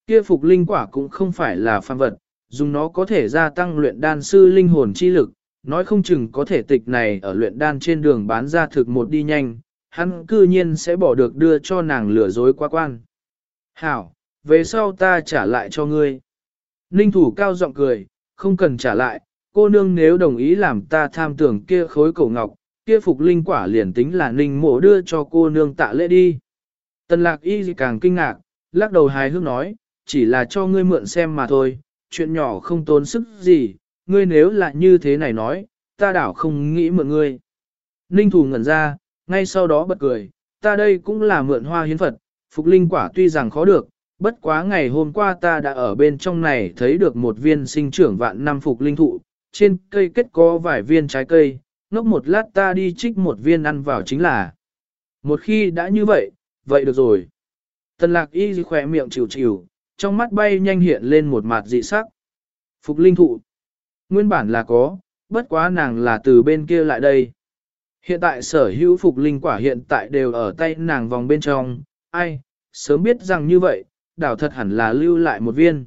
Speaker 1: Kia phục linh quả cũng không phải là phàm vật, dùng nó có thể gia tăng luyện đan sư linh hồn chi lực, nói không chừng có thể tịch này ở luyện đan trên đường bán ra thực một đi nhanh, hắn cư nhiên sẽ bỏ được đưa cho nàng lừa dối qua quan. Hảo, về sau ta trả lại cho ngươi. Ninh thủ cao giọng cười, không cần trả lại, cô nương nếu đồng ý làm ta tham tưởng kia khối cổ ngọc, kia phục linh quả liền tính là ninh mộ đưa cho cô nương tạ lễ đi. Tần lạc y càng kinh ngạc, lắc đầu hài hước nói, chỉ là cho ngươi mượn xem mà thôi, chuyện nhỏ không tốn sức gì, ngươi nếu là như thế này nói, ta đảo không nghĩ mượn ngươi. Ninh thủ ngẩn ra, ngay sau đó bật cười, ta đây cũng là mượn hoa hiến Phật, phục linh quả tuy rằng khó được, bất quá ngày hôm qua ta đã ở bên trong này thấy được một viên sinh trưởng vạn năm phục linh thụ, trên cây kết có vài viên trái cây, ngốc một lát ta đi trích một viên ăn vào chính là. Một khi đã như vậy, vậy được rồi. Tần lạc y khỏe miệng chịu chịu, trong mắt bay nhanh hiện lên một mặt dị sắc. Phục linh thụ. Nguyên bản là có, bất quá nàng là từ bên kia lại đây. Hiện tại sở hữu phục linh quả hiện tại đều ở tay nàng vòng bên trong, ai, sớm biết rằng như vậy, đảo thật hẳn là lưu lại một viên.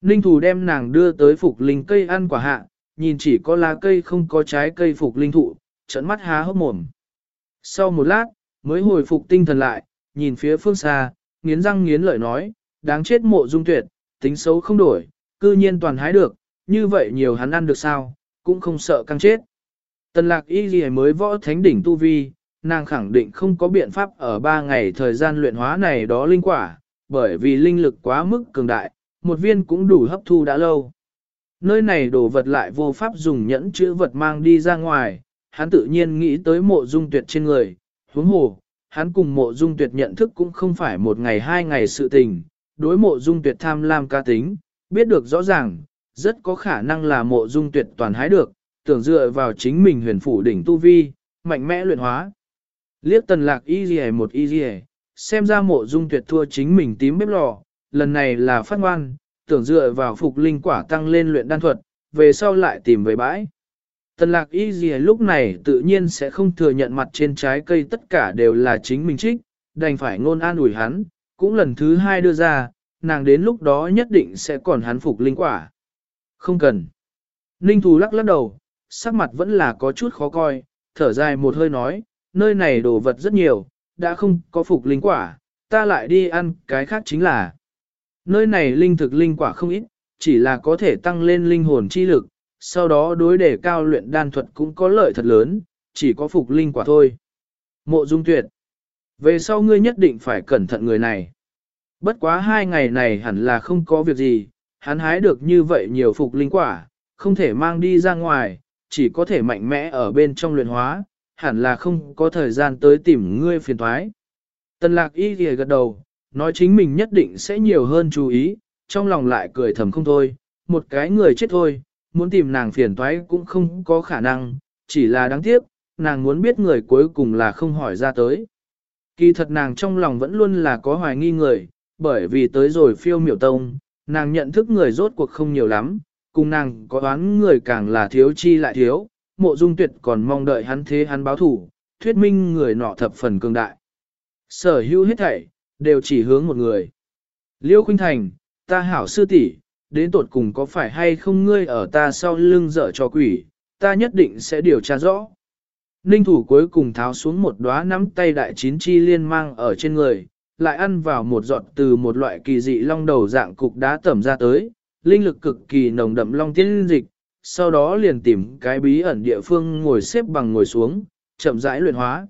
Speaker 1: Ninh thủ đem nàng đưa tới phục linh cây ăn quả hạ, nhìn chỉ có lá cây không có trái cây phục linh thụ, trận mắt há hốc mồm. Sau một lát, mới hồi phục tinh thần lại, nhìn phía phương xa, nghiến răng nghiến lợi nói, đáng chết mộ dung tuyệt, tính xấu không đổi, cư nhiên toàn hái được, như vậy nhiều hắn ăn được sao, cũng không sợ căng chết. Tần lạc y ghi mới võ thánh đỉnh tu vi, nàng khẳng định không có biện pháp ở ba ngày thời gian luyện hóa này đó linh quả, bởi vì linh lực quá mức cường đại, một viên cũng đủ hấp thu đã lâu. Nơi này đồ vật lại vô pháp dùng nhẫn chữ vật mang đi ra ngoài, hắn tự nhiên nghĩ tới mộ dung tuyệt trên người, huống hồ, hắn cùng mộ dung tuyệt nhận thức cũng không phải một ngày hai ngày sự tình, đối mộ dung tuyệt tham lam ca tính, biết được rõ ràng, rất có khả năng là mộ dung tuyệt toàn hái được, tưởng dựa vào chính mình huyền phủ đỉnh tu vi, mạnh mẽ luyện hóa. Liếc tần lạc y gì một y gì xem ra mộ dung tuyệt thua chính mình tím bếp lò, lần này là phát ngoan, tưởng dựa vào phục linh quả tăng lên luyện đan thuật, về sau lại tìm về bãi. Tần lạc y gì lúc này tự nhiên sẽ không thừa nhận mặt trên trái cây tất cả đều là chính mình trích, đành phải ngôn an ủi hắn, cũng lần thứ hai đưa ra, nàng đến lúc đó nhất định sẽ còn hắn phục linh quả. Không cần. Ninh Thù lắc lắc đầu, sắc mặt vẫn là có chút khó coi, thở dài một hơi nói, nơi này đồ vật rất nhiều, đã không có phục linh quả, ta lại đi ăn cái khác chính là. Nơi này linh thực linh quả không ít, chỉ là có thể tăng lên linh hồn chi lực, sau đó đối đề cao luyện đan thuật cũng có lợi thật lớn, chỉ có phục linh quả thôi. Mộ dung tuyệt. Về sau ngươi nhất định phải cẩn thận người này. Bất quá hai ngày này hẳn là không có việc gì, hắn hái được như vậy nhiều phục linh quả, không thể mang đi ra ngoài, chỉ có thể mạnh mẽ ở bên trong luyện hóa, hẳn là không có thời gian tới tìm ngươi phiền thoái. Tần lạc y ghề gật đầu, nói chính mình nhất định sẽ nhiều hơn chú ý, trong lòng lại cười thầm không thôi, một cái người chết thôi, muốn tìm nàng phiền toái cũng không có khả năng, chỉ là đáng tiếc, nàng muốn biết người cuối cùng là không hỏi ra tới. Kỳ thật nàng trong lòng vẫn luôn là có hoài nghi người, bởi vì tới rồi phiêu miểu tông, nàng nhận thức người rốt cuộc không nhiều lắm, cùng nàng có đoán người càng là thiếu chi lại thiếu, mộ dung tuyệt còn mong đợi hắn thế hắn báo thủ, thuyết minh người nọ thập phần cường đại. Sở hữu hết thảy, đều chỉ hướng một người. Liêu Khuynh Thành, ta hảo sư tỷ, đến tột cùng có phải hay không ngươi ở ta sau lưng dở cho quỷ, ta nhất định sẽ điều tra rõ. Ninh thủ cuối cùng tháo xuống một đóa nắm tay đại chín chi liên mang ở trên người, lại ăn vào một giọt từ một loại kỳ dị long đầu dạng cục đá tẩm ra tới, linh lực cực kỳ nồng đậm long tiên dịch, sau đó liền tìm cái bí ẩn địa phương ngồi xếp bằng ngồi xuống, chậm rãi luyện hóa.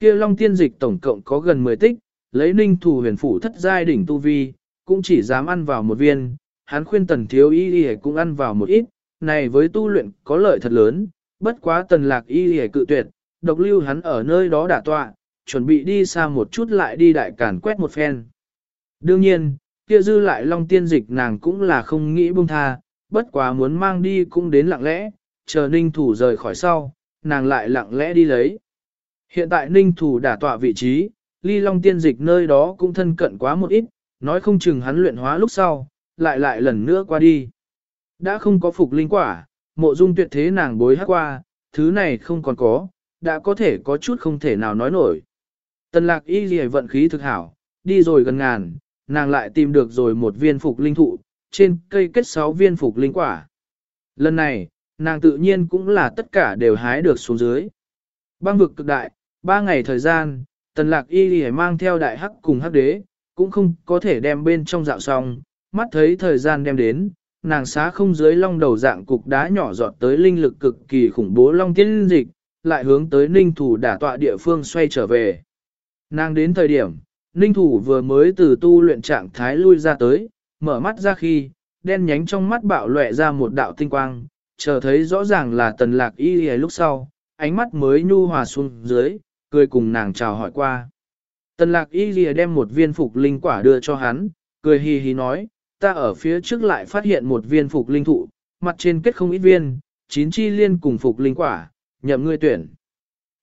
Speaker 1: Kia long tiên dịch tổng cộng có gần 10 tích, lấy ninh thủ huyền phủ thất giai đỉnh tu vi, cũng chỉ dám ăn vào một viên, hắn khuyên tần thiếu y y cũng ăn vào một ít, này với tu luyện có lợi thật lớn, bất quá tần lạc y y cự tuyệt, độc lưu hắn ở nơi đó đả tọa, chuẩn bị đi xa một chút lại đi đại càn quét một phen. Đương nhiên, kia dư lại long tiên dịch nàng cũng là không nghĩ buông tha, bất quá muốn mang đi cũng đến lặng lẽ, chờ ninh thủ rời khỏi sau, nàng lại lặng lẽ đi lấy. Hiện tại ninh thủ đã tọa vị trí, ly long tiên dịch nơi đó cũng thân cận quá một ít, nói không chừng hắn luyện hóa lúc sau, lại lại lần nữa qua đi. Đã không có phục linh quả, mộ dung tuyệt thế nàng bối hát qua, thứ này không còn có, đã có thể có chút không thể nào nói nổi. Tần lạc y gì vận khí thực hảo, đi rồi gần ngàn, nàng lại tìm được rồi một viên phục linh thụ, trên cây kết sáu viên phục linh quả. Lần này, nàng tự nhiên cũng là tất cả đều hái được xuống dưới. Băng vực cực đại, ba ngày thời gian, tần lạc y gì mang theo đại hắc cùng hắc đế, cũng không có thể đem bên trong dạo xong, mắt thấy thời gian đem đến, nàng xá không dưới long đầu dạng cục đá nhỏ giọt tới linh lực cực kỳ khủng bố long tiên dịch, lại hướng tới ninh thủ đả tọa địa phương xoay trở về. Nàng đến thời điểm, ninh thủ vừa mới từ tu luyện trạng thái lui ra tới, mở mắt ra khi, đen nhánh trong mắt bạo lệ ra một đạo tinh quang, chờ thấy rõ ràng là tần lạc y y lúc sau, ánh mắt mới nhu hòa xuống dưới, cười cùng nàng chào hỏi qua. Tần lạc y y đem một viên phục linh quả đưa cho hắn, cười hì hì nói, ta ở phía trước lại phát hiện một viên phục linh thụ, mặt trên kết không ít viên, chín chi liên cùng phục linh quả, nhậm ngươi tuyển.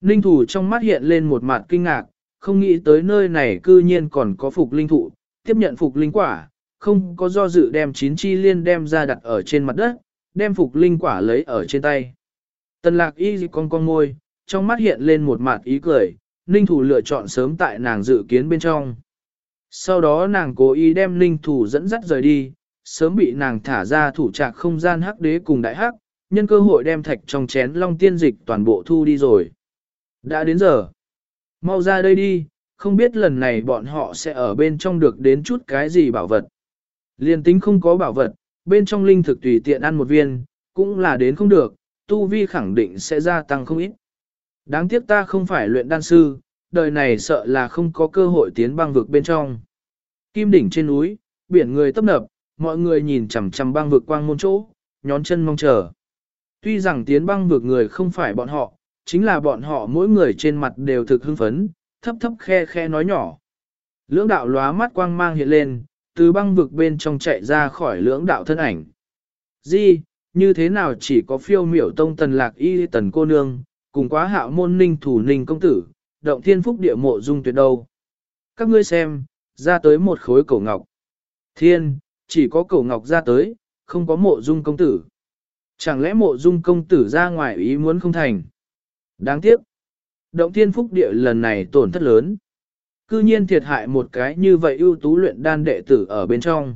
Speaker 1: Linh thủ trong mắt hiện lên một mặt kinh ngạc, không nghĩ tới nơi này cư nhiên còn có phục linh thụ, tiếp nhận phục linh quả, không có do dự đem chín chi liên đem ra đặt ở trên mặt đất, đem phục linh quả lấy ở trên tay. Tần lạc y con con môi, trong mắt hiện lên một mặt ý cười, ninh thủ lựa chọn sớm tại nàng dự kiến bên trong. Sau đó nàng cố ý đem ninh thủ dẫn dắt rời đi, sớm bị nàng thả ra thủ trạc không gian hắc đế cùng đại hắc, nhân cơ hội đem thạch trong chén long tiên dịch toàn bộ thu đi rồi. Đã đến giờ. Mau ra đây đi, không biết lần này bọn họ sẽ ở bên trong được đến chút cái gì bảo vật. Liên tính không có bảo vật, bên trong linh thực tùy tiện ăn một viên, cũng là đến không được, tu vi khẳng định sẽ gia tăng không ít. Đáng tiếc ta không phải luyện đan sư, đời này sợ là không có cơ hội tiến băng vực bên trong. Kim đỉnh trên núi, biển người tấp nập, mọi người nhìn chằm chằm băng vực quang môn chỗ, nhón chân mong chờ. Tuy rằng tiến băng vực người không phải bọn họ, chính là bọn họ mỗi người trên mặt đều thực hưng phấn, thấp thấp khe khe nói nhỏ. Lưỡng đạo lóa mắt quang mang hiện lên, từ băng vực bên trong chạy ra khỏi lưỡng đạo thân ảnh. Di, như thế nào chỉ có phiêu miểu tông tần lạc y tần cô nương, cùng quá hạo môn ninh thủ ninh công tử, động thiên phúc địa mộ dung tuyệt đâu. Các ngươi xem, ra tới một khối cổ ngọc. Thiên, chỉ có cổ ngọc ra tới, không có mộ dung công tử. Chẳng lẽ mộ dung công tử ra ngoài ý muốn không thành? Đáng tiếc. Động thiên phúc địa lần này tổn thất lớn. Cư nhiên thiệt hại một cái như vậy ưu tú luyện đan đệ tử ở bên trong.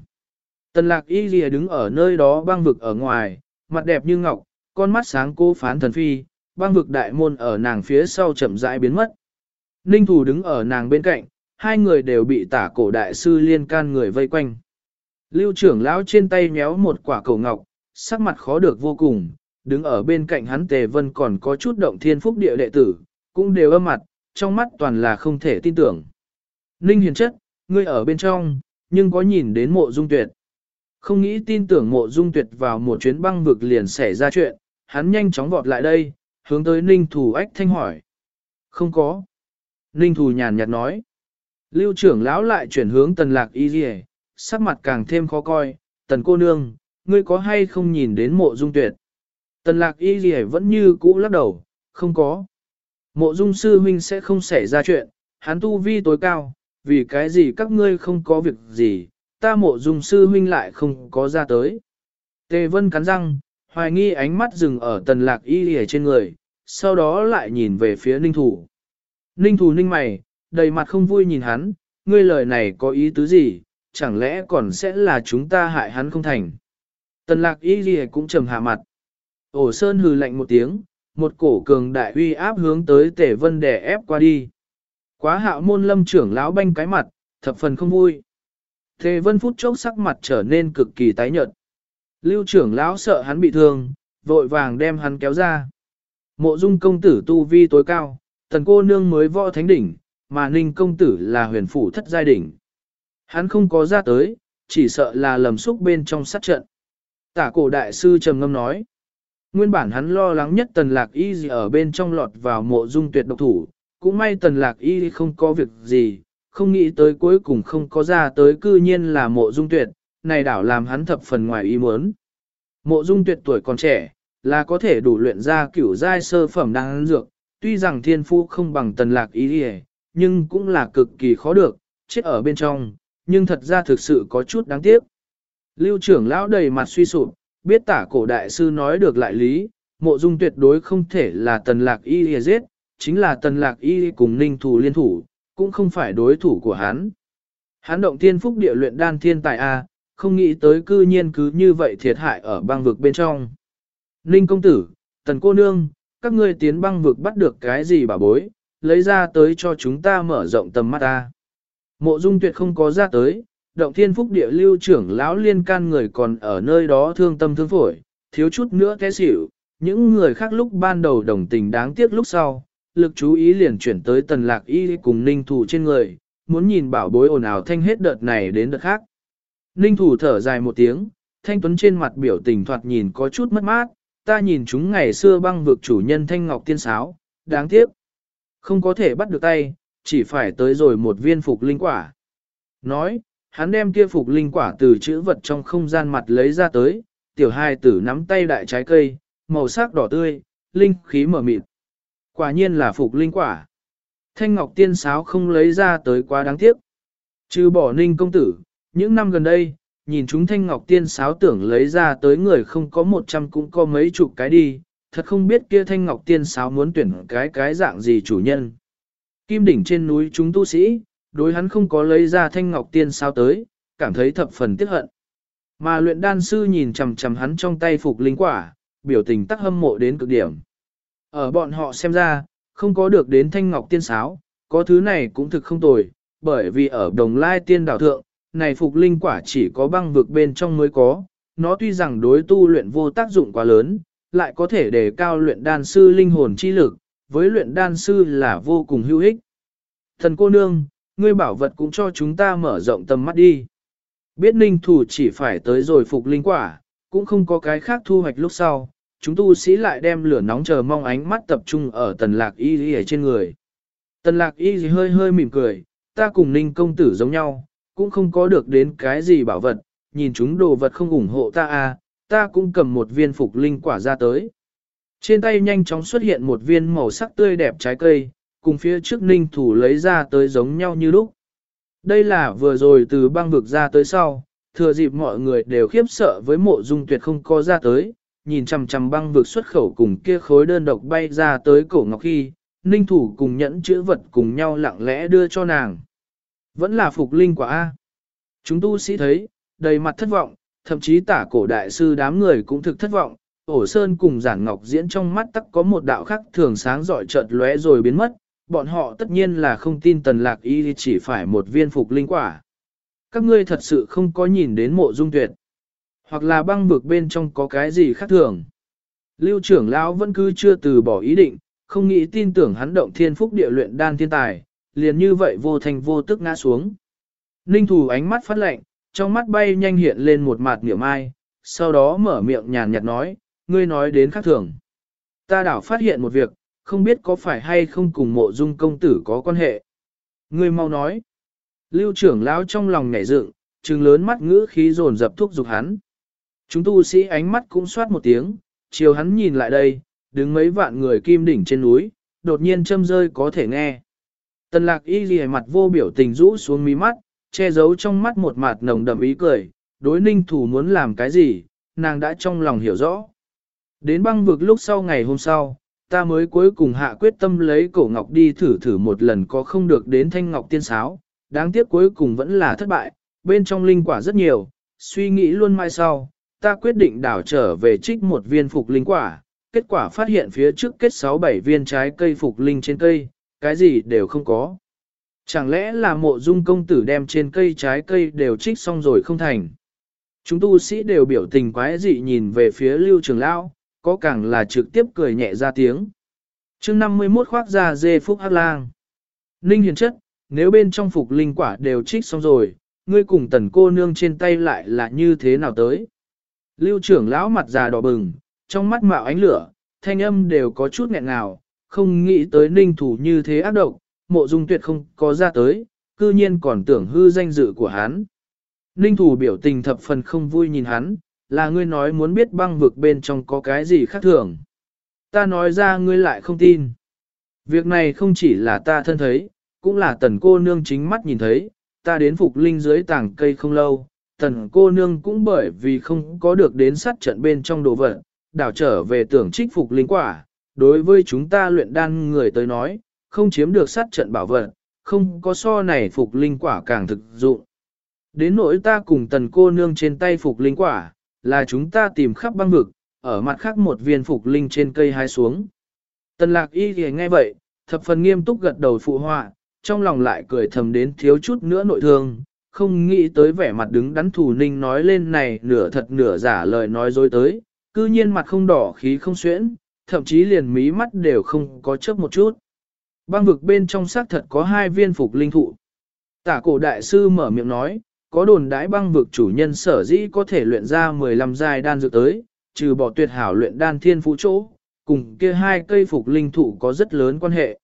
Speaker 1: Tần lạc y lìa đứng ở nơi đó băng vực ở ngoài, mặt đẹp như ngọc, con mắt sáng cô phán thần phi, băng vực đại môn ở nàng phía sau chậm rãi biến mất. Ninh thủ đứng ở nàng bên cạnh, hai người đều bị tả cổ đại sư liên can người vây quanh. Lưu trưởng lão trên tay nhéo một quả cầu ngọc, sắc mặt khó được vô cùng, đứng ở bên cạnh hắn tề vân còn có chút động thiên phúc địa đệ tử, cũng đều âm mặt, trong mắt toàn là không thể tin tưởng. Ninh hiền chất, ngươi ở bên trong, nhưng có nhìn đến mộ dung tuyệt. Không nghĩ tin tưởng mộ dung tuyệt vào một chuyến băng vực liền xảy ra chuyện, hắn nhanh chóng vọt lại đây, hướng tới ninh thủ ách thanh hỏi. Không có. Ninh thủ nhàn nhạt nói. Lưu trưởng lão lại chuyển hướng tần lạc y dì sắc mặt càng thêm khó coi, tần cô nương, ngươi có hay không nhìn đến mộ dung tuyệt? Tần lạc y dì vẫn như cũ lắc đầu, không có. Mộ dung sư huynh sẽ không xảy ra chuyện, hắn tu vi tối cao, vì cái gì các ngươi không có việc gì, ta mộ dung sư huynh lại không có ra tới. Tề vân cắn răng, hoài nghi ánh mắt dừng ở tần lạc y lìa trên người, sau đó lại nhìn về phía ninh thủ. Ninh thủ ninh mày, đầy mặt không vui nhìn hắn, ngươi lời này có ý tứ gì, chẳng lẽ còn sẽ là chúng ta hại hắn không thành. Tần lạc y lìa cũng trầm hạ mặt. Ổ sơn hừ lạnh một tiếng, một cổ cường đại uy áp hướng tới tề vân đè ép qua đi. Quá hạo môn lâm trưởng lão banh cái mặt, thập phần không vui. Tề vân phút chốc sắc mặt trở nên cực kỳ tái nhợt. Lưu trưởng lão sợ hắn bị thương, vội vàng đem hắn kéo ra. Mộ dung công tử tu vi tối cao, tần cô nương mới võ thánh đỉnh, mà ninh công tử là huyền phủ thất giai đỉnh. Hắn không có ra tới, chỉ sợ là lầm xúc bên trong sát trận. Tả cổ đại sư trầm ngâm nói. Nguyên bản hắn lo lắng nhất tần lạc y gì ở bên trong lọt vào mộ dung tuyệt độc thủ, cũng may tần lạc y không có việc gì, không nghĩ tới cuối cùng không có ra tới cư nhiên là mộ dung tuyệt, này đảo làm hắn thập phần ngoài ý muốn. Mộ dung tuyệt tuổi còn trẻ, là có thể đủ luyện ra kiểu giai sơ phẩm đáng dược, tuy rằng thiên phu không bằng tần lạc y nhưng cũng là cực kỳ khó được, chết ở bên trong, nhưng thật ra thực sự có chút đáng tiếc. Lưu trưởng lão đầy mặt suy sụp, biết tả cổ đại sư nói được lại lý, mộ dung tuyệt đối không thể là tần lạc y giết, chính là tần lạc y cùng ninh thủ liên thủ, cũng không phải đối thủ của hắn. Hắn động thiên phúc địa luyện đan thiên tài A, không nghĩ tới cư nhiên cứ như vậy thiệt hại ở băng vực bên trong. Ninh công tử, tần cô nương, các ngươi tiến băng vực bắt được cái gì bà bối, lấy ra tới cho chúng ta mở rộng tầm mắt ta. Mộ dung tuyệt không có ra tới, động thiên phúc địa lưu trưởng lão liên can người còn ở nơi đó thương tâm thương phổi, thiếu chút nữa té xỉu, những người khác lúc ban đầu đồng tình đáng tiếc lúc sau, lực chú ý liền chuyển tới tần lạc y cùng ninh thủ trên người, muốn nhìn bảo bối ồn ào thanh hết đợt này đến đợt khác. Ninh thủ thở dài một tiếng, thanh tuấn trên mặt biểu tình thoạt nhìn có chút mất mát, ta nhìn chúng ngày xưa băng vực chủ nhân thanh ngọc tiên sáo, đáng tiếc. Không có thể bắt được tay, chỉ phải tới rồi một viên phục linh quả. Nói, hắn đem kia phục linh quả từ chữ vật trong không gian mặt lấy ra tới, tiểu hai tử nắm tay đại trái cây, màu sắc đỏ tươi, linh khí mở mịt. Quả nhiên là phục linh quả. Thanh Ngọc Tiên Sáo không lấy ra tới quá đáng tiếc. Trừ bỏ ninh công tử, những năm gần đây, nhìn chúng Thanh Ngọc Tiên Sáo tưởng lấy ra tới người không có một trăm cũng có mấy chục cái đi, thật không biết kia Thanh Ngọc Tiên Sáo muốn tuyển cái cái dạng gì chủ nhân. Kim đỉnh trên núi chúng tu sĩ, đối hắn không có lấy ra Thanh Ngọc Tiên Sáo tới, cảm thấy thập phần tiếc hận. Mà luyện đan sư nhìn chằm chằm hắn trong tay phục linh quả, biểu tình tắc hâm mộ đến cực điểm. Ở bọn họ xem ra, không có được đến thanh ngọc tiên sáo, có thứ này cũng thực không tồi, bởi vì ở đồng lai tiên đảo thượng, này phục linh quả chỉ có băng vực bên trong mới có, nó tuy rằng đối tu luyện vô tác dụng quá lớn, lại có thể đề cao luyện đan sư linh hồn chi lực, với luyện đan sư là vô cùng hữu ích. Thần cô nương, ngươi bảo vật cũng cho chúng ta mở rộng tầm mắt đi. Biết ninh thủ chỉ phải tới rồi phục linh quả, cũng không có cái khác thu hoạch lúc sau, chúng tu sĩ lại đem lửa nóng chờ mong ánh mắt tập trung ở tần lạc y ở trên người. Tần lạc y hơi hơi mỉm cười, ta cùng ninh công tử giống nhau, cũng không có được đến cái gì bảo vật, nhìn chúng đồ vật không ủng hộ ta à, ta cũng cầm một viên phục linh quả ra tới. Trên tay nhanh chóng xuất hiện một viên màu sắc tươi đẹp trái cây, cùng phía trước ninh thủ lấy ra tới giống nhau như lúc. Đây là vừa rồi từ băng vực ra tới sau, thừa dịp mọi người đều khiếp sợ với mộ dung tuyệt không có ra tới, nhìn chằm chằm băng vực xuất khẩu cùng kia khối đơn độc bay ra tới cổ ngọc khi, ninh thủ cùng nhẫn chữ vật cùng nhau lặng lẽ đưa cho nàng. Vẫn là phục linh quả A. Chúng tu sĩ thấy, đầy mặt thất vọng, thậm chí tả cổ đại sư đám người cũng thực thất vọng, ổ sơn cùng giản ngọc diễn trong mắt tắc có một đạo khắc thường sáng giỏi chợt lóe rồi biến mất, bọn họ tất nhiên là không tin tần lạc y chỉ phải một viên phục linh quả. Các ngươi thật sự không có nhìn đến mộ dung tuyệt. Hoặc là băng vực bên trong có cái gì khác thường. Lưu trưởng lão vẫn cứ chưa từ bỏ ý định, không nghĩ tin tưởng hắn động thiên phúc địa luyện đan thiên tài, liền như vậy vô thành vô tức ngã xuống. Ninh thủ ánh mắt phát lạnh, trong mắt bay nhanh hiện lên một mặt niệm ai, sau đó mở miệng nhàn nhạt nói, ngươi nói đến khác thường. Ta đảo phát hiện một việc, không biết có phải hay không cùng mộ dung công tử có quan hệ. Ngươi mau nói. Lưu trưởng lão trong lòng nhảy dựng, trừng lớn mắt ngữ khí dồn dập thúc giục hắn. Chúng tu sĩ ánh mắt cũng soát một tiếng, chiều hắn nhìn lại đây, đứng mấy vạn người kim đỉnh trên núi, đột nhiên châm rơi có thể nghe. Tần lạc y ghi mặt vô biểu tình rũ xuống mí mắt, che giấu trong mắt một mặt nồng đậm ý cười, đối ninh thủ muốn làm cái gì, nàng đã trong lòng hiểu rõ. Đến băng vực lúc sau ngày hôm sau, ta mới cuối cùng hạ quyết tâm lấy cổ ngọc đi thử thử một lần có không được đến thanh ngọc tiên sáo, đáng tiếc cuối cùng vẫn là thất bại, bên trong linh quả rất nhiều, suy nghĩ luôn mai sau, ta quyết định đảo trở về trích một viên phục linh quả, kết quả phát hiện phía trước kết 6-7 viên trái cây phục linh trên cây, cái gì đều không có. Chẳng lẽ là mộ dung công tử đem trên cây trái cây đều trích xong rồi không thành? Chúng tu sĩ đều biểu tình quái dị nhìn về phía lưu trường lão, có càng là trực tiếp cười nhẹ ra tiếng. chương 51 khoác ra dê phúc hát lang. Ninh hiền chất, nếu bên trong phục linh quả đều trích xong rồi, ngươi cùng tần cô nương trên tay lại là như thế nào tới? Lưu trưởng lão mặt già đỏ bừng, trong mắt mạo ánh lửa, thanh âm đều có chút nghẹn ngào, không nghĩ tới ninh thủ như thế ác độc, mộ dung tuyệt không có ra tới, cư nhiên còn tưởng hư danh dự của hắn. Ninh thủ biểu tình thập phần không vui nhìn hắn, là ngươi nói muốn biết băng vực bên trong có cái gì khác thường. Ta nói ra ngươi lại không tin. Việc này không chỉ là ta thân thấy, cũng là tần cô nương chính mắt nhìn thấy, ta đến phục linh dưới tảng cây không lâu, tần cô nương cũng bởi vì không có được đến sát trận bên trong đồ vật, đảo trở về tưởng trích phục linh quả, đối với chúng ta luyện đan người tới nói, không chiếm được sát trận bảo vật, không có so này phục linh quả càng thực dụng. Đến nỗi ta cùng tần cô nương trên tay phục linh quả, là chúng ta tìm khắp băng vực, ở mặt khác một viên phục linh trên cây hái xuống. Tần lạc y thì nghe vậy, thập phần nghiêm túc gật đầu phụ họa, trong lòng lại cười thầm đến thiếu chút nữa nội thương, không nghĩ tới vẻ mặt đứng đắn thủ ninh nói lên này nửa thật nửa giả lời nói dối tới, cư nhiên mặt không đỏ khí không xuyễn, thậm chí liền mí mắt đều không có chớp một chút. Băng vực bên trong xác thật có hai viên phục linh thụ. Tả cổ đại sư mở miệng nói, có đồn đãi băng vực chủ nhân sở dĩ có thể luyện ra 15 giai đan dược tới, trừ bỏ tuyệt hảo luyện đan thiên phú chỗ, cùng kia hai cây phục linh thụ có rất lớn quan hệ.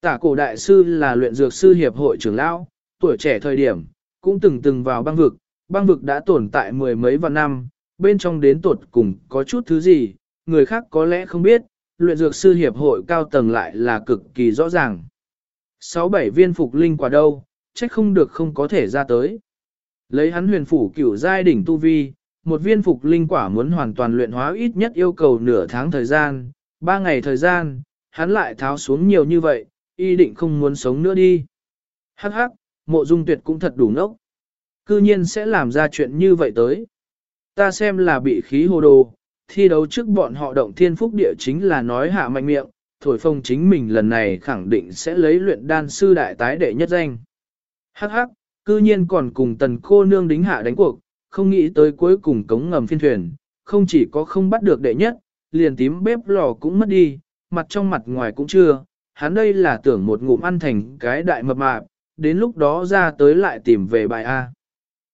Speaker 1: Tả cổ đại sư là luyện dược sư hiệp hội trưởng lão, tuổi trẻ thời điểm, cũng từng từng vào băng vực, băng vực đã tồn tại mười mấy vạn năm, bên trong đến tuột cùng có chút thứ gì, người khác có lẽ không biết, luyện dược sư hiệp hội cao tầng lại là cực kỳ rõ ràng. Sáu bảy viên phục linh quả đâu, trách không được không có thể ra tới. Lấy hắn huyền phủ cửu giai đỉnh tu vi, một viên phục linh quả muốn hoàn toàn luyện hóa ít nhất yêu cầu nửa tháng thời gian, ba ngày thời gian, hắn lại tháo xuống nhiều như vậy, y định không muốn sống nữa đi. Hắc hắc, mộ dung tuyệt cũng thật đủ nốc. Cư nhiên sẽ làm ra chuyện như vậy tới. Ta xem là bị khí hồ đồ, thi đấu trước bọn họ động thiên phúc địa chính là nói hạ mạnh miệng, thổi Phong chính mình lần này khẳng định sẽ lấy luyện đan sư đại tái đệ nhất danh. Hắc hắc, cư nhiên còn cùng tần cô nương đính hạ đánh cuộc, không nghĩ tới cuối cùng cống ngầm phiên thuyền, không chỉ có không bắt được đệ nhất, liền tím bếp lò cũng mất đi, mặt trong mặt ngoài cũng chưa, hắn đây là tưởng một ngụm ăn thành cái đại mập mạp, đến lúc đó ra tới lại tìm về bài A.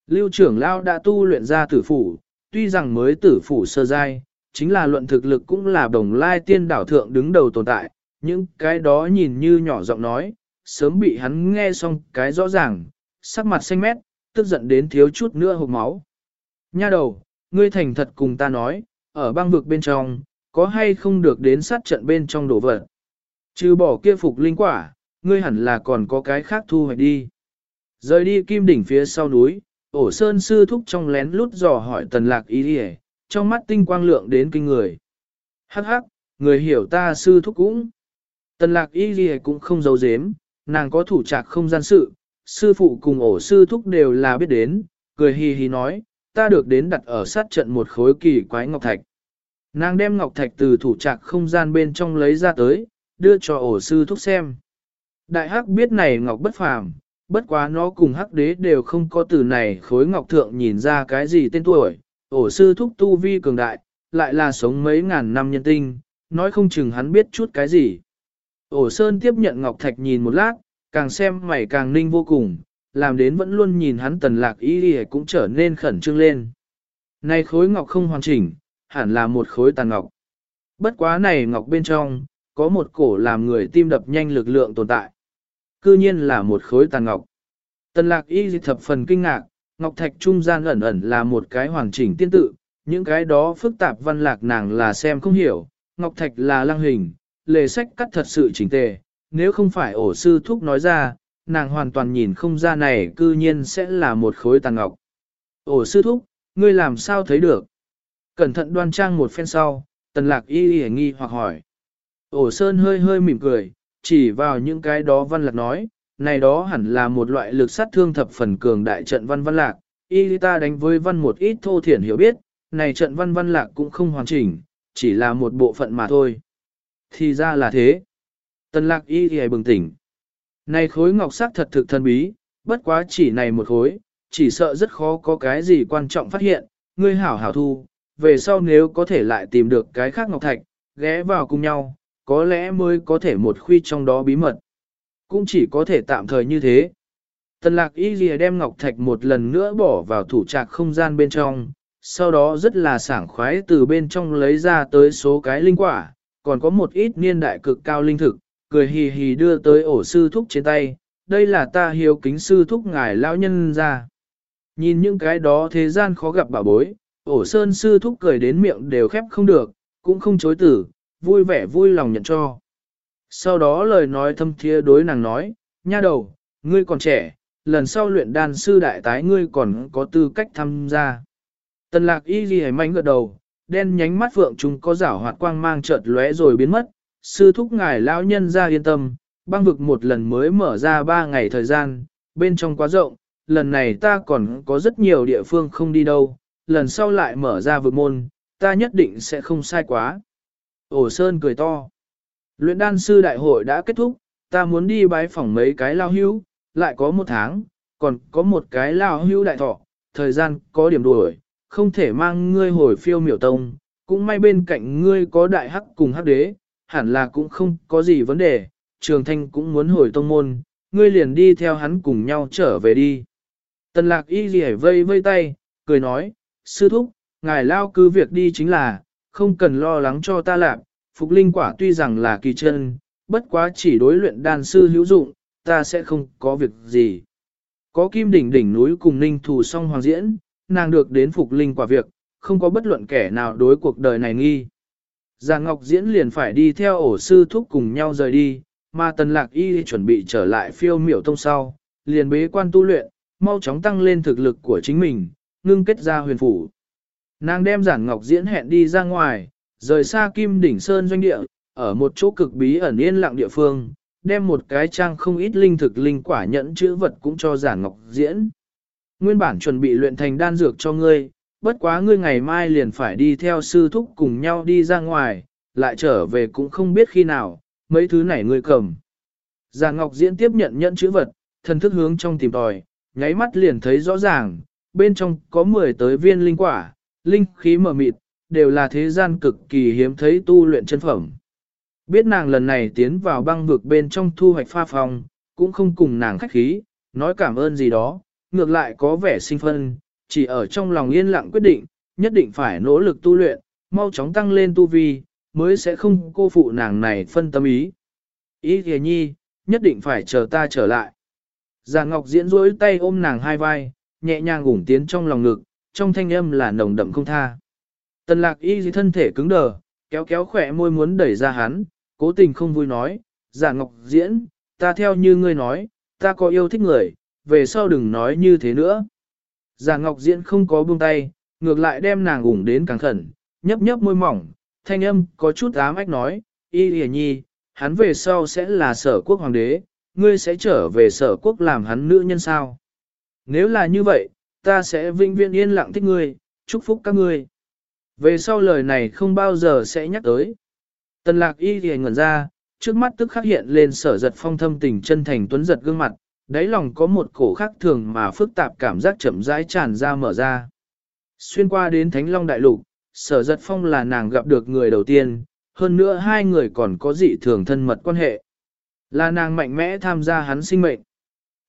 Speaker 1: Lưu trưởng lao đã tu luyện ra tử phủ, tuy rằng mới tử phủ sơ giai, chính là luận thực lực cũng là đồng lai tiên đảo thượng đứng đầu tồn tại, những cái đó nhìn như nhỏ giọng nói, sớm bị hắn nghe xong cái rõ ràng, sắc mặt xanh mét, tức giận đến thiếu chút nữa hộp máu. Nha đầu, ngươi thành thật cùng ta nói, ở băng vực bên trong, có hay không được đến sát trận bên trong đổ vật. Trừ bỏ kia phục linh quả, ngươi hẳn là còn có cái khác thu hoạch đi. Rời đi kim đỉnh phía sau núi, ổ sơn sư thúc trong lén lút dò hỏi tần lạc ý đi trong mắt tinh quang lượng đến kinh người. Hắc hắc, người hiểu ta sư thúc cũng. Tần lạc ý ghi cũng không giấu giếm, nàng có thủ trạc không gian sự, sư phụ cùng ổ sư thúc đều là biết đến, cười hì hì nói, ta được đến đặt ở sát trận một khối kỳ quái ngọc thạch. Nàng đem ngọc thạch từ thủ trạc không gian bên trong lấy ra tới, đưa cho ổ sư thúc xem. Đại hắc biết này ngọc bất phàm, bất quá nó cùng hắc đế đều không có từ này khối ngọc thượng nhìn ra cái gì tên tuổi, ổ sư thúc tu vi cường đại, lại là sống mấy ngàn năm nhân tinh, nói không chừng hắn biết chút cái gì. Ổ sơn tiếp nhận ngọc thạch nhìn một lát, càng xem mày càng ninh vô cùng, làm đến vẫn luôn nhìn hắn tần lạc ý đi cũng trở nên khẩn trương lên. Này khối ngọc không hoàn chỉnh, hẳn là một khối tàn ngọc. Bất quá này ngọc bên trong, có một cổ làm người tim đập nhanh lực lượng tồn tại. Cư nhiên là một khối tàn ngọc. Tần lạc y thập phần kinh ngạc, ngọc thạch trung gian ẩn ẩn là một cái hoàn chỉnh tiên tự, những cái đó phức tạp văn lạc nàng là xem không hiểu, ngọc thạch là lăng hình, lề sách cắt thật sự chỉnh tề, nếu không phải ổ sư thúc nói ra, nàng hoàn toàn nhìn không ra này cư nhiên sẽ là một khối tàn ngọc. Ổ sư thúc, ngươi làm sao thấy được? Cẩn thận đoan trang một phen sau, tần lạc y y nghi hoặc hỏi. Ổ sơn hơi hơi mỉm cười, chỉ vào những cái đó văn lạc nói, này đó hẳn là một loại lực sát thương thập phần cường đại trận văn văn lạc, y ta đánh với văn một ít thô thiển hiểu biết, này trận văn văn lạc cũng không hoàn chỉnh, chỉ là một bộ phận mà thôi. Thì ra là thế. Tần lạc y thì bừng tỉnh. Này khối ngọc sắc thật thực thân bí, bất quá chỉ này một khối, chỉ sợ rất khó có cái gì quan trọng phát hiện, ngươi hảo hảo thu, về sau nếu có thể lại tìm được cái khác ngọc thạch, ghé vào cùng nhau, có lẽ mới có thể một khuy trong đó bí mật. Cũng chỉ có thể tạm thời như thế. Tần lạc y lìa đem ngọc thạch một lần nữa bỏ vào thủ trạc không gian bên trong, sau đó rất là sảng khoái từ bên trong lấy ra tới số cái linh quả, còn có một ít niên đại cực cao linh thực, cười hì hì đưa tới ổ sư thúc trên tay, đây là ta hiếu kính sư thúc ngài lão nhân ra. Nhìn những cái đó thế gian khó gặp bảo bối, ổ sơn sư thúc cười đến miệng đều khép không được, cũng không chối tử, vui vẻ vui lòng nhận cho. Sau đó lời nói thâm thiê đối nàng nói, nha đầu, ngươi còn trẻ, lần sau luyện đan sư đại tái ngươi còn có tư cách tham gia. Tần lạc y ghi hãy manh gật đầu, đen nhánh mắt phượng chúng có rảo hoạt quang mang chợt lóe rồi biến mất, sư thúc ngài lão nhân ra yên tâm, băng vực một lần mới mở ra ba ngày thời gian, bên trong quá rộng, lần này ta còn có rất nhiều địa phương không đi đâu, lần sau lại mở ra vực môn, ta nhất định sẽ không sai quá. Ổ Sơn cười to. Luyện đan sư đại hội đã kết thúc, ta muốn đi bái phỏng mấy cái lao hưu, lại có một tháng, còn có một cái lao hưu đại thọ, thời gian có điểm đuổi, không thể mang ngươi hồi phiêu miểu tông, cũng may bên cạnh ngươi có đại hắc cùng hắc đế, hẳn là cũng không có gì vấn đề, trường thanh cũng muốn hồi tông môn, ngươi liền đi theo hắn cùng nhau trở về đi. Tần lạc y gì vây vây tay, cười nói, sư thúc, ngài lao cứ việc đi chính là, không cần lo lắng cho ta lạc, phục linh quả tuy rằng là kỳ chân, bất quá chỉ đối luyện đan sư hữu dụng, ta sẽ không có việc gì. Có kim đỉnh đỉnh núi cùng ninh thù song hoàng diễn, nàng được đến phục linh quả việc, không có bất luận kẻ nào đối cuộc đời này nghi. Giang Ngọc Diễn liền phải đi theo ổ sư thúc cùng nhau rời đi, mà Tần Lạc Y chuẩn bị trở lại phiêu miểu tông sau, liền bế quan tu luyện, mau chóng tăng lên thực lực của chính mình, ngưng kết ra huyền phủ. Nàng đem Giản Ngọc Diễn hẹn đi ra ngoài, rời xa Kim Đỉnh Sơn doanh địa, ở một chỗ cực bí ẩn yên lặng địa phương, đem một cái trang không ít linh thực linh quả nhẫn chữ vật cũng cho Giản Ngọc Diễn. Nguyên bản chuẩn bị luyện thành đan dược cho ngươi, bất quá ngươi ngày mai liền phải đi theo sư thúc cùng nhau đi ra ngoài, lại trở về cũng không biết khi nào, mấy thứ này ngươi cầm. Già Ngọc Diễn tiếp nhận nhẫn chữ vật, thần thức hướng trong tìm tòi, nháy mắt liền thấy rõ ràng, bên trong có 10 tới viên linh quả, linh khí mờ mịt, đều là thế gian cực kỳ hiếm thấy tu luyện chân phẩm. Biết nàng lần này tiến vào băng vực bên trong thu hoạch pha phòng, cũng không cùng nàng khách khí, nói cảm ơn gì đó, ngược lại có vẻ sinh phân, chỉ ở trong lòng yên lặng quyết định, nhất định phải nỗ lực tu luyện, mau chóng tăng lên tu vi, mới sẽ không cô phụ nàng này phân tâm ý. Ý kìa nhi, nhất định phải chờ ta trở lại. Già Ngọc diễn rỗi tay ôm nàng hai vai, nhẹ nhàng ủng tiến trong lòng ngực, trong thanh âm là nồng đậm không tha. Tần lạc y dì thân thể cứng đờ, kéo kéo khỏe môi muốn đẩy ra hắn, cố tình không vui nói, Già Ngọc diễn, ta theo như ngươi nói, ta có yêu thích người, về sau đừng nói như thế nữa. Già Ngọc Diễn không có buông tay, ngược lại đem nàng ủng đến càng khẩn, nhấp nhấp môi mỏng, thanh âm có chút ám ách nói, y dì nhi, hắn về sau sẽ là sở quốc hoàng đế, ngươi sẽ trở về sở quốc làm hắn nữ nhân sao. Nếu là như vậy, ta sẽ vinh viên yên lặng thích ngươi, chúc phúc các ngươi. Về sau lời này không bao giờ sẽ nhắc tới. Tần lạc y thì ngẩn ra, trước mắt tức khắc hiện lên sở giật phong thâm tình chân thành tuấn giật gương mặt, đáy lòng có một cổ khác thường mà phức tạp cảm giác chậm rãi tràn ra mở ra. Xuyên qua đến Thánh Long Đại Lục, sở giật phong là nàng gặp được người đầu tiên, hơn nữa hai người còn có dị thường thân mật quan hệ. Là nàng mạnh mẽ tham gia hắn sinh mệnh.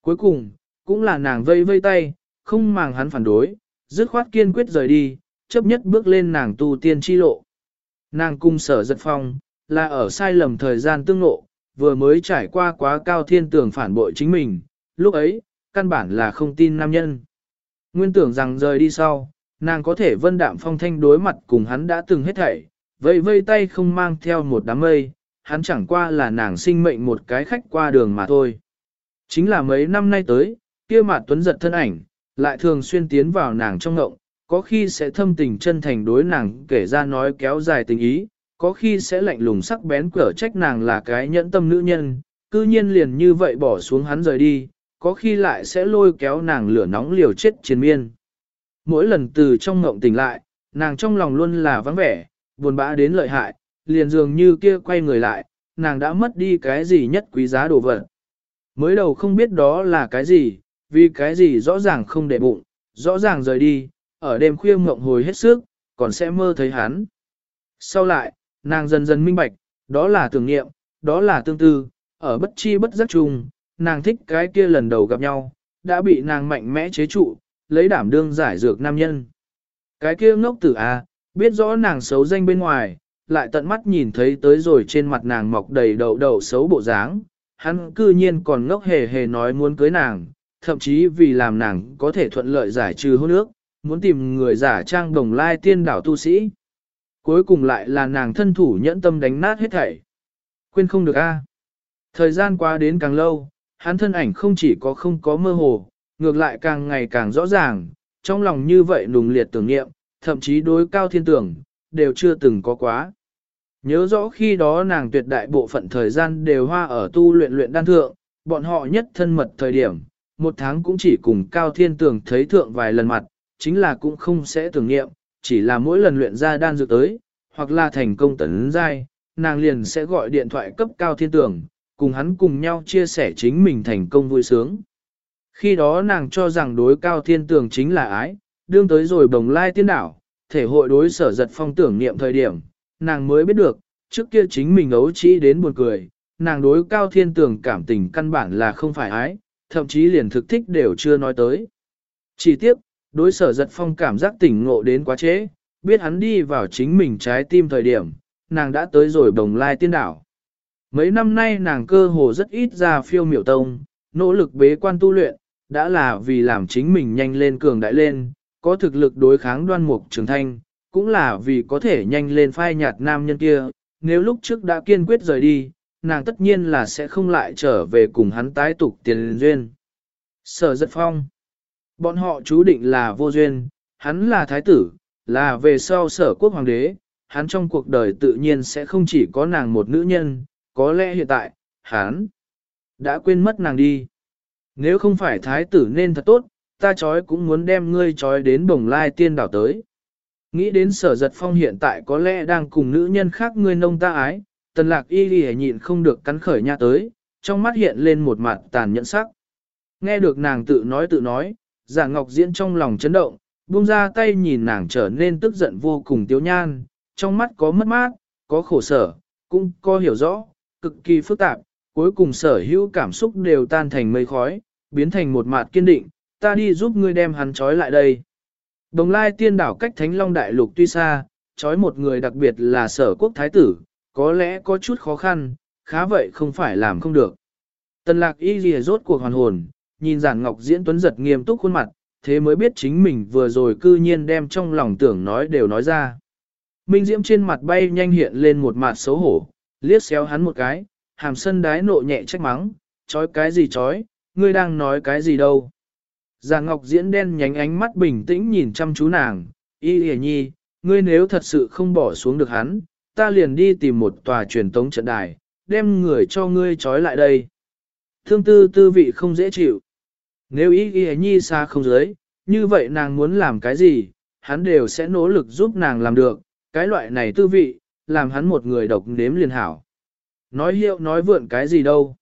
Speaker 1: Cuối cùng, cũng là nàng vây vây tay, không màng hắn phản đối, dứt khoát kiên quyết rời đi, chấp nhất bước lên nàng tu tiên chi lộ. Nàng cung sở giật phong, là ở sai lầm thời gian tương ngộ, vừa mới trải qua quá cao thiên tường phản bội chính mình, lúc ấy, căn bản là không tin nam nhân. Nguyên tưởng rằng rời đi sau, Nàng có thể vân đạm phong thanh đối mặt cùng hắn đã từng hết thảy, vây vây tay không mang theo một đám mây, hắn chẳng qua là nàng sinh mệnh một cái khách qua đường mà thôi. Chính là mấy năm nay tới, kia mặt tuấn giật thân ảnh, lại thường xuyên tiến vào nàng trong ngộng, có khi sẽ thâm tình chân thành đối nàng kể ra nói kéo dài tình ý, có khi sẽ lạnh lùng sắc bén cở trách nàng là cái nhẫn tâm nữ nhân, cư nhiên liền như vậy bỏ xuống hắn rời đi, có khi lại sẽ lôi kéo nàng lửa nóng liều chết chiến miên. Mỗi lần từ trong ngộng tỉnh lại, nàng trong lòng luôn là vắng vẻ, buồn bã đến lợi hại, liền dường như kia quay người lại, nàng đã mất đi cái gì nhất quý giá đồ vật. Mới đầu không biết đó là cái gì, vì cái gì rõ ràng không để bụng, rõ ràng rời đi, ở đêm khuya mộng hồi hết sức, còn sẽ mơ thấy hắn. Sau lại, nàng dần dần minh bạch, đó là tưởng niệm, đó là tương tư, ở bất chi bất giác chung, nàng thích cái kia lần đầu gặp nhau, đã bị nàng mạnh mẽ chế trụ, lấy đảm đương giải dược nam nhân. Cái kia ngốc tử A, biết rõ nàng xấu danh bên ngoài, lại tận mắt nhìn thấy tới rồi trên mặt nàng mọc đầy đậu đậu xấu bộ dáng, hắn cư nhiên còn ngốc hề hề nói muốn cưới nàng, thậm chí vì làm nàng có thể thuận lợi giải trừ hôn ước, muốn tìm người giả trang đồng lai tiên đảo tu sĩ. Cuối cùng lại là nàng thân thủ nhẫn tâm đánh nát hết thảy. Quên không được a. Thời gian qua đến càng lâu, hắn thân ảnh không chỉ có không có mơ hồ, ngược lại càng ngày càng rõ ràng, trong lòng như vậy nùng liệt tưởng niệm, thậm chí đối cao thiên tưởng, đều chưa từng có quá. Nhớ rõ khi đó nàng tuyệt đại bộ phận thời gian đều hoa ở tu luyện luyện đan thượng, bọn họ nhất thân mật thời điểm, một tháng cũng chỉ cùng cao thiên tưởng thấy thượng vài lần mặt, chính là cũng không sẽ tưởng niệm, chỉ là mỗi lần luyện ra đan dược tới, hoặc là thành công tấn giai, nàng liền sẽ gọi điện thoại cấp cao thiên tưởng, cùng hắn cùng nhau chia sẻ chính mình thành công vui sướng. Khi đó nàng cho rằng đối cao thiên tường chính là ái, đương tới rồi bồng lai tiên đảo, thể hội đối sở giật phong tưởng niệm thời điểm, nàng mới biết được, trước kia chính mình ấu trĩ đến buồn cười, nàng đối cao thiên tường cảm tình căn bản là không phải ái, thậm chí liền thực thích đều chưa nói tới. Chỉ tiếc, đối sở giật phong cảm giác tỉnh ngộ đến quá trễ, biết hắn đi vào chính mình trái tim thời điểm, nàng đã tới rồi bồng lai tiên đảo. Mấy năm nay nàng cơ hồ rất ít ra phiêu miểu tông, nỗ lực bế quan tu luyện, đã là vì làm chính mình nhanh lên cường đại lên, có thực lực đối kháng đoan mục trường thanh, cũng là vì có thể nhanh lên phai nhạt nam nhân kia, nếu lúc trước đã kiên quyết rời đi, nàng tất nhiên là sẽ không lại trở về cùng hắn tái tục tiền duyên. Sở giật phong Bọn họ chú định là vô duyên, hắn là thái tử, là về sau sở quốc hoàng đế, hắn trong cuộc đời tự nhiên sẽ không chỉ có nàng một nữ nhân, có lẽ hiện tại, hắn đã quên mất nàng đi. Nếu không phải thái tử nên thật tốt, ta chói cũng muốn đem ngươi chói đến bồng lai tiên đảo tới. Nghĩ đến sở giật phong hiện tại có lẽ đang cùng nữ nhân khác ngươi nông ta ái, tần lạc y đi nhịn không được cắn khởi nha tới, trong mắt hiện lên một mặt tàn nhẫn sắc. Nghe được nàng tự nói tự nói, giả ngọc diễn trong lòng chấn động, buông ra tay nhìn nàng trở nên tức giận vô cùng tiêu nhan, trong mắt có mất mát, có khổ sở, cũng có hiểu rõ, cực kỳ phức tạp, cuối cùng sở hữu cảm xúc đều tan thành mây khói, biến thành một mặt kiên định, ta đi giúp ngươi đem hắn trói lại đây. Đồng lai tiên đảo cách Thánh Long Đại Lục tuy xa, trói một người đặc biệt là sở quốc thái tử, có lẽ có chút khó khăn, khá vậy không phải làm không được. Tần lạc y lìa rốt cuộc hoàn hồn, nhìn giản ngọc diễn tuấn giật nghiêm túc khuôn mặt, thế mới biết chính mình vừa rồi cư nhiên đem trong lòng tưởng nói đều nói ra. Minh diễm trên mặt bay nhanh hiện lên một mặt xấu hổ, liếc xéo hắn một cái, hàm sân đái nộ nhẹ trách mắng, chói cái gì chói, ngươi đang nói cái gì đâu. Già Ngọc diễn đen nhánh ánh mắt bình tĩnh nhìn chăm chú nàng, y hề nhi, ngươi nếu thật sự không bỏ xuống được hắn, ta liền đi tìm một tòa truyền tống trận đài, đem người cho ngươi trói lại đây. Thương tư tư vị không dễ chịu. Nếu y ghi nhi xa không dưới, như vậy nàng muốn làm cái gì, hắn đều sẽ nỗ lực giúp nàng làm được, cái loại này tư vị, làm hắn một người độc nếm liền hảo. Nói hiệu nói vượn cái gì đâu.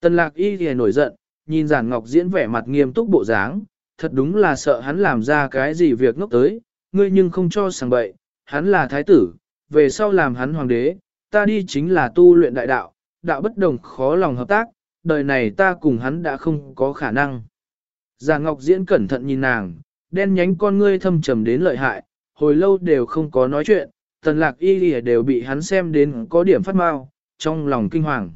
Speaker 1: Tần lạc y thì nổi giận, nhìn giản ngọc diễn vẻ mặt nghiêm túc bộ dáng, thật đúng là sợ hắn làm ra cái gì việc ngốc tới, ngươi nhưng không cho sàng bậy, hắn là thái tử, về sau làm hắn hoàng đế, ta đi chính là tu luyện đại đạo, đạo bất đồng khó lòng hợp tác, đời này ta cùng hắn đã không có khả năng. Già ngọc diễn cẩn thận nhìn nàng, đen nhánh con ngươi thâm trầm đến lợi hại, hồi lâu đều không có nói chuyện, tần lạc y lìa đều bị hắn xem đến có điểm phát mau, trong lòng kinh hoàng.